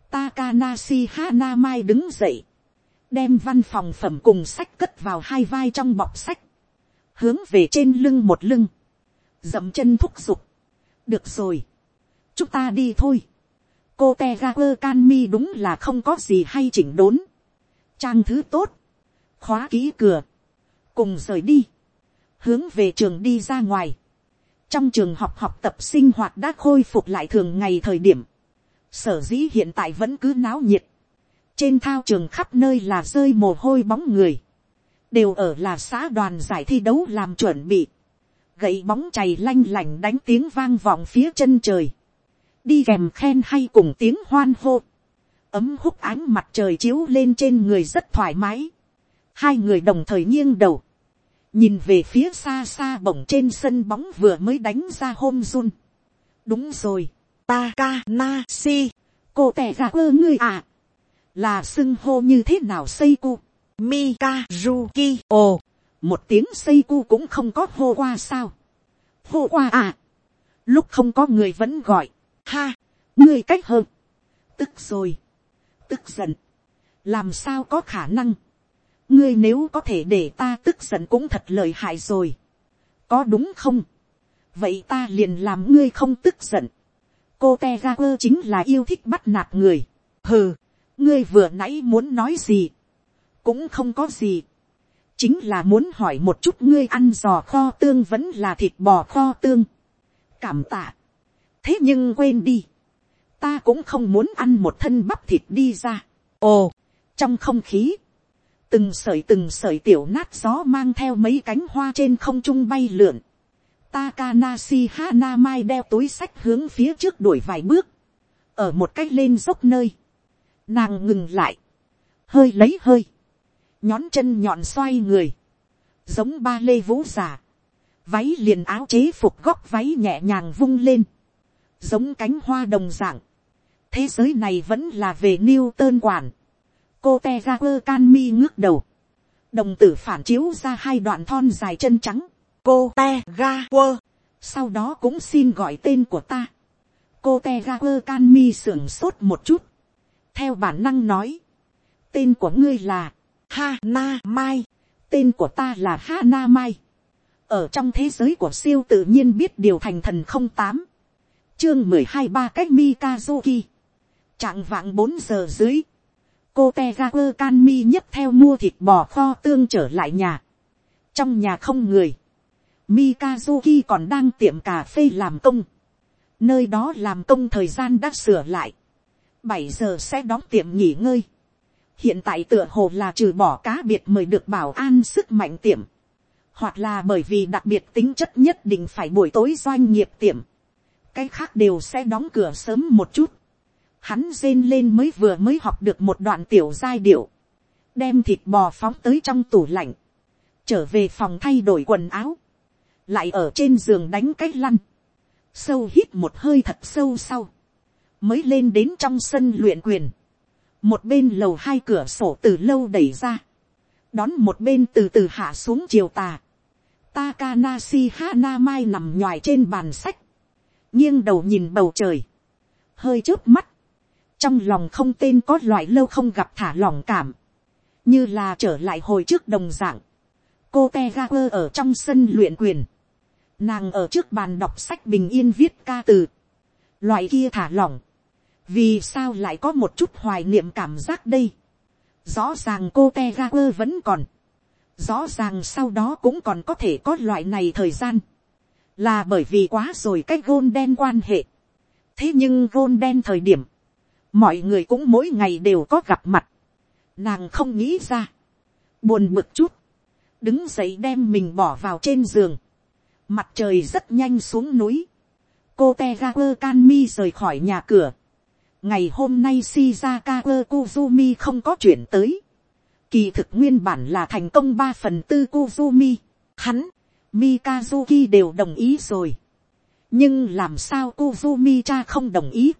Takanashi Hanamai đứng dậy, đem văn phòng phẩm cùng sách cất vào hai vai trong bọc sách, hướng về trên lưng một lưng, dậm chân thúc giục. được rồi, chúng ta đi thôi. Cô te ga quơ can mi đúng là không có gì hay chỉnh đốn. trang thứ tốt, khóa ký cửa, cùng rời đi, hướng về trường đi ra ngoài. trong trường học học tập sinh hoạt đã khôi phục lại thường ngày thời điểm, sở dĩ hiện tại vẫn cứ náo nhiệt, trên thao trường khắp nơi là rơi mồ hôi bóng người, đều ở là xã đoàn giải thi đấu làm chuẩn bị, gậy bóng chày lanh lành đánh tiếng vang vọng phía chân trời, đi kèm khen hay cùng tiếng hoan hô, ấm húc ánh mặt trời chiếu lên trên người rất thoải mái, hai người đồng thời nghiêng đầu, nhìn về phía xa xa bổng trên sân bóng vừa mới đánh ra hôm run. đúng rồi, Takanashi, cô tẻ ra ơ ngươi à, là xưng hô như thế nào xây cu, Mikazuki, o, một tiếng xây cu cũng không có hô qua sao, hô qua à, lúc không có người vẫn gọi, ha, ngươi cách hơn, tức rồi, tức giận, làm sao có khả năng, ngươi nếu có thể để ta tức giận cũng thật lợi hại rồi, có đúng không, vậy ta liền làm ngươi không tức giận, cô te ga quơ chính là yêu thích bắt nạt người, hừ, ngươi vừa nãy muốn nói gì, cũng không có gì, chính là muốn hỏi một chút ngươi ăn giò kho tương vẫn là thịt bò kho tương, cảm tạ, thế nhưng quên đi, ta cũng không muốn ăn một thân bắp thịt đi ra, ồ, trong không khí, từng sợi từng sợi tiểu nát gió mang theo mấy cánh hoa trên không trung bay lượn, Takanashi Hanamai đeo túi sách hướng phía trước đuổi vài bước. Ở một cách lên dốc nơi. Nàng ngừng lại. Hơi lấy hơi. Nhón chân nhọn xoay người. Giống ba lê vũ giả. Váy liền áo chế phục góc váy nhẹ nhàng vung lên. Giống cánh hoa đồng dạng. Thế giới này vẫn là về Newton quản. Cô Tegaper Canmi ngước đầu. Đồng tử phản chiếu ra hai đoạn thon dài chân trắng cô te ga quơ, sau đó cũng xin gọi tên của ta. cô te ga quơ can mi sưởng sốt một chút, theo bản năng nói, tên của ngươi là, ha na mai, tên của ta là ha na mai, ở trong thế giới của siêu tự nhiên biết điều thành thần không tám, chương mười hai ba cách mikazuki, trạng vạng bốn giờ dưới, cô Tegaku Kanmi nhấp theo mua thịt bò kho tương trở lại nhà, trong nhà không người, Mikazuki còn đang tiệm cà phê làm công. Nơi đó làm công thời gian đã sửa lại. bảy giờ sẽ đóng tiệm nghỉ ngơi. Hiện tại tựa hồ là trừ bỏ cá biệt mời được bảo an sức mạnh tiệm. Hoặc là bởi vì đặc biệt tính chất nhất định phải buổi tối doanh nghiệp tiệm. Cái khác đều sẽ đóng cửa sớm một chút. Hắn rên lên mới vừa mới học được một đoạn tiểu giai điệu. Đem thịt bò phóng tới trong tủ lạnh. Trở về phòng thay đổi quần áo lại ở trên giường đánh cái lăn, sâu hít một hơi thật sâu sau, mới lên đến trong sân luyện quyền, một bên lầu hai cửa sổ từ lâu đẩy ra, đón một bên từ từ hạ xuống chiều tà, Takanashi Hanamai nằm nhòi trên bàn sách, nghiêng đầu nhìn bầu trời, hơi trước mắt, trong lòng không tên có loại lâu không gặp thả lòng cảm, như là trở lại hồi trước đồng dạng, cô te ga quơ ở trong sân luyện quyền, nàng ở trước bàn đọc sách bình yên viết ca từ, loại kia thả lỏng, vì sao lại có một chút hoài niệm cảm giác đây, rõ ràng cô te ga quơ vẫn còn, rõ ràng sau đó cũng còn có thể có loại này thời gian, là bởi vì quá rồi cái gôn đen quan hệ, thế nhưng gôn đen thời điểm, mọi người cũng mỗi ngày đều có gặp mặt, nàng không nghĩ ra, buồn bực chút, đứng dậy đem mình bỏ vào trên giường, mặt trời rất nhanh xuống núi, cô te ga quơ can mi rời khỏi nhà cửa, ngày hôm nay shizaka quơ kuzumi không có chuyển tới, kỳ thực nguyên bản là thành công ba phần tư kuzumi, hắn, mikazuki đều đồng ý rồi, nhưng làm sao kuzumi cha không đồng ý,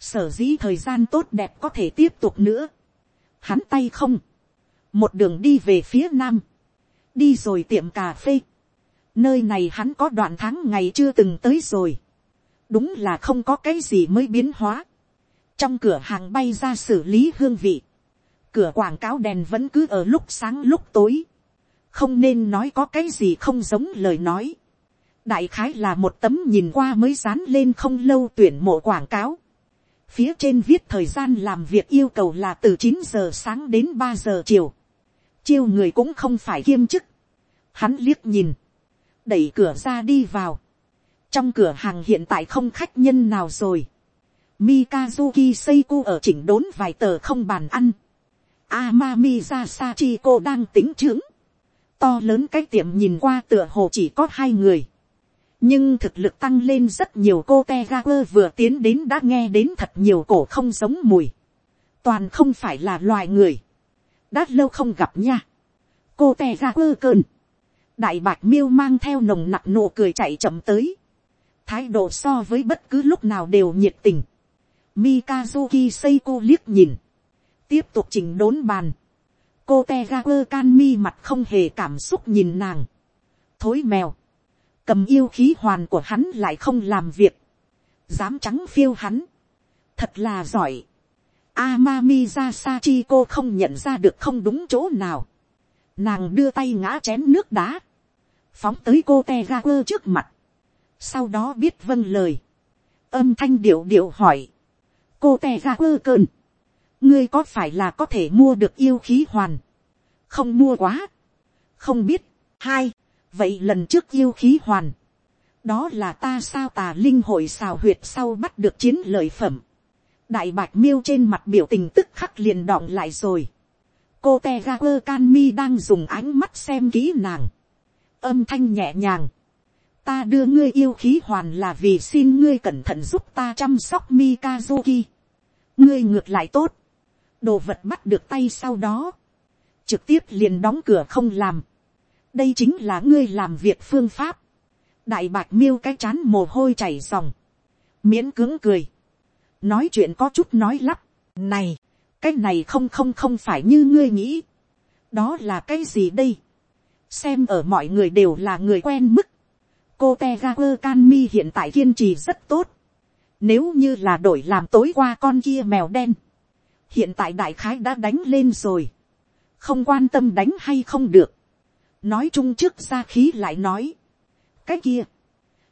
sở dĩ thời gian tốt đẹp có thể tiếp tục nữa, hắn tay không, một đường đi về phía nam, đi rồi tiệm cà phê, Nơi này hắn có đoạn tháng ngày chưa từng tới rồi. Đúng là không có cái gì mới biến hóa. Trong cửa hàng bay ra xử lý hương vị. Cửa quảng cáo đèn vẫn cứ ở lúc sáng lúc tối. Không nên nói có cái gì không giống lời nói. Đại khái là một tấm nhìn qua mới dán lên không lâu tuyển mộ quảng cáo. Phía trên viết thời gian làm việc yêu cầu là từ chín giờ sáng đến ba giờ chiều. Chiêu người cũng không phải kiêm chức. Hắn liếc nhìn đẩy cửa ra đi vào, trong cửa hàng hiện tại không khách nhân nào rồi. Mikazuki Seiko ở chỉnh đốn vài tờ không bàn ăn. Amami Sachiko đang tính chứng. To lớn cái tiệm nhìn qua tựa hồ chỉ có hai người. Nhưng thực lực tăng lên rất nhiều cô Tegaper vừa tiến đến đã nghe đến thật nhiều cổ không giống mùi. Toàn không phải là loài người. Đã lâu không gặp nha. Cô Tegaper cơn. Đại bạch miêu mang theo nồng nặc nụ cười chạy chậm tới. Thái độ so với bất cứ lúc nào đều nhiệt tình. Mikazuki Seiko liếc nhìn. Tiếp tục chỉnh đốn bàn. Cô Tegaku Kanmi mặt không hề cảm xúc nhìn nàng. Thối mèo. Cầm yêu khí hoàn của hắn lại không làm việc. Dám trắng phiêu hắn. Thật là giỏi. Amami cô không nhận ra được không đúng chỗ nào. Nàng đưa tay ngã chén nước đá. Phóng tới cô Tegaku trước mặt. Sau đó biết vâng lời. Âm thanh điệu điệu hỏi. Cô Tegaper cơn. Ngươi có phải là có thể mua được yêu khí hoàn? Không mua quá. Không biết. Hai. Vậy lần trước yêu khí hoàn. Đó là ta sao tà linh hội xào huyệt sau bắt được chiến lợi phẩm. Đại bạch miêu trên mặt biểu tình tức khắc liền đọng lại rồi cô te ra quơ can mi đang dùng ánh mắt xem kỹ nàng. âm thanh nhẹ nhàng. ta đưa ngươi yêu khí hoàn là vì xin ngươi cẩn thận giúp ta chăm sóc mikazuki ngươi ngược lại tốt. đồ vật bắt được tay sau đó. trực tiếp liền đóng cửa không làm. đây chính là ngươi làm việc phương pháp. đại bạch miêu cái chán mồ hôi chảy dòng. miễn cứng cười. nói chuyện có chút nói lắp. này, cái này không không không phải như ngươi nghĩ. đó là cái gì đây. xem ở mọi người đều là người quen mức. cô te ga quơ can mi hiện tại kiên trì rất tốt nếu như là đổi làm tối qua con kia mèo đen. hiện tại đại khái đã đánh lên rồi. không quan tâm đánh hay không được. nói chung trước ra khí lại nói. cái kia,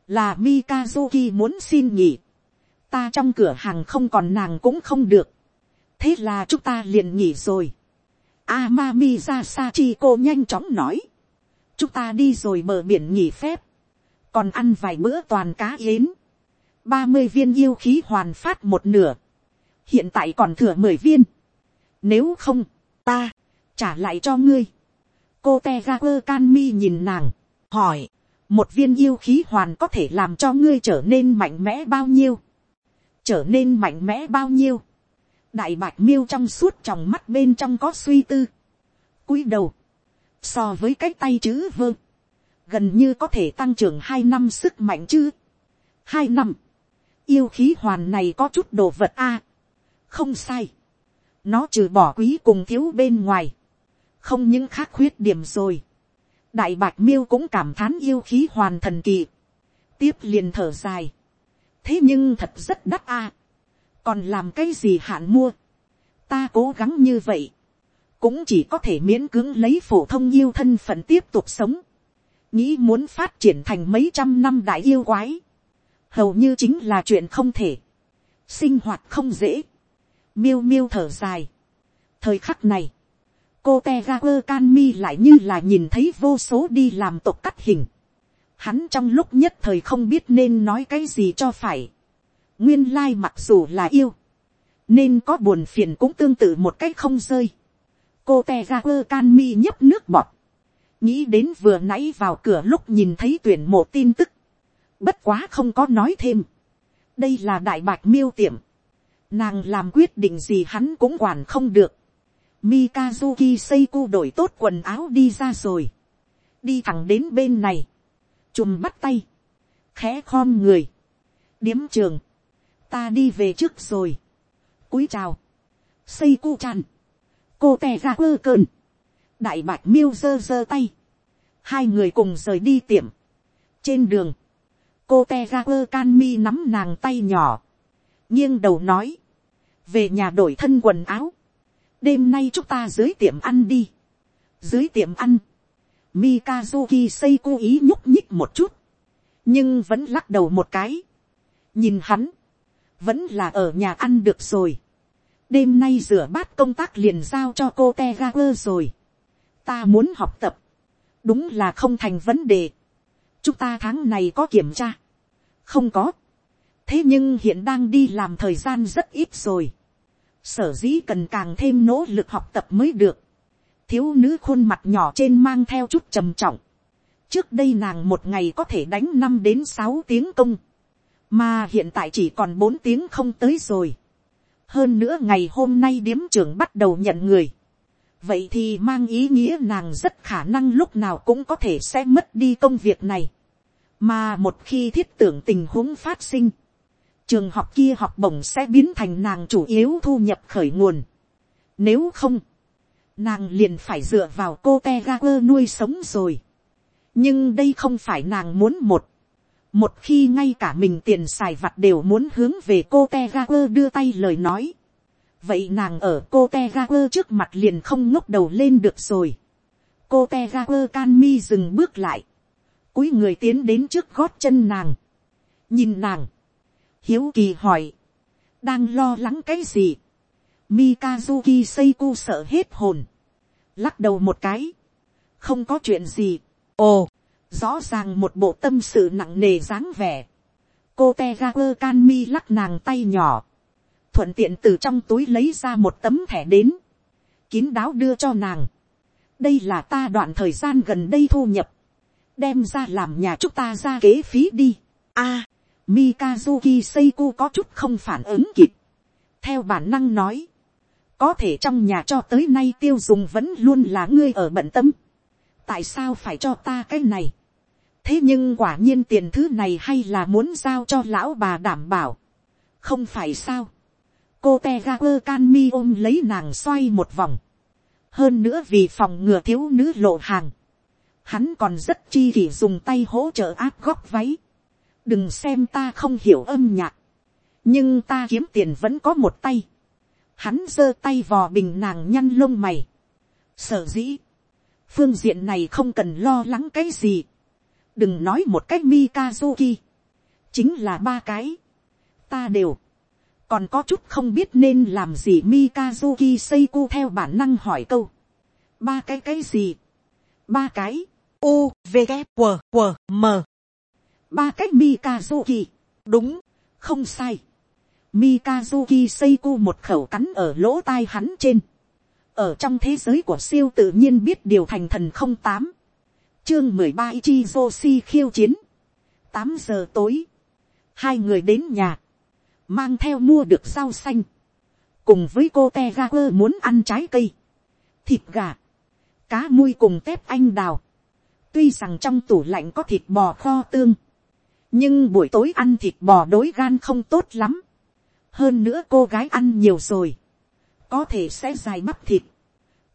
là mikazuki muốn xin nghỉ ta trong cửa hàng không còn nàng cũng không được thế là chúng ta liền nghỉ rồi. Amami ra cô nhanh chóng nói. chúng ta đi rồi mở biển nghỉ phép. còn ăn vài bữa toàn cá yến ba mươi viên yêu khí hoàn phát một nửa. hiện tại còn thừa mười viên. nếu không, ta, trả lại cho ngươi. cô te ga quơ can mi nhìn nàng, hỏi, một viên yêu khí hoàn có thể làm cho ngươi trở nên mạnh mẽ bao nhiêu. trở nên mạnh mẽ bao nhiêu đại bạch miêu trong suốt tròng mắt bên trong có suy tư, cúi đầu, so với cái tay chữ vơ, gần như có thể tăng trưởng hai năm sức mạnh chứ, hai năm, yêu khí hoàn này có chút đồ vật a, không sai, nó trừ bỏ quý cùng thiếu bên ngoài, không những khác khuyết điểm rồi, đại bạch miêu cũng cảm thán yêu khí hoàn thần kỳ, tiếp liền thở dài, thế nhưng thật rất đắt a, còn làm cái gì hạn mua, ta cố gắng như vậy, cũng chỉ có thể miễn cưỡng lấy phổ thông yêu thân phận tiếp tục sống, nghĩ muốn phát triển thành mấy trăm năm đại yêu quái, hầu như chính là chuyện không thể, sinh hoạt không dễ, miêu miêu thở dài. thời khắc này, cô te ga quơ can mi lại như là nhìn thấy vô số đi làm tộc cắt hình. Hắn trong lúc nhất thời không biết nên nói cái gì cho phải nguyên lai mặc dù là yêu, nên có buồn phiền cũng tương tự một cách không rơi. cô te ga quơ can mi nhấp nước bọt, nghĩ đến vừa nãy vào cửa lúc nhìn thấy tuyển mộ tin tức, bất quá không có nói thêm. đây là đại bạch miêu tiệm, nàng làm quyết định gì hắn cũng quản không được. Mikazuki Seiko đổi tốt quần áo đi ra rồi. Đi thẳng đến bên này. Chùm bắt tay. Khẽ khom người. Điếm trường ta đi về trước rồi. cúi chào, xây cu cô tè ra quơ cơn, đại bạch miêu giơ giơ tay, hai người cùng rời đi tiệm. trên đường, cô te ra quơ can mi nắm nàng tay nhỏ, nghiêng đầu nói, về nhà đổi thân quần áo, đêm nay chúng ta dưới tiệm ăn đi, dưới tiệm ăn, Mikazuki xây cố ý nhúc nhích một chút, nhưng vẫn lắc đầu một cái. nhìn hắn, vẫn là ở nhà ăn được rồi. đêm nay rửa bát công tác liền giao cho cô te ga quơ rồi. ta muốn học tập, đúng là không thành vấn đề. chúng ta tháng này có kiểm tra, không có. thế nhưng hiện đang đi làm thời gian rất ít rồi. sở dĩ cần càng thêm nỗ lực học tập mới được. thiếu nữ khuôn mặt nhỏ trên mang theo chút trầm trọng. trước đây nàng một ngày có thể đánh năm đến sáu tiếng công. mà hiện tại chỉ còn bốn tiếng không tới rồi. hơn nữa ngày hôm nay điếm trưởng bắt đầu nhận người vậy thì mang ý nghĩa nàng rất khả năng lúc nào cũng có thể sẽ mất đi công việc này mà một khi thiết tưởng tình huống phát sinh, trường học kia học bổng sẽ biến thành nàng chủ yếu thu nhập khởi nguồn. nếu không, nàng liền phải dựa vào cô te ga quơ nuôi sống rồi. nhưng đây không phải nàng muốn một. một khi ngay cả mình tiền xài vặt đều muốn hướng về cô te ga quơ đưa tay lời nói vậy nàng ở cô te ga quơ trước mặt liền không ngốc đầu lên được rồi. cô te ga quơ can mi dừng bước lại, cúi người tiến đến trước gót chân nàng, nhìn nàng, hiếu kỳ hỏi, đang lo lắng cái gì, mikazuki seiku sợ hết hồn, lắc đầu một cái, không có chuyện gì, ồ, rõ ràng một bộ tâm sự nặng nề dáng vẻ, cô te ga quơ can mi lắc nàng tay nhỏ, thuận tiện từ trong túi lấy ra một tấm thẻ đến, kín đáo đưa cho nàng. đây là ta đoạn thời gian gần đây thu nhập, đem ra làm nhà chúng ta ra kế phí đi. a, à, mikazuki Seiku có chút không phản ứng kịp. theo bản năng nói, có thể trong nhà cho tới nay tiêu dùng vẫn luôn là ngươi ở bận tâm. tại sao phải cho ta cái này. thế nhưng quả nhiên tiền thứ này hay là muốn giao cho lão bà đảm bảo. không phải sao cô te ga quơ can mi ôm lấy nàng xoay một vòng. hơn nữa vì phòng ngừa thiếu nữ lộ hàng hắn còn rất chi kỷ dùng tay hỗ trợ áp góc váy. đừng xem ta không hiểu âm nhạc. nhưng ta kiếm tiền vẫn có một tay. hắn giơ tay vò bình nàng nhăn lông mày. sở dĩ. phương diện này không cần lo lắng cái gì. đừng nói một cách mikazuki. chính là ba cái. ta đều còn có chút không biết nên làm gì Mikazuki Seiko theo bản năng hỏi câu. Ba cái cái gì? Ba cái. U, V, g q q M. Ba cách Mikazuki. Đúng, không sai. Mikazuki Seiko một khẩu cắn ở lỗ tai hắn trên. Ở trong thế giới của siêu tự nhiên biết điều thành thần không tám Chương mười ba ichi joshi khiêu chiến. tám giờ tối. Hai người đến nhà mang theo mua được rau xanh, cùng với cô te ga quơ muốn ăn trái cây, thịt gà, cá mui cùng tép anh đào, tuy rằng trong tủ lạnh có thịt bò kho tương, nhưng buổi tối ăn thịt bò đối gan không tốt lắm, hơn nữa cô gái ăn nhiều rồi, có thể sẽ dài bắp thịt,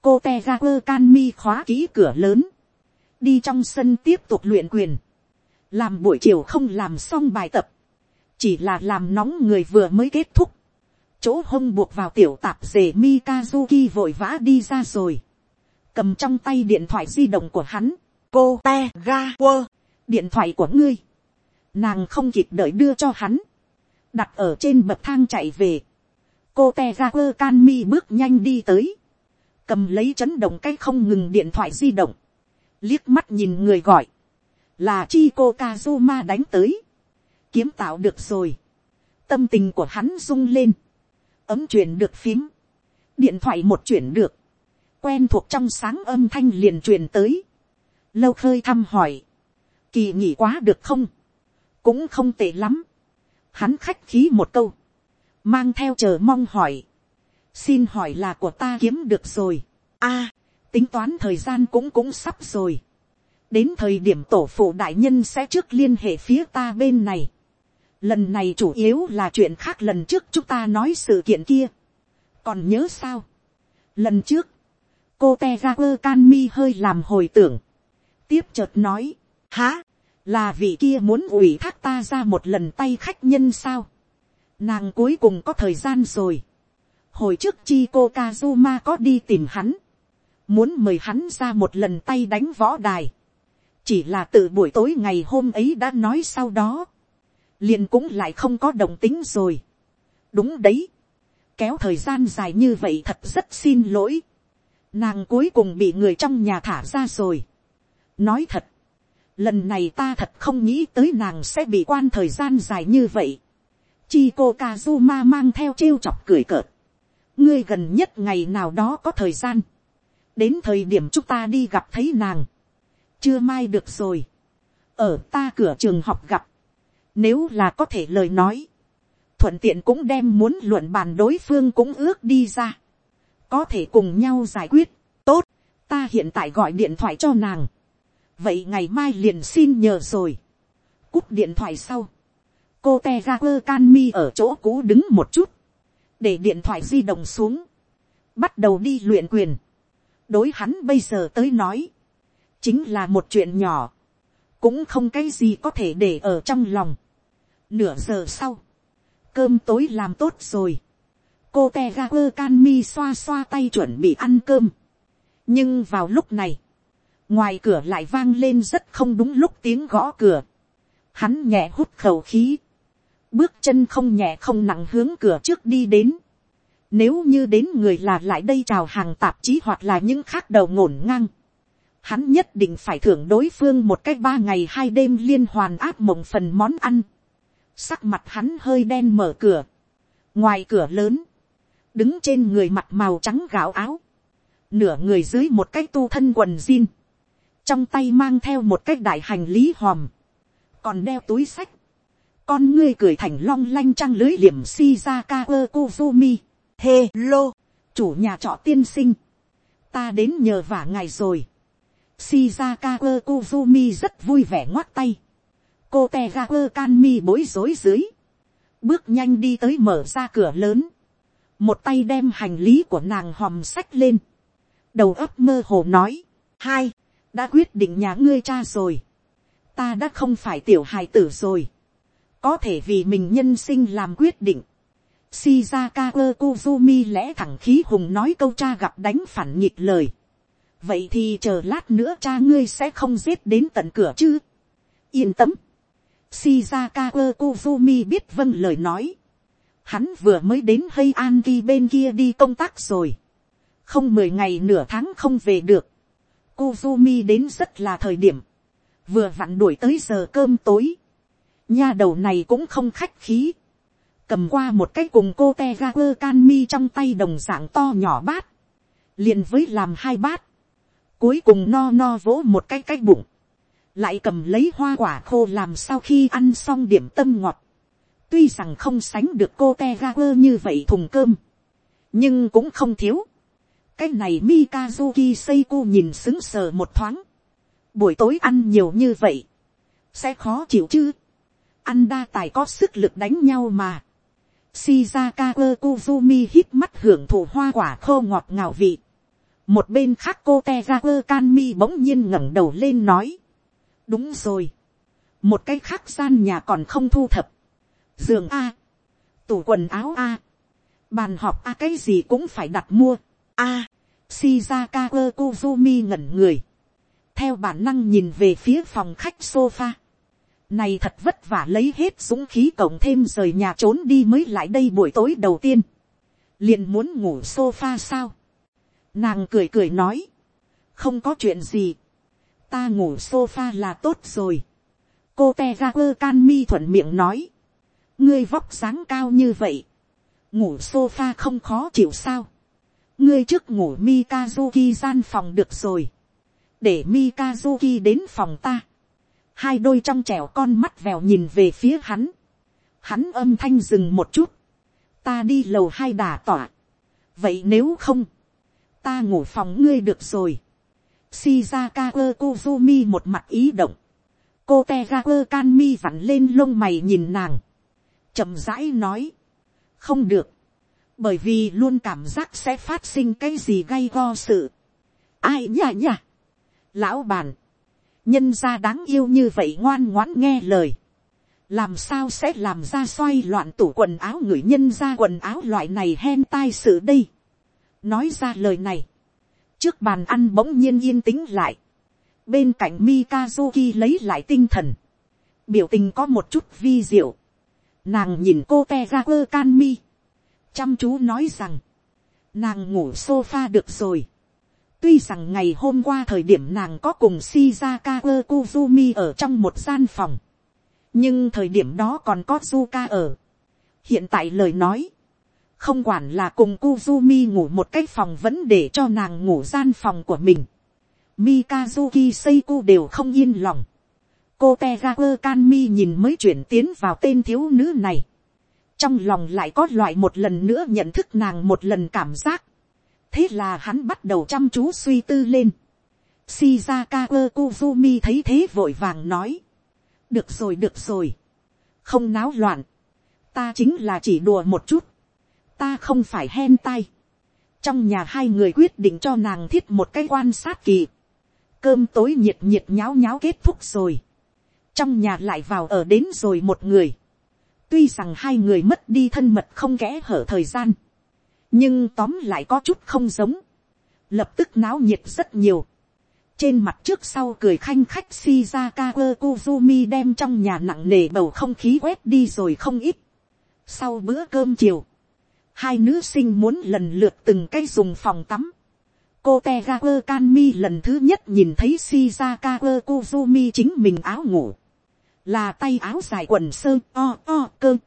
cô te ga quơ can mi khóa ký cửa lớn, đi trong sân tiếp tục luyện quyền, làm buổi chiều không làm xong bài tập, chỉ là làm nóng người vừa mới kết thúc, chỗ hông buộc vào tiểu tạp dề Mikazuki vội vã đi ra rồi, cầm trong tay điện thoại di động của hắn, cô te ga quơ, điện thoại của ngươi, nàng không kịp đợi đưa cho hắn, đặt ở trên bậc thang chạy về, cô te ga quơ can mi bước nhanh đi tới, cầm lấy chấn động cái không ngừng điện thoại di động, liếc mắt nhìn người gọi, là chi cô kazuma đánh tới, kiếm tạo được rồi. Tâm tình của hắn rung lên. Ấm chuyển được phím. Điện thoại một chuyển được. Quen thuộc trong sáng âm thanh liền truyền tới. Lâu khơi thăm hỏi. Kỳ nghỉ quá được không? Cũng không tệ lắm. Hắn khách khí một câu. Mang theo chờ mong hỏi. Xin hỏi là của ta kiếm được rồi. a tính toán thời gian cũng cũng sắp rồi đến thời điểm tổ phụ đại nhân sẽ trước liên hệ phía ta bên này lần này chủ yếu là chuyện khác lần trước chúng ta nói sự kiện kia. còn nhớ sao. lần trước, cô te quơ can mi hơi làm hồi tưởng tiếp chợt nói, há, là vị kia muốn ủy thác ta ra một lần tay khách nhân sao. nàng cuối cùng có thời gian rồi. hồi trước chi cô kazuma có đi tìm hắn. muốn mời hắn ra một lần tay đánh võ đài. chỉ là từ buổi tối ngày hôm ấy đã nói sau đó liền cũng lại không có đồng tính rồi. đúng đấy, kéo thời gian dài như vậy thật rất xin lỗi. nàng cuối cùng bị người trong nhà thả ra rồi nói thật, lần này ta thật không nghĩ tới nàng sẽ bị quan thời gian dài như vậy. chi cô kazuma mang theo trêu chọc cười cợt. ngươi gần nhất ngày nào đó có thời gian. đến thời điểm chúng ta đi gặp thấy nàng. chưa mai được rồi. ở ta cửa trường học gặp. nếu là có thể lời nói. thuận tiện cũng đem muốn luận bàn đối phương cũng ước đi ra. có thể cùng nhau giải quyết. tốt, ta hiện tại gọi điện thoại cho nàng vậy ngày mai liền xin nhờ rồi. cúp điện thoại sau, cô te ga quơ can mi ở chỗ cũ đứng một chút, để điện thoại di động xuống, bắt đầu đi luyện quyền. đối hắn bây giờ tới nói, chính là một chuyện nhỏ, cũng không cái gì có thể để ở trong lòng. nửa giờ sau, cơm tối làm tốt rồi, cô te ga quơ can mi xoa xoa tay chuẩn bị ăn cơm. nhưng vào lúc này, ngoài cửa lại vang lên rất không đúng lúc tiếng gõ cửa. Hắn nhẹ hút khẩu khí, bước chân không nhẹ không nặng hướng cửa trước đi đến. Nếu như đến người là lại đây chào hàng tạp chí hoặc là những khác đầu ngổn ngang. Hắn nhất định phải thưởng đối phương một cách ba ngày hai đêm liên hoàn áp mộng phần món ăn. Sắc mặt hắn hơi đen mở cửa. Ngoài cửa lớn. Đứng trên người mặt màu trắng gạo áo. Nửa người dưới một cái tu thân quần jean trong tay mang theo một cái đại hành lý hòm, còn đeo túi sách, con ngươi cười thành long lanh trăng lưới liềm shizaka ơ kuzumi, hê lô, chủ nhà trọ tiên sinh, ta đến nhờ vả ngài rồi, shizaka ơ kuzumi rất vui vẻ ngoắt tay, cô te ga ơ can mi bối rối dưới, bước nhanh đi tới mở ra cửa lớn, một tay đem hành lý của nàng hòm sách lên, đầu ấp mơ hồ nói, hai, đã quyết định nhà ngươi cha rồi, ta đã không phải tiểu hài tử rồi, có thể vì mình nhân sinh làm quyết định, Shizaka Kozumi lẽ thẳng khí hùng nói câu cha gặp đánh phản nghịch lời. Vậy thì chờ lát nữa cha ngươi sẽ không giết đến tận cửa chứ. Yên tâm. Shizaka Kozumi biết vâng lời nói. Hắn vừa mới đến hay an bên kia đi công tác rồi. Không mười ngày nửa tháng không về được. Kuzumi đến rất là thời điểm. Vừa vặn đuổi tới giờ cơm tối. Nha đầu này cũng không khách khí. Cầm qua một cái cùng cô Tegaku Kanmi trong tay đồng dạng to nhỏ bát. liền với làm hai bát. Cuối cùng no no vỗ một cái cái bụng. Lại cầm lấy hoa quả khô làm sau khi ăn xong điểm tâm ngọt. Tuy rằng không sánh được cô Tegaku như vậy thùng cơm. Nhưng cũng không thiếu cái này Mikazuki Seiko nhìn xứng sờ một thoáng. Buổi tối ăn nhiều như vậy. Sẽ khó chịu chứ. Ăn đa tài có sức lực đánh nhau mà. Shizaka kuzumi hít mắt hưởng thụ hoa quả khô ngọt ngào vị. Một bên khác cô Tegaku Kanmi bỗng nhiên ngẩng đầu lên nói. Đúng rồi. Một cái khác gian nhà còn không thu thập. Giường A. Tủ quần áo A. Bàn họp A cái gì cũng phải đặt mua a, shizaka kozumi ngẩn người, theo bản năng nhìn về phía phòng khách sofa, này thật vất vả lấy hết dũng khí cộng thêm rời nhà trốn đi mới lại đây buổi tối đầu tiên, liền muốn ngủ sofa sao, nàng cười cười nói, không có chuyện gì, ta ngủ sofa là tốt rồi, cô te ra quơ can mi thuận miệng nói, ngươi vóc dáng cao như vậy, ngủ sofa không khó chịu sao, ngươi trước ngủ Mikazuki gian phòng được rồi. Để Mikazuki đến phòng ta. Hai đôi trong trẻo con mắt vèo nhìn về phía hắn. Hắn âm thanh dừng một chút. Ta đi lầu hai đà tỏa. Vậy nếu không. Ta ngủ phòng ngươi được rồi. Shizaka Kozumi một mặt ý động. Cô Tegaku Kanmi vặn lên lông mày nhìn nàng. chậm rãi nói. Không được bởi vì luôn cảm giác sẽ phát sinh cái gì gay go sự. ai nhá nhá, lão bàn, nhân gia đáng yêu như vậy ngoan ngoãn nghe lời. làm sao sẽ làm ra xoay loạn tủ quần áo người nhân ra quần áo loại này hen tai sự đây. nói ra lời này, trước bàn ăn bỗng nhiên yên tĩnh lại. bên cạnh mikazuki lấy lại tinh thần. biểu tình có một chút vi diệu. nàng nhìn cô te ra quơ can mi chăm chú nói rằng, nàng ngủ sofa được rồi, Tuy rằng ngày hôm qua thời điểm nàng có cùng Shizaka Kuzumi ở trong một gian phòng. Nhưng thời điểm đó còn có Zuka ở. Hiện tại lời nói. Không quản là cùng Kuzumi ngủ một cái phòng vẫn để cho nàng ngủ gian phòng của mình. Mikazuki Seiku đều không yên lòng. Cô Tegaku Kanmi nhìn mới chuyển tiến vào tên thiếu nữ này. Trong lòng lại có loại một lần nữa nhận thức nàng một lần cảm giác thế là hắn bắt đầu chăm chú suy tư lên. Shizaka kuzumi thấy thế vội vàng nói. được rồi được rồi. không náo loạn. ta chính là chỉ đùa một chút. ta không phải hen tay. trong nhà hai người quyết định cho nàng thiết một cái quan sát kỳ. cơm tối nhiệt nhiệt nháo nháo kết thúc rồi. trong nhà lại vào ở đến rồi một người tuy rằng hai người mất đi thân mật không kẽ hở thời gian nhưng tóm lại có chút không giống, lập tức náo nhiệt rất nhiều, trên mặt trước sau cười khanh khách Shizaka Kozumi đem trong nhà nặng nề bầu không khí quét đi rồi không ít. Sau bữa cơm chiều, hai nữ sinh muốn lần lượt từng cái dùng phòng tắm. Cô tegakur Kanmi lần thứ nhất nhìn thấy Shizaka Kozumi chính mình áo ngủ. Là tay áo dài quần sơ, o o, cơ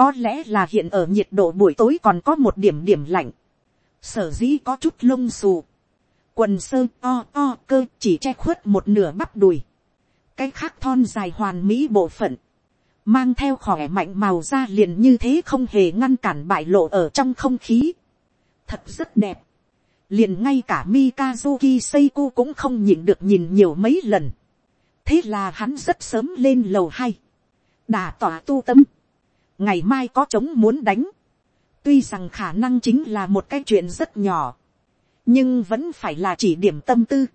có lẽ là hiện ở nhiệt độ buổi tối còn có một điểm điểm lạnh. Sở dĩ có chút lông xù. Quần sơ, o o, cơ, chỉ che khuất một nửa bắp đùi. Cái khác thon dài hoàn mỹ bộ phận. Mang theo khỏe mạnh màu da liền như thế không hề ngăn cản bại lộ ở trong không khí. Thật rất đẹp. Liền ngay cả Mikazuki Seiko cũng không nhịn được nhìn nhiều mấy lần. Thế là hắn rất sớm lên lầu hai. Đà tỏa tu tâm ngày mai có trống muốn đánh, tuy rằng khả năng chính là một cái chuyện rất nhỏ, nhưng vẫn phải là chỉ điểm tâm tư,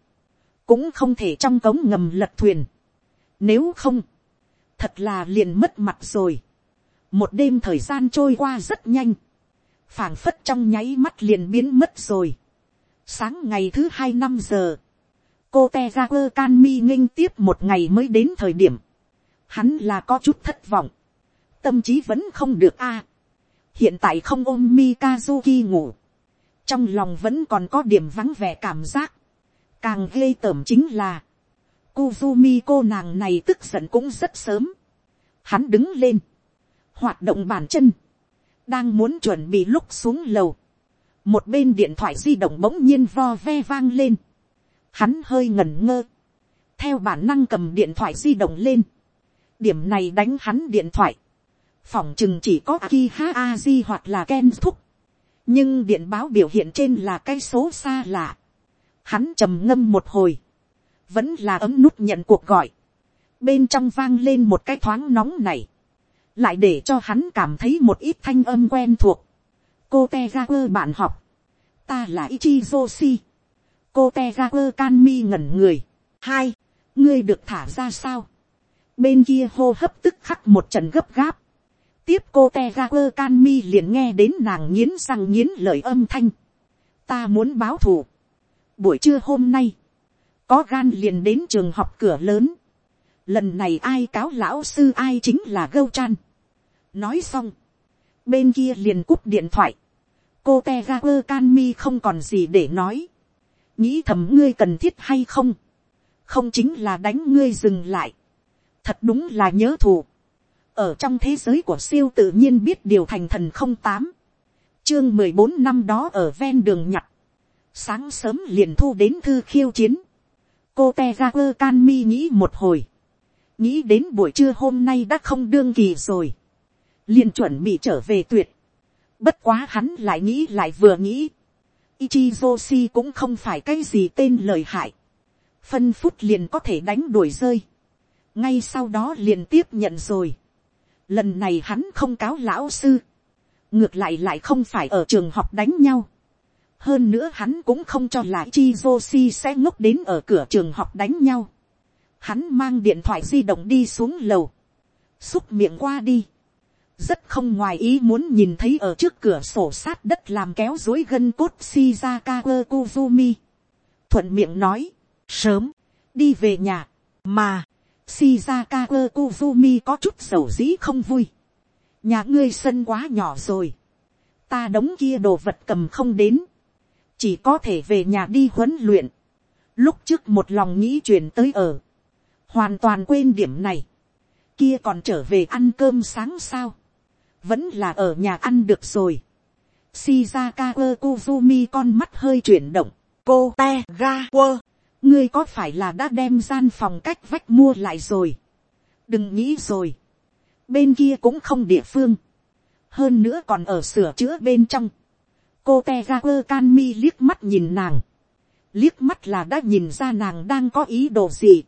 cũng không thể trong cống ngầm lật thuyền. Nếu không, thật là liền mất mặt rồi. một đêm thời gian trôi qua rất nhanh, phảng phất trong nháy mắt liền biến mất rồi. sáng ngày thứ hai năm giờ, cô te ra quơ can mi nghinh tiếp một ngày mới đến thời điểm, hắn là có chút thất vọng tâm trí vẫn không được a. hiện tại không ôm Mikazuki ngủ. trong lòng vẫn còn có điểm vắng vẻ cảm giác. càng ghê tởm chính là, Kuzumi cô nàng này tức giận cũng rất sớm. Hắn đứng lên, hoạt động bàn chân, đang muốn chuẩn bị lúc xuống lầu. Một bên điện thoại di động bỗng nhiên vo ve vang lên. Hắn hơi ngẩn ngơ. Theo bản năng cầm điện thoại di động lên. Điểm này đánh hắn điện thoại phỏng chừng chỉ có Akiha Aji hoặc là Ken Thúc. Nhưng điện báo biểu hiện trên là cái số xa lạ. Hắn trầm ngâm một hồi. Vẫn là ấm nút nhận cuộc gọi. Bên trong vang lên một cái thoáng nóng này. Lại để cho hắn cảm thấy một ít thanh âm quen thuộc. Cô Tegaku bạn học. Ta là Ichizoshi. Cô Teager can mi ngẩn người. Hai. Ngươi được thả ra sao? Bên kia hô hấp tức khắc một trận gấp gáp tiếp cô te ra quơ can mi liền nghe đến nàng nghiến răng nghiến lời âm thanh. ta muốn báo thù. buổi trưa hôm nay, có gan liền đến trường học cửa lớn. lần này ai cáo lão sư ai chính là gâu chan. nói xong, bên kia liền cúp điện thoại. cô te ra quơ can mi không còn gì để nói nghĩ thầm ngươi cần thiết hay không. không chính là đánh ngươi dừng lại. thật đúng là nhớ thù. Ở trong thế giới của siêu tự nhiên biết điều thành thần không tám, chương mười bốn năm đó ở ven đường nhặt, sáng sớm liền thu đến thư khiêu chiến, cô te ra quơ can mi nghĩ một hồi, nghĩ đến buổi trưa hôm nay đã không đương kỳ rồi, liền chuẩn bị trở về tuyệt, bất quá hắn lại nghĩ lại vừa nghĩ, Ichizoshi cũng không phải cái gì tên lời hại, phân phút liền có thể đánh đuổi rơi, ngay sau đó liền tiếp nhận rồi, Lần này hắn không cáo lão sư. Ngược lại lại không phải ở trường học đánh nhau. Hơn nữa hắn cũng không cho là Ichizoshi sẽ ngốc đến ở cửa trường học đánh nhau. Hắn mang điện thoại di động đi xuống lầu. Xúc miệng qua đi. Rất không ngoài ý muốn nhìn thấy ở trước cửa sổ sát đất làm kéo dối gân cốt Shizaka kuzumi. Thuận miệng nói. Sớm. Đi về nhà. Mà Shizaka kuzumi có chút sầu dĩ không vui. Nhà ngươi sân quá nhỏ rồi. Ta đống kia đồ vật cầm không đến. chỉ có thể về nhà đi huấn luyện, lúc trước một lòng nghĩ chuyển tới ở, hoàn toàn quên điểm này, kia còn trở về ăn cơm sáng sao, vẫn là ở nhà ăn được rồi. Shizaka Kuzumi con mắt hơi chuyển động, cô te ga quơ, ngươi có phải là đã đem gian phòng cách vách mua lại rồi, đừng nghĩ rồi, bên kia cũng không địa phương, hơn nữa còn ở sửa chữa bên trong, cô te ga quơ can mi liếc mắt nhìn nàng, liếc mắt là đã nhìn ra nàng đang có ý đồ gì,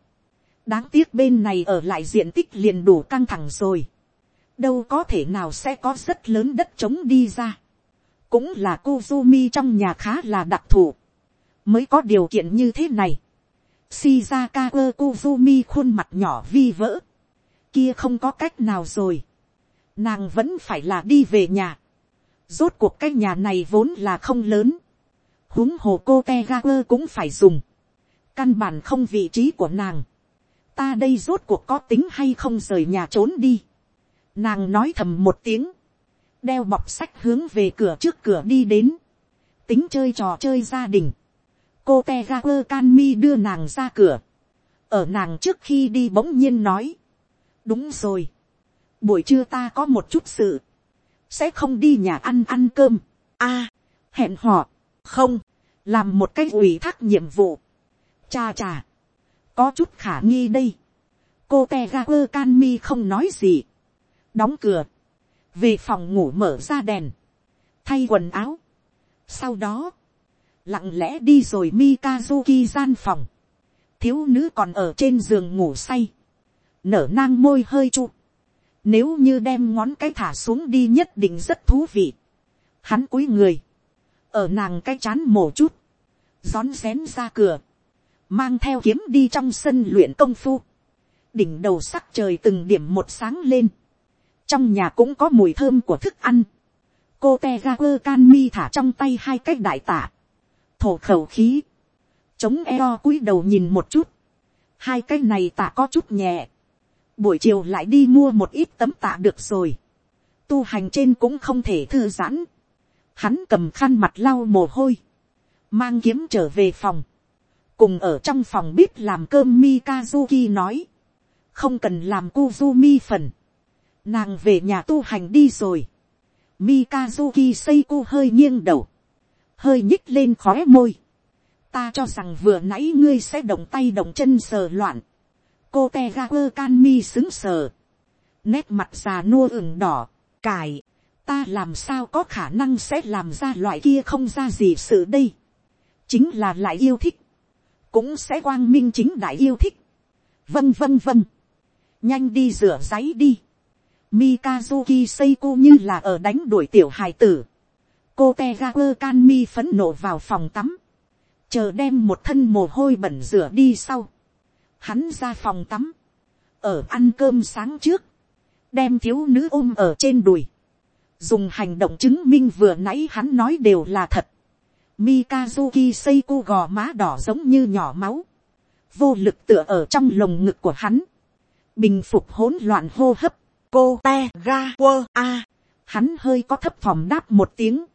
đáng tiếc bên này ở lại diện tích liền đủ căng thẳng rồi, đâu có thể nào sẽ có rất lớn đất trống đi ra, cũng là Kuzumi trong nhà khá là đặc thù, mới có điều kiện như thế này. Shizaka Kuzumi khuôn mặt nhỏ vi vỡ, kia không có cách nào rồi, nàng vẫn phải là đi về nhà, rốt cuộc cái nhà này vốn là không lớn, huống hồ cô te cũng phải dùng, căn bản không vị trí của nàng, ta đây rốt cuộc có tính hay không rời nhà trốn đi. Nàng nói thầm một tiếng, đeo bọc sách hướng về cửa trước cửa đi đến, tính chơi trò chơi gia đình. cô te ga quơ can mi đưa nàng ra cửa, ở nàng trước khi đi bỗng nhiên nói, đúng rồi, buổi trưa ta có một chút sự, sẽ không đi nhà ăn ăn cơm, a, hẹn họ, không, làm một cái ủy thác nhiệm vụ, cha cha, có chút khả nghi đây. cô te ga quơ can mi không nói gì đóng cửa. về phòng ngủ mở ra đèn. thay quần áo. sau đó, lặng lẽ đi rồi mikazuki gian phòng. thiếu nữ còn ở trên giường ngủ say. nở nang môi hơi trụ. nếu như đem ngón cái thả xuống đi nhất định rất thú vị. hắn cúi người. ở nàng cái chán mổ chút. rón rén ra cửa mang theo kiếm đi trong sân luyện công phu, đỉnh đầu sắc trời từng điểm một sáng lên, trong nhà cũng có mùi thơm của thức ăn, cô te ga quơ can mi thả trong tay hai cái đại tạ, thổ khẩu khí, chống eo cúi đầu nhìn một chút, hai cái này tạ có chút nhẹ, buổi chiều lại đi mua một ít tấm tạ được rồi, tu hành trên cũng không thể thư giãn, hắn cầm khăn mặt lau mồ hôi, mang kiếm trở về phòng, cùng ở trong phòng bếp làm cơm Mikazuki nói, không cần làm Kuzumi phần, nàng về nhà tu hành đi rồi, Mikazuki Seiko hơi nghiêng đầu, hơi nhích lên khóe môi, ta cho rằng vừa nãy ngươi sẽ động tay động chân sờ loạn, cô te ga quơ can mi xứng sờ, nét mặt già nua ửng đỏ, cải, ta làm sao có khả năng sẽ làm ra loại kia không ra gì sự đây, chính là lại yêu thích, cũng sẽ quang minh chính đại yêu thích. vân vân vân, nhanh đi rửa giấy đi. Mikazuki Seiko như là ở đánh đuổi tiểu hài tử. cô Tegaku Kanmi phấn nộ vào phòng tắm. chờ đem một thân mồ hôi bẩn rửa đi sau. hắn ra phòng tắm. ở ăn cơm sáng trước. đem thiếu nữ ôm ở trên đùi. dùng hành động chứng minh vừa nãy hắn nói đều là thật Mikazuki Seiko gò má đỏ giống như nhỏ máu. Vô lực tựa ở trong lồng ngực của hắn. Bình phục hỗn loạn hô hấp. Cô te ga quơ a. Hắn hơi có thấp phòng đáp một tiếng.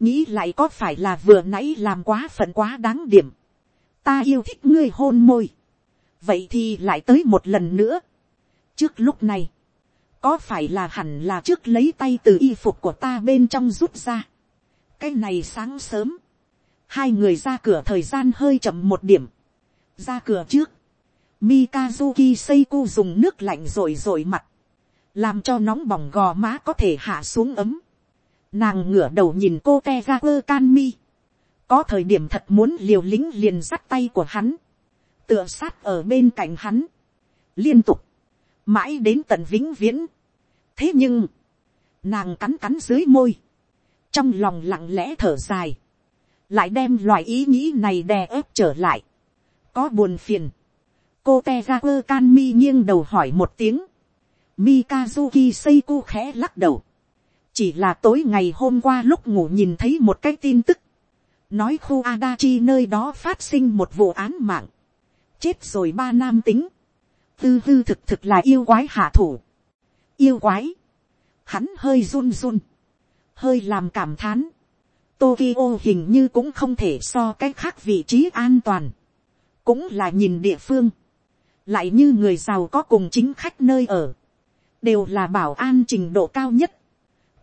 Nghĩ lại có phải là vừa nãy làm quá phận quá đáng điểm. Ta yêu thích ngươi hôn môi. Vậy thì lại tới một lần nữa. Trước lúc này. Có phải là hẳn là trước lấy tay từ y phục của ta bên trong rút ra. Cái này sáng sớm hai người ra cửa thời gian hơi chậm một điểm, ra cửa trước, Mikazuki Seiko dùng nước lạnh rồi rồi mặt, làm cho nóng bỏng gò má có thể hạ xuống ấm. Nàng ngửa đầu nhìn cô Tegaku Kanmi, có thời điểm thật muốn liều lính liền dắt tay của hắn, tựa sát ở bên cạnh hắn, liên tục, mãi đến tận vĩnh viễn. thế nhưng, nàng cắn cắn dưới môi, trong lòng lặng lẽ thở dài, lại đem loại ý nghĩ này đè ép trở lại. có buồn phiền. cô te ra quơ can mi nghiêng đầu hỏi một tiếng mikazuki seiko khẽ lắc đầu. chỉ là tối ngày hôm qua lúc ngủ nhìn thấy một cái tin tức. nói khu adachi nơi đó phát sinh một vụ án mạng. chết rồi ba nam tính. tư tư thực thực là yêu quái hạ thủ. yêu quái. hắn hơi run run. hơi làm cảm thán Tokyo hình như cũng không thể so cái khác vị trí an toàn. Cũng là nhìn địa phương. Lại như người giàu có cùng chính khách nơi ở. Đều là bảo an trình độ cao nhất.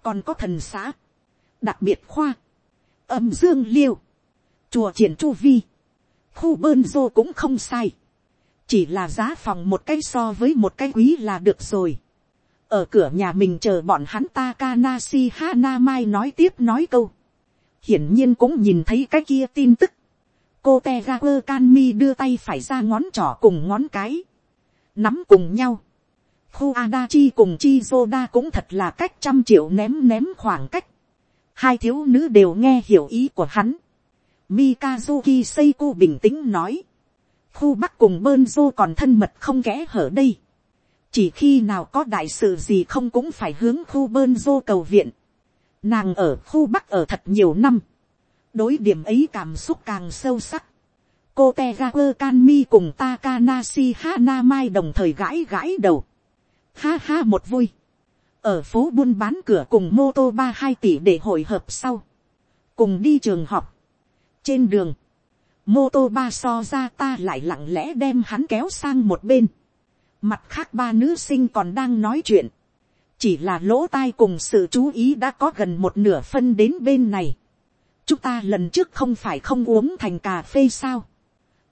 Còn có thần xã. Đặc biệt khoa. Âm dương liêu. Chùa triển chu vi. Khu bơn dô cũng không sai. Chỉ là giá phòng một cái so với một cái quý là được rồi ở cửa nhà mình chờ bọn hắn Takanashi Hanamai nói tiếp nói câu. Hiển nhiên cũng nhìn thấy cái kia tin tức. Cô tegakur Kanmi đưa tay phải ra ngón trỏ cùng ngón cái. Nắm cùng nhau. Khu Adachi cùng Chizoda cũng thật là cách trăm triệu ném ném khoảng cách. Hai thiếu nữ đều nghe hiểu ý của hắn. Mikazuki Seiko bình tĩnh nói. Khu Bắc cùng Bernzo còn thân mật không kẽ hở đây chỉ khi nào có đại sự gì không cũng phải hướng khu Bernzo cầu viện. Nàng ở khu bắc ở thật nhiều năm. đối điểm ấy cảm xúc càng sâu sắc. cô te kanmi cùng Takanashi Hanamai đồng thời gãi gãi đầu. Ha ha một vui. ở phố buôn bán cửa cùng mô tô ba hai tỷ để hội hợp sau. cùng đi trường học. trên đường, mô tô ba so ra ta lại lặng lẽ đem hắn kéo sang một bên Mặt khác ba nữ sinh còn đang nói chuyện. Chỉ là lỗ tai cùng sự chú ý đã có gần một nửa phân đến bên này. Chúng ta lần trước không phải không uống thành cà phê sao.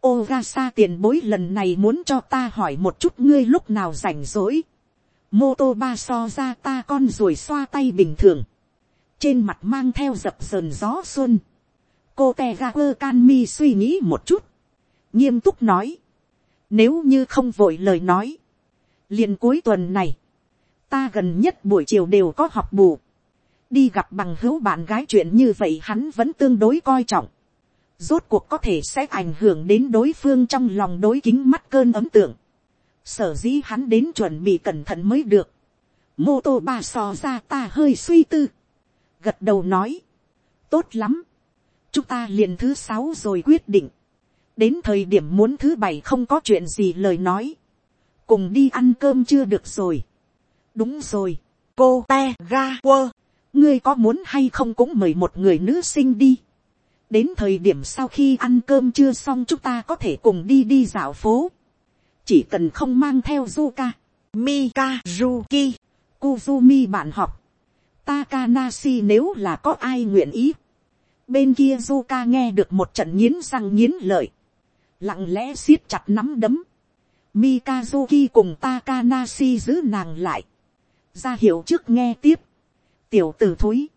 Ogasa tiền bối lần này muốn cho ta hỏi một chút ngươi lúc nào rảnh rỗi. Mô tô ba so ra ta con rồi xoa tay bình thường. Trên mặt mang theo dập sờn gió xuân. Cô Tegaper Canmi suy nghĩ một chút. Nghiêm túc nói. Nếu như không vội lời nói. liền cuối tuần này. Ta gần nhất buổi chiều đều có học bù. Đi gặp bằng hữu bạn gái chuyện như vậy hắn vẫn tương đối coi trọng. Rốt cuộc có thể sẽ ảnh hưởng đến đối phương trong lòng đối kính mắt cơn ấm tượng. Sở dĩ hắn đến chuẩn bị cẩn thận mới được. Mô tô ba so ra ta hơi suy tư. Gật đầu nói. Tốt lắm. Chúng ta liền thứ sáu rồi quyết định đến thời điểm muốn thứ bảy không có chuyện gì lời nói, cùng đi ăn cơm chưa được rồi. đúng rồi, cô te ga quơ, ngươi có muốn hay không cũng mời một người nữ sinh đi. đến thời điểm sau khi ăn cơm chưa xong chúng ta có thể cùng đi đi dạo phố chỉ cần không mang theo Zuka, Mikazuki, Kuzumi bạn học, Takanashi nếu là có ai nguyện ý. Bên kia Zuka nghe được một trận nghiến răng nghiến lợi. Lặng lẽ siết chặt nắm đấm, Mikazuki cùng Takanashi giữ nàng lại, ra hiệu trước nghe tiếp, tiểu t ử thúi,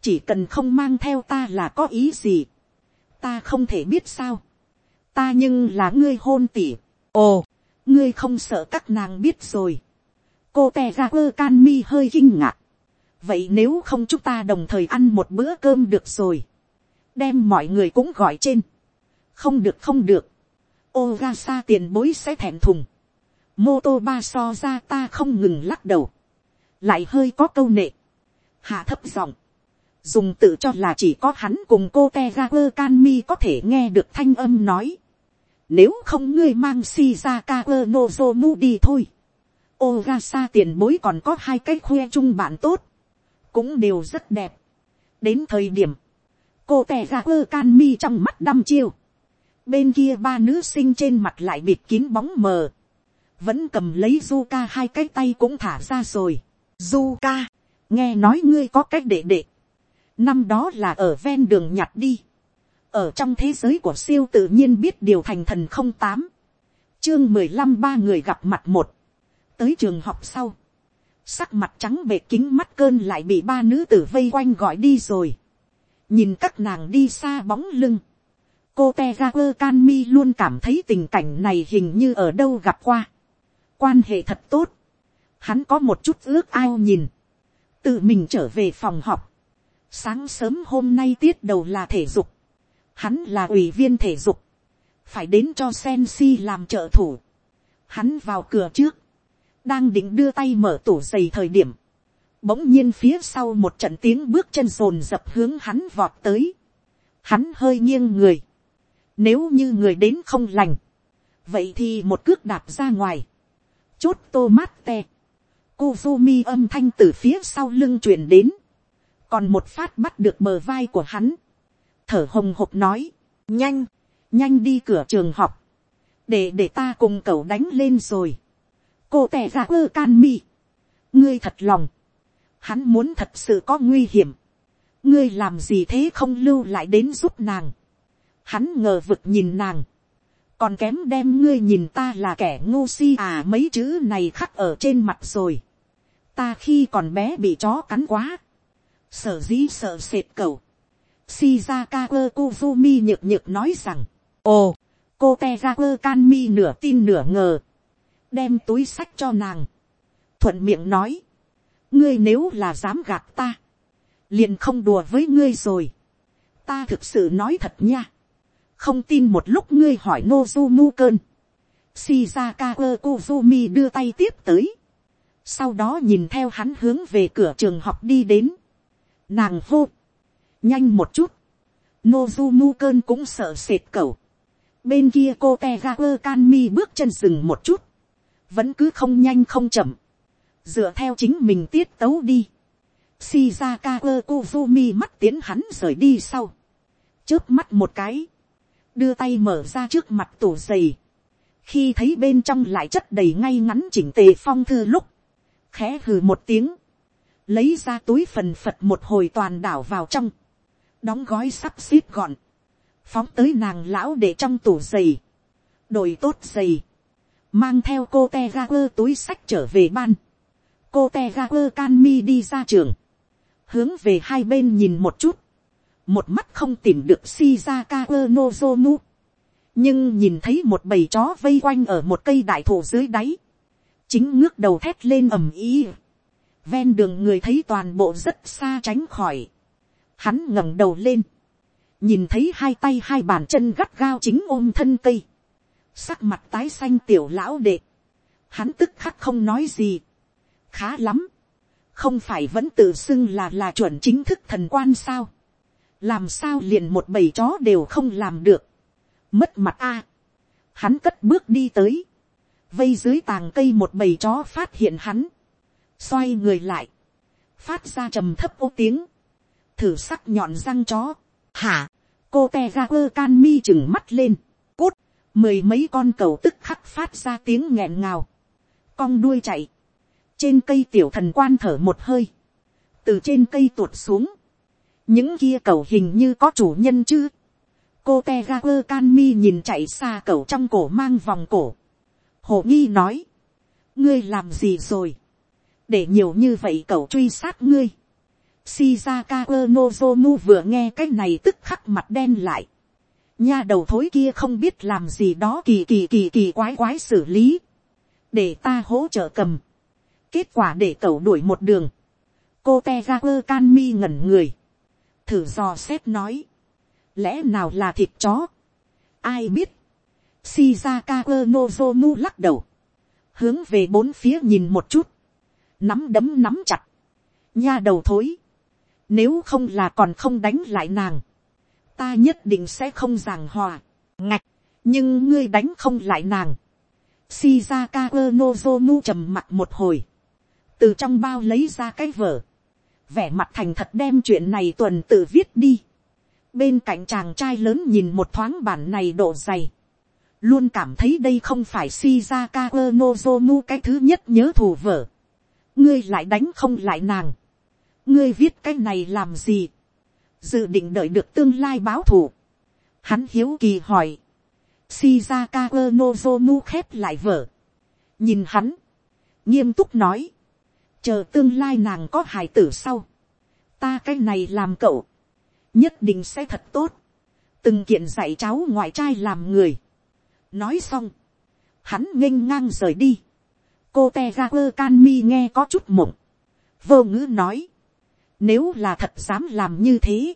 chỉ cần không mang theo ta là có ý gì, ta không thể biết sao, ta nhưng là ngươi hôn tỉ, ồ, ngươi không sợ các nàng biết rồi, cô tè ra quơ can mi hơi kinh ngạc, vậy nếu không chúng ta đồng thời ăn một bữa cơm được rồi, đem mọi người cũng gọi trên, không được không được, Ogasa tiền bối sẽ thẹn thùng, mô tô ba so ra ta không ngừng lắc đầu, lại hơi có câu nệ, hạ thấp giọng, dùng tự cho là chỉ có hắn cùng cô te ra quơ can mi có thể nghe được thanh âm nói, nếu không ngươi mang shizaka nozomu đi thôi, Ogasa tiền bối còn có hai cái khoe chung bạn tốt, cũng đều rất đẹp. đến thời điểm, cô tè ra ơ can mi trong mắt đăm chiêu, bên kia ba nữ sinh trên mặt lại bịt kín bóng mờ, vẫn cầm lấy Zuka hai cái tay cũng thả ra rồi. Zuka, nghe nói ngươi có cách đệ đệ. Năm đó là ở ven đường nhặt đi. Ở trong thế giới của siêu tự nhiên biết điều thành thần không tám. Chương mười lăm ba người gặp mặt một. Tới trường học sau. Sắc mặt trắng bệ kính mắt cơn lại bị ba nữ tử vây quanh gọi đi rồi. Nhìn các nàng đi xa bóng lưng cô te ra quơ can mi luôn cảm thấy tình cảnh này hình như ở đâu gặp qua. quan hệ thật tốt. hắn có một chút ước ao nhìn. tự mình trở về phòng học. sáng sớm hôm nay tiết đầu là thể dục hắn là ủy viên thể dục. phải đến cho sen si làm trợ thủ. hắn vào cửa trước. đang định đưa tay mở tủ giày thời điểm. bỗng nhiên phía sau một trận tiếng bước chân rồn dập hướng hắn vọt tới. hắn hơi nghiêng người nếu như người đến không lành. Vậy thì một cước đạp ra ngoài. Chốt tô mát te. Kuzumi âm thanh từ phía sau lưng truyền đến. còn một phát bắt được bờ vai của hắn, thở hồng hộc nói, nhanh, nhanh đi cửa trường học, để để ta cùng cậu đánh lên rồi. cô tè ra ơ can mi, ngươi thật lòng, hắn muốn thật sự có nguy hiểm, ngươi làm gì thế không lưu lại đến giúp nàng, hắn ngờ vực nhìn nàng, còn kém đem ngươi nhìn ta là kẻ ngu si à mấy chữ này khắc ở trên mặt rồi, ta khi còn bé bị chó cắn quá, sở dĩ sợ sệt cầu, Shizaka Kuzumi nhược nhược nói rằng, ồ, cô te Kanmi nửa tin nửa ngờ, đem túi sách cho nàng, thuận miệng nói, ngươi nếu là dám gạt ta, liền không đùa với ngươi rồi, ta thực sự nói thật nha, không tin một lúc ngươi hỏi nozumu cơn, shizaka Kuzumi đưa tay tiếp tới, sau đó nhìn theo hắn hướng về cửa trường học đi đến, nàng hô, nhanh một chút, nozumu cơn cũng sợ sệt cầu, bên kia cô te ga quơ can mi bước chân dừng một chút, vẫn cứ không nhanh không chậm, dựa theo chính mình tiết tấu đi, shizaka quơ kuzumi mắt tiến hắn rời đi sau, trước mắt một cái, đưa tay mở ra trước mặt tủ giày, khi thấy bên trong lại chất đầy ngay ngắn chỉnh tề phong thư lúc, khẽ hừ một tiếng, lấy ra túi phần phật một hồi toàn đảo vào trong, đóng gói sắp xếp gọn, phóng tới nàng lão để trong tủ giày, đổi tốt giày, mang theo cô te ga quơ túi sách trở về ban, cô te ga quơ can mi đi ra trường, hướng về hai bên nhìn một chút, một mắt không tìm được Shizaka Nozomu, nhưng nhìn thấy một bầy chó vây quanh ở một cây đại thụ dưới đáy, chính ngước đầu thét lên ầm ý, ven đường người thấy toàn bộ rất xa tránh khỏi, hắn ngẩng đầu lên, nhìn thấy hai tay hai bàn chân gắt gao chính ôm thân cây, sắc mặt tái xanh tiểu lão đệ, hắn tức khắc không nói gì, khá lắm, không phải vẫn tự xưng là là chuẩn chính thức thần quan sao, làm sao liền một bầy chó đều không làm được, mất mặt a, hắn cất bước đi tới, vây dưới tàng cây một bầy chó phát hiện hắn, xoay người lại, phát ra trầm thấp ô tiếng, thử sắc nhọn răng chó, hả, cô te ga quơ can mi chừng mắt lên, cút, mười mấy con cầu tức khắc phát ra tiếng nghẹn ngào, cong đuôi chạy, trên cây tiểu thần quan thở một hơi, từ trên cây tuột xuống, những kia cầu hình như có chủ nhân chứ, cô te ga quơ can mi nhìn chạy xa cầu trong cổ mang vòng cổ, hồ nghi nói, ngươi làm gì rồi, để nhiều như vậy cầu truy sát ngươi, Shizaka Nozomu vừa nghe cái này tức khắc mặt đen lại. Nha đầu thối kia không biết làm gì đó kỳ kỳ kỳ kỳ quái quái xử lý. Để ta hỗ trợ cầm. Kết quả để cậu đuổi một đường. Cô Tegaku Kanmi ngẩn người. Thử dò xét nói. Lẽ nào là thịt chó? Ai biết? Shizaka Nozomu lắc đầu. Hướng về bốn phía nhìn một chút. Nắm đấm nắm chặt. Nha đầu thối nếu không là còn không đánh lại nàng. Ta nhất định sẽ không giảng hòa. Ngạch. Nhưng ngươi đánh không lại nàng. Shizaka Nozomu trầm mặt một hồi. Từ trong bao lấy ra cái vở. Vẻ mặt thành thật đem chuyện này tuần tự viết đi. Bên cạnh chàng trai lớn nhìn một thoáng bản này độ dày. Luôn cảm thấy đây không phải Shizaka Nozomu cái thứ nhất nhớ thù vở. Ngươi lại đánh không lại nàng ngươi viết cái này làm gì, dự định đợi được tương lai báo thù. Hắn hiếu kỳ hỏi, Shizaka Nozomu khép lại vở, nhìn hắn, nghiêm túc nói, chờ tương lai nàng có hài tử sau, ta cái này làm cậu, nhất định sẽ thật tốt, từng kiện dạy cháu ngoại trai làm người. nói xong, hắn nghênh ngang rời đi, cô te ra quơ can mi nghe có chút mộng, vô ngữ nói, nếu là thật dám làm như thế.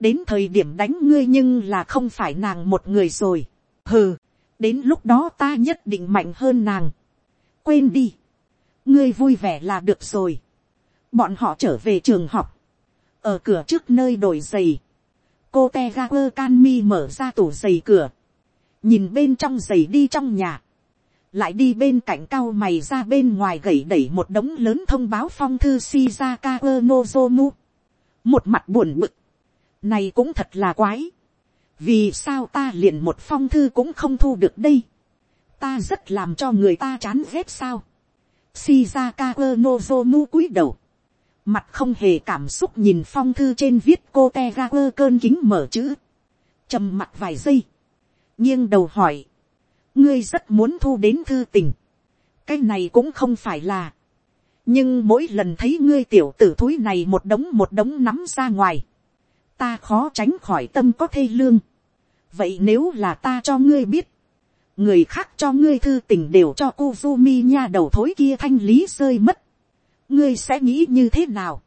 Đến thời điểm đánh ngươi nhưng là không phải nàng một người rồi. Hừ. Đến lúc đó ta nhất định mạnh hơn nàng. Quên đi. Ngươi vui vẻ là được rồi. Bọn họ trở về trường học. Ở cửa trước nơi đổi giày. Cô Tegaper Canmi mở ra tủ giày cửa. Nhìn bên trong giày đi trong nhà lại đi bên cạnh cao mày ra bên ngoài gẩy đẩy một đống lớn thông báo phong thư Shizaka Nozomu. một mặt buồn bực, này cũng thật là quái, vì sao ta liền một phong thư cũng không thu được đây, ta rất làm cho người ta chán ghét sao, shizaka nozomu cúi đầu, mặt không hề cảm xúc nhìn phong thư trên viết cô te ga quơ cơn kính mở chữ, trầm mặt vài giây, nghiêng đầu hỏi, ngươi rất muốn thu đến thư tình, cái này cũng không phải là, nhưng mỗi lần thấy ngươi tiểu tử thúi này một đống một đống nắm ra ngoài, ta khó tránh khỏi tâm có thê lương. vậy nếu là ta cho ngươi biết, người khác cho ngươi thư tình đều cho cô Kuzumi nha đầu thối kia thanh lý rơi mất, ngươi sẽ nghĩ như thế nào,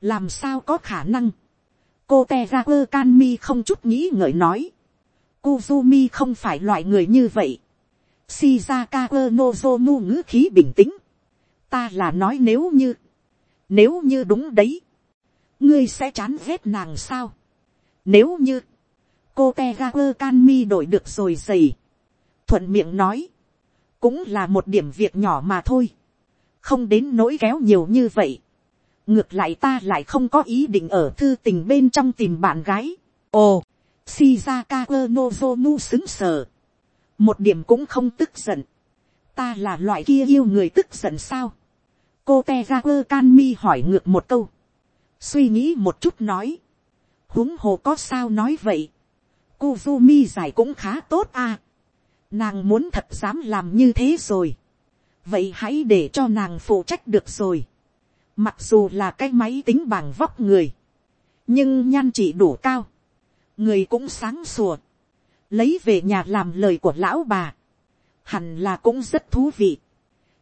làm sao có khả năng, cô te ra quơ can mi không chút nghĩ ngợi nói, Kuzumi không phải loại người như vậy, Shizaka Nozomu ngữ khí bình tĩnh, ta là nói nếu như, nếu như đúng đấy, ngươi sẽ chán ghét nàng sao. Nếu như, cô Tegaku Kanmi đổi được rồi dày, thuận miệng nói, cũng là một điểm việc nhỏ mà thôi, không đến nỗi kéo nhiều như vậy. ngược lại ta lại không có ý định ở thư tình bên trong tìm bạn gái. ồ, shizaka quơ nozomu xứng sờ, một điểm cũng không tức giận, ta là loại kia yêu người tức giận sao? Cô Tegaku Kanmi can mi hỏi ngược một câu, suy nghĩ một chút nói, huống hồ có sao nói vậy, Kuzumi giải cũng khá tốt à, nàng muốn thật dám làm như thế rồi, vậy hãy để cho nàng phụ trách được rồi, mặc dù là cái máy tính bảng vóc người, nhưng nhan chỉ đủ cao, người cũng sáng sủa, lấy về nhà làm lời của lão bà, hẳn là cũng rất thú vị.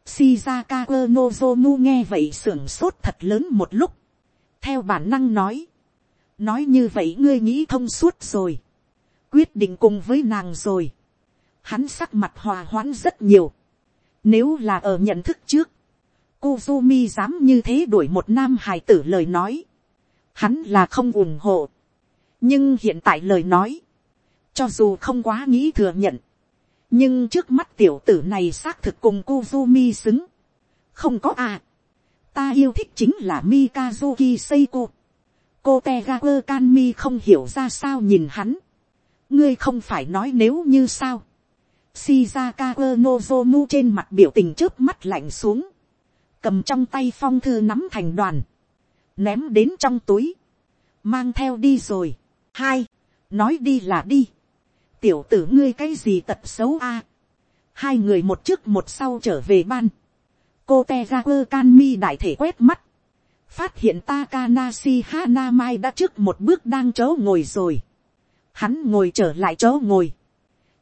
Shizaka Nozomu nghe vậy sưởng sốt thật lớn một lúc. Theo bản năng nói. Nói như vậy ngươi nghĩ thông suốt rồi. Quyết định cùng với nàng rồi. Hắn sắc mặt hòa hoãn rất nhiều. Nếu là ở nhận thức trước. Kuzumi dám như thế đuổi một nam hài tử lời nói. Hắn là không ủng hộ. Nhưng hiện tại lời nói. Cho dù không quá nghĩ thừa nhận, nhưng trước mắt tiểu tử này xác thực cùng Kuzumi xứng. không có à. ta yêu thích chính là Mikazuki Seiko. cô Tegaku Kanmi không hiểu ra sao nhìn hắn. ngươi không phải nói nếu như sao. Shizaka Nozomu trên mặt biểu tình trước mắt lạnh xuống. cầm trong tay phong thư nắm thành đoàn. ném đến trong túi. mang theo đi rồi hai, nói đi là đi tiểu tử ngươi cái gì tật xấu a. hai người một trước một sau trở về ban. cô te ra quơ can mi đại thể quét mắt. phát hiện Takanashi Hanamai đã trước một bước đang chỗ ngồi rồi. hắn ngồi trở lại chỗ ngồi.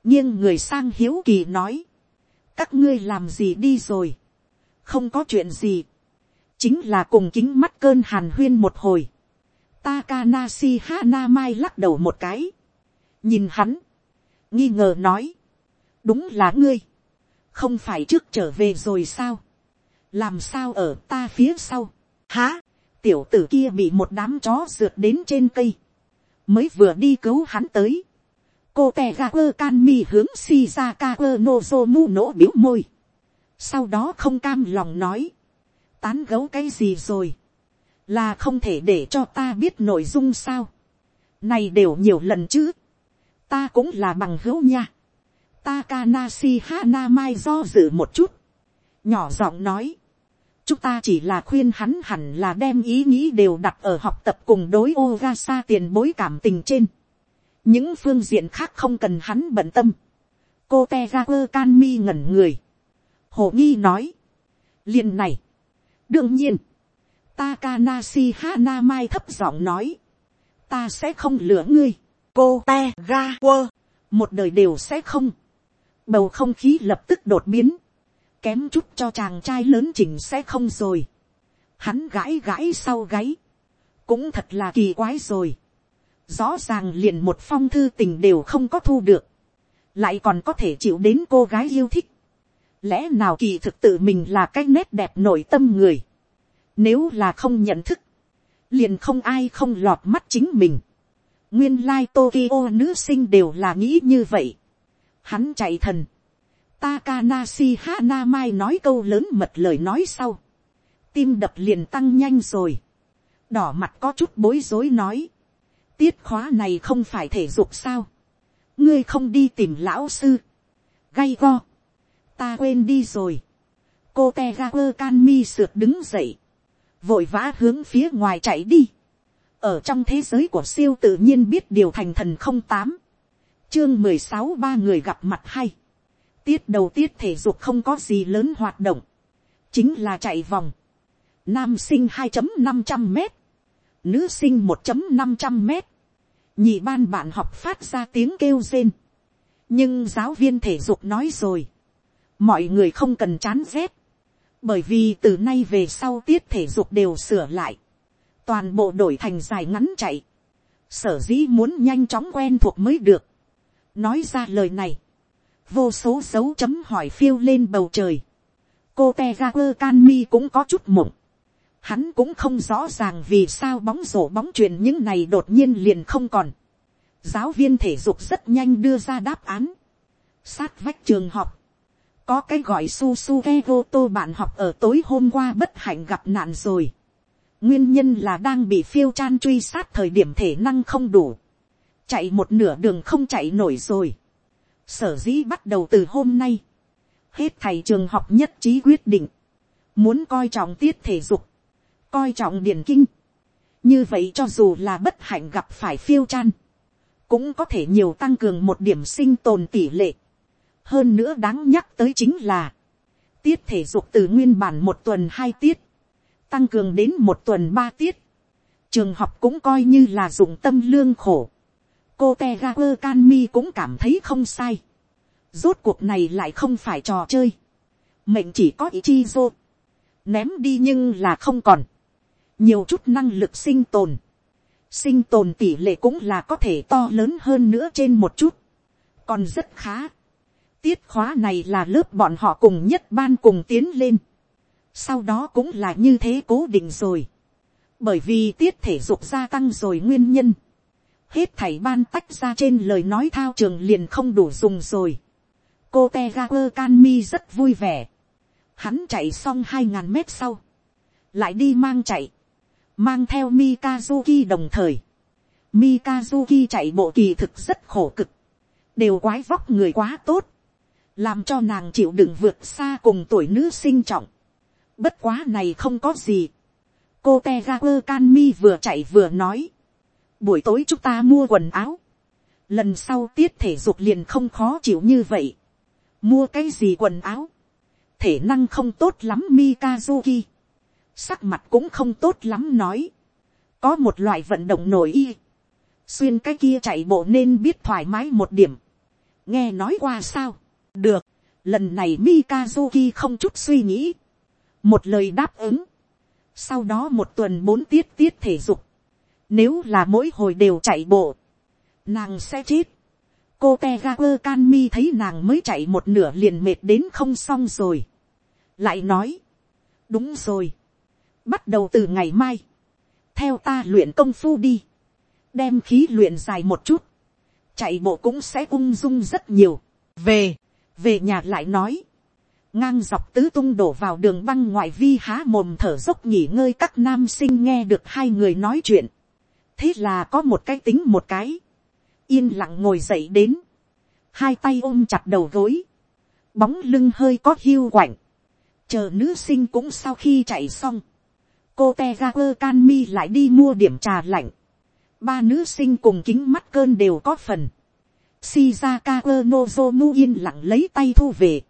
nghiêng người sang hiếu kỳ nói. các ngươi làm gì đi rồi. không có chuyện gì. chính là cùng kính mắt cơn hàn huyên một hồi. Takanashi Hanamai lắc đầu một cái. nhìn hắn. Nghi ngờ nói, đúng là ngươi, không phải trước trở về rồi sao, làm sao ở ta phía sau, Hả? tiểu tử kia bị một đám chó rượt đến trên cây, mới vừa đi cứu hắn tới, cô tè ga quơ can mi hướng si ra ka quơ mu nỗ biếu môi, sau đó không cam lòng nói, tán gấu cái gì rồi, là không thể để cho ta biết nội dung sao, này đều nhiều lần chứ, ta cũng là bằng hữu nha. Takanashi Hanamai do dự một chút. Nhỏ giọng nói. Chúng ta chỉ là khuyên hắn hẳn là đem ý nghĩ đều đặt ở học tập cùng đối Ogasa tiền bối cảm tình trên. Những phương diện khác không cần hắn bận tâm. Cô Tegaku Kanmi ngẩn người. Hồ Nghi nói. liền này. Đương nhiên. Takanashi Hanamai thấp giọng nói. Ta sẽ không lừa ngươi cô te ga quơ, một đời đều sẽ không. Bầu không khí lập tức đột biến, kém chút cho chàng trai lớn chỉnh sẽ không rồi. Hắn gãi gãi sau gáy, cũng thật là kỳ quái rồi. Rõ ràng liền một phong thư tình đều không có thu được, lại còn có thể chịu đến cô gái yêu thích. Lẽ nào kỳ thực tự mình là cái nét đẹp nội tâm người. Nếu là không nhận thức, liền không ai không lọt mắt chính mình nguyên lai Tokyo nữ sinh đều là nghĩ như vậy. Hắn chạy thần. Takanashi Hanamai nói câu lớn mật lời nói sau. Tim đập liền tăng nhanh rồi. đỏ mặt có chút bối rối nói, tiết khóa này không phải thể dục sao, ngươi không đi tìm lão sư, gay go, ta quên đi rồi, cô te Kanmi sượt đứng dậy, vội vã hướng phía ngoài chạy đi, ở trong thế giới của siêu tự nhiên biết điều thành thần không tám, chương mười sáu ba người gặp mặt hay, tiết đầu tiết thể dục không có gì lớn hoạt động, chính là chạy vòng, nam sinh hai năm trăm m nữ sinh một năm trăm m nhị ban bạn học phát ra tiếng kêu rên, nhưng giáo viên thể dục nói rồi, mọi người không cần chán rét, bởi vì từ nay về sau tiết thể dục đều sửa lại, toàn bộ đổi thành dài ngắn chạy, sở dĩ muốn nhanh chóng quen thuộc mới được, nói ra lời này, vô số dấu chấm hỏi phiêu lên bầu trời, cô te ga quơ can mi cũng có chút mộng, hắn cũng không rõ ràng vì sao bóng rổ bóng truyền những này đột nhiên liền không còn, giáo viên thể dục rất nhanh đưa ra đáp án, sát vách trường học, có cái gọi su su ke vô tô bạn học ở tối hôm qua bất hạnh gặp nạn rồi. nguyên nhân là đang bị phiêu chan truy sát thời điểm thể năng không đủ. chạy một nửa đường không chạy nổi rồi. sở dĩ bắt đầu từ hôm nay. hết thầy trường học nhất trí quyết định. muốn coi trọng tiết thể dục. coi trọng điển kinh. như vậy cho dù là bất hạnh gặp phải phiêu chan. cũng có thể nhiều tăng cường một điểm sinh tồn tỷ lệ hơn nữa đáng nhắc tới chính là, tiết thể dục từ nguyên bản một tuần hai tiết, tăng cường đến một tuần ba tiết, trường học cũng coi như là dụng tâm lương khổ, cô te ga quơ can mi cũng cảm thấy không sai, rốt cuộc này lại không phải trò chơi, mệnh chỉ có ý chi dô, ném đi nhưng là không còn, nhiều chút năng lực sinh tồn, sinh tồn tỷ lệ cũng là có thể to lớn hơn nữa trên một chút, còn rất khá tiết khóa này là lớp bọn họ cùng nhất ban cùng tiến lên. Sau đó cũng là như thế cố định rồi. Bởi vì tiết thể dục gia tăng rồi nguyên nhân. Hết thảy ban tách ra trên lời nói thao trường liền không đủ dùng rồi. Cô Tegaper Kanmi rất vui vẻ. Hắn chạy xong hai ngàn mét sau. Lại đi mang chạy. Mang theo Mikazuki đồng thời. Mikazuki chạy bộ kỳ thực rất khổ cực. Đều quái vóc người quá tốt làm cho nàng chịu đựng vượt xa cùng tuổi nữ sinh trọng. Bất quá này không có gì. cô te ga quơ can mi vừa chạy vừa nói. buổi tối chúng ta mua quần áo. lần sau tiết thể dục liền không khó chịu như vậy. mua cái gì quần áo. thể năng không tốt lắm mikazuki. sắc mặt cũng không tốt lắm nói. có một loại vận động nổi y. xuyên cái kia chạy bộ nên biết thoải mái một điểm. nghe nói qua sao được, lần này Mikazuki không chút suy nghĩ, một lời đáp ứng, sau đó một tuần bốn tiết tiết thể dục, nếu là mỗi hồi đều chạy bộ, nàng sẽ chết, cô te ga quơ can mi thấy nàng mới chạy một nửa liền mệt đến không xong rồi, lại nói, đúng rồi, bắt đầu từ ngày mai, theo ta luyện công phu đi, đem khí luyện dài một chút, chạy bộ cũng sẽ ung dung rất nhiều, về, về nhà lại nói, ngang dọc tứ tung đổ vào đường băng ngoại vi há mồm thở dốc nghỉ ngơi các nam sinh nghe được hai người nói chuyện. thế là có một cái tính một cái, yên lặng ngồi dậy đến, hai tay ôm chặt đầu gối, bóng lưng hơi có hiu quạnh, chờ nữ sinh cũng sau khi chạy xong, cô te ga quơ can mi lại đi mua điểm trà lạnh, ba nữ sinh cùng kính mắt cơn đều có phần, Shizaka Nozomu yên lặng lấy tay thu về.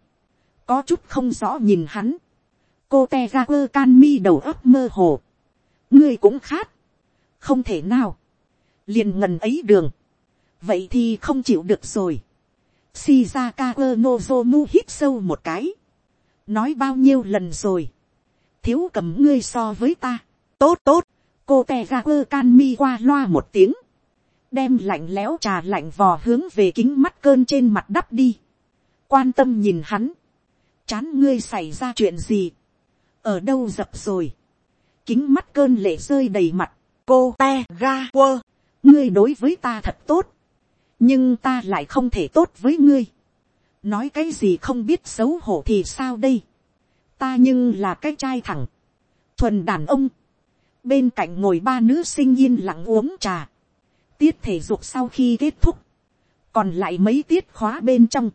Có chút không rõ nhìn hắn. Cô Tegaku Kanmi đầu óc mơ hồ. Ngươi cũng khát. Không thể nào. Liền ngần ấy đường. Vậy thì không chịu được rồi. Shizaka Nozomu hít sâu một cái. Nói bao nhiêu lần rồi. Thiếu cầm ngươi so với ta. Tốt tốt. Cô Tegaku Kanmi qua loa một tiếng đem lạnh lẽo trà lạnh vò hướng về kính mắt cơn trên mặt đắp đi, quan tâm nhìn hắn, chán ngươi xảy ra chuyện gì, ở đâu dập rồi, kính mắt cơn lệ rơi đầy mặt, cô te ga quơ, ngươi đối với ta thật tốt, nhưng ta lại không thể tốt với ngươi, nói cái gì không biết xấu hổ thì sao đây, ta nhưng là cái trai thẳng, thuần đàn ông, bên cạnh ngồi ba nữ sinh yên lặng uống trà, tiết thể dục sau khi kết thúc, còn lại mấy tiết khóa bên trong,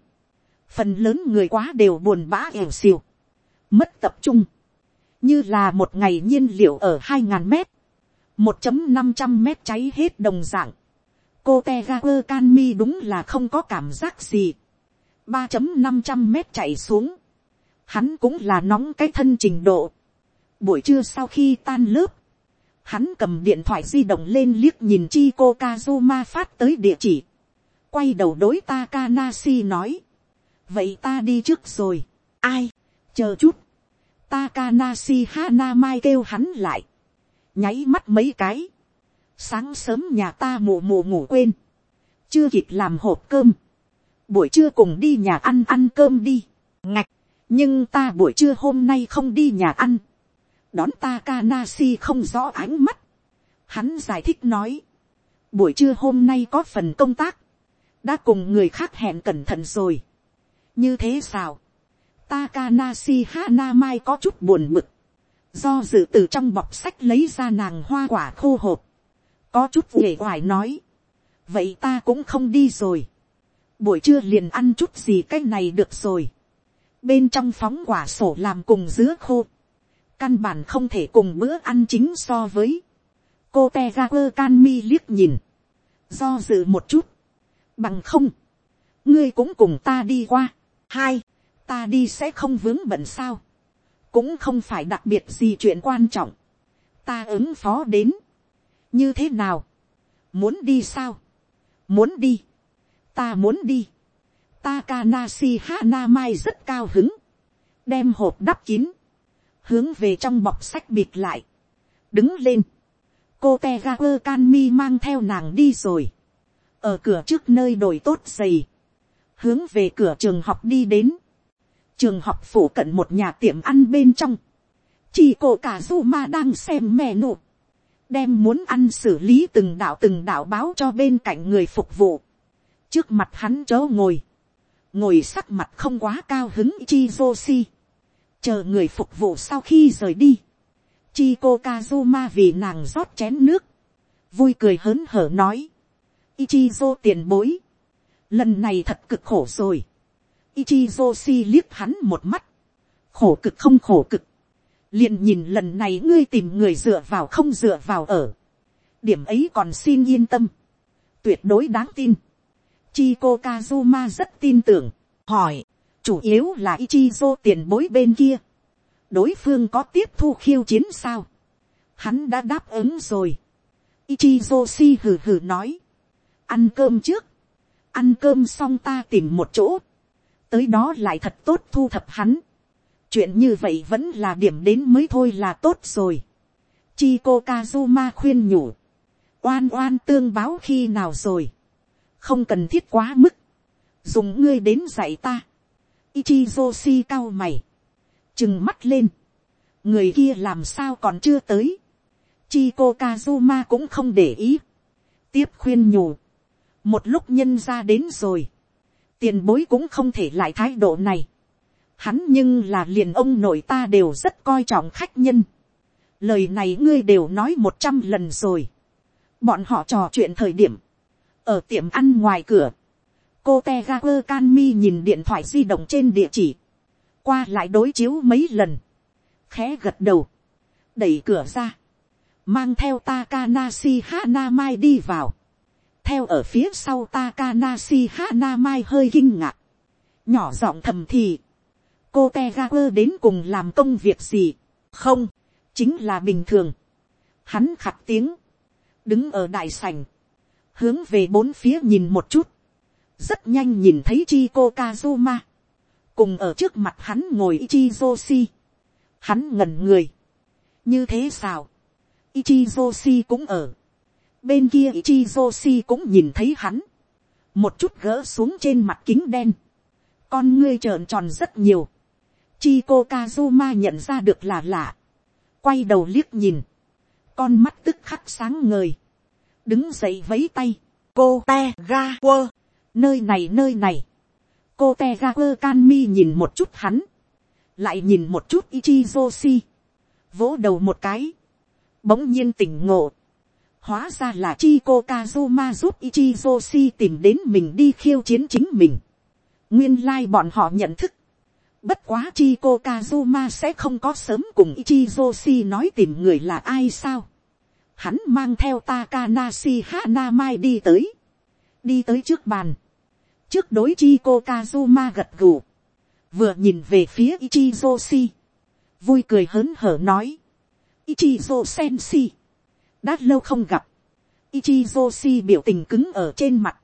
phần lớn người quá đều buồn bã ẻo xìu, mất tập trung, như là một ngày nhiên liệu ở hai ngàn mét, một chấm năm trăm mét cháy hết đồng dạng, cô te ga quơ can mi đúng là không có cảm giác gì, ba chấm năm trăm mét chạy xuống, hắn cũng là nóng cái thân trình độ, buổi trưa sau khi tan lớp, hắn cầm điện thoại di động lên liếc nhìn chi cô kazuma phát tới địa chỉ, quay đầu đối Takanashi nói, vậy ta đi trước rồi, ai, chờ chút, Takanashi Hanamai kêu hắn lại, nháy mắt mấy cái, sáng sớm nhà ta mù mù ngủ quên, chưa kịp làm hộp cơm, buổi trưa cùng đi nhà ăn ăn cơm đi, ngạch, nhưng ta buổi trưa hôm nay không đi nhà ăn, đón Takanasi không rõ ánh mắt, hắn giải thích nói, buổi trưa hôm nay có phần công tác, đã cùng người khác hẹn cẩn thận rồi, như thế sao, Takanasi Hanamai có chút buồn bực. Do dự từ trong bọc sách lấy ra nàng hoa quả khô hộp. Có chút nghề hoài nói. Vậy ta cũng không đi rồi. Buổi trưa liền ăn chút gì cái này được rồi. Bên trong phóng quả sổ làm cùng dứa khô. Căn bản không thể cùng bữa ăn chính so với. Cô teager can mi liếc nhìn. Do dự một chút. Bằng không. Ngươi cũng cùng ta đi qua. Hai ta đi sẽ không vướng bận sao, cũng không phải đặc biệt gì chuyện quan trọng, ta ứng phó đến, như thế nào, muốn đi sao, muốn đi, ta muốn đi, Takanasi Hanamai rất cao hứng, đem hộp đắp kín, hướng về trong bọc sách bịt lại, đứng lên, cô Tegaper Kanmi mang theo nàng đi rồi, ở cửa trước nơi đổi tốt giày, hướng về cửa trường học đi đến, trường học phủ cận một nhà tiệm ăn bên trong, chỉ cô cả du ma đang xem mẹ nụ, đem muốn ăn xử lý từng đạo từng đạo báo cho bên cạnh người phục vụ, trước mặt hắn chớ ngồi, ngồi sắc mặt không quá cao hứng chi Joshi, chờ người phục vụ sau khi rời đi, chi cô Kazuma vì nàng rót chén nước, vui cười hớn hở nói, Ichizo tiền bối, lần này thật cực khổ rồi, Ichizoshi liếc hắn một mắt. Khổ cực không khổ cực. liền nhìn lần này ngươi tìm người dựa vào không dựa vào ở. Điểm ấy còn xin yên tâm. Tuyệt đối đáng tin. Chiko Kazuma rất tin tưởng. Hỏi. Chủ yếu là Ichizo tiền bối bên kia. Đối phương có tiếp thu khiêu chiến sao? Hắn đã đáp ứng rồi. Ichizo hừ hừ nói. Ăn cơm trước. Ăn cơm xong ta tìm một chỗ tới đó lại thật tốt thu thập hắn. chuyện như vậy vẫn là điểm đến mới thôi là tốt rồi. chi cô kazuma khuyên nhủ. oan oan tương báo khi nào rồi. không cần thiết quá mức. dùng ngươi đến dạy ta. Ichizoshi cao mày. chừng mắt lên. người kia làm sao còn chưa tới. Chico kazuma cũng không để ý. tiếp khuyên nhủ. một lúc nhân ra đến rồi tiền bối cũng không thể lại thái độ này. Hắn nhưng là liền ông nội ta đều rất coi trọng khách nhân. Lời này ngươi đều nói một trăm lần rồi. Bọn họ trò chuyện thời điểm. Ở tiệm ăn ngoài cửa. Cô Tegaper Canmi nhìn điện thoại di động trên địa chỉ. Qua lại đối chiếu mấy lần. Khẽ gật đầu. Đẩy cửa ra. Mang theo Takanashi Hanamai đi vào theo ở phía sau Takanashi Hanamai hơi kinh ngạc, nhỏ giọng thầm thì, cô Tegaper đến cùng làm công việc gì, không, chính là bình thường, hắn khặt tiếng, đứng ở đại sảnh, hướng về bốn phía nhìn một chút, rất nhanh nhìn thấy chi cô Kazuma, cùng ở trước mặt hắn ngồi Ichizoshi, hắn ngẩn người, như thế sao, Ichizoshi cũng ở, bên kia Ichizoshi cũng nhìn thấy hắn, một chút gỡ xuống trên mặt kính đen, con ngươi trợn tròn rất nhiều, Chico Kazuma nhận ra được là lạ, quay đầu liếc nhìn, con mắt tức khắc sáng ngời, đứng dậy vấy tay, cô te ga quơ, nơi này nơi này, cô te ga quơ can mi nhìn một chút hắn, lại nhìn một chút Ichizoshi, vỗ đầu một cái, bỗng nhiên tỉnh ngộ, hóa ra là chi cô kazuma giúp ichizoshi tìm đến mình đi khiêu chiến chính mình, nguyên lai bọn họ nhận thức, bất quá chi cô kazuma sẽ không có sớm cùng ichizoshi nói tìm người là ai sao, hắn mang theo Takanashi Hanamai đi tới, đi tới trước bàn, trước đối chi cô Kazuma gật gù, vừa nhìn về phía Ichizoshi, vui cười hớn hở nói, Ichizo Sensi, đã lâu không gặp, Ichizoshi biểu tình cứng ở trên mặt,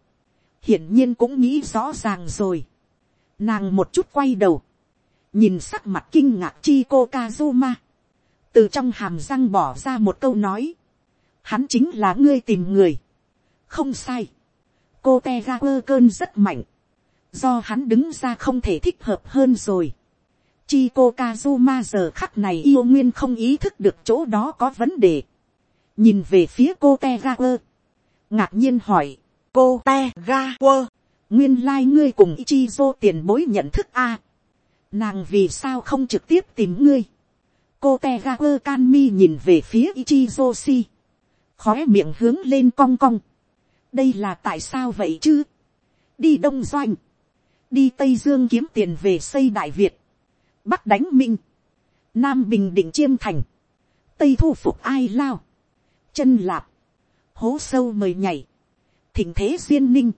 hiển nhiên cũng nghĩ rõ ràng rồi, nàng một chút quay đầu, nhìn sắc mặt kinh ngạc chi cô Kazuma, từ trong hàm răng bỏ ra một câu nói, hắn chính là ngươi tìm người, không sai, cô te ga quơ cơn rất mạnh, do hắn đứng ra không thể thích hợp hơn rồi. Chi cô Kazuma giờ khắc này yêu nguyên không ý thức được chỗ đó có vấn đề. nhìn về phía cô te quơ, ngạc nhiên hỏi, cô te quơ, nguyên lai ngươi cùng Ichizo tiền bối nhận thức a. nàng vì sao không trực tiếp tìm ngươi. cô te ga quơ can mi nhìn về phía Ichizo si khóe miệng hướng lên cong cong đây là tại sao vậy chứ. đi đông doanh, đi tây dương kiếm tiền về xây đại việt, bắc đánh minh, nam bình định chiêm thành, tây thu phục ai lao, chân lạp, hố sâu mời nhảy, thỉnh thế duyên ninh,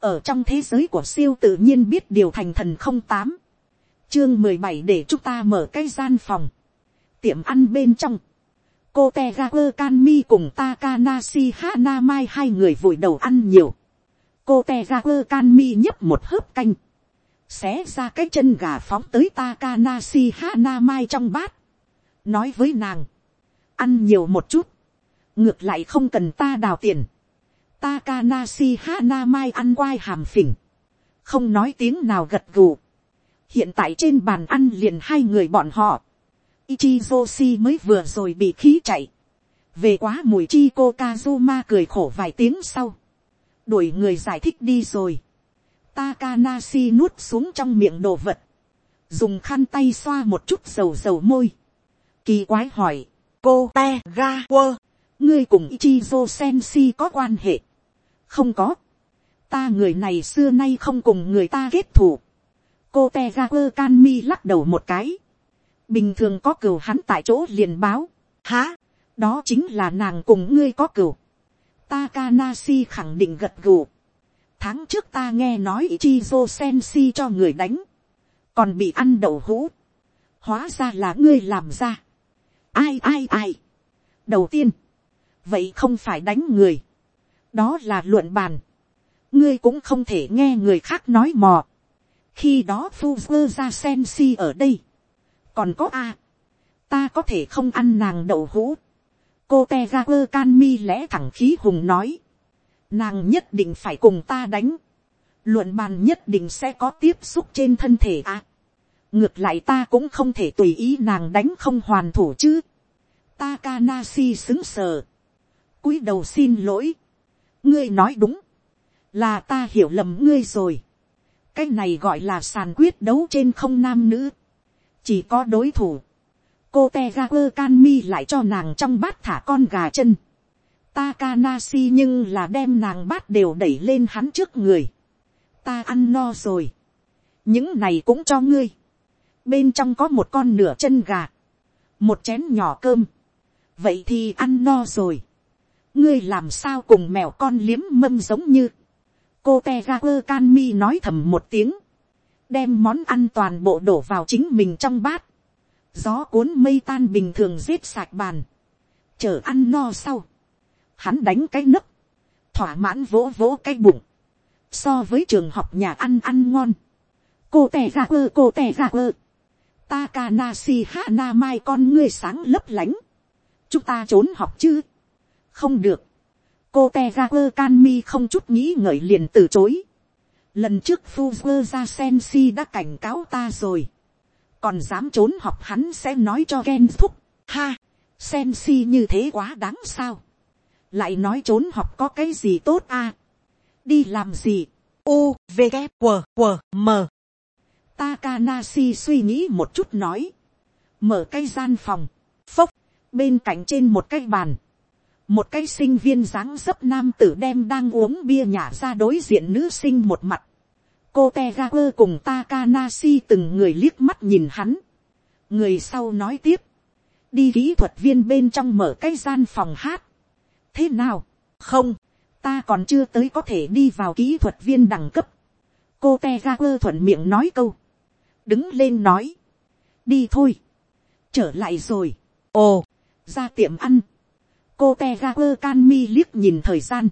ở trong thế giới của siêu tự nhiên biết điều thành thần không tám, chương mười bảy để chúng ta mở cái gian phòng, tiệm ăn bên trong, cô te ga quơ can mi cùng Takanashi Hanamai hai người vội đầu ăn nhiều. cô te ga quơ can mi nhấp một hớp canh. xé ra cái chân gà phóng tới Takanasi Hana mai trong bát. nói với nàng. ăn nhiều một chút. ngược lại không cần ta đào tiền. Takanasi Hana mai ăn quai hàm phỉnh. không nói tiếng nào gật gù. hiện tại trên bàn ăn liền hai người bọn họ Ichizoshi mới vừa rồi bị khí chạy. Về quá mùi chi cô Kazuma cười khổ vài tiếng sau. Đuổi người giải thích đi rồi. Takanashi nuốt xuống trong miệng đồ vật. Dùng khăn tay xoa một chút dầu dầu môi. Kỳ quái hỏi. Cô te ga quơ. Ngươi cùng Ichizo Senshi có quan hệ. Không có. Ta người này xưa nay không cùng người ta kết thủ. Cô te ga quơ can mi lắc đầu một cái bình thường có cửu hắn tại chỗ liền báo, há, đó chính là nàng cùng ngươi có cửu. Takanashi khẳng định gật gù. Tháng trước ta nghe nói Ichizo Senshi cho người đánh. Còn bị ăn đậu hũ. Hóa ra là ngươi làm ra. Ai ai ai. Đầu tiên. Vậy không phải đánh người. Đó là luận bàn. Ngươi cũng không thể nghe người khác nói mò. Khi đó Fuzzer ra Senshi ở đây còn có a, ta có thể không ăn nàng đậu hũ. cô te ga quơ can mi lẽ thẳng khí hùng nói, nàng nhất định phải cùng ta đánh, luận bàn nhất định sẽ có tiếp xúc trên thân thể a. ngược lại ta cũng không thể tùy ý nàng đánh không hoàn thủ chứ. Takanasi xứng sờ, cúi đầu xin lỗi, ngươi nói đúng, là ta hiểu lầm ngươi rồi. cái này gọi là sàn quyết đấu trên không nam nữ chỉ có đối thủ, cô te ga quơ can mi lại cho nàng trong bát thả con gà chân. Takanashi nhưng là đem nàng bát đều đẩy lên hắn trước người. Ta ăn no rồi. Những này cũng cho ngươi. Bên trong có một con nửa chân gà. Một chén nhỏ cơm. Vậy thì ăn no rồi. Ngươi làm sao cùng mèo con liếm mâm giống như. Cô Tegaper Canmi nói thầm một tiếng đem món ăn toàn bộ đổ vào chính mình trong bát, gió cuốn mây tan bình thường giết sạch bàn, chờ ăn no sau, hắn đánh cái nấc, thỏa mãn vỗ vỗ cái bụng, so với trường học nhà ăn ăn ngon, cô tè ra ơ cô tè ra ơ, Takanashi Hana mai con ngươi sáng lấp lánh. Chúng ta trốn học chứ? Không được. Cô Tegaku Kanmi không chút nghĩ ngợi liền từ chối lần trước Fuzzer ra Sensi đã cảnh cáo ta rồi, còn dám trốn học hắn sẽ nói cho Ken thúc, ha, Sensi như thế quá đáng sao, lại nói trốn học có cái gì tốt à, đi làm gì, u v g m. Takanashi suy nghĩ một chút nói, mở cái gian phòng, phốc, bên cạnh trên một cái bàn, một cái sinh viên dáng dấp nam tử đem đang uống bia nhả ra đối diện nữ sinh một mặt. cô te ga quơ cùng Takanashi từng người liếc mắt nhìn hắn. người sau nói tiếp, đi kỹ thuật viên bên trong mở cái gian phòng hát. thế nào, không, ta còn chưa tới có thể đi vào kỹ thuật viên đẳng cấp. cô te ga quơ thuận miệng nói câu, đứng lên nói, đi thôi, trở lại rồi, ồ, ra tiệm ăn, cô te ga quơ can mi liếc nhìn thời gian,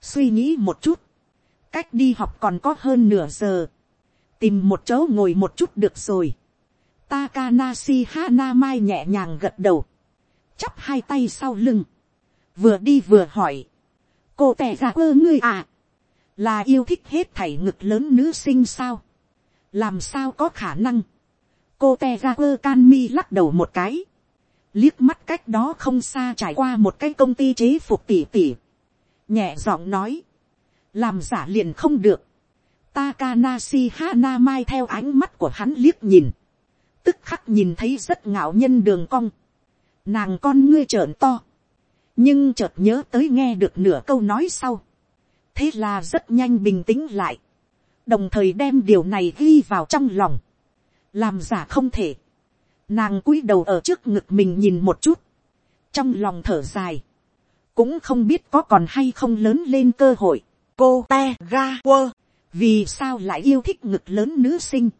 suy nghĩ một chút, cách đi học còn có hơn nửa giờ, tìm một chỗ ngồi một chút được rồi, Takanashi Hanamai nhẹ nhàng gật đầu, chắp hai tay sau lưng, vừa đi vừa hỏi, cô tè ra quơ ngươi à, là yêu thích hết thảy ngực lớn nữ sinh sao, làm sao có khả năng, cô te ra quơ can mi lắc đầu một cái, liếc mắt cách đó không xa trải qua một cái công ty chế phục tỉ tỉ, nhẹ giọng nói, làm giả liền không được, Takanasi Hana Mai theo ánh mắt của hắn liếc nhìn, tức khắc nhìn thấy rất ngạo nhân đường cong, nàng con ngươi trợn to, nhưng chợt nhớ tới nghe được nửa câu nói sau, thế là rất nhanh bình tĩnh lại, đồng thời đem điều này ghi vào trong lòng, làm giả không thể, nàng cúi đầu ở trước ngực mình nhìn một chút, trong lòng thở dài, cũng không biết có còn hay không lớn lên cơ hội, cô te ga quơ, vì sao lại yêu thích ngực lớn nữ sinh,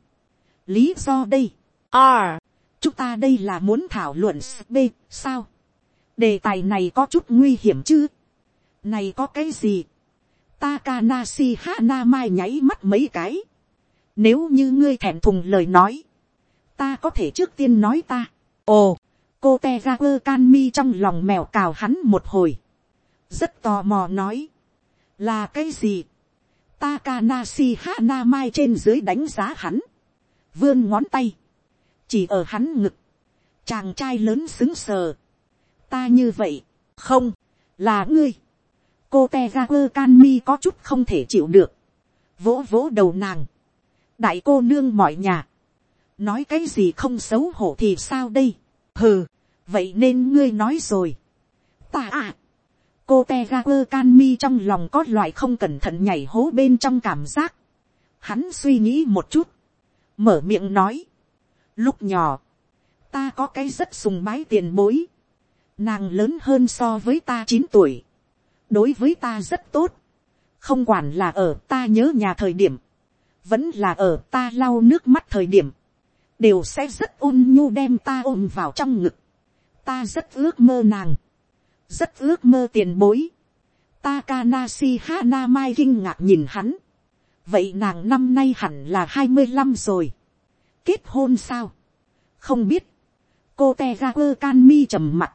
lý do đây, R. Chúng ta đây là muốn thảo luận B, sao? Đề tài này có chút nguy hiểm chứ? Này có cái gì? Takanashi Hanamai nháy mắt mấy cái. Nếu như ngươi thẹn thùng lời nói. Ta có thể trước tiên nói ta. Ồ, cô Tegaper Kanmi trong lòng mèo cào hắn một hồi. Rất tò mò nói. Là cái gì? Takanashi Hanamai trên dưới đánh giá hắn. Vươn ngón tay chỉ ở hắn ngực, chàng trai lớn xứng sờ, ta như vậy, không, là ngươi, cô te Kanmi quơ can mi có chút không thể chịu được, vỗ vỗ đầu nàng, đại cô nương mọi nhà, nói cái gì không xấu hổ thì sao đây, hừ, vậy nên ngươi nói rồi, ta à, cô te ga quơ can mi trong lòng có loại không cẩn thận nhảy hố bên trong cảm giác, hắn suy nghĩ một chút, mở miệng nói, Lúc nhỏ, ta có cái rất sùng bái tiền bối. Nàng lớn hơn so với ta chín tuổi. Đối với ta rất tốt. Không quản là ở ta nhớ nhà thời điểm. Vẫn là ở ta lau nước mắt thời điểm. Đều sẽ rất ôn nhu đem ta ôm vào trong ngực. Ta rất ước mơ nàng. Rất ước mơ tiền bối. Takanashi Hanamai kinh ngạc nhìn hắn. Vậy nàng năm nay hẳn là hai mươi 25 rồi kết hôn sao, không biết, cô Tegaku Kanmi trầm mặt,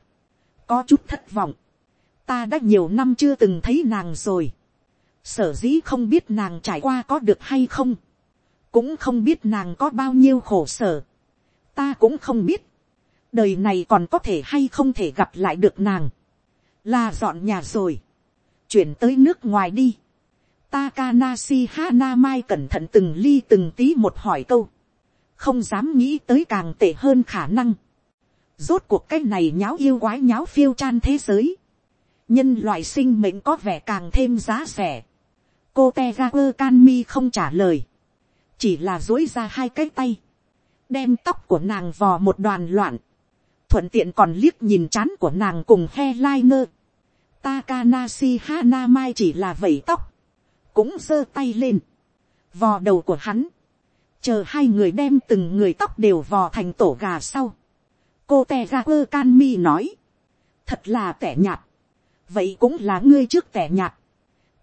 có chút thất vọng, ta đã nhiều năm chưa từng thấy nàng rồi, sở dĩ không biết nàng trải qua có được hay không, cũng không biết nàng có bao nhiêu khổ sở, ta cũng không biết, đời này còn có thể hay không thể gặp lại được nàng, là dọn nhà rồi, chuyển tới nước ngoài đi, Takanashi Hanamai cẩn thận từng ly từng tí một hỏi câu không dám nghĩ tới càng tệ hơn khả năng. Rốt cuộc cái này nháo yêu quái nháo phiêu chan thế giới. Nhân loại sinh mệnh có vẻ càng thêm giá rẻ. Cô Tegaper Canmi không trả lời. Chỉ là dối ra hai cái tay. Đem tóc của nàng vò một đoàn loạn. Thuận tiện còn liếc nhìn chán của nàng cùng he lai headliner. Takanashi Hanamai chỉ là vẩy tóc. Cũng giơ tay lên. Vò đầu của hắn chờ hai người đem từng người tóc đều vò thành tổ gà sau. cô te ga quơ can mi nói, thật là tẻ nhạt, vậy cũng là ngươi trước tẻ nhạt.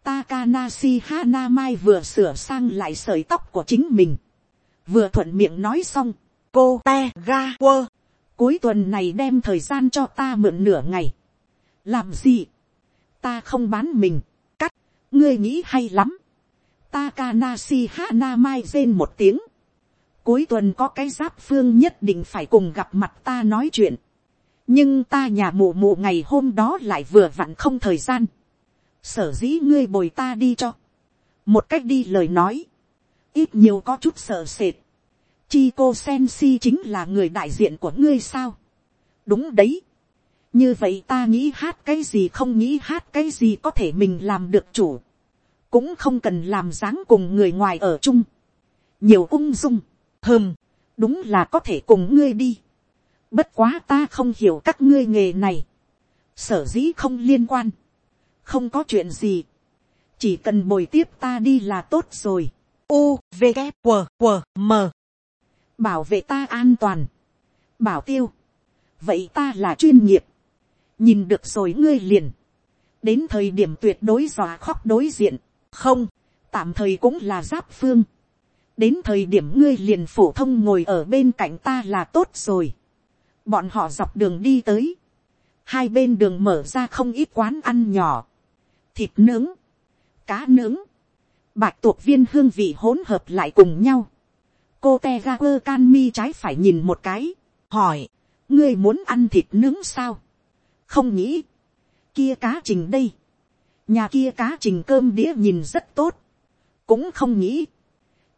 Takanashi Hanamai vừa sửa sang lại sợi tóc của chính mình, vừa thuận miệng nói xong, cô te ga quơ, cuối tuần này đem thời gian cho ta mượn nửa ngày. làm gì, ta không bán mình, cắt, ngươi nghĩ hay lắm. Takanashi Hanamai rên một tiếng cuối tuần có cái giáp phương nhất định phải cùng gặp mặt ta nói chuyện. nhưng ta nhà mụ mụ ngày hôm đó lại vừa vặn không thời gian sở dĩ ngươi bồi ta đi cho. một cách đi lời nói. ít nhiều có chút sợ sệt. chi cô sen si chính là người đại diện của ngươi sao. đúng đấy. như vậy ta nghĩ hát cái gì không nghĩ hát cái gì có thể mình làm được chủ, cũng không cần làm dáng cùng người ngoài ở chung, nhiều ung dung, hơm, đúng là có thể cùng ngươi đi, bất quá ta không hiểu các ngươi nghề này, sở dĩ không liên quan, không có chuyện gì, chỉ cần bồi tiếp ta đi là tốt rồi. U, V, K, W, W, M. Bảo vệ ta an toàn. Bảo tiêu. Vậy ta là chuyên nghiệp. Nhìn được rồi ngươi liền. Đến thời điểm tuyệt đối dọa khóc đối diện. Không, tạm thời cũng là giáp phương. Đến thời điểm ngươi liền phổ thông ngồi ở bên cạnh ta là tốt rồi. Bọn họ dọc đường đi tới. Hai bên đường mở ra không ít quán ăn nhỏ. Thịt nướng cá nướng, bạch tuộc viên hương vị hỗn hợp lại cùng nhau. cô te ga quơ can mi trái phải nhìn một cái, hỏi, ngươi muốn ăn thịt nướng sao, không nghĩ, kia cá trình đây, nhà kia cá trình cơm đĩa nhìn rất tốt, cũng không nghĩ,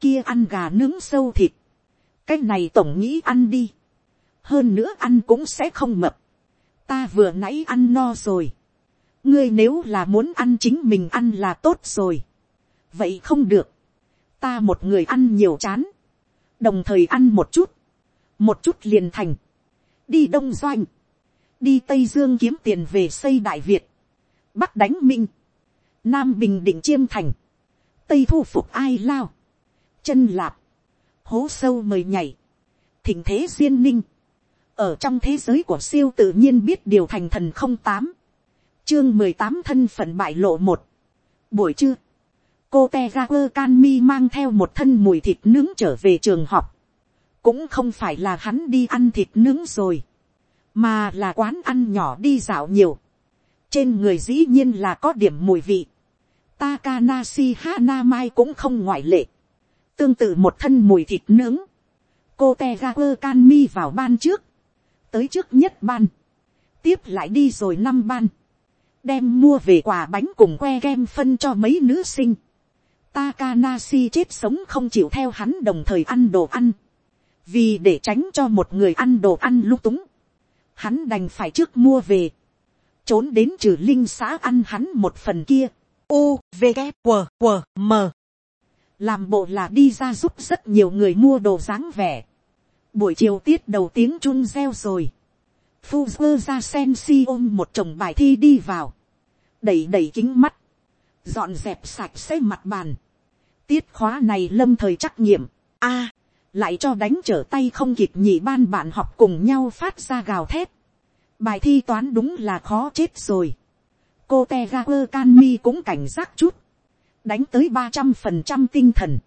kia ăn gà nướng sâu thịt, cái này tổng nghĩ ăn đi, hơn nữa ăn cũng sẽ không mập, ta vừa nãy ăn no rồi, ngươi nếu là muốn ăn chính mình ăn là tốt rồi. vậy không được. ta một người ăn nhiều chán. đồng thời ăn một chút. một chút liền thành. đi đông doanh. đi tây dương kiếm tiền về xây đại việt. bắc đánh minh. nam bình định chiêm thành. tây thu phục ai lao. chân lạp. hố sâu mời nhảy. thỉnh thế duyên ninh. ở trong thế giới của siêu tự nhiên biết điều thành thần không tám chương mười tám thân phận bại lộ một. buổi trưa, cô te ga quơ can mi mang theo một thân mùi thịt nướng trở về trường học. cũng không phải là hắn đi ăn thịt nướng rồi, mà là quán ăn nhỏ đi dạo nhiều. trên người dĩ nhiên là có điểm mùi vị. Takanashi Hanamai cũng không ngoại lệ. Tương tự một thân mùi thịt nướng. Cô Tegaku Kanmi vào ban trước. Tới trước nhất ban. Tiếp lại đi rồi năm ban đem mua về quà bánh cùng que kem phân cho mấy nữ sinh. Takanashi chết sống không chịu theo hắn đồng thời ăn đồ ăn. Vì để tránh cho một người ăn đồ ăn lung túng. Hắn đành phải trước mua về. Trốn đến trừ linh xã ăn hắn một phần kia. U, V, K, W, W, M. Làm bộ là đi ra giúp rất nhiều người mua đồ dáng vẻ. Buổi chiều tiết đầu tiếng chun reo rồi Fuzzer ra sen si ôm một chồng bài thi đi vào. Đẩy đẩy kính mắt. Dọn dẹp sạch sẽ mặt bàn. Tiết khóa này lâm thời trắc nghiệm. a, lại cho đánh trở tay không kịp nhị ban bạn học cùng nhau phát ra gào thét. Bài thi toán đúng là khó chết rồi. Cô Tegaku Kanmi cũng cảnh giác chút. Đánh tới ba trăm phần trăm tinh thần.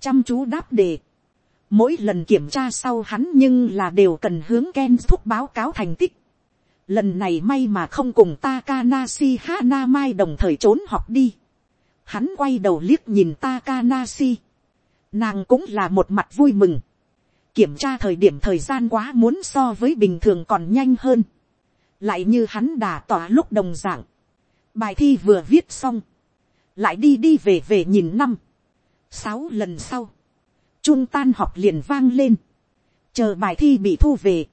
Chăm chú đáp đề Mỗi lần kiểm tra sau hắn nhưng là đều cần hướng Ken thúc báo cáo thành tích. Lần này may mà không cùng Takanashi Hanamai đồng thời trốn học đi. Hắn quay đầu liếc nhìn Takanashi. Nàng cũng là một mặt vui mừng. Kiểm tra thời điểm thời gian quá muốn so với bình thường còn nhanh hơn. Lại như hắn đã tỏa lúc đồng dạng. Bài thi vừa viết xong. Lại đi đi về về nhìn năm. Sáu lần sau chun tan học liền vang lên, chờ bài thi bị thu về,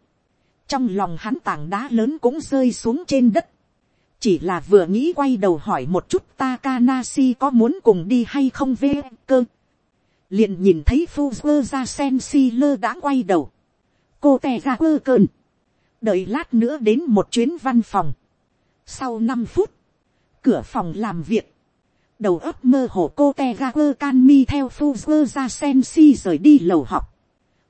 trong lòng hắn tảng đá lớn cũng rơi xuống trên đất, chỉ là vừa nghĩ quay đầu hỏi một chút Takanasi có muốn cùng đi hay không về cơ, liền nhìn thấy Fuzzer ra sen si lơ đã quay đầu, cô tè ra quơ cơn, đợi lát nữa đến một chuyến văn phòng, sau năm phút, cửa phòng làm việc, đầu ấp mơ hồ cô te ga quơ can mi theo Fuzzer ra sen si rời đi lầu học,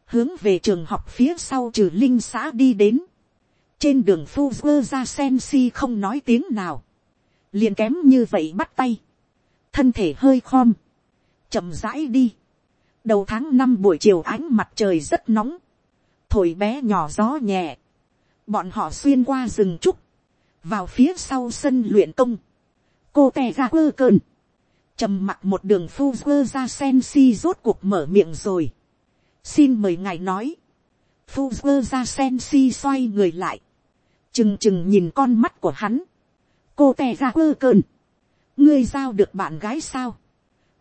hướng về trường học phía sau trừ linh xã đi đến, trên đường Fuzzer ra sen si không nói tiếng nào, liền kém như vậy bắt tay, thân thể hơi khom, chậm rãi đi, đầu tháng năm buổi chiều ánh mặt trời rất nóng, thổi bé nhỏ gió nhẹ, bọn họ xuyên qua rừng trúc, vào phía sau sân luyện công, cô tè ra quơ cơn, trầm mặc một đường phu quơ ra sen si rốt cuộc mở miệng rồi. xin mời ngài nói. phu quơ ra sen si xoay người lại. chừng chừng nhìn con mắt của hắn. cô tè ra quơ cơn. ngươi giao được bạn gái sao.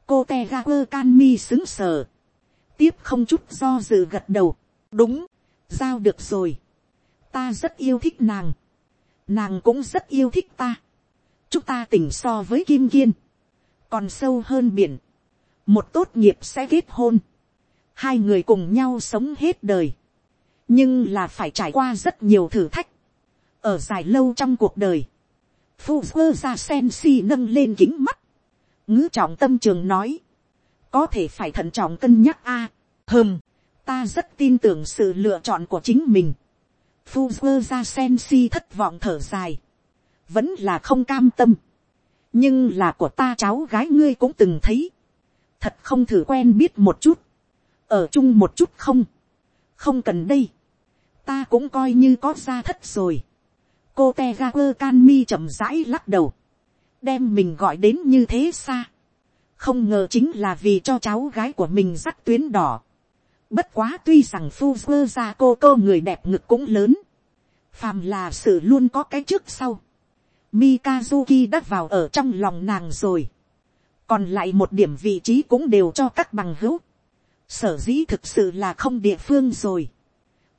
cô tè ra quơ can mi xứng sờ. tiếp không chút do dự gật đầu. đúng, giao được rồi. ta rất yêu thích nàng. nàng cũng rất yêu thích ta, chúng ta tỉnh so với kim kiên, còn sâu hơn biển, một tốt nghiệp sẽ kết hôn, hai người cùng nhau sống hết đời, nhưng là phải trải qua rất nhiều thử thách, ở dài lâu trong cuộc đời, phu quơ ra sen si nâng lên kính mắt, ngữ trọng tâm trường nói, có thể phải thận trọng cân nhắc a, hơm, ta rất tin tưởng sự lựa chọn của chính mình, phu quơ ra sen si thất vọng thở dài, vẫn là không cam tâm, nhưng là của ta cháu gái ngươi cũng từng thấy, thật không thử quen biết một chút, ở chung một chút không, không cần đây, ta cũng coi như có gia thất rồi, cô te ga quơ can mi chậm rãi lắc đầu, đem mình gọi đến như thế xa, không ngờ chính là vì cho cháu gái của mình dắt tuyến đỏ. Bất quá tuy rằng phu quơ ra cô cô người đẹp ngực cũng lớn, phàm là sự luôn có cái trước sau. Mikazuki đã vào ở trong lòng nàng rồi. Còn lại một điểm vị trí cũng đều cho các bằng hữu. Sở dĩ thực sự là không địa phương rồi.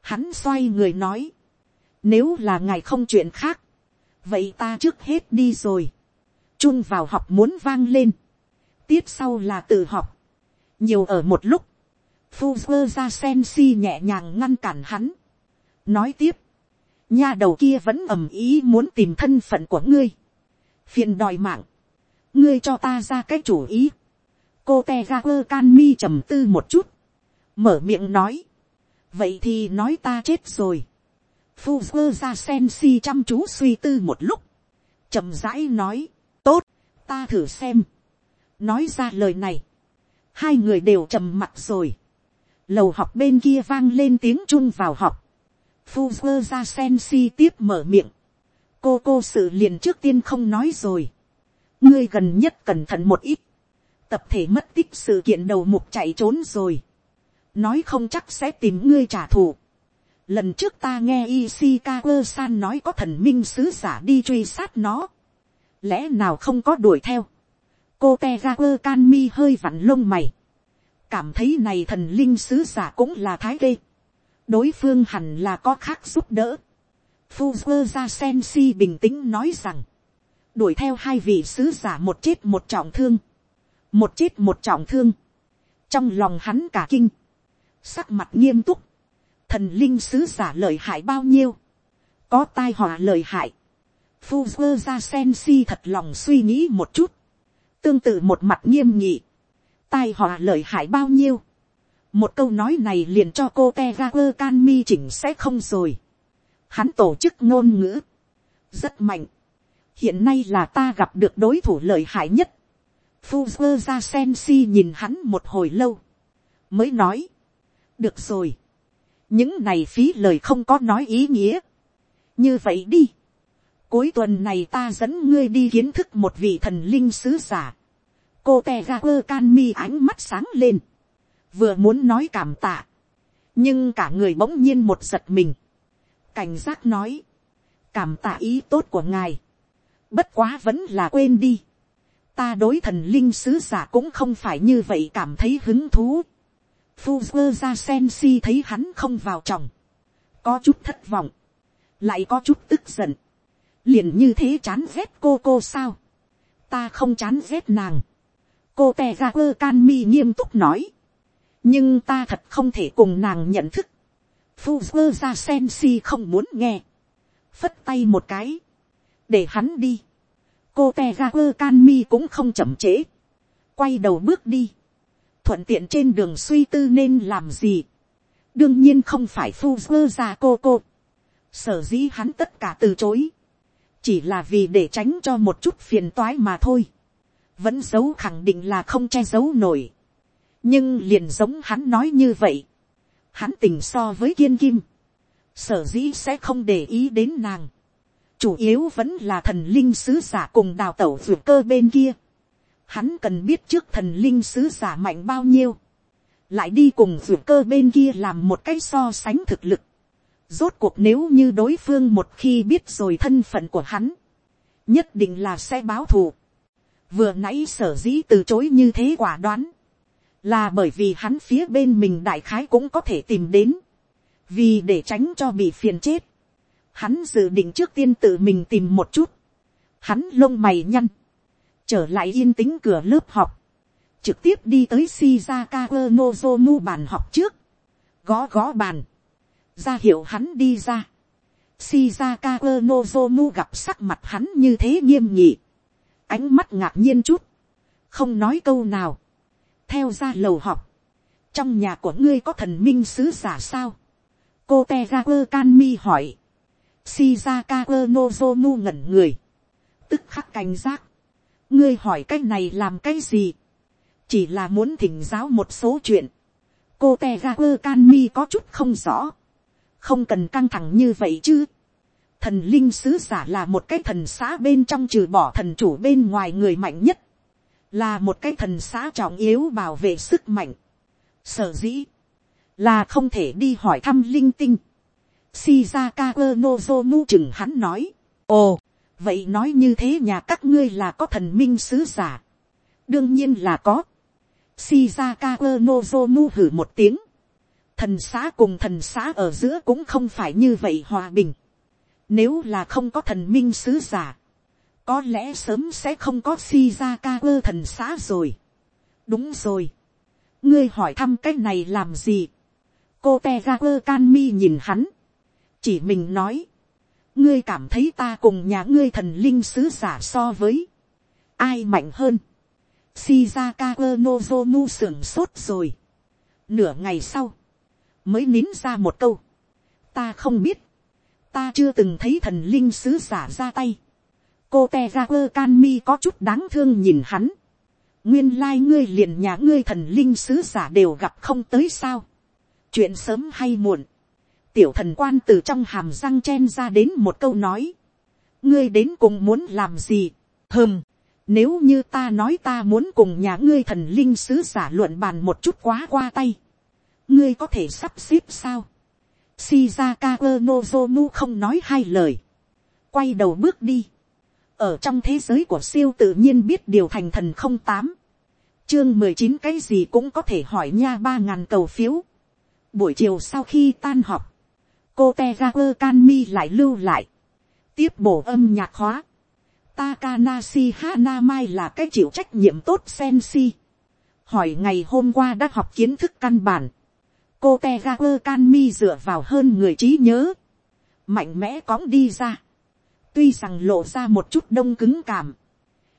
Hắn xoay người nói. Nếu là ngài không chuyện khác. Vậy ta trước hết đi rồi. Chung vào học muốn vang lên. tiếp sau là tự học. Nhiều ở một lúc. Fuzzer ra sen si nhẹ nhàng ngăn cản hắn. Nói tiếp nha đầu kia vẫn ầm ý muốn tìm thân phận của ngươi. phiền đòi mạng. ngươi cho ta ra cái chủ ý. cô te ga quơ can mi trầm tư một chút. mở miệng nói. vậy thì nói ta chết rồi. phu quơ ra sen si chăm chú suy tư một lúc. trầm rãi nói. tốt, ta thử xem. nói ra lời này. hai người đều trầm mặt rồi. lầu học bên kia vang lên tiếng chung vào học Fuzzer ra sen si tiếp mở miệng. Cô cô sự liền trước tiên không nói rồi. Ngươi gần nhất cẩn thận một ít. Tập thể mất tích sự kiện đầu mục chạy trốn rồi. Nói không chắc sẽ tìm ngươi trả thù. Lần trước ta nghe Ishikawa san nói có thần minh sứ giả đi truy sát nó. Lẽ nào không có đuổi theo. Cô Tegaku Kanmi hơi vặn lông mày. Cảm thấy này thần linh sứ giả cũng là thái gây đối phương hẳn là có khác giúp đỡ. Fuzzer ra sen si bình tĩnh nói rằng, đuổi theo hai vị sứ giả một chết một trọng thương, một chết một trọng thương, trong lòng hắn cả kinh, sắc mặt nghiêm túc, thần linh sứ giả lợi hại bao nhiêu, có tai họa lợi hại, Fuzzer ra sen si thật lòng suy nghĩ một chút, tương tự một mặt nghiêm nhị, tai họa lợi hại bao nhiêu, một câu nói này liền cho cô te ra quơ can mi chỉnh sẽ không rồi. hắn tổ chức ngôn ngữ, rất mạnh. hiện nay là ta gặp được đối thủ lợi hại nhất. Fuzzer ra sen si nhìn hắn một hồi lâu, mới nói, được rồi, những này phí lời không có nói ý nghĩa. như vậy đi, cuối tuần này ta dẫn ngươi đi kiến thức một vị thần linh sứ giả. cô te ra quơ can mi ánh mắt sáng lên vừa muốn nói cảm tạ, nhưng cả người bỗng nhiên một giật mình, cảnh giác nói, cảm tạ ý tốt của ngài, bất quá vẫn là quên đi, ta đối thần linh sứ giả cũng không phải như vậy cảm thấy hứng thú, Fuzzer ra sen si thấy hắn không vào chồng, có chút thất vọng, lại có chút tức giận, liền như thế chán ghét cô cô sao, ta không chán ghét nàng, cô tè ra quơ can mi nghiêm túc nói, nhưng ta thật không thể cùng nàng nhận thức. Fuzzer ra sen si không muốn nghe. Phất tay một cái. Để hắn đi. Cô te ga quơ can mi cũng không chậm trễ. Quay đầu bước đi. Thuận tiện trên đường suy tư nên làm gì. Đương nhiên không phải Fuzzer ra cô cô. Sở dĩ hắn tất cả từ chối. Chỉ là vì để tránh cho một chút phiền toái mà thôi. Vẫn giấu khẳng định là không che giấu nổi nhưng liền giống hắn nói như vậy, hắn tình so với kiên kim, sở dĩ sẽ không để ý đến nàng, chủ yếu vẫn là thần linh sứ giả cùng đào tẩu vượt cơ bên kia, hắn cần biết trước thần linh sứ giả mạnh bao nhiêu, lại đi cùng vượt cơ bên kia làm một cái so sánh thực lực, rốt cuộc nếu như đối phương một khi biết rồi thân phận của hắn, nhất định là sẽ báo thù. vừa nãy sở dĩ từ chối như thế quả đoán, là bởi vì hắn phía bên mình đại khái cũng có thể tìm đến, vì để tránh cho bị phiền chết, Hắn dự định trước tiên tự mình tìm một chút. Hắn lông mày nhăn. Trở lại yên tĩnh cửa lớp học. Trực tiếp đi tới Shizaka Nozomu bàn học trước. Gó gó bàn. Ra hiệu hắn đi ra. Shizaka Nozomu gặp sắc mặt hắn như thế nghiêm nghị. Ánh mắt ngạc nhiên chút. Không nói câu nào. Theo ra lầu học. Trong nhà của ngươi có thần minh sứ giả sao? Cô Tegaku Kanmi hỏi. Shizaka Nozomu ngẩn người. Tức khắc cảnh giác. Ngươi hỏi cái này làm cái gì? Chỉ là muốn thỉnh giáo một số chuyện. Cô Tegaku Kanmi có chút không rõ. Không cần căng thẳng như vậy chứ thần linh sứ giả là một cái thần xã bên trong trừ bỏ thần chủ bên ngoài người mạnh nhất, là một cái thần xã trọng yếu bảo vệ sức mạnh. Sở dĩ, là không thể đi hỏi thăm linh tinh. Shizaka Nozomu chừng hắn nói, ồ, vậy nói như thế nhà các ngươi là có thần minh sứ giả. đương nhiên là có. Shizaka Nozomu hử một tiếng. thần xã cùng thần xã ở giữa cũng không phải như vậy hòa bình nếu là không có thần minh sứ giả, có lẽ sớm sẽ không có si ra ca quơ thần xã rồi. đúng rồi. ngươi hỏi thăm cái này làm gì. cô te ga quơ can mi nhìn hắn. chỉ mình nói. ngươi cảm thấy ta cùng nhà ngươi thần linh sứ giả so với. ai mạnh hơn. Shizaka Nozomu sưởng sốt rồi. Nửa ngày sau. Mới nín ra một câu. Ta không biết ta chưa từng thấy thần linh sứ giả ra tay cô te ra quơ can mi có chút đáng thương nhìn hắn. nguyên lai ngươi liền nhà ngươi thần linh sứ giả đều gặp không tới sao. chuyện sớm hay muộn. tiểu thần quan từ trong hàm răng chen ra đến một câu nói. ngươi đến cùng muốn làm gì. hơm. Nếu như ta nói ta muốn cùng nhà ngươi thần linh sứ giả luận bàn một chút quá qua tay. Ngươi có thể sắp xếp sao? Shizaka Nozomu không nói hai lời. Quay đầu bước đi. Ở trong thế giới của siêu tự nhiên biết điều thành thần không tám Chương mười chín cái gì cũng có thể hỏi nha ba ngàn cầu phiếu. Buổi chiều sau khi tan học. Cô Tegaku Kanmi lại lưu lại. Tiếp bổ âm nhạc hóa. Takanashi Hanamai là cái chịu trách nhiệm tốt sensi. Hỏi ngày hôm qua đã học kiến thức căn bản cô te ga quơ can mi dựa vào hơn người trí nhớ, mạnh mẽ cõng đi ra, tuy rằng lộ ra một chút đông cứng cảm,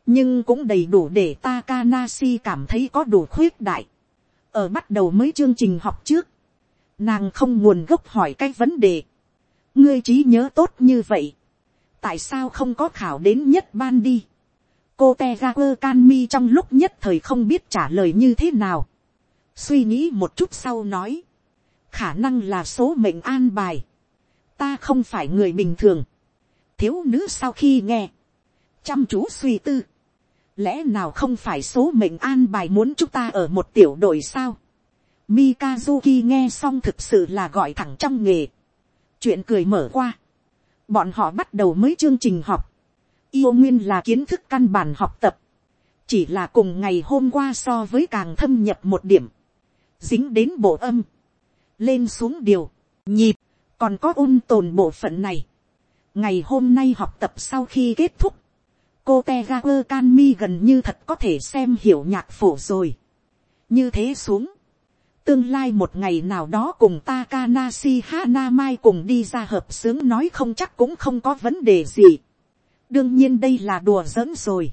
nhưng cũng đầy đủ để Takanasi cảm thấy có đủ khuyết đại. ở bắt đầu mới chương trình học trước, nàng không nguồn gốc hỏi cái vấn đề, ngươi trí nhớ tốt như vậy, tại sao không có khảo đến nhất ban đi. cô te canmi trong lúc nhất thời không biết trả lời như thế nào. suy nghĩ một chút sau nói, khả năng là số mệnh an bài. ta không phải người bình thường thiếu nữ sau khi nghe, chăm chú suy tư, lẽ nào không phải số mệnh an bài muốn chúng ta ở một tiểu đội sao. Mikazuki nghe xong thực sự là gọi thẳng trong nghề. chuyện cười mở qua. bọn họ bắt đầu mới chương trình học. yêu nguyên là kiến thức căn bản học tập. chỉ là cùng ngày hôm qua so với càng thâm nhập một điểm. dính đến bộ âm lên xuống điều, nhịp, còn có ôn tồn bộ phận này ngày hôm nay học tập sau khi kết thúc, cô te ga quơ can mi gần như thật có thể xem hiểu nhạc phổ rồi. như thế xuống, tương lai một ngày nào đó cùng Takanashi Hanamai cùng đi ra hợp sướng nói không chắc cũng không có vấn đề gì. đương nhiên đây là đùa giỡn rồi.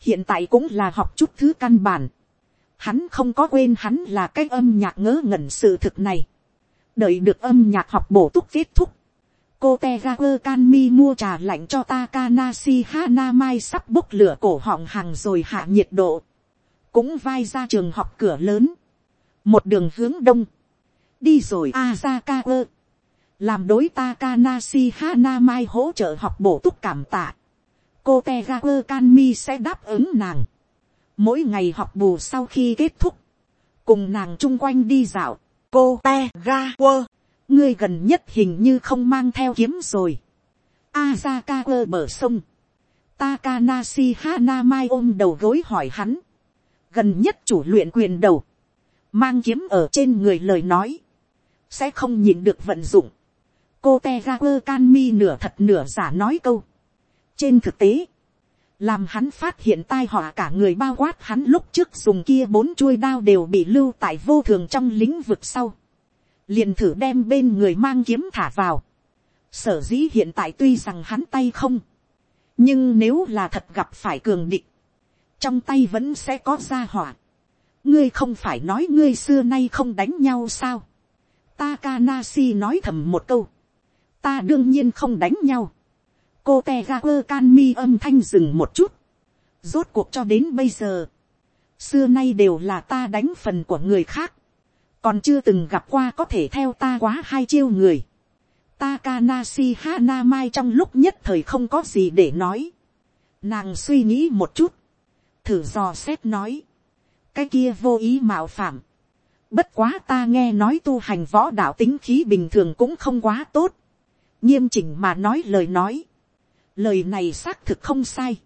hiện tại cũng là học chút thứ căn bản hắn không có quên hắn là cái âm nhạc ngớ ngẩn sự thực này. đợi được âm nhạc học bổ túc kết thúc cô te ga quơ can mi mua trà lạnh cho Takanashi Hana Mai sắp bốc lửa cổ họng hàng rồi hạ nhiệt độ. cũng vai ra trường học cửa lớn. một đường hướng đông. đi rồi Azaka quơ. làm đối Takanashi Hana Mai hỗ trợ học bổ túc cảm tạ. cô te ga quơ can mi sẽ đáp ứng nàng mỗi ngày học bù sau khi kết thúc, cùng nàng chung quanh đi dạo, cô te ga quơ, ngươi gần nhất hình như không mang theo kiếm rồi. Azakawa bờ sông, Takanashi Hanamai ôm đầu gối hỏi hắn, gần nhất chủ luyện quyền đầu, mang kiếm ở trên người lời nói, sẽ không nhìn được vận dụng. cô te Kanmi nửa thật nửa giả nói câu. trên thực tế, làm hắn phát hiện tai họa cả người bao quát hắn lúc trước dùng kia bốn chuôi đao đều bị lưu tại vô thường trong lĩnh vực sau liền thử đem bên người mang kiếm thả vào. sở dĩ hiện tại tuy rằng hắn tay không, nhưng nếu là thật gặp phải cường địch, trong tay vẫn sẽ có gia hỏa. ngươi không phải nói ngươi xưa nay không đánh nhau sao. Takanasi nói thầm một câu. ta đương nhiên không đánh nhau. cô te ga quơ can mi âm thanh dừng một chút. rốt cuộc cho đến bây giờ. xưa nay đều là ta đánh phần của người khác còn chưa từng gặp qua có thể theo ta quá hai chiêu người. Takanashi Hanamai trong lúc nhất thời không có gì để nói. Nàng suy nghĩ một chút. Thử dò xét nói. Cái kia vô ý mạo phạm. Bất quá ta nghe nói tu hành võ đạo tính khí bình thường cũng không quá tốt. Nghiêm chỉnh mà nói lời nói. Lời này xác thực không sai.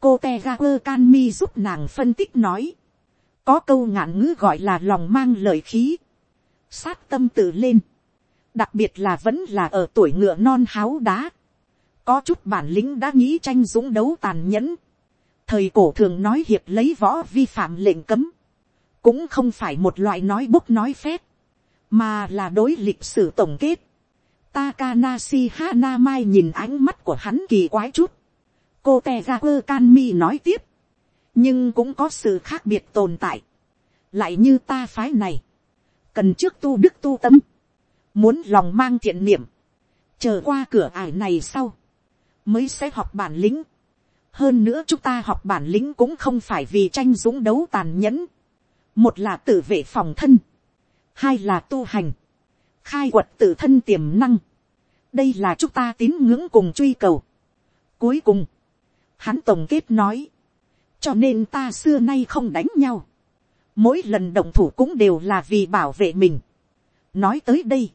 Cô Tegaper Canmi giúp nàng phân tích nói. Có câu ngạn ngữ gọi là lòng mang lời khí. Sát tâm tự lên đặc biệt là vẫn là ở tuổi ngựa non háo đá, có chút bản lĩnh đã nghĩ tranh dũng đấu tàn nhẫn, thời cổ thường nói hiệp lấy võ vi phạm lệnh cấm, cũng không phải một loại nói bốc nói phép, mà là đối lịch sử tổng kết. Takanashi Hanamai nhìn ánh mắt của hắn kỳ quái chút. Cô Tegaku Kanmi nói tiếp. Nhưng cũng có sự khác biệt tồn tại. Lại như ta phái này. Cần trước tu đức tu tâm muốn lòng mang thiện niệm, chờ qua cửa ải này sau, mới sẽ học bản lĩnh. hơn nữa chúng ta học bản lĩnh cũng không phải vì tranh dũng đấu tàn nhẫn, một là tự vệ phòng thân, hai là tu hành, khai quật tự thân tiềm năng, đây là chúng ta tín ngưỡng cùng truy cầu. cuối cùng, hắn tổng kết nói, cho nên ta xưa nay không đánh nhau, mỗi lần động thủ cũng đều là vì bảo vệ mình. nói tới đây,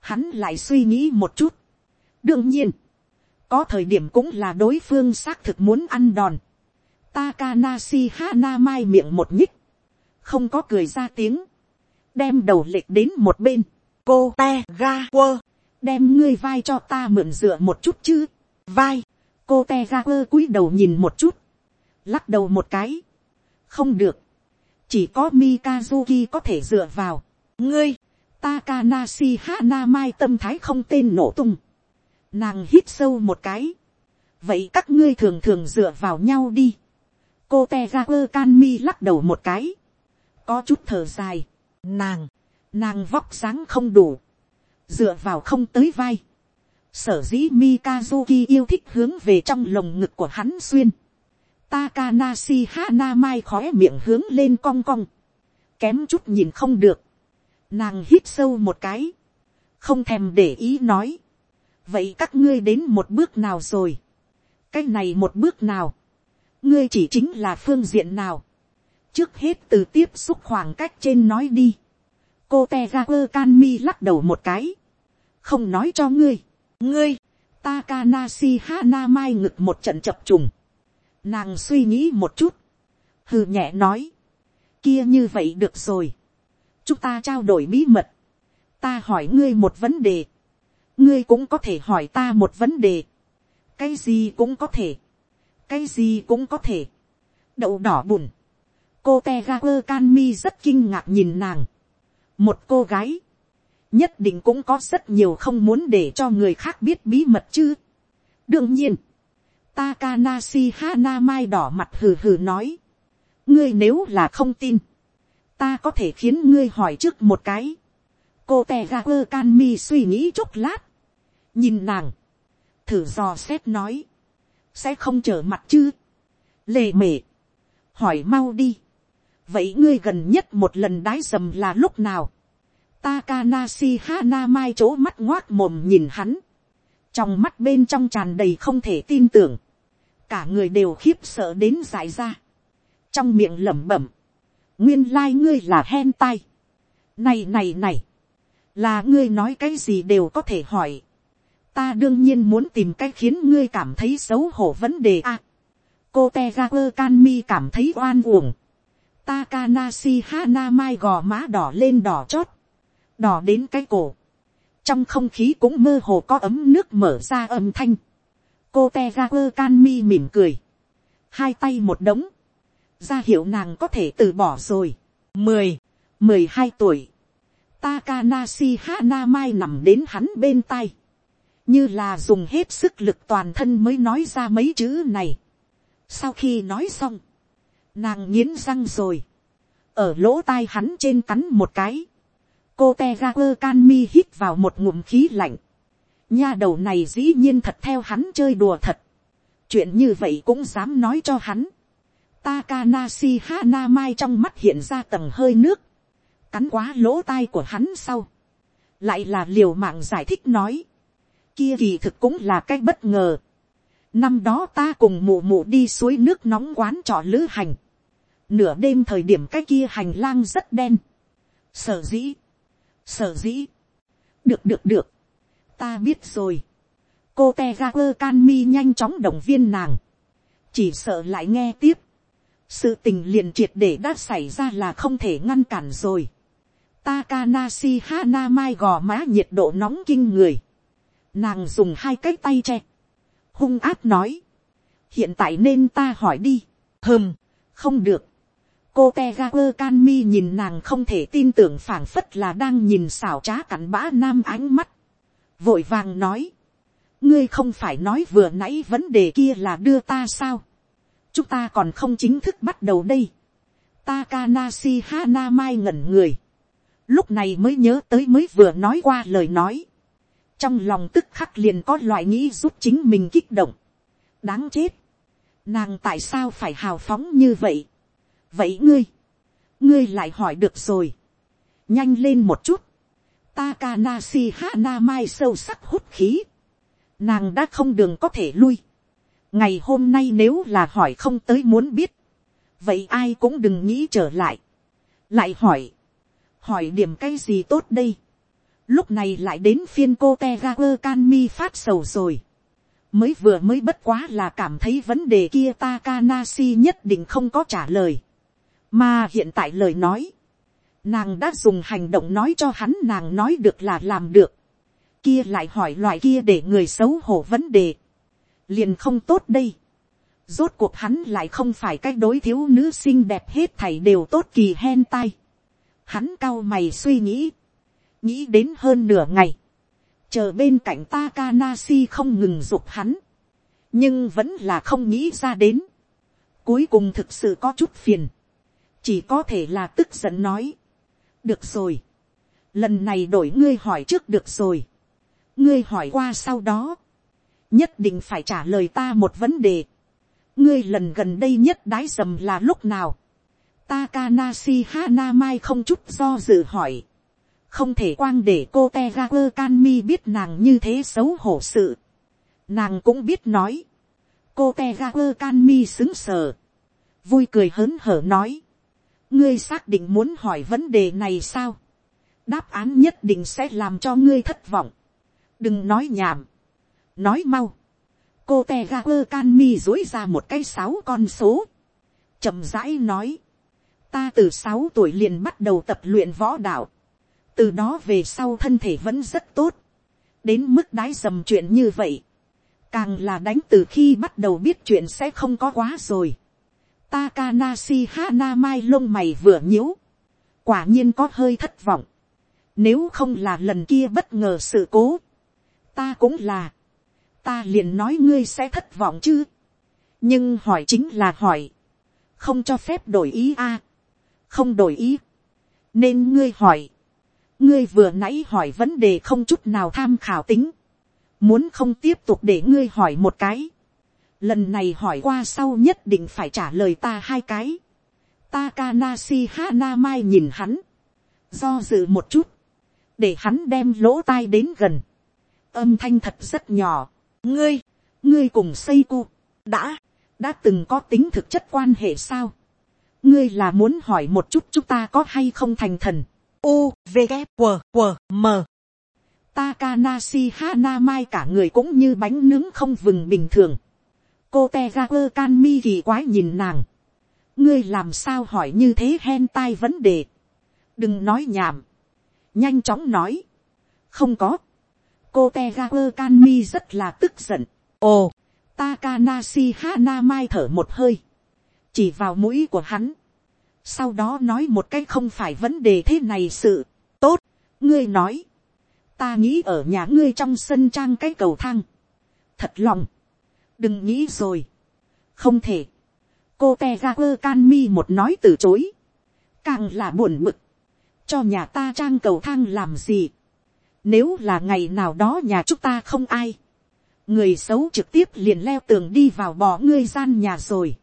hắn lại suy nghĩ một chút. đương nhiên, có thời điểm cũng là đối phương xác thực muốn ăn đòn. Takanashi Hanamai miệng một nhích, không có cười ra tiếng, đem đầu lệch đến một bên, cô te ga quơ, đem ngươi vai cho ta mượn dựa một chút chứ, vai, cô te ga quơ cúi đầu nhìn một chút, lắc đầu một cái, không được, chỉ có Mikazuki có thể dựa vào, ngươi, Takanashi Hanamai tâm thái không tên nổ tung. Nàng hít sâu một cái. Vậy các ngươi thường thường dựa vào nhau đi. Cô Tegaper Kanmi lắc đầu một cái. Có chút thở dài. Nàng, nàng vóc dáng không đủ. Dựa vào không tới vai. Sở dĩ Mikazuki yêu thích hướng về trong lồng ngực của hắn xuyên. Takanashi Hanamai khóe miệng hướng lên cong cong. Kém chút nhìn không được Nàng hít sâu một cái. Không thèm để ý nói. Vậy các ngươi đến một bước nào rồi? Cái này một bước nào? Ngươi chỉ chính là phương diện nào? Trước hết từ tiếp xúc khoảng cách trên nói đi. Cô Tegaper Kanmi lắc đầu một cái. Không nói cho ngươi. Ngươi, Takanashi Hanamai ngực một trận chập trùng. Nàng suy nghĩ một chút. Hừ nhẹ nói. Kia như vậy được rồi. Chúng ta trao đổi bí mật, ta hỏi ngươi một vấn đề, ngươi cũng có thể hỏi ta một vấn đề, cái gì cũng có thể, cái gì cũng có thể, đậu đỏ bùn, cô te canmi rất kinh ngạc nhìn nàng, một cô gái, nhất định cũng có rất nhiều không muốn để cho người khác biết bí mật chứ. đương nhiên, Takanashi Hanamai đỏ mặt hừ hừ nói. Ngươi nếu là không tin ta có thể khiến ngươi hỏi trước một cái. cô tè ra quơ can mi suy nghĩ chốc lát. nhìn nàng, thử dò xét nói, sẽ không trở mặt chứ. lề mề, hỏi mau đi. vậy ngươi gần nhất một lần đái dầm là lúc nào. Takanashi Hanamai chỗ mắt ngoác mồm nhìn hắn. Trong mắt bên trong tràn đầy không thể tin tưởng. Cả người đều khiếp sợ đến dại ra. Trong miệng lẩm bẩm nguyên lai ngươi là hen tai. này này này, là ngươi nói cái gì đều có thể hỏi. ta đương nhiên muốn tìm cách khiến ngươi cảm thấy xấu hổ vấn đề a. À, cô te ra quơ can mi cảm thấy oan uổng. Takanashi hana mai gò má đỏ lên đỏ chót, đỏ đến cái cổ. trong không khí cũng mơ hồ có ấm nước mở ra âm thanh cô te ga quơ can mi mỉm cười, hai tay một đống, ra hiệu nàng có thể từ bỏ rồi. mười, mười hai tuổi, Takanashi Hanamai nằm đến hắn bên tai, như là dùng hết sức lực toàn thân mới nói ra mấy chữ này. sau khi nói xong, nàng nghiến răng rồi, ở lỗ tai hắn trên cắn một cái, cô te ga quơ can mi hít vào một ngụm khí lạnh, nha đầu này dĩ nhiên thật theo hắn chơi đùa thật, chuyện như vậy cũng dám nói cho hắn, Takanasi Hana Mai trong mắt hiện ra tầng hơi nước, cắn quá lỗ tai của hắn sau, lại là liều mạng giải thích nói, kia kỳ thực cũng là cái bất ngờ. Năm đó ta cùng mụ mụ đi suối nước nóng quán trọ lữ hành. Nửa đêm thời điểm cái kia hành lang rất đen. Sở dĩ. Sở dĩ. Được được được. Ta biết rồi. Cô Tegaku Kanmi nhanh chóng động viên nàng. Chỉ sợ lại nghe tiếp. Sự tình liền triệt để đã xảy ra là không thể ngăn cản rồi. Takanasi Hana mai gò má nhiệt độ nóng kinh người Nàng dùng hai cái tay che. Hung áp nói. Hiện tại nên ta hỏi đi. Hừm, không được. Cô Tegaku Kanmi nhìn nàng không thể tin tưởng phảng phất là đang nhìn xảo trá cặn bã nam ánh mắt. Vội vàng nói. Ngươi không phải nói vừa nãy vấn đề kia là đưa ta sao? Chúng ta còn không chính thức bắt đầu đây. Takanasi Hana Mai ngẩn người. Lúc này mới nhớ tới mới vừa nói qua lời nói trong lòng tức khắc liền có loại nghĩ giúp chính mình kích động. đáng chết. nàng tại sao phải hào phóng như vậy. vậy ngươi, ngươi lại hỏi được rồi. nhanh lên một chút. Takanashi Hanamai sâu sắc hút khí. Nàng đã không đường có thể lui. Ngày hôm nay nếu là hỏi không tới muốn biết. Vậy ai cũng đừng nghĩ trở lại. Lại hỏi. Hỏi điểm cái gì tốt đây lúc này lại đến phiên cô te ga phát sầu rồi. mới vừa mới bất quá là cảm thấy vấn đề kia Takanashi nhất định không có trả lời. mà hiện tại lời nói, nàng đã dùng hành động nói cho hắn nàng nói được là làm được. kia lại hỏi loại kia để người xấu hổ vấn đề. liền không tốt đây. rốt cuộc hắn lại không phải cái đối thiếu nữ xinh đẹp hết thảy đều tốt kỳ hen tai. hắn cao mày suy nghĩ nghĩ đến hơn nửa ngày, chờ bên cạnh Takanashi không ngừng dục hắn, nhưng vẫn là không nghĩ ra đến. Cuối cùng thực sự có chút phiền, chỉ có thể là tức giận nói, được rồi, lần này đổi ngươi hỏi trước được rồi, ngươi hỏi qua sau đó, nhất định phải trả lời ta một vấn đề, ngươi lần gần đây nhất đái dầm là lúc nào, Takanashi Hanamai không chút do dự hỏi không thể quang để cô Tegaku Kanmi biết nàng như thế xấu hổ sự. nàng cũng biết nói. cô Tegaku Kanmi xứng sờ. vui cười hớn hở nói ngươi xác định muốn hỏi vấn đề này sao. đáp án nhất định sẽ làm cho ngươi thất vọng. đừng nói nhảm. nói mau. cô te ga quơ can mi dối ra một cái sáu con số. chậm rãi nói. ta từ sáu tuổi liền bắt đầu tập luyện võ đạo từ đó về sau thân thể vẫn rất tốt, đến mức đái dầm chuyện như vậy, càng là đánh từ khi bắt đầu biết chuyện sẽ không có quá rồi. Takanashi Hanamai lông mày vừa nhíu, quả nhiên có hơi thất vọng, nếu không là lần kia bất ngờ sự cố, ta cũng là, ta liền nói ngươi sẽ thất vọng chứ, nhưng hỏi chính là hỏi, không cho phép đổi ý a, không đổi ý, nên ngươi hỏi, ngươi vừa nãy hỏi vấn đề không chút nào tham khảo tính, muốn không tiếp tục để ngươi hỏi một cái, lần này hỏi qua sau nhất định phải trả lời ta hai cái, Takanashi Hanamai nhìn hắn, do dự một chút, để hắn đem lỗ tai đến gần, âm thanh thật rất nhỏ, ngươi, ngươi cùng Seiko, đã, đã từng có tính thực chất quan hệ sao, ngươi là muốn hỏi một chút chúng ta có hay không thành thần, U, V, g W, W, M. Takanashi Hanamai cả người cũng như bánh nướng không vừng bình thường. Cô Tegaku Kanmi kỳ quái nhìn nàng. Ngươi làm sao hỏi như thế hen tai vấn đề. Đừng nói nhảm. Nhanh chóng nói. Không có. cô te ga quơ can mi rất là tức giận. ồ, Takanashi Hana mai thở một hơi. Chỉ vào mũi của hắn. Sau đó nói một cách không phải vấn đề thế này sự. Tốt, ngươi nói. Ta nghĩ ở nhà ngươi trong sân trang cái cầu thang. Thật lòng. Đừng nghĩ rồi. Không thể. Cô Tegaper Canmi một nói từ chối. Càng là buồn bực. Cho nhà ta trang cầu thang làm gì. Nếu là ngày nào đó nhà chúng ta không ai người xấu trực tiếp liền leo tường đi vào bỏ ngươi gian nhà rồi.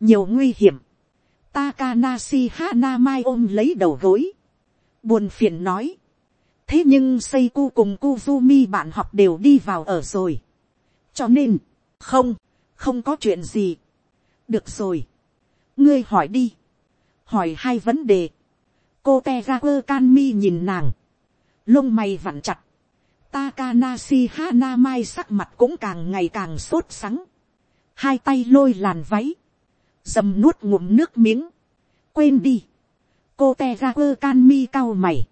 nhiều nguy hiểm. Takanashi Hanamai ôm lấy đầu gối. buồn phiền nói. thế nhưng Seiku cùng Kuzumi bạn học đều đi vào ở rồi. cho nên, không, không có chuyện gì. được rồi. ngươi hỏi đi. hỏi hai vấn đề. cô tegakur kanmi nhìn nàng. lông mày vặn chặt Takanashi Hanamai sắc mặt cũng càng ngày càng sốt sắng. Hai tay lôi làn váy. Dầm nuốt ngụm nước miếng. Quên đi. Cô Tegaku Kanmi cao mày.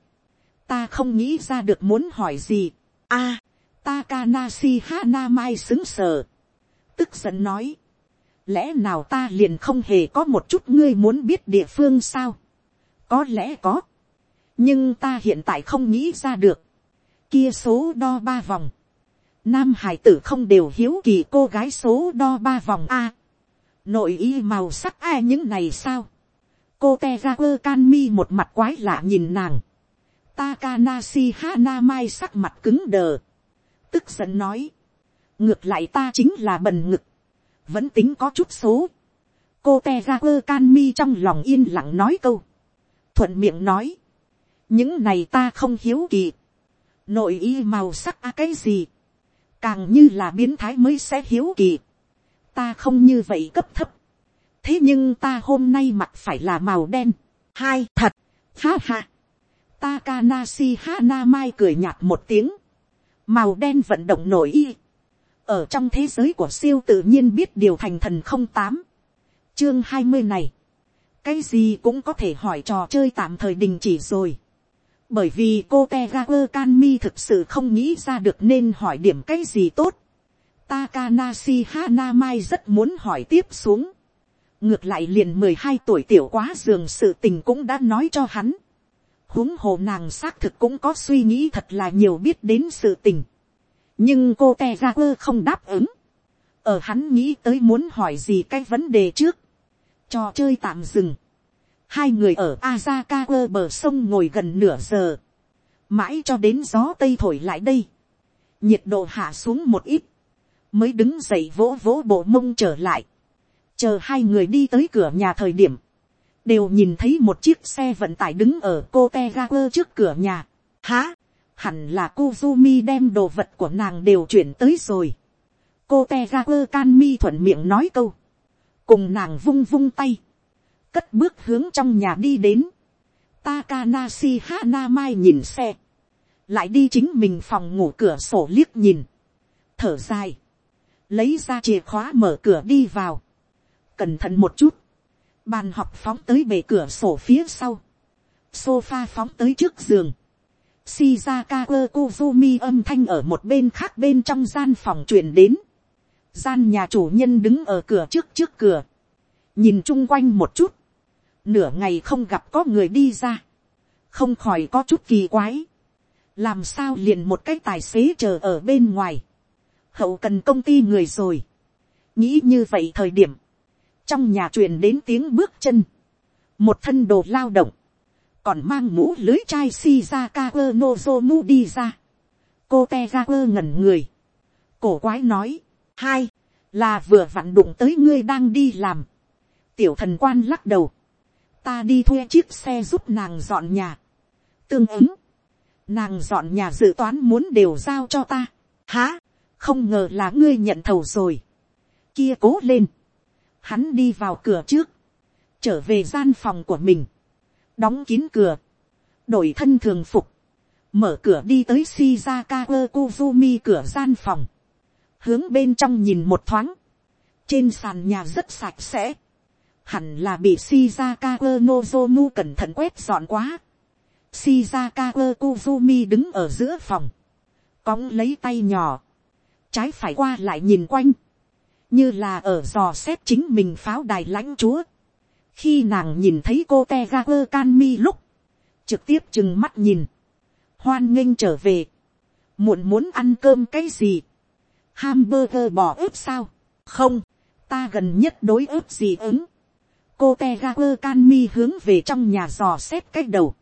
Ta không nghĩ ra được muốn hỏi gì. a à, Takanashi Hanamai xứng sờ. Tức giận nói. Lẽ nào ta liền không hề có một chút ngươi muốn biết địa phương sao? Có lẽ có. Nhưng ta hiện tại không nghĩ ra được kia số đo ba vòng. Nam hải tử không đều hiếu kỳ cô gái số đo ba vòng A. Nội y màu sắc ai những này sao? Cô tejaver can mi một mặt quái lạ nhìn nàng. Takanashi Hanamai sắc mặt cứng đờ. Tức giận nói. Ngược lại ta chính là bần ngực. Vẫn tính có chút số. Cô tejagar can mi trong lòng yên lặng nói câu. Thuận miệng nói. Những này ta không hiếu kỳ nội y màu sắc a cái gì, càng như là biến thái mới sẽ hiếu kỳ, ta không như vậy cấp thấp, thế nhưng ta hôm nay mặc phải là màu đen, hai thật, ha ha, Takanashi Hana Mai cười nhạt một tiếng. Màu đen vận động nổi y. Ở trong thế giới của siêu tự nhiên biết điều thành thần không tám Chương hai mươi này. Cái gì cũng có thể hỏi trò chơi tạm thời đình chỉ rồi bởi vì cô te ga quơ can mi thực sự không nghĩ ra được nên hỏi điểm cái gì tốt. Takanashi Hanamai rất muốn hỏi tiếp xuống. ngược lại liền mười hai tuổi tiểu quá giường sự tình cũng đã nói cho hắn. huống hồ nàng xác thực cũng có suy nghĩ thật là nhiều biết đến sự tình nhưng cô te ra quơ không đáp ứng. ở hắn nghĩ tới muốn hỏi gì cái vấn đề trước. trò chơi tạm dừng Hai người ở Azakawa bờ sông ngồi gần nửa giờ. Mãi cho đến gió tây thổi lại đây. Nhiệt độ hạ xuống một ít. Mới đứng dậy vỗ vỗ bộ mông trở lại. Chờ hai người đi tới cửa nhà thời điểm. Đều nhìn thấy một chiếc xe vận tải đứng ở cô Tegaku trước cửa nhà. Hả? Hẳn là Kuzumi đem đồ vật của nàng đều chuyển tới rồi. Cô Tegaku Kanmi thuận miệng nói câu. Cùng nàng vung vung tay cất bước hướng trong nhà đi đến. Takanashi Hanamai nhìn xe. Lại đi chính mình phòng ngủ cửa sổ liếc nhìn. Thở dài. Lấy ra chìa khóa mở cửa đi vào. Cẩn thận một chút. Bàn học phóng tới bề cửa sổ phía sau. Sofa phóng tới trước giường. Shizaka Kuzumi âm thanh ở một bên khác bên trong gian phòng truyền đến. Gian nhà chủ nhân đứng ở cửa trước trước cửa. Nhìn chung quanh một chút. Nửa ngày không gặp có người đi ra, không khỏi có chút kỳ quái, làm sao liền một cái tài xế chờ ở bên ngoài, hậu cần công ty người rồi, nghĩ như vậy thời điểm, trong nhà truyền đến tiếng bước chân, một thân đồ lao động, còn mang mũ lưới chai shizaka nozomu đi ra, cô te quơ ngẩn người, cổ quái nói, hai, là vừa vặn đụng tới ngươi đang đi làm, tiểu thần quan lắc đầu, ta đi thuê chiếc xe giúp nàng dọn nhà. tương ứng, nàng dọn nhà dự toán muốn đều giao cho ta. há, không ngờ là ngươi nhận thầu rồi. kia cố lên. hắn đi vào cửa trước, trở về gian phòng của mình, đóng kín cửa, đổi thân thường phục, mở cửa đi tới Shizaka Kuzumi cửa gian phòng, hướng bên trong nhìn một thoáng, trên sàn nhà rất sạch sẽ, hẳn là bị Shizaka Nozomu cẩn thận quét dọn quá. Shizaka Kuzumi đứng ở giữa phòng, cóng lấy tay nhỏ, trái phải qua lại nhìn quanh, như là ở dò xét chính mình pháo đài lãnh chúa khi nàng nhìn thấy cô te ga quơ can mi lúc, trực tiếp chừng mắt nhìn, hoan nghênh trở về, muộn muốn ăn cơm cái gì, hamburger bỏ ướp sao, không, ta gần nhất đối ướp gì ứng, cô te ga quơ can mi hướng về trong nhà dò xét cái đầu,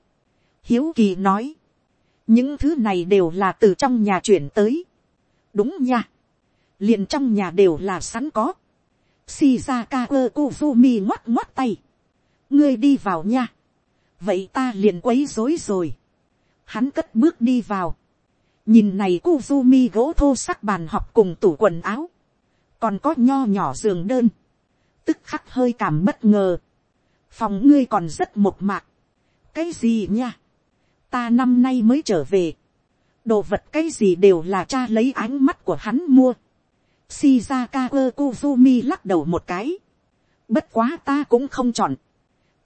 hiếu kỳ nói, những thứ này đều là từ trong nhà chuyển tới, đúng nha, liền trong nhà đều là sẵn có, shizaka quơ kuzumi ngoắt ngoắt tay, ngươi đi vào nha, vậy ta liền quấy rối rồi, hắn cất bước đi vào, nhìn này kuzumi gỗ thô sắc bàn học cùng tủ quần áo, còn có nho nhỏ giường đơn, tức khắc hơi cảm bất ngờ, phòng ngươi còn rất một mạc, cái gì nha, ta năm nay mới trở về, đồ vật cái gì đều là cha lấy ánh mắt của hắn mua, shizaka ơ kuzumi lắc đầu một cái, bất quá ta cũng không chọn,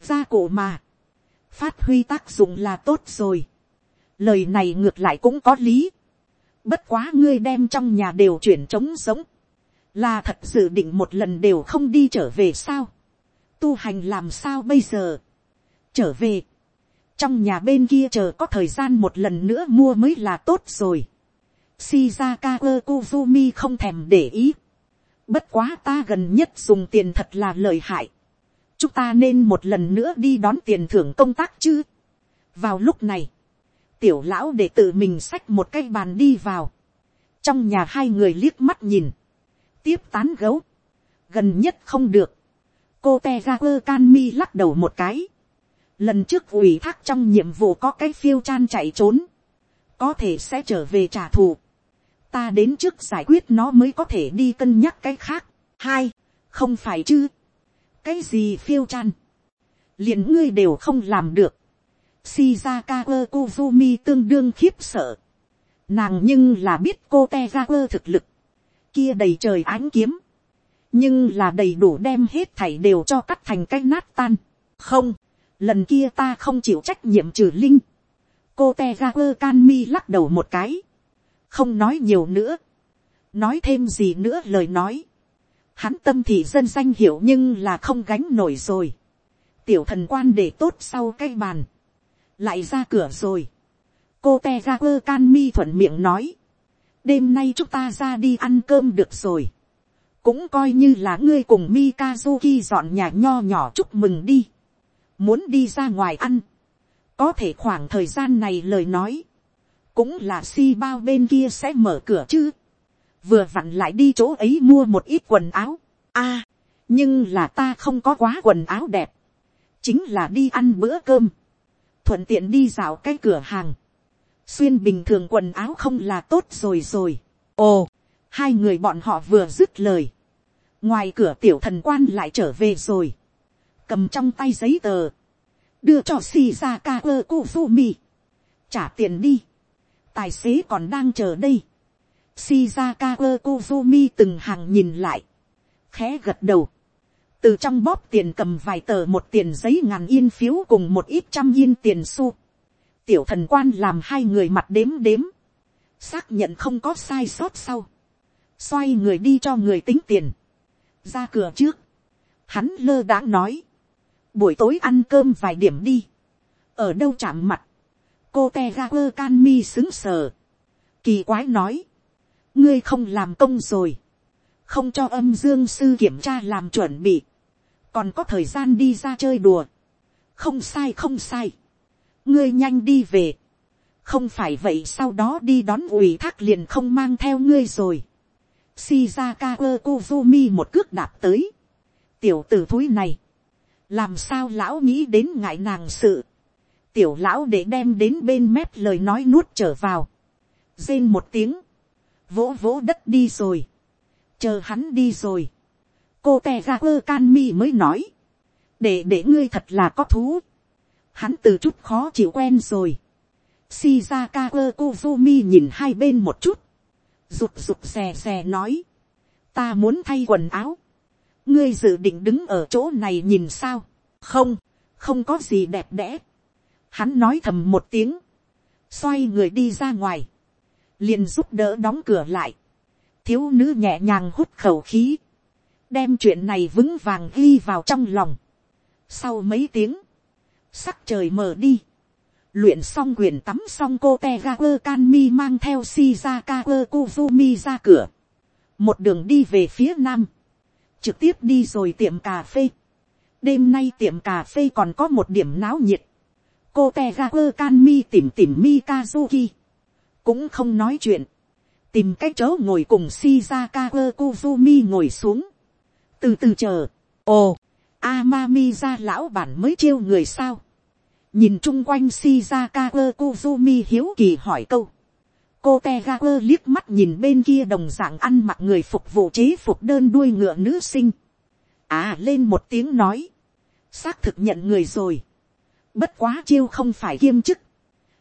gia cụ mà, phát huy tác dụng là tốt rồi, lời này ngược lại cũng có lý, bất quá ngươi đem trong nhà đều chuyển trống sống, là thật dự định một lần đều không đi trở về sao, tu hành làm sao bây giờ, trở về, trong nhà bên kia chờ có thời gian một lần nữa mua mới là tốt rồi. Shizaka Kozumi không thèm để ý. Bất quá ta gần nhất dùng tiền thật là lợi hại. Chúng ta nên một lần nữa đi đón tiền thưởng công tác chứ. Vào lúc này, tiểu lão để tự mình xách một cái bàn đi vào. Trong nhà hai người liếc mắt nhìn. Tiếp tán gấu. Gần nhất không được. Cô teager can mi lắc đầu một cái lần trước ủy thác trong nhiệm vụ có cái phiêu chan chạy trốn, có thể sẽ trở về trả thù, ta đến trước giải quyết nó mới có thể đi cân nhắc cái khác. hai, không phải chứ, cái gì phiêu chan, liền ngươi đều không làm được, shizaka ơ kuzumi tương đương khiếp sợ, nàng nhưng là biết cô te ra thực lực, kia đầy trời ánh kiếm, nhưng là đầy đủ đem hết thảy đều cho cắt thành cái nát tan, không, lần kia ta không chịu trách nhiệm trừ linh, cô te ga quơ can mi lắc đầu một cái, không nói nhiều nữa, nói thêm gì nữa lời nói, hắn tâm thì dân danh hiểu nhưng là không gánh nổi rồi, tiểu thần quan để tốt sau cái bàn, lại ra cửa rồi, cô te ra quơ can mi thuận miệng nói, đêm nay chúng ta ra đi ăn cơm được rồi, cũng coi như là ngươi cùng Mikazuki dọn nhà nho nhỏ chúc mừng đi. Muốn đi ra ngoài ăn, có thể khoảng thời gian này lời nói, cũng là si bao bên kia sẽ mở cửa chứ, vừa vặn lại đi chỗ ấy mua một ít quần áo, a, nhưng là ta không có quá quần áo đẹp, chính là đi ăn bữa cơm, thuận tiện đi dạo cái cửa hàng, xuyên bình thường quần áo không là tốt rồi rồi, ồ, hai người bọn họ vừa dứt lời, ngoài cửa tiểu thần quan lại trở về rồi, cầm trong tay giấy tờ, đưa cho Shizaka Kufumi. Trả tiền đi. Tài xế còn đang chờ đây. Shizaka Kuzumi từng hàng nhìn lại. Khẽ gật đầu. Từ trong bóp tiền cầm vài tờ một tiền giấy ngàn yên phiếu cùng một ít trăm yên tiền xu. Tiểu thần quan làm hai người mặt đếm đếm. Xác nhận không có sai sót sau. Xoay người đi cho người tính tiền. Ra cửa trước. Hắn lơ đãng nói buổi tối ăn cơm vài điểm đi, ở đâu chạm mặt, cô te ra quơ can mi xứng sờ, kỳ quái nói, ngươi không làm công rồi, không cho âm dương sư kiểm tra làm chuẩn bị, còn có thời gian đi ra chơi đùa, không sai không sai, ngươi nhanh đi về, không phải vậy sau đó đi đón ủy thác liền không mang theo ngươi rồi, shizaka ơ kuzumi một cước đạp tới, tiểu t ử thúi này, làm sao lão nghĩ đến ngại nàng sự, tiểu lão để đem đến bên mép lời nói nuốt trở vào, rên một tiếng, vỗ vỗ đất đi rồi, chờ hắn đi rồi, cô te ga quơ can mi mới nói, để để ngươi thật là có thú, hắn từ chút khó chịu quen rồi, shizaka quơ kuzumi nhìn hai bên một chút, rụt rụt xè xè nói, ta muốn thay quần áo, ngươi dự định đứng ở chỗ này nhìn sao, không, không có gì đẹp đẽ. Hắn nói thầm một tiếng, xoay người đi ra ngoài, liền giúp đỡ đóng cửa lại, thiếu nữ nhẹ nhàng hút khẩu khí, đem chuyện này vững vàng ghi vào trong lòng. Sau mấy tiếng, sắc trời mở đi, luyện xong quyền tắm xong cô te ga quơ can mi mang theo shizaka quơ kuzumi ra cửa, một đường đi về phía nam, trực tiếp đi rồi tiệm cà phê. đêm nay tiệm cà phê còn có một điểm náo nhiệt, cô te ga quơ can mi tìm tìm mikazuki, cũng không nói chuyện, tìm cách chỗ ngồi cùng shizaka quơ kuzumi ngồi xuống, từ từ chờ, ồ, Amami ra lão bản mới chiêu người sao. Nhìn chung quanh Shizaka Kuzumi hiếu kỳ hỏi câu. Cô Tegaku liếc mắt nhìn bên kia đồng dạng ăn mặc người phục vụ chế phục đơn đuôi ngựa nữ sinh. À lên một tiếng nói. Xác thực nhận người rồi. Bất quá chiêu không phải kiêm chức.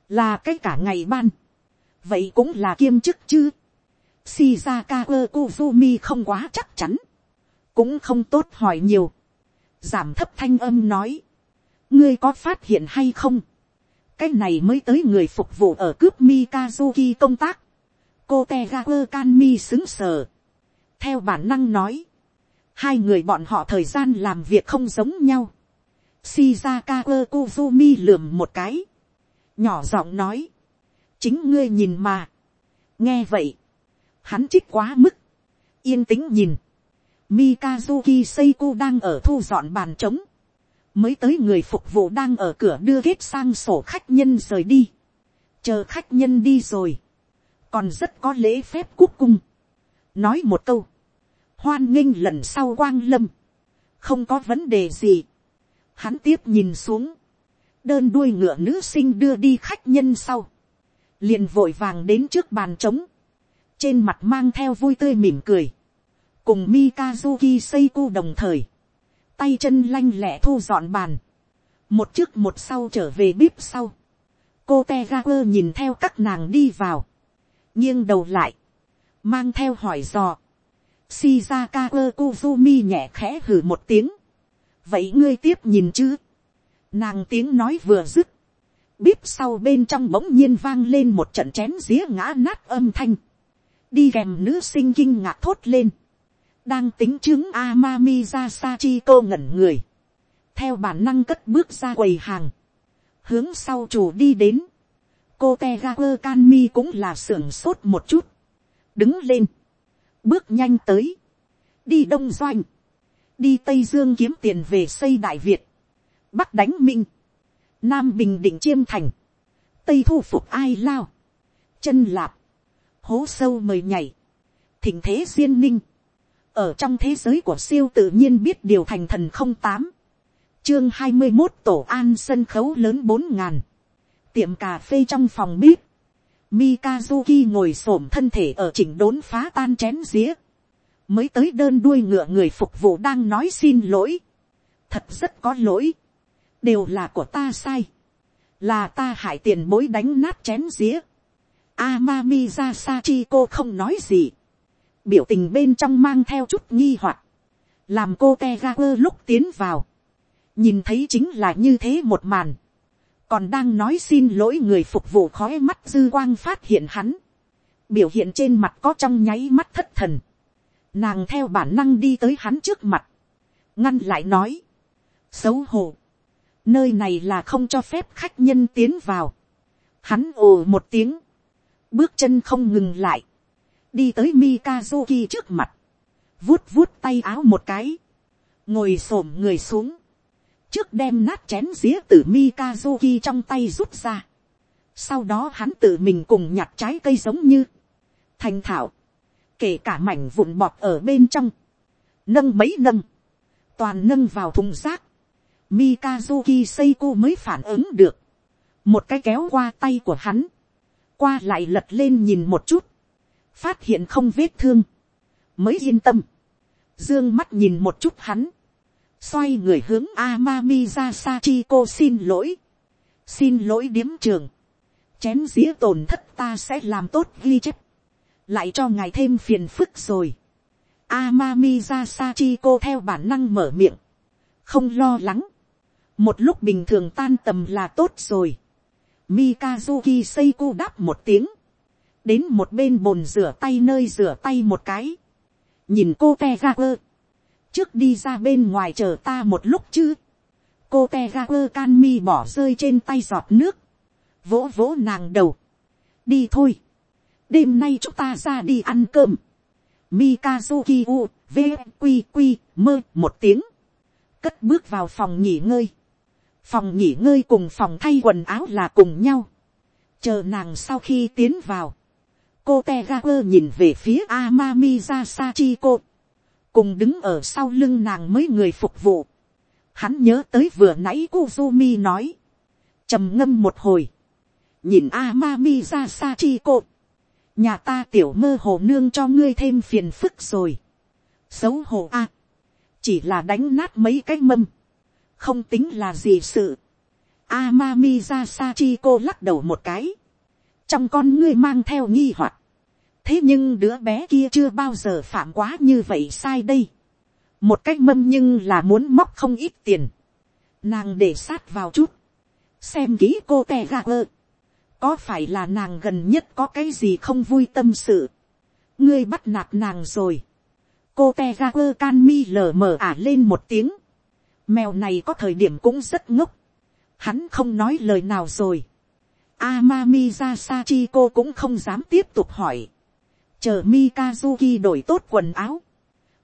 Là cái cả ngày ban. Vậy cũng là kiêm chức chứ. Shizaka Kuzumi không quá chắc chắn. Cũng không tốt hỏi nhiều. Giảm thấp thanh âm nói, ngươi có phát hiện hay không, cái này mới tới người phục vụ ở cướp Mikazuki công tác, cô Tegaku Kanmi xứng sờ, theo bản năng nói, hai người bọn họ thời gian làm việc không giống nhau, Shizaka Kuzumi lườm một cái, nhỏ giọng nói, chính ngươi nhìn mà, nghe vậy, hắn trích quá mức, yên tĩnh nhìn, Mikazuki Seiko đang ở thu dọn bàn trống. Mới tới người phục vụ đang ở cửa đưa kết sang sổ khách nhân rời đi. Chờ khách nhân đi rồi. Còn rất có lễ phép cúc cung. Nói một câu. Hoan nghênh lần sau quang lâm. Không có vấn đề gì. Hắn tiếp nhìn xuống. Đơn đuôi ngựa nữ sinh đưa đi khách nhân sau liền vội vàng đến trước bàn trống. Trên mặt mang theo vui tươi mỉm cười. Cùng Mikazuki Seiko đồng thời, tay chân lanh lẹ thu dọn bàn, một trước một sau trở về bếp sau, cô te nhìn theo các nàng đi vào, nghiêng đầu lại, mang theo hỏi dò, Shizaka Kozumi nhẹ khẽ hử một tiếng, vậy ngươi tiếp nhìn chứ, nàng tiếng nói vừa dứt, bíp sau bên trong bỗng nhiên vang lên một trận chén dĩa ngã nát âm thanh, đi kèm nữ sinh kinh ngạc thốt lên, đang tính chứng Amami ra sa chi cô ngẩn người. Theo bản năng cất bước ra quầy hàng. Hướng sau chủ đi đến. Cô Tegaku Kanmi cũng là sưởng sốt một chút. Đứng lên. Bước nhanh tới. Đi Đông Doanh. Đi Tây Dương kiếm tiền về xây Đại Việt. Bắc đánh Minh. Nam Bình Định Chiêm Thành. Tây thu phục ai lao. Chân lạp. Hố sâu mời nhảy. Thỉnh thế duyên ninh ở trong thế giới của siêu tự nhiên biết điều thành thần không tám chương hai mươi một tổ an sân khấu lớn bốn ngàn tiệm cà phê trong phòng bếp mikazuki ngồi s ổ m thân thể ở chỉnh đốn phá tan chén dĩa mới tới đơn đuôi ngựa người phục vụ đang nói xin lỗi thật rất có lỗi đều là của ta sai. Là ta hại tiền bối đánh nát chén dĩa. Amami ra Sachiko không nói gì. Biểu tình bên trong mang theo chút nghi hoặc, làm cô te ga quơ lúc tiến vào, nhìn thấy chính là như thế một màn, còn đang nói xin lỗi người phục vụ khói mắt dư quang phát hiện hắn, biểu hiện trên mặt có trong nháy mắt thất thần, nàng theo bản năng đi tới hắn trước mặt, ngăn lại nói, xấu hổ, nơi này là không cho phép khách nhân tiến vào, hắn ồ một tiếng, bước chân không ngừng lại, đi tới Mikazuki trước mặt, vuốt vuốt tay áo một cái, ngồi s người xuống, trước đem nát chén dĩa từ Mikazuki trong tay rút ra. Sau đó hắn tự mình cùng nhặt trái cây giống như. Thành thảo, kể cả mảnh vụn bọt ở bên trong, nâng mấy nâng, toàn nâng vào thùng rác. Mikazuki Seiko mới phản ứng được, một cái kéo qua tay của hắn, qua lại lật lên nhìn một chút, phát hiện không vết thương, mới yên tâm, dương mắt nhìn một chút hắn, xoay người hướng Amami ra Sachiko xin lỗi, xin lỗi điếm trường, chén dĩa tổn thất ta sẽ làm tốt ghi chép, lại cho ngài thêm phiền phức rồi. Amami ra Sachiko theo bản năng mở miệng, không lo lắng, một lúc bình thường tan tầm là tốt rồi. Mikazuki Seiko đáp một tiếng, đến một bên bồn rửa tay nơi rửa tay một cái, nhìn cô te ga quơ, trước đi ra bên ngoài chờ ta một lúc chứ, cô te ga quơ can mi bỏ rơi trên tay giọt nước, vỗ vỗ nàng đầu, đi thôi, đêm nay chúng ta ra đi ăn cơm, mikazuki u, vqq mơ một tiếng, cất bước vào phòng nghỉ ngơi, phòng nghỉ ngơi cùng phòng thay quần áo là cùng nhau, chờ nàng sau khi tiến vào, cô te ga quơ nhìn về phía Amami ra Sachiko, cùng đứng ở sau lưng nàng mới người phục vụ. Hắn nhớ tới vừa nãy Kuzumi nói, trầm ngâm một hồi, nhìn Amami ra Sachiko, nhà ta tiểu mơ hồ nương cho ngươi thêm phiền phức rồi. xấu hổ a, chỉ là đánh nát mấy cái mâm, không tính là gì sự. Amami ra cô lắc đầu một cái, trong con ngươi mang theo nghi hoặc, thế nhưng đứa bé kia chưa bao giờ phạm quá như vậy sai đây. một cách mâm nhưng là muốn móc không ít tiền. nàng để sát vào chút. xem kỹ cô tè gà ơ. có phải là nàng gần nhất có cái gì không vui tâm sự. ngươi bắt nạt nàng rồi. cô tè gà ơ can mi lờ mờ ả lên một tiếng mèo này có thời điểm cũng rất ngốc. hắn không nói lời nào rồi. Amami ra cũng không dám tiếp tục hỏi. Chờ mikazuki đổi tốt quần áo,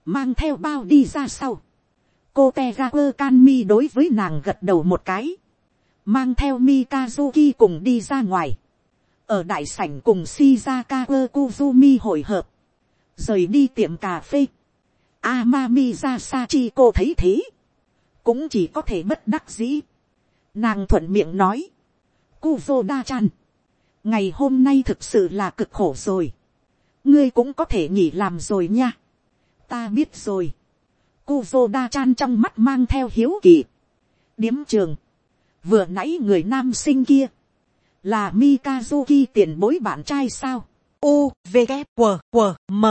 mang theo bao đi ra sau, cô Tegaku Kanmi đối với nàng gật đầu một cái, mang theo mikazuki cùng đi ra ngoài, ở đại sảnh cùng shizaka kuzumi hội hợp, rời đi tiệm cà phê, amami ra sachi cô thấy thế, cũng chỉ có thể bất đắc dĩ, nàng thuận miệng nói, cu vô đa chan, ngày hôm nay thực sự là cực khổ rồi, ngươi cũng có thể nghỉ làm rồi nha. ta biết rồi. cu vô đa chan trong mắt mang theo hiếu kỳ. điếm trường. vừa nãy người nam sinh kia. là mikazuki tiền bối bạn trai sao. u v g q q m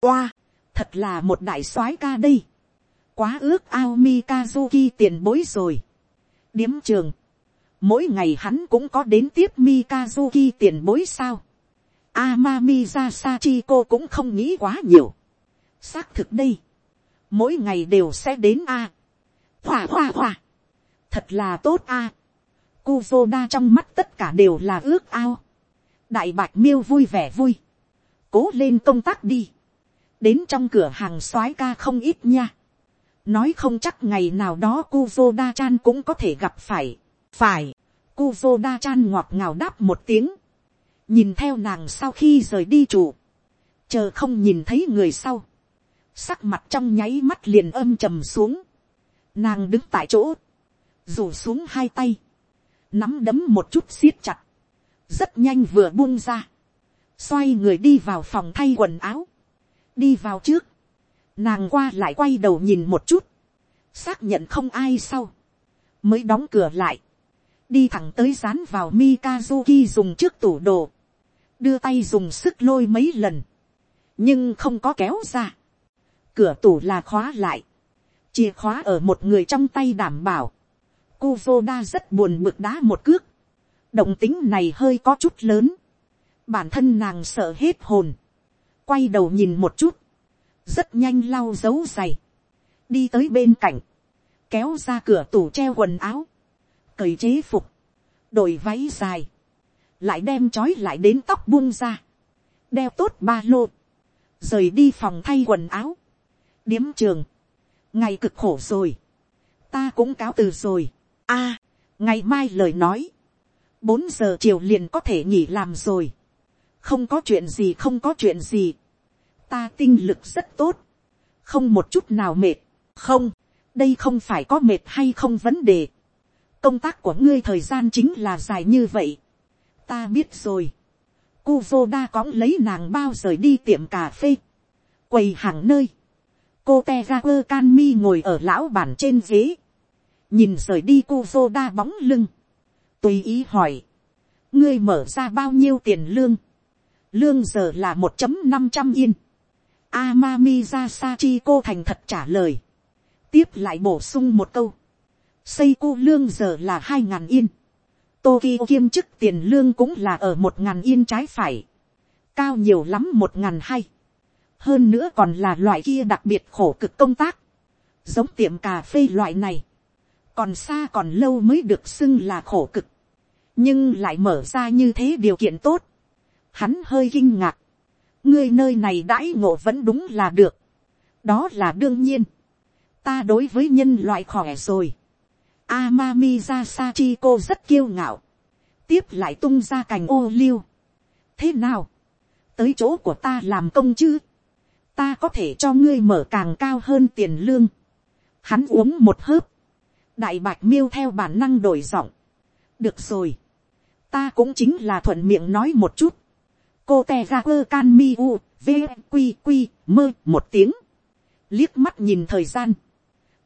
oa. thật là một đại soái ca đây quá ước ao mikazuki tiền bối rồi. điếm trường. mỗi ngày hắn cũng có đến tiếp mikazuki tiền bối sao Amami ra cô cũng không nghĩ quá nhiều. Xác thực đây. Mỗi ngày đều sẽ đến A. À. Hòa hòa hòa. Thật là tốt A. À. Kuzoda trong mắt tất cả đều là ước ao. Đại bạch miêu vui vẻ vui. Cố lên công tác đi. Đến trong cửa hàng soái ca không ít nha. Nói không chắc ngày nào đó Kuzoda chan cũng có thể gặp phải. Phải. Kuzoda chan ngọt ngào đáp một tiếng. Nhìn theo nàng sau khi rời đi chủ, chờ không nhìn thấy người sau, sắc mặt trong nháy mắt liền âm trầm xuống, nàng đứng tại chỗ, rủ xuống hai tay, nắm đấm một chút siết chặt, rất nhanh vừa buông ra, xoay người đi vào phòng thay quần áo, đi vào trước, nàng qua lại quay đầu nhìn một chút, xác nhận không ai sau, mới đóng cửa lại, đi thẳng tới dán vào Mikazuki dùng trước tủ đồ, đưa tay dùng sức lôi mấy lần, nhưng không có kéo ra. cửa tủ là khóa lại, chìa khóa ở một người trong tay đảm bảo. cô rất buồn bực đá một cước, động tính này hơi có chút lớn, bản thân nàng sợ hết hồn, quay đầu nhìn một chút, rất nhanh lau dấu giày, đi tới bên cạnh, kéo ra cửa tủ treo quần áo, cởi chế phục, đổi váy dài, lại đem trói lại đến tóc buông ra, đeo tốt ba lô, rời đi phòng thay quần áo, điếm trường, ngày cực khổ rồi, ta cũng cáo từ rồi, a, à, ngày mai lời nói, bốn giờ chiều liền có thể nghỉ làm rồi, không có chuyện gì không có chuyện gì, ta tinh lực rất tốt, không một chút nào mệt, không, đây không phải có mệt hay không vấn đề, công tác của ngươi thời gian chính là dài như vậy, ta biết rồi. Kuzoda cõng lấy nàng bao rời đi tiệm cà phê. Quầy hàng nơi. Cô Tegaku Kanmi ngồi ở lão bàn trên ghế. Nhìn rời đi Kuzoda bóng lưng. Tùy ý hỏi. Ngươi mở ra bao nhiêu tiền lương? Lương giờ là 1.500 yên. Amami Sasachi cô thành thật trả lời. Tiếp lại bổ sung một câu. xây cô lương giờ là 2.000 yên. Tokyo kiêm chức tiền lương cũng là ở một ngàn yên trái phải. cao nhiều lắm một ngàn hay, hơn nữa còn là loại kia đặc biệt khổ cực công tác, giống tiệm cà phê loại này, còn xa còn lâu mới được xưng là khổ cực, nhưng lại mở ra như thế điều kiện tốt, hắn hơi kinh ngạc, ngươi nơi này đãi ngộ vẫn đúng là được, đó là đương nhiên, ta đối với nhân loại khỏe rồi, Amami Jasachiko rất kiêu ngạo, tiếp lại tung ra cành ô liu, thế nào, tới chỗ của ta làm công chứ, ta có thể cho ngươi mở càng cao hơn tiền lương, hắn uống một hớp, đại bạch miêu theo bản năng đổi giọng, được rồi, ta cũng chính là thuận miệng nói một chút, cô te ra quơ can mi u vq q, mơ, một tiếng. Liếc mắt nhìn thời gian.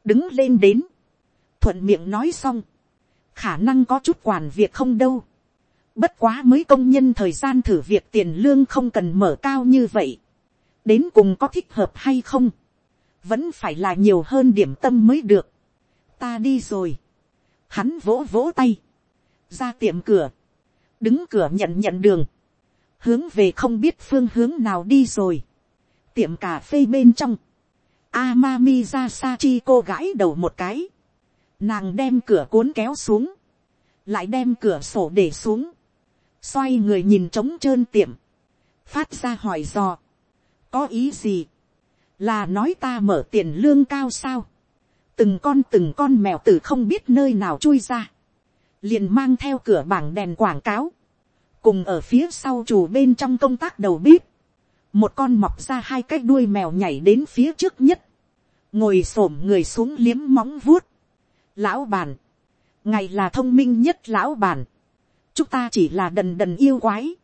Đứng lên đến. Thuận miệng nói xong. Khả năng có chút quản việc không đâu. Bất quá mới công nhân thời gian thử việc tiền lương không cần mở cao như vậy. Đến cùng có thích hợp hay không? Vẫn phải là nhiều hơn điểm tâm mới được. Ta đi rồi. Hắn vỗ vỗ tay. Ra tiệm cửa. Đứng cửa nhận nhận đường hướng về không biết phương hướng nào đi rồi. tiệm cà phê bên trong, Amami ra Sachi cô gãi đầu một cái, nàng đem cửa cuốn kéo xuống, lại đem cửa sổ để xuống, xoay người nhìn trống trơn tiệm, phát ra hỏi dò, có ý gì, là nói ta mở tiền lương cao sao, từng con từng con mèo từ không biết nơi nào chui ra, liền mang theo cửa bảng đèn quảng cáo, cùng ở phía sau chủ bên trong công tác đầu bếp, một con mọc ra hai cái đuôi mèo nhảy đến phía trước nhất, ngồi s ổ m người xuống liếm móng vuốt. Lão bàn ngày là thông minh nhất lão bàn chúng ta chỉ là đần đần yêu quái.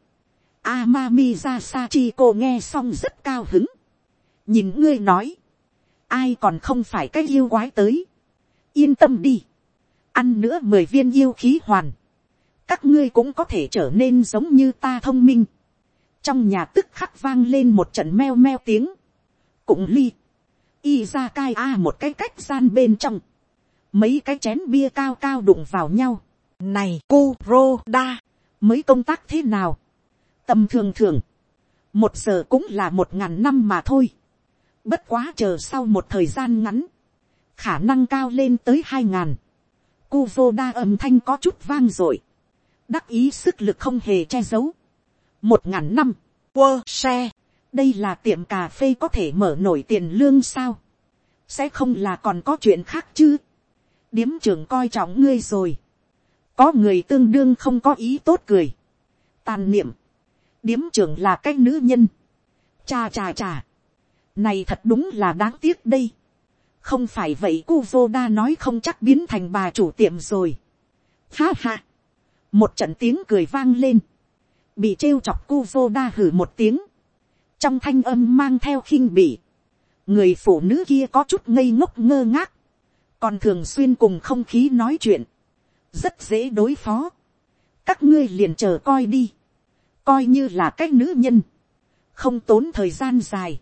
Amami ra sa chi cô nghe xong rất cao hứng. nhìn ngươi nói, ai còn không phải cái yêu quái tới. yên tâm đi, ăn nữa mười viên yêu khí hoàn các ngươi cũng có thể trở nên giống như ta thông minh. trong nhà tức khắc vang lên một trận meo meo tiếng. cũng ly. y ra cai a một cái cách gian bên trong. mấy cái chén bia cao cao đụng vào nhau. này cô rô, đa. mới công tác thế nào. tầm thường thường. một giờ cũng là một ngàn năm mà thôi. bất quá chờ sau một thời gian ngắn. khả năng cao lên tới hai ngàn. Cu đa âm thanh có chút vang rồi đắc ý sức lực không hề che giấu. một ngàn năm, quơ xe, đây là tiệm cà phê có thể mở nổi tiền lương sao. sẽ không là còn có chuyện khác chứ. điếm trưởng coi trọng ngươi rồi. có người tương đương không có ý tốt cười. tàn niệm, điếm trưởng là cái nữ nhân. cha cha cha. này thật đúng là đáng tiếc đây. không phải vậy cu vô đa nói không chắc biến thành bà chủ tiệm rồi. ha ha một trận tiếng cười vang lên, bị trêu chọc cu vô đa hử một tiếng, trong thanh âm mang theo khinh bỉ, người phụ nữ kia có chút ngây ngốc ngơ ngác, còn thường xuyên cùng không khí nói chuyện, rất dễ đối phó, các ngươi liền chờ coi đi, coi như là cái nữ nhân, không tốn thời gian dài,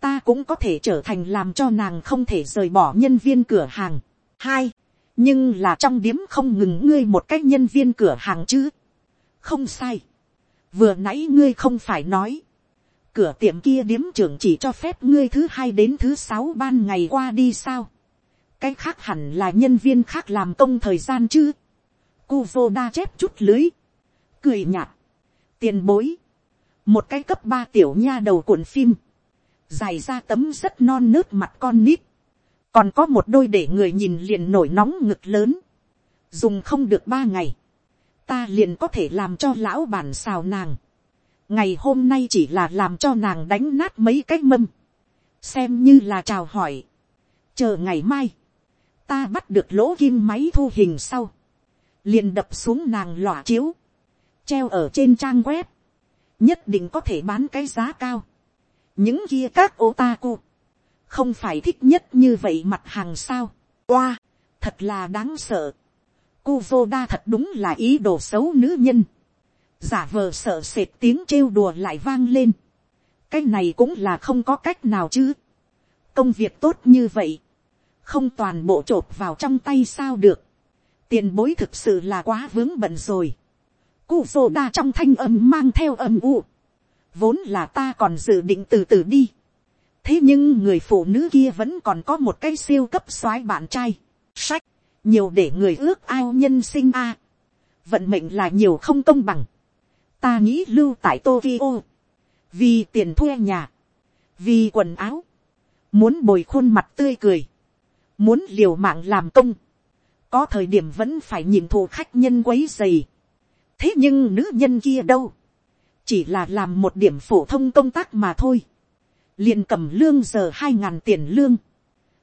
ta cũng có thể trở thành làm cho nàng không thể rời bỏ nhân viên cửa hàng. hai, nhưng là trong điếm không ngừng ngươi một cách nhân viên cửa hàng chứ. không sai. vừa nãy ngươi không phải nói. cửa tiệm kia điếm trưởng chỉ cho phép ngươi thứ hai đến thứ sáu ban ngày qua đi sao. cái khác hẳn là nhân viên khác làm công thời gian chứ. cu vô đa chép chút lưới. cười nhạt. tiền bối. một cái cấp ba tiểu nha đầu cuộn phim. dài ra tấm rất non nớt mặt con nít còn có một đôi để người nhìn liền nổi nóng ngực lớn, dùng không được ba ngày, ta liền có thể làm cho lão bản xào nàng, ngày hôm nay chỉ là làm cho nàng đánh nát mấy cái mâm, xem như là chào hỏi, chờ ngày mai, ta bắt được lỗ kim máy thu hình sau, liền đập xuống nàng lọa chiếu, treo ở trên trang web, nhất định có thể bán cái giá cao. những kia các ô ta cu, không phải thích nhất như vậy mặt hàng sao, oa, thật là đáng sợ, cu vô đa thật đúng là ý đồ xấu nữ nhân, giả vờ sợ sệt tiếng trêu đùa lại vang lên, cái này cũng là không có cách nào chứ, công việc tốt như vậy, không toàn bộ t vào trong tay sao được, tiền bối thực sự là quá vướng bận rồi, cu vô đa trong thanh âm mang theo âm u, vốn là ta còn dự định từ từ đi thế nhưng người phụ nữ kia vẫn còn có một cái siêu cấp soái bạn trai. sách, nhiều để người ước ao nhân sinh a. vận mệnh là nhiều không công bằng. ta nghĩ lưu tại tokyo. vì tiền thuê nhà. vì quần áo. muốn bồi khuôn mặt tươi cười. muốn liều mạng làm công. có thời điểm vẫn phải nhìn thù khách nhân quấy dày. thế nhưng nữ nhân kia đâu chỉ là làm một điểm phổ thông công tác mà thôi, liền cầm lương giờ hai ngàn tiền lương,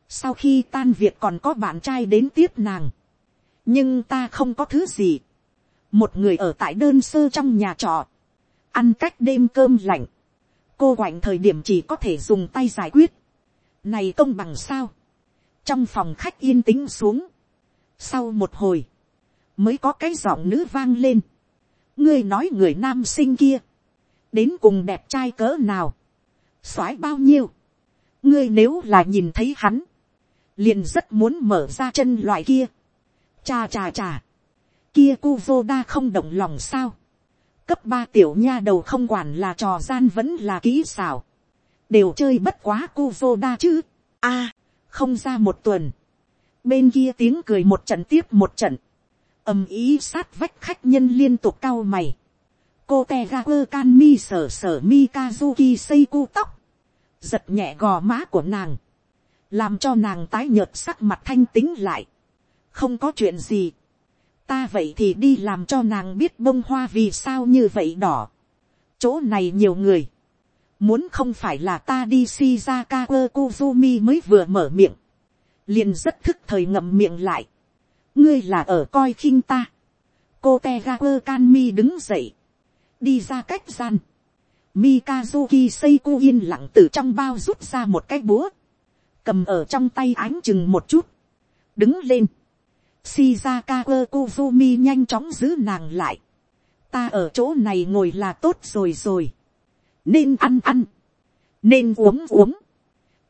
sau khi tan việc còn có bạn trai đến tiếp nàng, nhưng ta không có thứ gì, một người ở tại đơn sơ trong nhà trọ, ăn cách đêm cơm lạnh, cô quạnh thời điểm chỉ có thể dùng tay giải quyết, này công bằng sao, trong phòng khách yên tĩnh xuống, sau một hồi, mới có cái giọng nữ vang lên, ngươi nói người nam sinh kia, đến cùng đẹp trai cỡ nào, soái bao nhiêu, ngươi nếu là nhìn thấy hắn, liền rất muốn mở ra chân loại kia, cha cha cha, kia cu vô đa không động lòng sao, cấp ba tiểu nha đầu không quản là trò gian vẫn là kỹ xảo, đều chơi bất quá cu vô đa chứ, a, không ra một tuần, bên kia tiếng cười một trận tiếp một trận, ầm ý sát vách khách nhân liên tục cao mày, cô te ga quơ can mi sở sở mikazuki xây cu tóc, giật nhẹ gò má của nàng, làm cho nàng tái nhợt sắc mặt thanh tính lại, không có chuyện gì, ta vậy thì đi làm cho nàng biết bông hoa vì sao như vậy đỏ, chỗ này nhiều người, muốn không phải là ta đi shizaka quơ kuzumi mới vừa mở miệng, liền rất thức thời ngậm miệng lại, ngươi là ở coi khinh ta, cô te ga quơ can mi đứng dậy, đi ra cách gian. Mikazuki Seiko yên lặng từ trong bao rút ra một cái búa. Cầm ở trong tay ánh chừng một chút. Đứng lên. Shizaka Kozumi nhanh chóng giữ nàng lại. Ta ở chỗ này ngồi là tốt rồi rồi. Nên ăn ăn. Nên uống uống.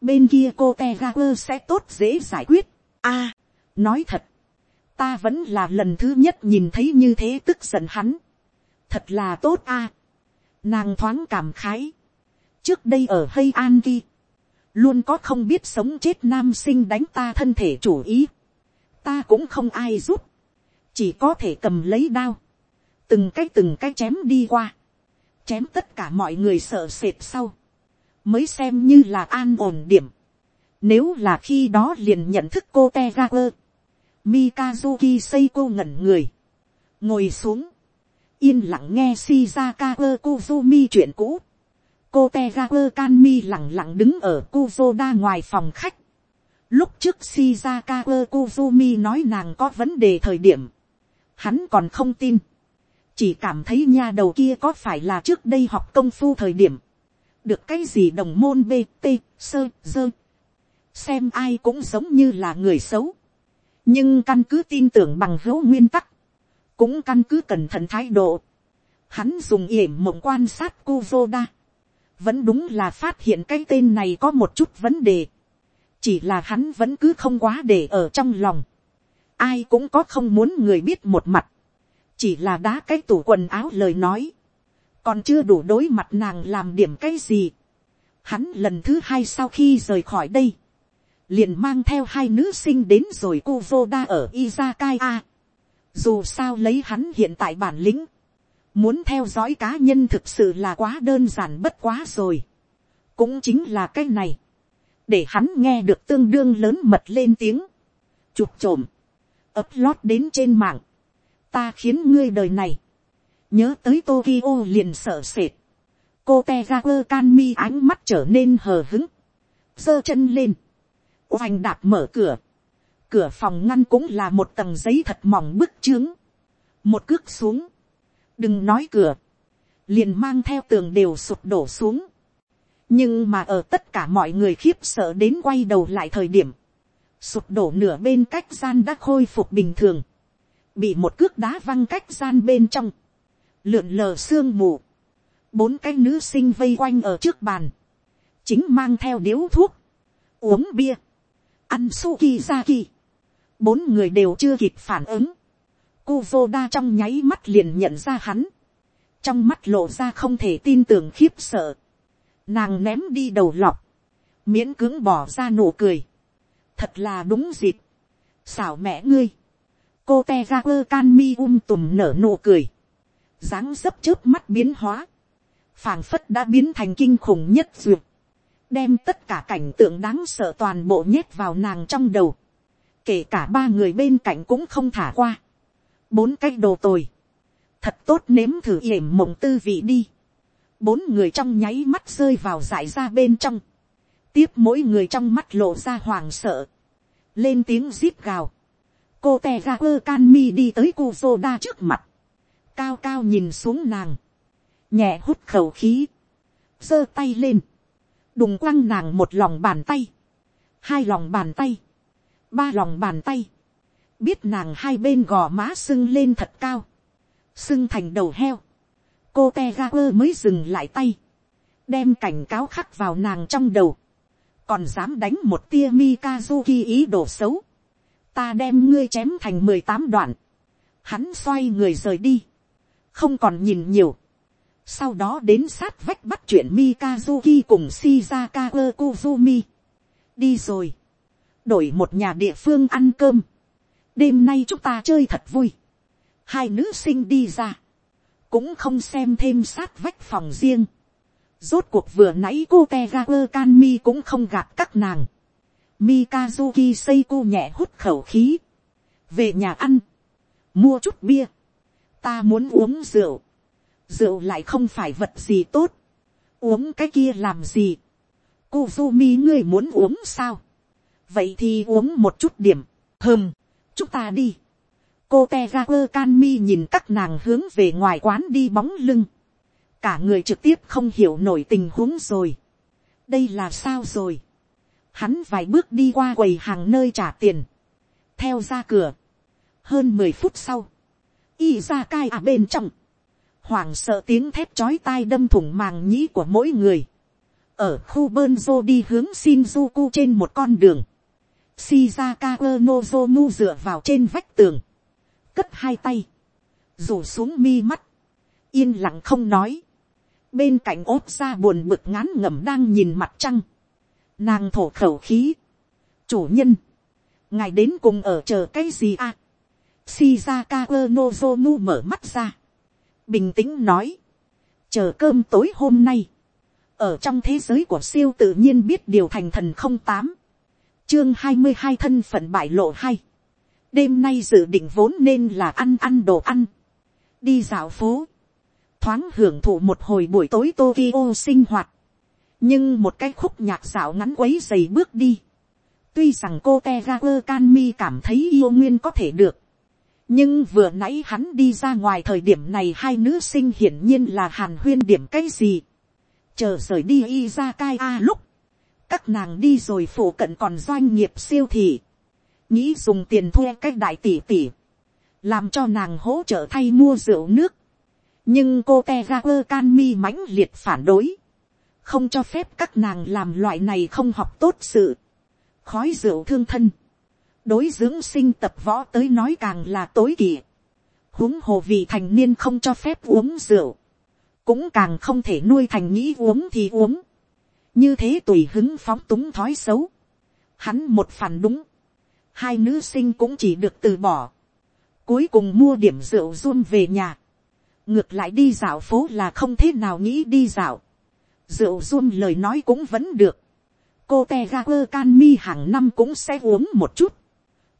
Bên kia cô Tegaku sẽ tốt dễ giải quyết. a à, nói thật. Ta vẫn là lần thứ nhất nhìn thấy như thế tức giận hắn thật là tốt a. nàng thoáng cảm khái. trước đây ở hay an ki, luôn có không biết sống chết nam sinh đánh ta thân thể chủ ý. ta cũng không ai giúp, chỉ có thể cầm lấy đao, từng cái từng cái chém đi qua, chém tất cả mọi người sợ sệt sau, mới xem như là an ổn điểm. Nếu là khi đó liền nhận thức cô Tegaper, Mikazuki Seiko ngẩn người, ngồi xuống, yên lặng nghe Shizaka Kuzumi chuyện cũ. Cô Tegaku Kanmi lặng lặng đứng ở Kuzoda ngoài phòng khách. Lúc trước Shizaka Kuzumi nói nàng có vấn đề thời điểm. Hắn còn không tin. Chỉ cảm thấy nha đầu kia có phải là trước đây học công phu thời điểm. Được cái gì đồng môn B, T, sơ, dơ. Xem ai cũng giống như là người xấu. Nhưng căn cứ tin tưởng bằng hữu nguyên tắc cũng căn cứ cẩn thận thái độ, hắn dùng yểm mộng quan sát Kuzoda. vẫn đúng là phát hiện cái tên này có một chút vấn đề, chỉ là hắn vẫn cứ không quá để ở trong lòng, ai cũng có không muốn người biết một mặt, chỉ là đá cái tủ quần áo lời nói, còn chưa đủ đối mặt nàng làm điểm cái gì. Hắn lần thứ hai sau khi rời khỏi đây, liền mang theo hai nữ sinh đến rồi Kuzoda ở Izakaya. Dù sao lấy hắn hiện tại bản lĩnh. Muốn theo dõi cá nhân thực sự là quá đơn giản bất quá rồi. Cũng chính là cái này. Để hắn nghe được tương đương lớn mật lên tiếng. Chụp trộm. ấp lót đến trên mạng. Ta khiến ngươi đời này. Nhớ tới Tokyo liền sợ sệt. Cô Tegaper Canmi ánh mắt trở nên hờ hứng. giơ chân lên. Oanh đạp mở cửa cửa phòng ngăn cũng là một tầng giấy thật mỏng bức trướng. một cước xuống, đừng nói cửa, liền mang theo tường đều sụp đổ xuống. nhưng mà ở tất cả mọi người khiếp sợ đến quay đầu lại thời điểm, sụp đổ nửa bên cách gian đã khôi phục bình thường, bị một cước đá văng cách gian bên trong, lượn lờ sương mù, bốn cái nữ sinh vây quanh ở trước bàn, chính mang theo điếu thuốc, uống bia, ăn suki zaki, bốn người đều chưa kịp phản ứng. Cô đa trong nháy mắt liền nhận ra hắn. trong mắt lộ ra không thể tin tưởng khiếp sợ, nàng ném đi đầu lọc, miễn cứng bỏ ra nụ cười, thật là đúng dịp, xảo mẹ ngươi, cô te ra quơ can mi um tùm nở nụ cười, dáng dấp trước mắt biến hóa, phảng phất đã biến thành kinh khủng nhất duyệt, đem tất cả cảnh tượng đáng sợ toàn bộ nhét vào nàng trong đầu, kể cả ba người bên cạnh cũng không thả qua, bốn cái đồ tồi, thật tốt nếm thử yểm mộng tư vị đi, bốn người trong nháy mắt rơi vào giải ra bên trong, tiếp mỗi người trong mắt lộ ra hoàng sợ, lên tiếng zip gào, cô tè ra quơ can mi đi tới cô dô đa trước mặt, cao cao nhìn xuống nàng, nhẹ hút khẩu khí, giơ tay lên, đùng quăng nàng một lòng bàn tay, hai lòng bàn tay, ba lòng bàn tay, biết nàng hai bên gò má sưng lên thật cao, sưng thành đầu heo, cô te ga quơ mới dừng lại tay, đem cảnh cáo khắc vào nàng trong đầu, còn dám đánh một tia mikazuki ý đồ xấu, ta đem ngươi chém thành mười tám đoạn, hắn xoay người rời đi, không còn nhìn nhiều, sau đó đến sát vách bắt chuyện mikazuki cùng shizaka ơ kuzumi, đi rồi, đổi một nhà địa phương ăn cơm, đêm nay chúng ta chơi thật vui, hai nữ sinh đi ra, cũng không xem thêm sát vách phòng riêng, rốt cuộc vừa nãy cô te ga quơ can mi cũng không gạt các nàng, Mikazuki Seiko nhẹ hút khẩu khí. Về nhà ăn. Mua chút bia. Ta muốn uống rượu. Rượu lại không phải vật gì tốt. Uống cái kia làm gì. Kuzumi ngươi muốn uống sao? Vậy thì uống một chút điểm. Hừm. Chúng ta đi. Cô Tegaku Kanmi nhìn các nàng hướng về ngoài quán đi bóng lưng. Cả người trực tiếp không hiểu nổi tình huống rồi. Đây là sao rồi? hắn vài bước đi qua quầy hàng nơi trả tiền, theo ra cửa, hơn mười phút sau, y ra cai à bên trong, hoảng sợ tiếng thép chói tai đâm thủng màng nhĩ của mỗi người, ở khu bơn dô đi hướng Shinjuku trên một con đường, Shizaka Nozomu dựa vào trên vách tường, cất hai tay, rủ xuống mi mắt, yên lặng không nói, bên cạnh ốt ra buồn bực ngán ngẩm đang nhìn mặt trăng, Nàng thổ khẩu khí. Chủ nhân. Ngài đến cùng ở chờ cái gì à? Shizaka Nozomu mở mắt ra. Bình tĩnh nói. Chờ cơm tối hôm nay. Ở trong thế giới của siêu tự nhiên biết điều thành thần không tám Chương hai mươi hai thân phận bại lộ hay Đêm nay dự định vốn nên là ăn ăn đồ ăn. Đi dạo phố. Thoáng hưởng thụ một hồi buổi tối Tokyo sinh hoạt nhưng một cái khúc nhạc dạo ngắn quấy dày bước đi. tuy rằng cô te ga can mi cảm thấy yêu nguyên có thể được. nhưng vừa nãy hắn đi ra ngoài thời điểm này hai nữ sinh hiển nhiên là hàn huyên điểm cái gì. chờ rời đi y ra cai a lúc các nàng đi rồi phủ cận còn doanh nghiệp siêu thị. nghĩ dùng tiền thuê cách đại tỷ tỷ. làm cho nàng hỗ trợ thay mua rượu nước. nhưng cô te ga quơ can mi mãnh liệt phản đối không cho phép các nàng làm loại này không học tốt sự, khói rượu thương thân, đối dưỡng sinh tập võ tới nói càng là tối kỵ, huống hồ vì thành niên không cho phép uống rượu, cũng càng không thể nuôi thành nghĩ uống thì uống, như thế tùy hứng phóng túng thói xấu, hắn một phản đúng, hai nữ sinh cũng chỉ được từ bỏ, cuối cùng mua điểm rượu run về nhà, ngược lại đi dạo phố là không thế nào nghĩ đi dạo, rượu run lời nói cũng vẫn được. cô te ga quơ can mi hàng năm cũng sẽ uống một chút,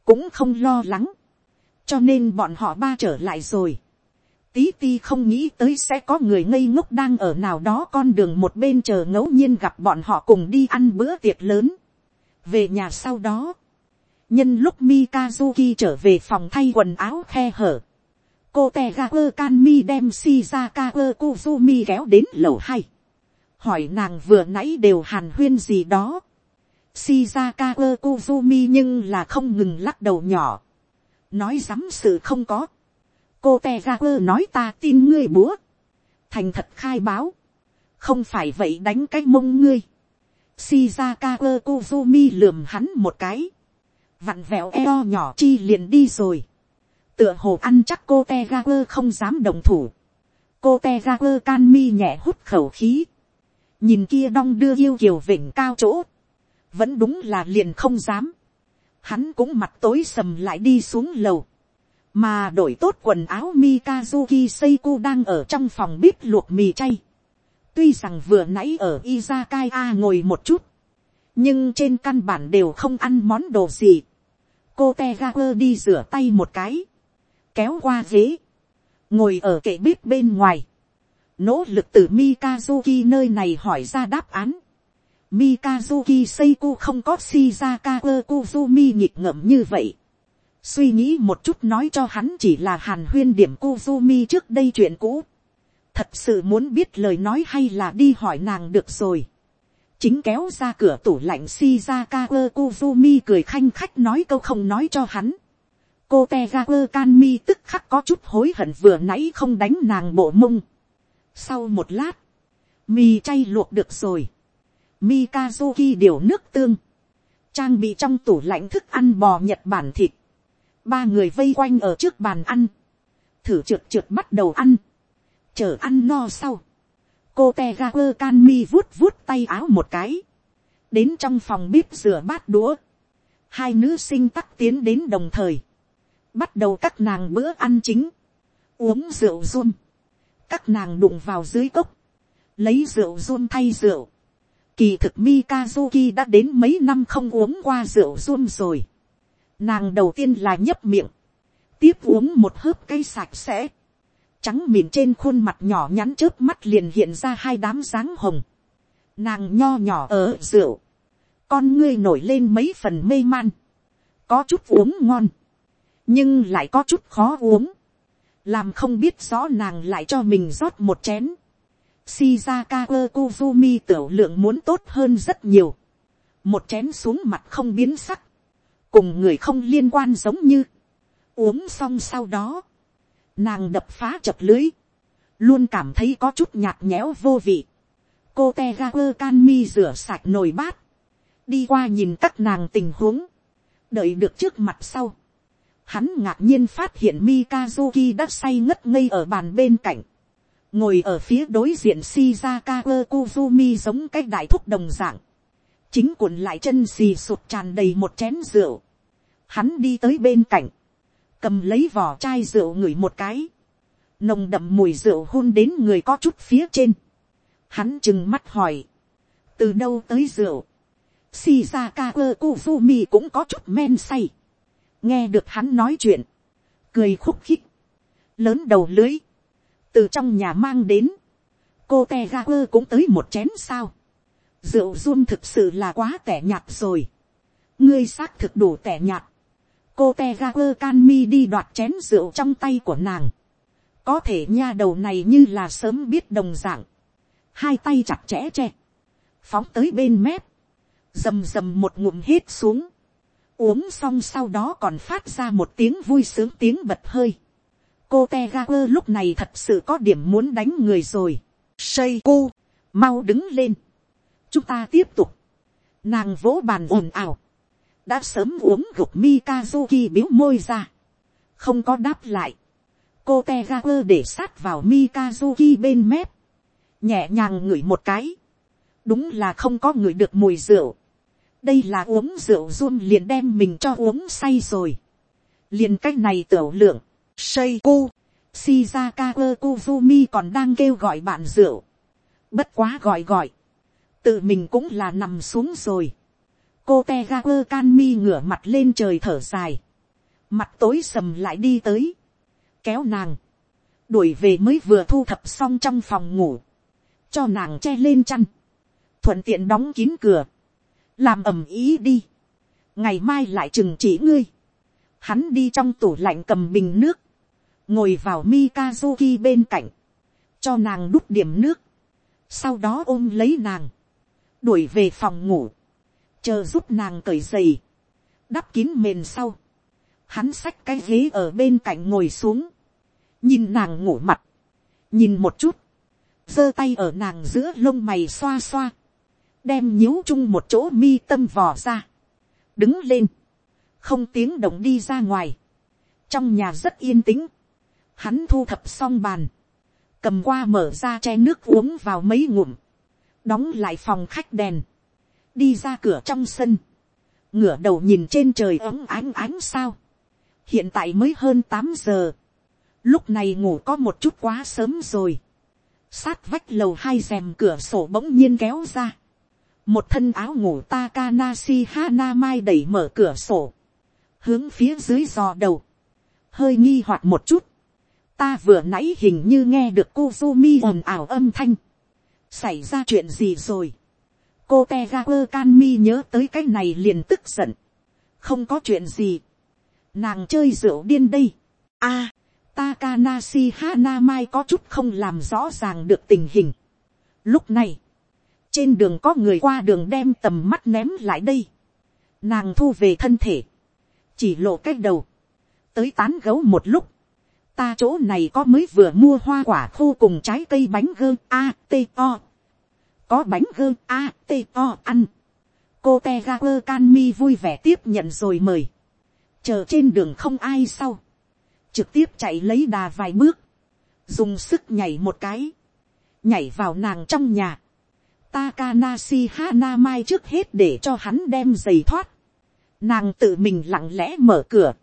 cũng không lo lắng, cho nên bọn họ ba trở lại rồi tí ti không nghĩ tới sẽ có người ngây ngốc đang ở nào đó con đường một bên chờ ngẫu nhiên gặp bọn họ cùng đi ăn bữa tiệc lớn. về nhà sau đó, nhân lúc Mikazuki trở về phòng thay quần áo khe hở, cô Tegaku Kanmi đem shizaka kuzumi kéo đến lầu hai hỏi nàng vừa nãy đều hàn huyên gì đó. Shizaka Kuzumi nhưng là không ngừng lắc đầu nhỏ. Nói dám sự không có. Cô Tegaku nói ta tin ngươi búa. Thành thật khai báo. Không phải vậy đánh cái mông ngươi. Shizaka Kozumi lườm hắn một cái. Vặn vẹo eo nhỏ chi liền đi rồi. Tựa hồ ăn chắc cô Tegaku không dám đồng thủ cô te ra quơ can mi nhẹ hút khẩu khí, nhìn kia đong đưa yêu kiều vịnh cao chỗ, vẫn đúng là liền không dám, hắn cũng mặt tối sầm lại đi xuống lầu, mà đổi tốt quần áo Mikazuki Seiko đang ở trong phòng bếp luộc mì chay. Tuy rằng vừa nãy ở Izakaya ngồi một chút, nhưng trên căn bản đều không ăn món đồ gì. Cô tegakur đi rửa tay một cái, kéo qua ghế, ngồi ở kệ bếp bên ngoài, nỗ lực từ Mikazuki nơi này hỏi ra đáp án. Mikazuki Seiko không có Shizaka Kuzumi nhịp ngậm như vậy. Suy nghĩ một chút nói cho hắn chỉ là hàn huyên điểm Kuzumi trước đây chuyện cũ. Thật sự muốn biết lời nói hay là đi hỏi nàng được rồi. Chính kéo ra cửa tủ lạnh Shizaka Kuzumi cười khanh khách nói câu không nói cho hắn. Cô Tegaku Kanmi tức khắc có chút hối hận vừa nãy không đánh nàng bộ mông. Sau một lát, mì chay luộc được rồi Mikazuki điều nước tương. Trang bị trong tủ lạnh thức ăn bò Nhật Bản thịt. Ba người vây quanh ở trước bàn ăn. Thử trượt trượt bắt đầu ăn. Chờ ăn no sau. Cô Tegaper Canmi vuốt vuốt tay áo một cái. Đến trong phòng bếp rửa bát đũa. Hai nữ sinh tắc tiến đến đồng thời. Bắt đầu các nàng bữa ăn chính. Uống rượu run. Các nàng đụng vào dưới cốc. Lấy rượu run thay rượu Kỳ thực Mikazuki đã đến mấy năm không uống qua rượu run rồi. Nàng đầu tiên là nhấp miệng. Tiếp uống một hớp cây sạch sẽ. Trắng mịn trên khuôn mặt nhỏ nhắn trước mắt liền hiện ra hai đám dáng hồng. Nàng nho nhỏ ở rượu. Con ngươi nổi lên mấy phần mê man. Có chút uống ngon. Nhưng lại có chút khó uống. Làm không biết rõ nàng lại cho mình rót một chén Shizaka Kuzumi tiểu lượng muốn tốt hơn rất nhiều. Một chén xuống mặt không biến sắc. Cùng người không liên quan giống như. Uống xong sau đó. Nàng đập phá chập lưới. Luôn cảm thấy có chút nhạt nhẽo vô vị. Cô Tegaper Canmi rửa sạch nồi bát. Đi qua nhìn các nàng tình huống. Đợi được trước mặt sau. Hắn ngạc nhiên phát hiện Mikazuki đã say ngất ngây ở bàn bên cạnh ngồi ở phía đối diện Shizaka Kuzumi giống cái đại thúc đồng dạng, chính cuộn lại chân xì sụt tràn đầy một chén rượu, hắn đi tới bên cạnh, cầm lấy vỏ chai rượu ngửi một cái, nồng đậm mùi rượu hôn đến người có chút phía trên, hắn chừng mắt hỏi, từ đâu tới rượu, Shizaka Kuzumi cũng có chút men say, nghe được hắn nói chuyện, cười khúc khích, lớn đầu lưới, từ trong nhà mang đến, cô te ga quơ cũng tới một chén sao, rượu run thực sự là quá tẻ nhạt rồi, ngươi xác thực đủ tẻ nhạt, cô te ga quơ can mi đi đoạt chén rượu trong tay của nàng, có thể nha đầu này như là sớm biết đồng dạng, hai tay chặt chẽ che, phóng tới bên mép, rầm rầm một ngụm hết xuống, uống xong sau đó còn phát ra một tiếng vui sướng tiếng bật hơi, cô te ga quơ lúc này thật sự có điểm muốn đánh người rồi. Xây cô, mau đứng lên chúng ta tiếp tục. nàng vỗ bàn ồn ào. đã sớm uống gục mikazuki biếu môi ra. không có đáp lại. cô te ga quơ để sát vào mikazuki bên mép. nhẹ nhàng ngửi một cái. đúng là không có ngửi được mùi rượu. đây là uống rượu run liền đem mình cho uống say rồi. liền cách này tiểu lượng Seiko, Shizaka Kuzumi còn đang kêu gọi bạn rượu. Bất quá gọi gọi. Tự mình cũng là nằm xuống rồi. Cô teager can mi ngửa mặt lên trời thở dài. Mặt tối sầm lại đi tới. Kéo nàng. Đuổi về mới vừa thu thập xong trong phòng ngủ. Cho nàng che lên chăn. Thuận tiện đóng kín cửa. Làm ầm ý đi. Ngày mai lại chừng trị ngươi. Hắn đi trong tủ lạnh cầm bình nước ngồi vào Mikazuki bên cạnh, cho nàng đút điểm nước, sau đó ôm lấy nàng, đuổi về phòng ngủ, chờ giúp nàng cởi giày, đắp kín mền sau, hắn xách cái ghế ở bên cạnh ngồi xuống, nhìn nàng ngủ mặt, nhìn một chút, giơ tay ở nàng giữa lông mày xoa xoa, đem nhíu chung một chỗ mi tâm vò ra, đứng lên, không tiếng động đi ra ngoài, trong nhà rất yên tĩnh, Hắn thu thập xong bàn. cầm qua mở ra che nước uống vào mấy ngụm, đóng lại phòng khách đèn, đi ra cửa trong sân, ngửa đầu nhìn trên trời ấm ánh ánh sao, hiện tại mới hơn tám giờ, lúc này ngủ có một chút quá sớm rồi, sát vách lầu hai rèm cửa sổ bỗng nhiên kéo ra, một thân áo ngủ Takanasi Hana Mai đẩy mở cửa sổ, hướng phía dưới giò đầu, hơi nghi hoặc một chút, ta vừa nãy hình như nghe được cô Zumi ồn ào âm thanh, xảy ra chuyện gì rồi, cô Tegaper Canmi nhớ tới cái này liền tức giận, không có chuyện gì, nàng chơi rượu điên đây, a, Takanashi Hanamai có chút không làm rõ ràng được tình hình. Lúc này, trên đường có người qua đường đem tầm mắt ném lại đây. Nàng thu về thân thể, chỉ lộ cách đầu, tới tán gấu một lúc. Ta chỗ này có mới vừa mua hoa quả khô cùng trái cây bánh gơ a t o. Có bánh gơ a t o ăn. Cô Tegaper Canmi vui vẻ tiếp nhận rồi mời. Chờ trên đường không ai sau trực tiếp chạy lấy đà vài bước, dùng sức nhảy một cái, nhảy vào nàng trong nhà. Takanashi Hanamai trước hết để cho hắn đem giày thoát. Nàng tự mình lặng lẽ mở cửa,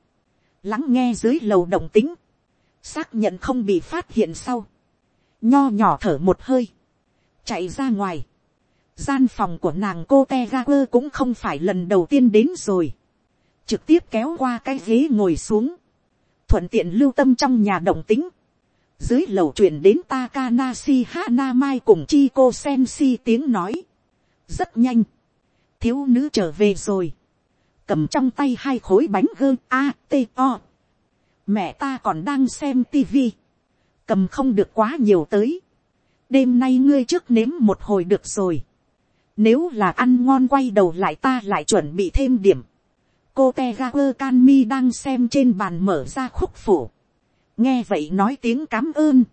lắng nghe dưới lầu động tính, xác nhận không bị phát hiện sau, nho nhỏ thở một hơi, chạy ra ngoài. Gian phòng của nàng cô Tegaper cũng không phải lần đầu tiên đến rồi, trực tiếp kéo qua cái ghế ngồi xuống, thuận tiện lưu tâm trong nhà động tính. Dưới lầu truyền đến Takanashi Hanamai cùng Chiko Senshi tiếng nói. Rất nhanh. Thiếu nữ trở về rồi. Cầm trong tay hai khối bánh gơ A, T, O. Mẹ ta còn đang xem tivi. Cầm không được quá nhiều tới. Đêm nay ngươi trước nếm một hồi được rồi. Nếu là ăn ngon quay đầu lại ta lại chuẩn bị thêm điểm cô te ga quơ can mi đang xem trên bàn mở ra khúc phủ. nghe vậy nói tiếng cám ơn.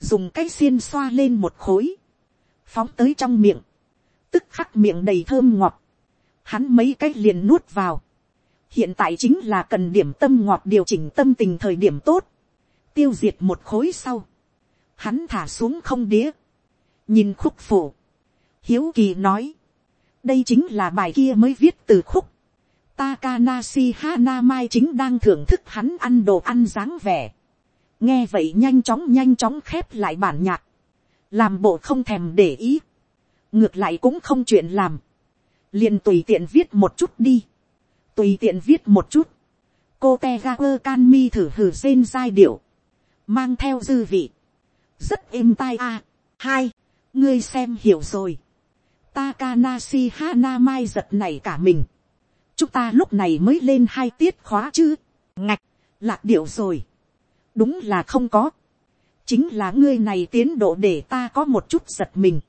dùng cái xiên xoa lên một khối. phóng tới trong miệng. tức khắc miệng đầy thơm ngọt. hắn mấy cái liền nuốt vào hiện tại chính là cần điểm tâm ngọt điều chỉnh tâm tình thời điểm tốt. tiêu diệt một khối sau. hắn thả xuống không đĩa. nhìn khúc phổ, hiếu kỳ nói. đây chính là bài kia mới viết từ khúc Takanashi Hanamai chính đang thưởng thức hắn ăn đồ ăn dáng vẻ. Nghe vậy nhanh chóng nhanh chóng khép lại bản nhạc. Làm bộ không thèm để ý. Ngược lại cũng không chuyện làm. liền tùy tiện viết một chút đi. Tùy tiện viết một chút. Cô Tegaper canmi thử hử rên giai điệu. Mang theo dư vị. Rất êm tai a. hai. Ngươi xem hiểu rồi. Takanashi Hanamai giật nảy cả mình chúng ta lúc này mới lên hai tiết khóa chứ, ngạch, lạc điệu rồi, đúng là không có, chính là ngươi này tiến độ để ta có một chút giật mình,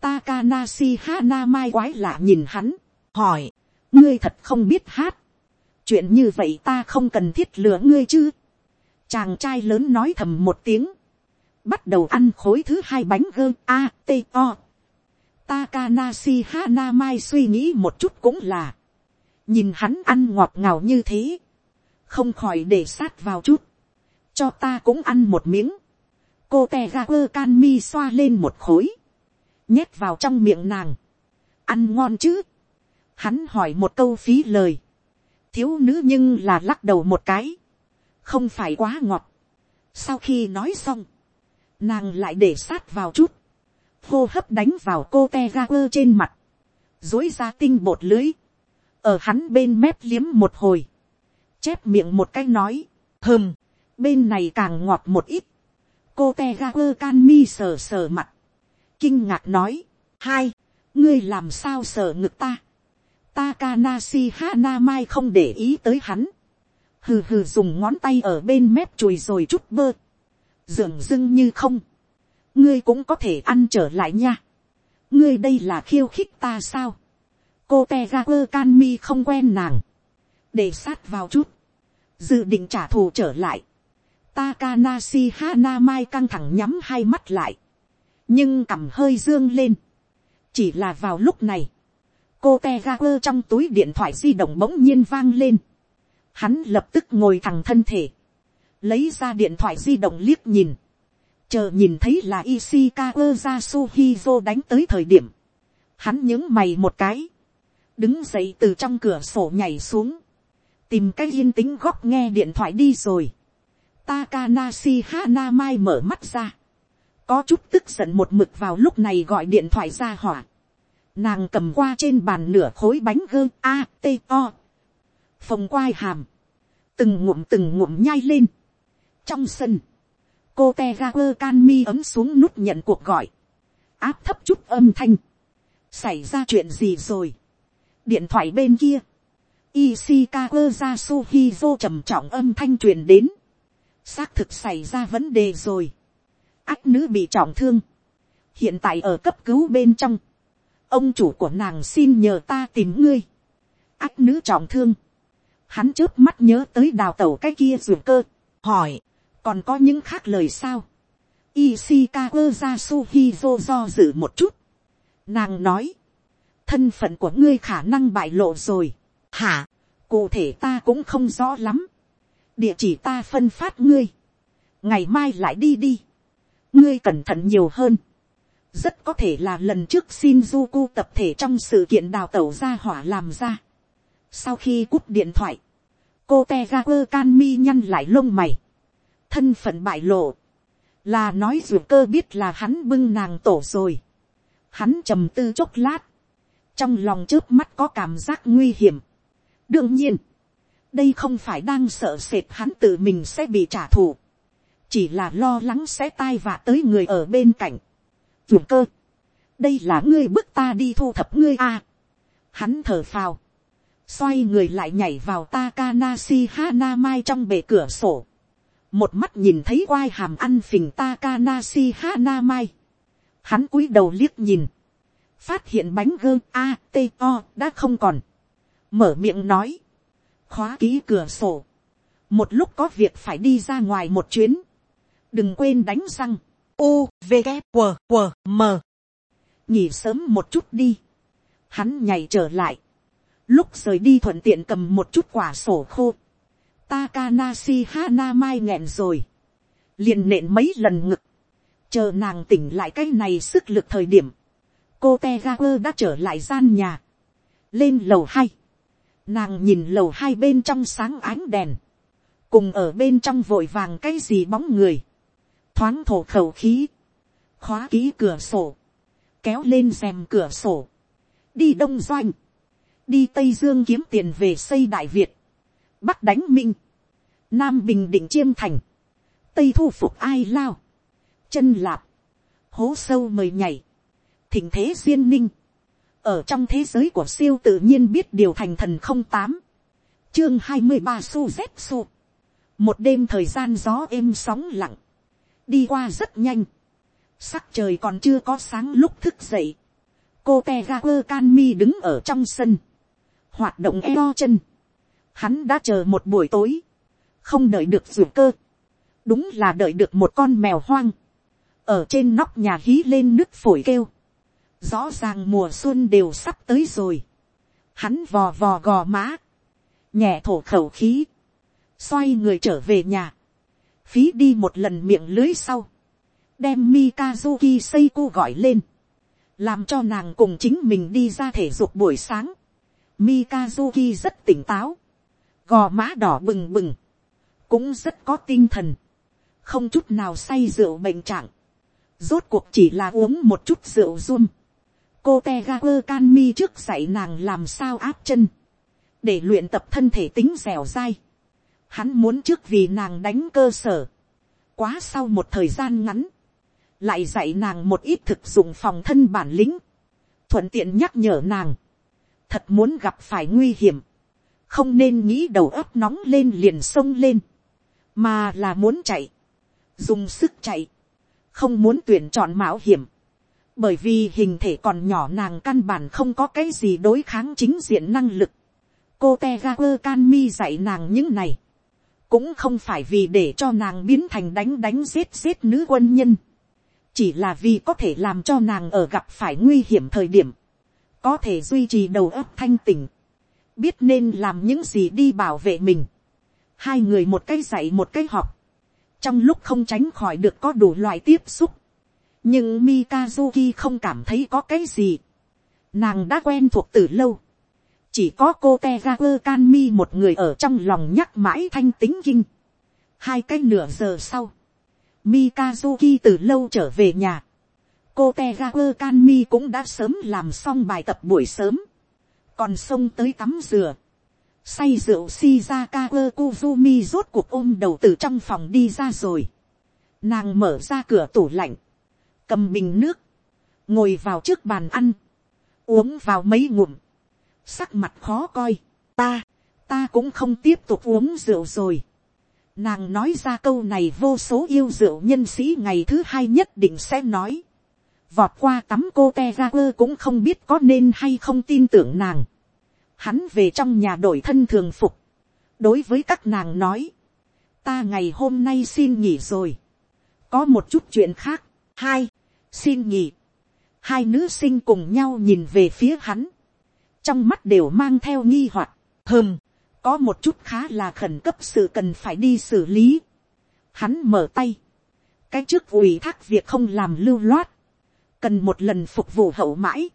Takanashi Hana mai quái lạ nhìn hắn, hỏi, ngươi thật không biết hát, chuyện như vậy ta không cần thiết lừa ngươi chứ, chàng trai lớn nói thầm một tiếng, bắt đầu ăn khối thứ hai bánh gơ a t o. Takanashi Hana mai suy nghĩ một chút cũng là, nhìn hắn ăn ngọt ngào như thế, không khỏi để sát vào chút, cho ta cũng ăn một miếng, cô te ga quơ can mi xoa lên một khối, nhét vào trong miệng nàng, ăn ngon chứ, hắn hỏi một câu phí lời, thiếu nữ nhưng là lắc đầu một cái, không phải quá ngọt, sau khi nói xong, nàng lại để sát vào chút, hô hấp đánh vào cô te ga quơ trên mặt, dối ra tinh bột lưới, ở hắn bên mép liếm một hồi, chép miệng một cái nói, hơm, bên này càng ngọt một ít, cô te ga quơ can mi sờ sờ mặt, kinh ngạc nói, hai, ngươi làm sao sờ ngực ta, Takanashi Hanamai không để ý tới hắn. Hừ hừ dùng ngón tay ở bên mép chùi rồi chút bơ. Dường dưng như không. Ngươi cũng có thể ăn trở lại nha. Ngươi đây là khiêu khích ta sao? cô Tegaku Kanmi không quen nàng, để sát vào chút, dự định trả thù trở lại, Takanashi Hanamai căng thẳng nhắm hai mắt lại, nhưng cằm hơi dương lên, chỉ là vào lúc này, cô te ga quơ trong túi điện thoại di động bỗng nhiên vang lên, hắn lập tức ngồi thẳng thân thể, lấy ra điện thoại di động liếc nhìn, chờ nhìn thấy là Ishikawa Yasuhizo đánh tới thời điểm, hắn nhướng mày một cái, đứng dậy từ trong cửa sổ nhảy xuống, tìm cái yên tĩnh góc nghe điện thoại đi rồi. Takanashi Hanamai mở mắt ra, có chút tức giận một mực vào lúc này gọi điện thoại ra hỏa. Nàng cầm qua trên bàn nửa khối bánh gơ a t o, phồng quai hàm, từng ngụm từng ngụm nhai lên. trong sân, cô te ga quơ can mi ấm xuống nút nhận cuộc gọi, áp thấp chút âm thanh, xảy ra chuyện gì rồi, điện thoại bên kia, Ishikawa Yasuhizo trầm trọng âm thanh truyền đến. Xác thực xảy ra vấn đề rồi. Ách nữ bị trọng thương. Hiện tại ở cấp cứu bên trong. Ông chủ của nàng xin nhờ ta tìm ngươi. Ách nữ trọng thương. Hắn trước mắt nhớ tới đào tẩu cái kia ruột cơ. Hỏi. Còn có những khác lời sao? Ishikawa Yasuhizo do dự một chút. Nàng nói. Thân phận của ngươi khả năng bại lộ rồi Hả, cụ thể ta cũng không rõ lắm. Địa chỉ ta phân phát ngươi. Ngày mai lại đi đi. Ngươi cẩn thận nhiều hơn. Rất có thể là lần trước Shinjuku tập thể trong sự kiện đào tẩu ra hỏa làm ra. Sau khi cúp điện thoại, cô Tegaku Kanmi nhăn lại lông mày. Thân phận bại lộ. Là nói dù cơ biết là hắn bưng nàng tổ rồi. Hắn trầm tư chốc lát. Trong lòng trước mắt có cảm giác nguy hiểm đương nhiên, đây không phải đang sợ sệt hắn tự mình sẽ bị trả thù, chỉ là lo lắng sẽ tai vạ tới người ở bên cạnh. Dù cơ, đây là ngươi bước ta đi thu thập ngươi a. À. Hắn thở phào, xoay người lại nhảy vào Takanashi Hanamai trong bể cửa sổ. Một mắt nhìn thấy quai hàm ăn phình Takanashi Hanamai. Hắn cúi đầu liếc nhìn. Phát hiện bánh gơ A, T, O đã không còn mở miệng nói, khóa ký cửa sổ, một lúc có việc phải đi ra ngoài một chuyến, đừng quên đánh răng, u v g q q m. Nghỉ sớm một chút đi, hắn nhảy trở lại, lúc rời đi thuận tiện cầm một chút quả sổ khô, Takanashi Hana mai nghẹn rồi, liền nện mấy lần ngực, chờ nàng tỉnh lại cái này sức lực thời điểm, cô te đã trở lại gian nhà, lên lầu hai, Nàng nhìn lầu hai bên trong sáng ánh đèn. Cùng ở bên trong vội vàng cái gì bóng người. Thoáng thổ khẩu khí. Khóa ký cửa sổ. Kéo lên rèm cửa sổ. Đi Đông Doanh. Đi Tây Dương kiếm tiền về xây Đại Việt. Bắc đánh Minh. Nam Bình Định Chiêm Thành. Tây thu phục ai lao. Chân lạp. Hố sâu mời nhảy. Thỉnh thế duyên ninh ở trong thế giới của siêu tự nhiên biết điều thành thần không tám chương hai mươi ba su z su một đêm thời gian gió êm sóng lặng đi qua rất nhanh sắc trời còn chưa có sáng lúc thức dậy cô te ga quơ can mi đứng ở trong sân hoạt động eo chân hắn đã chờ một buổi tối không đợi được ruột cơ đúng là đợi được một con mèo hoang ở trên nóc nhà hí lên nước phổi kêu Rõ ràng mùa xuân đều sắp tới rồi. Hắn vò vò gò má. Nhẹ thổ khẩu khí. Xoay người trở về nhà. Phí đi một lần miệng lưới sau. Đem Mikazuki Seiko gọi lên. Làm cho nàng cùng chính mình đi ra thể dục buổi sáng. Mikazuki rất tỉnh táo. Gò má đỏ bừng bừng. Cũng rất có tinh thần. Không chút nào say rượu bệnh trạng. Rốt cuộc chỉ là uống một chút rượu run cô te ga quơ can mi trước dạy nàng làm sao áp chân, để luyện tập thân thể tính dẻo dai. Hắn muốn trước vì nàng đánh cơ sở, quá sau một thời gian ngắn, lại dạy nàng một ít thực dụng phòng thân bản lĩnh, thuận tiện nhắc nhở nàng, thật muốn gặp phải nguy hiểm, không nên nghĩ đầu óc nóng lên liền sông lên, mà là muốn chạy, dùng sức chạy, không muốn tuyển chọn mạo hiểm, bởi vì hình thể còn nhỏ nàng căn bản không có cái gì đối kháng chính diện năng lực. cô te ga quơ can mi dạy nàng những này, cũng không phải vì để cho nàng biến thành đánh đánh giết giết nữ quân nhân, chỉ là vì có thể làm cho nàng ở gặp phải nguy hiểm thời điểm, có thể duy trì đầu óc thanh tỉnh, biết nên làm những gì đi bảo vệ mình. hai người một cái dạy một cái học, trong lúc không tránh khỏi được có đủ loại tiếp xúc, nhưng Mikazuki không cảm thấy có cái gì, nàng đã quen thuộc từ lâu, chỉ có cô te ra quơ can mi một người ở trong lòng nhắc mãi thanh tính kinh. hai cái nửa giờ sau, Mikazuki từ lâu trở về nhà, cô te ra quơ can mi cũng đã sớm làm xong bài tập buổi sớm, còn xông tới tắm dừa, say rượu shizaka quơ kuzumi rốt cuộc ôm đầu từ trong phòng đi ra rồi, nàng mở ra cửa tủ lạnh, cầm bình nước, ngồi vào trước bàn ăn, uống vào mấy ngụm, sắc mặt khó coi, ta, ta cũng không tiếp tục uống rượu rồi. Nàng nói ra câu này vô số yêu rượu nhân sĩ ngày thứ hai nhất định sẽ nói. Vọt qua tắm cô te ra quơ cũng không biết có nên hay không tin tưởng nàng. Hắn về trong nhà đổi thân thường phục. Đối với các nàng nói. Ta ngày hôm nay xin nghỉ rồi. Có một chút chuyện khác. Hai, xin nghỉ. Hai nữ sinh cùng nhau nhìn về phía hắn trong mắt đều mang theo nghi hoặc, hơm, có một chút khá là khẩn cấp sự cần phải đi xử lý. Hắn mở tay, cái trước ủy thác việc không làm lưu loát, cần một lần phục vụ hậu mãi.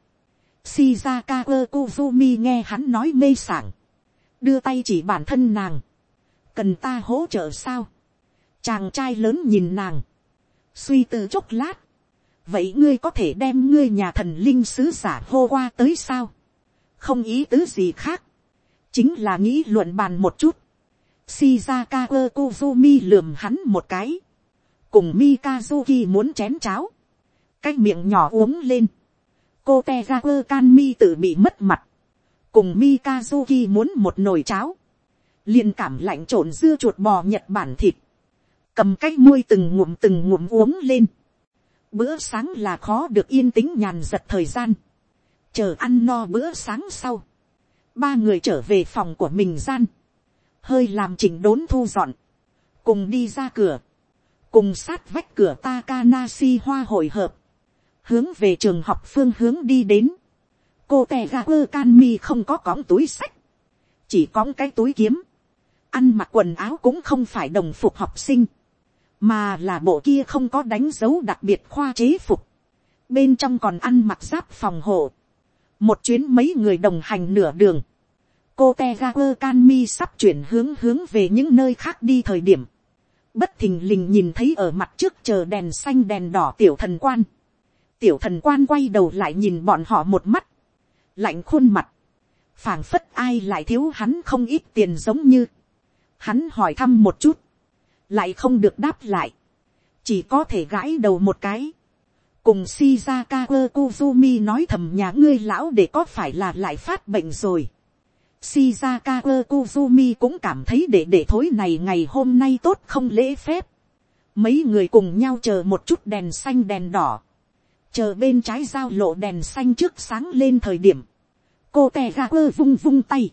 Shizaka Kozumi nghe hắn nói mê sảng, đưa tay chỉ bản thân nàng, cần ta hỗ trợ sao. Chàng trai lớn nhìn nàng, suy tư chốc lát, vậy ngươi có thể đem ngươi nhà thần linh sứ giả hô qua tới sao? Không ý tứ gì khác, chính là nghĩ luận bàn một chút. Shizaka Kozumi lườm hắn một cái, cùng Mikazuki muốn chén cháo, cái miệng nhỏ uống lên, cô Tegaku Kanmi tự bị mất mặt, cùng Mikazuki muốn một nồi cháo, liền cảm lạnh trộn dưa chuột bò nhật bản thịt, cầm cái muôi từng ngụm từng ngụm uống lên. Bữa sáng là khó được yên tĩnh nhàn giật thời gian chờ ăn no bữa sáng sau, ba người trở về phòng của mình gian, hơi làm chỉnh đốn thu dọn, cùng đi ra cửa, cùng sát vách cửa Takanashi hoa hội hợp, hướng về trường học phương hướng đi đến, cô tè ga quơ can mi không có cõng túi sách, chỉ cõng cái túi kiếm, ăn mặc quần áo cũng không phải đồng phục học sinh, mà là bộ kia không có đánh dấu đặc biệt khoa chế phục, bên trong còn ăn mặc giáp phòng hộ, một chuyến mấy người đồng hành nửa đường, cô te ga quơ can mi sắp chuyển hướng hướng về những nơi khác đi thời điểm, bất thình lình nhìn thấy ở mặt trước chờ đèn xanh đèn đỏ tiểu thần quan, tiểu thần quan quay đầu lại nhìn bọn họ một mắt, lạnh khuôn mặt, phảng phất ai lại thiếu hắn không ít tiền giống như, hắn hỏi thăm một chút, lại không được đáp lại, chỉ có thể gãi đầu một cái, cùng Shizaka Kozumi nói thầm nhà ngươi lão để có phải là lại phát bệnh rồi. Shizaka Kozumi cũng cảm thấy để để thối này ngày hôm nay tốt không lễ phép. Mấy người cùng nhau chờ một chút đèn xanh đèn đỏ. Chờ bên trái giao lộ đèn xanh trước sáng lên thời điểm. Cô tè ga quơ vung vung tay.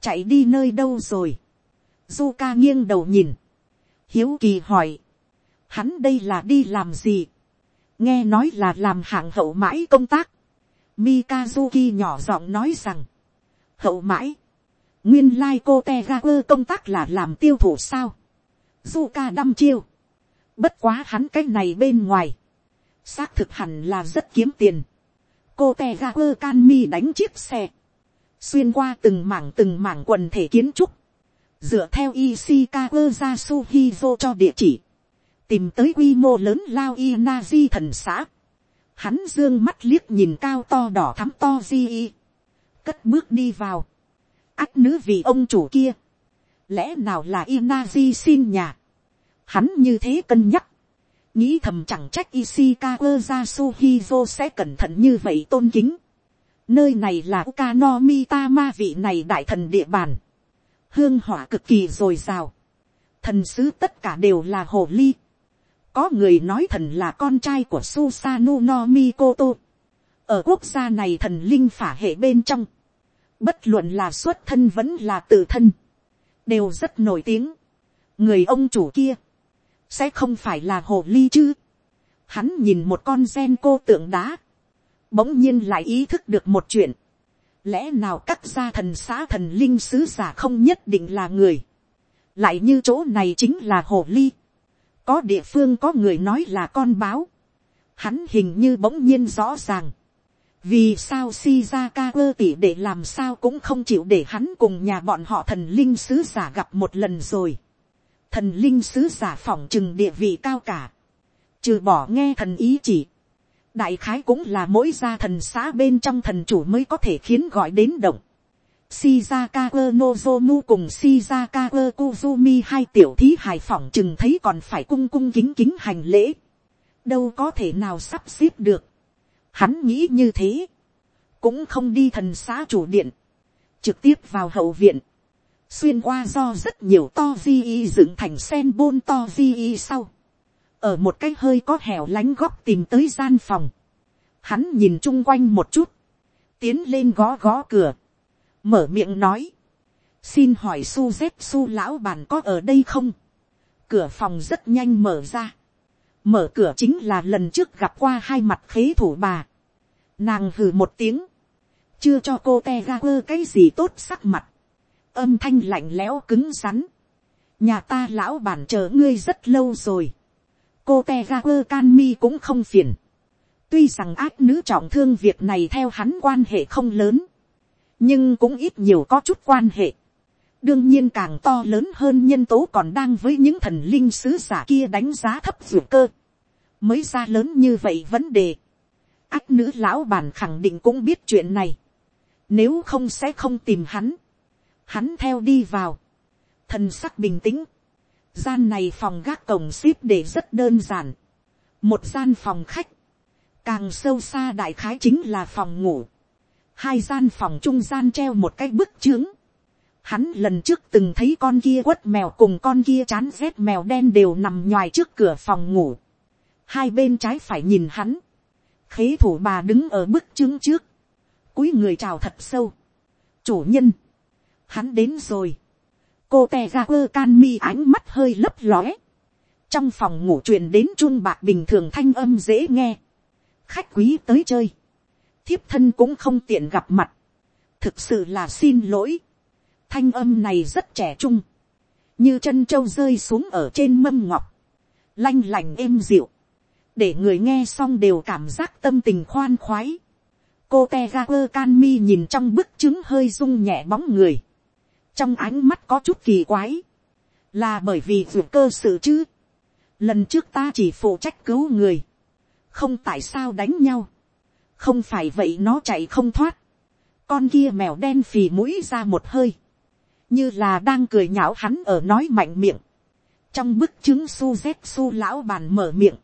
Chạy đi nơi đâu rồi. Zuka nghiêng đầu nhìn. Hiếu kỳ hỏi. Hắn đây là đi làm gì? Nghe nói là làm hạng hậu mãi công tác, Mikazuki nhỏ giọng nói rằng, hậu mãi, nguyên lai cô te ga quơ công tác là làm tiêu thụ sao, Zuka đăm chiêu, bất quá hắn cái này bên ngoài, xác thực hẳn là rất kiếm tiền, cô te ga quơ can mi đánh chiếc xe, xuyên qua từng mảng từng mảng quần thể kiến trúc, dựa theo Ishikawa Yasuhizo cho địa chỉ, tìm tới quy mô lớn lao y na di thần xã, hắn dương mắt liếc nhìn cao to đỏ thắm to di y, cất bước đi vào, ắt nữ vì ông chủ kia, lẽ nào là y na di xin nhà, hắn như thế cân nhắc, nghĩ thầm chẳng trách Ishikawa Yasuhizo sẽ cẩn thận như vậy tôn kính. Nơi này là Ukanomi Tama vị này đại thần địa bàn. Hương hỏa cực kỳ dồi dào. Thần sứ tất cả đều là hồ ly. Có người nói thần là con trai của Susanu no Mikoto. Ở quốc gia này thần linh phả hệ bên trong. Bất luận là xuất thân vẫn là tự thân. Đều rất nổi tiếng. Người ông chủ kia. Sẽ không phải là hồ ly chứ. Hắn nhìn một con gen cô tượng đá. Bỗng nhiên lại ý thức được một chuyện. Lẽ nào các gia thần xã thần linh sứ giả không nhất định là người. Lại như chỗ này chính là hồ ly có địa phương có người nói là con báo, hắn hình như bỗng nhiên rõ ràng, vì sao Shizaka ơ tỷ để làm sao cũng không chịu để hắn cùng nhà bọn họ thần linh sứ giả gặp một lần rồi. Thần linh sứ giả phỏng chừng địa vị cao cả. Trừ bỏ nghe thần ý chỉ. Đại khái cũng là mỗi gia thần xã bên trong thần chủ mới có thể khiến gọi đến động. Shizaka Nozomu cùng Shizaka Kuzumi hai tiểu thí hài phỏng chừng thấy còn phải cung cung kính kính hành lễ. Đâu có thể nào sắp xếp được Hắn nghĩ như thế. Cũng không đi thần xã chủ điện. Trực tiếp vào hậu viện. Xuyên qua do rất nhiều to vi y dựng thành sen bôn to vi y sau. Ở một cái hơi có hẻo lánh góc tìm tới gian phòng. Hắn nhìn chung quanh một chút. Tiến lên gõ gõ cửa. Mở miệng nói. Xin hỏi su Zep su lão bàn có ở đây không? Cửa phòng rất nhanh mở ra. Mở cửa chính là lần trước gặp qua hai mặt khế thủ bà. nàng hừ một tiếng, chưa cho cô te ga quơ cái gì tốt sắc mặt, âm thanh lạnh lẽo cứng rắn, nhà ta lão bản chờ ngươi rất lâu rồi, cô te ga quơ can mi cũng không phiền, tuy rằng ác nữ trọng thương việc này theo hắn quan hệ không lớn, nhưng cũng ít nhiều có chút quan hệ, đương nhiên càng to lớn hơn nhân tố còn đang với những thần linh sứ giả kia đánh giá thấp ruột cơ, mới ra lớn như vậy vấn đề. ác nữ lão bản khẳng định cũng biết chuyện này, nếu không sẽ không tìm hắn, hắn theo đi vào, thần sắc bình tĩnh, gian này phòng gác cổng ship để rất đơn giản, một gian phòng khách, càng sâu xa đại khái chính là phòng ngủ, hai gian phòng trung gian treo một cái bức trướng. Hắn lần trước từng thấy con kia quất mèo cùng con kia chán rét mèo đen đều nằm ngoài trước cửa phòng ngủ. Hai bên trái phải nhìn hắn. Khế thủ bà đứng ở bức trướng trước. cúi người chào thật sâu. Chủ nhân. Hắn đến rồi. Cô tè ra quơ can mi ánh mắt hơi lấp lóe. Trong phòng ngủ truyền đến chun bạc bình thường thanh âm dễ nghe. Khách quý tới chơi. Thiếp thân cũng không tiện gặp mặt. Thực sự là xin lỗi. Thanh âm này rất trẻ trung, như chân trâu rơi xuống ở trên mâm ngọc, lanh lành êm dịu, để người nghe xong đều cảm giác tâm tình khoan khoái. cô te ga quơ can mi nhìn trong bức chứng hơi rung nhẹ bóng người, trong ánh mắt có chút kỳ quái, là bởi vì ruột cơ sự chứ. lần trước ta chỉ phụ trách cứu người, không tại sao đánh nhau, không phải vậy nó chạy không thoát, con kia mèo đen phì mũi ra một hơi, như là đang cười nhạo hắn ở nói mạnh miệng. trong bức chứng su z su lão bàn mở miệng,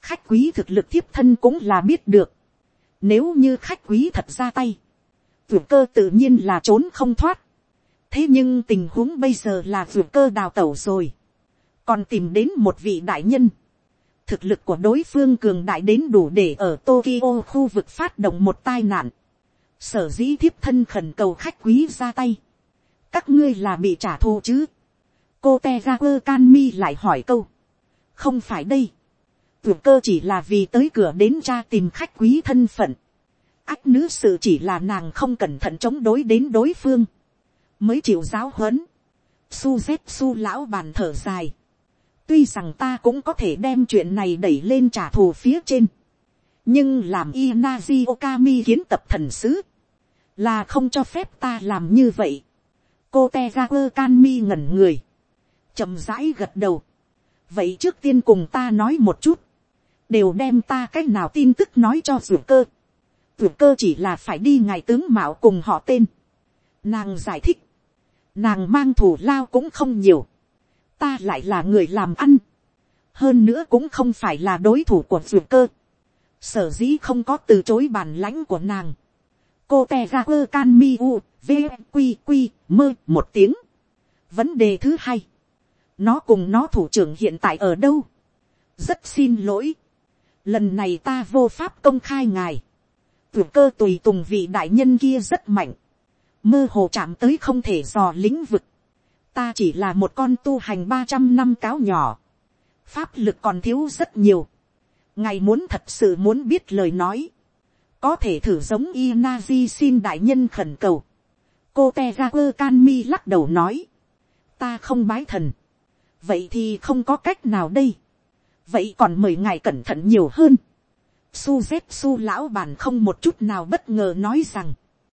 khách quý thực lực thiếp thân cũng là biết được. nếu như khách quý thật ra tay, vượt cơ tự nhiên là trốn không thoát. thế nhưng tình huống bây giờ là vượt cơ đào tẩu rồi. còn tìm đến một vị đại nhân thực lực của đối phương cường đại đến đủ để ở tokyo khu vực phát động một tai nạn. sở dĩ thiếp thân khẩn cầu khách quý ra tay các ngươi là bị trả thù chứ. cô Tegaku Kanmi lại hỏi câu. không phải đây. tưởng cơ chỉ là vì tới cửa đến cha tìm khách quý thân phận. ách nữ sự chỉ là nàng không cẩn thận chống đối đến đối phương. mới chịu giáo huấn. su z su lão bàn thở dài tuy rằng ta cũng có thể đem chuyện này đẩy lên trả thù phía trên. nhưng làm Inazi Okami kiến tập thần sứ. là không cho phép ta làm như vậy cô te ga quơ can mi ngẩn người, chậm rãi gật đầu. vậy trước tiên cùng ta nói một chút, đều đem ta c á c h nào tin tức nói cho ruột cơ. ruột cơ chỉ là phải đi ngài tướng mạo cùng họ tên. nàng giải thích, nàng mang thủ lao cũng không nhiều, ta lại là người làm ăn, hơn nữa cũng không phải là đối thủ của ruột cơ. sở dĩ không có từ chối bản lãnh của nàng. cô te ra quơ can mi u v mơ một tiếng. vấn đề thứ hai, nó cùng nó thủ trưởng hiện tại ở đâu. rất xin lỗi, lần này ta vô pháp công khai ngài. tuyệt cơ tùy tùng vị đại nhân kia rất mạnh, mơ hồ chạm tới không thể dò lĩnh vực ta chỉ là một con tu hành ba trăm năm cáo nhỏ, pháp lực còn thiếu rất nhiều. ngài muốn thật sự muốn biết lời nói, có thể thử giống Inazi xin đại nhân khẩn cầu. Cô te ga quơ can mi lắc đầu nói, ta không bái thần, vậy thì không có cách nào đây, vậy còn mời ngài cẩn thận nhiều hơn. su z su lão bàn không một chút nào bất ngờ nói rằng,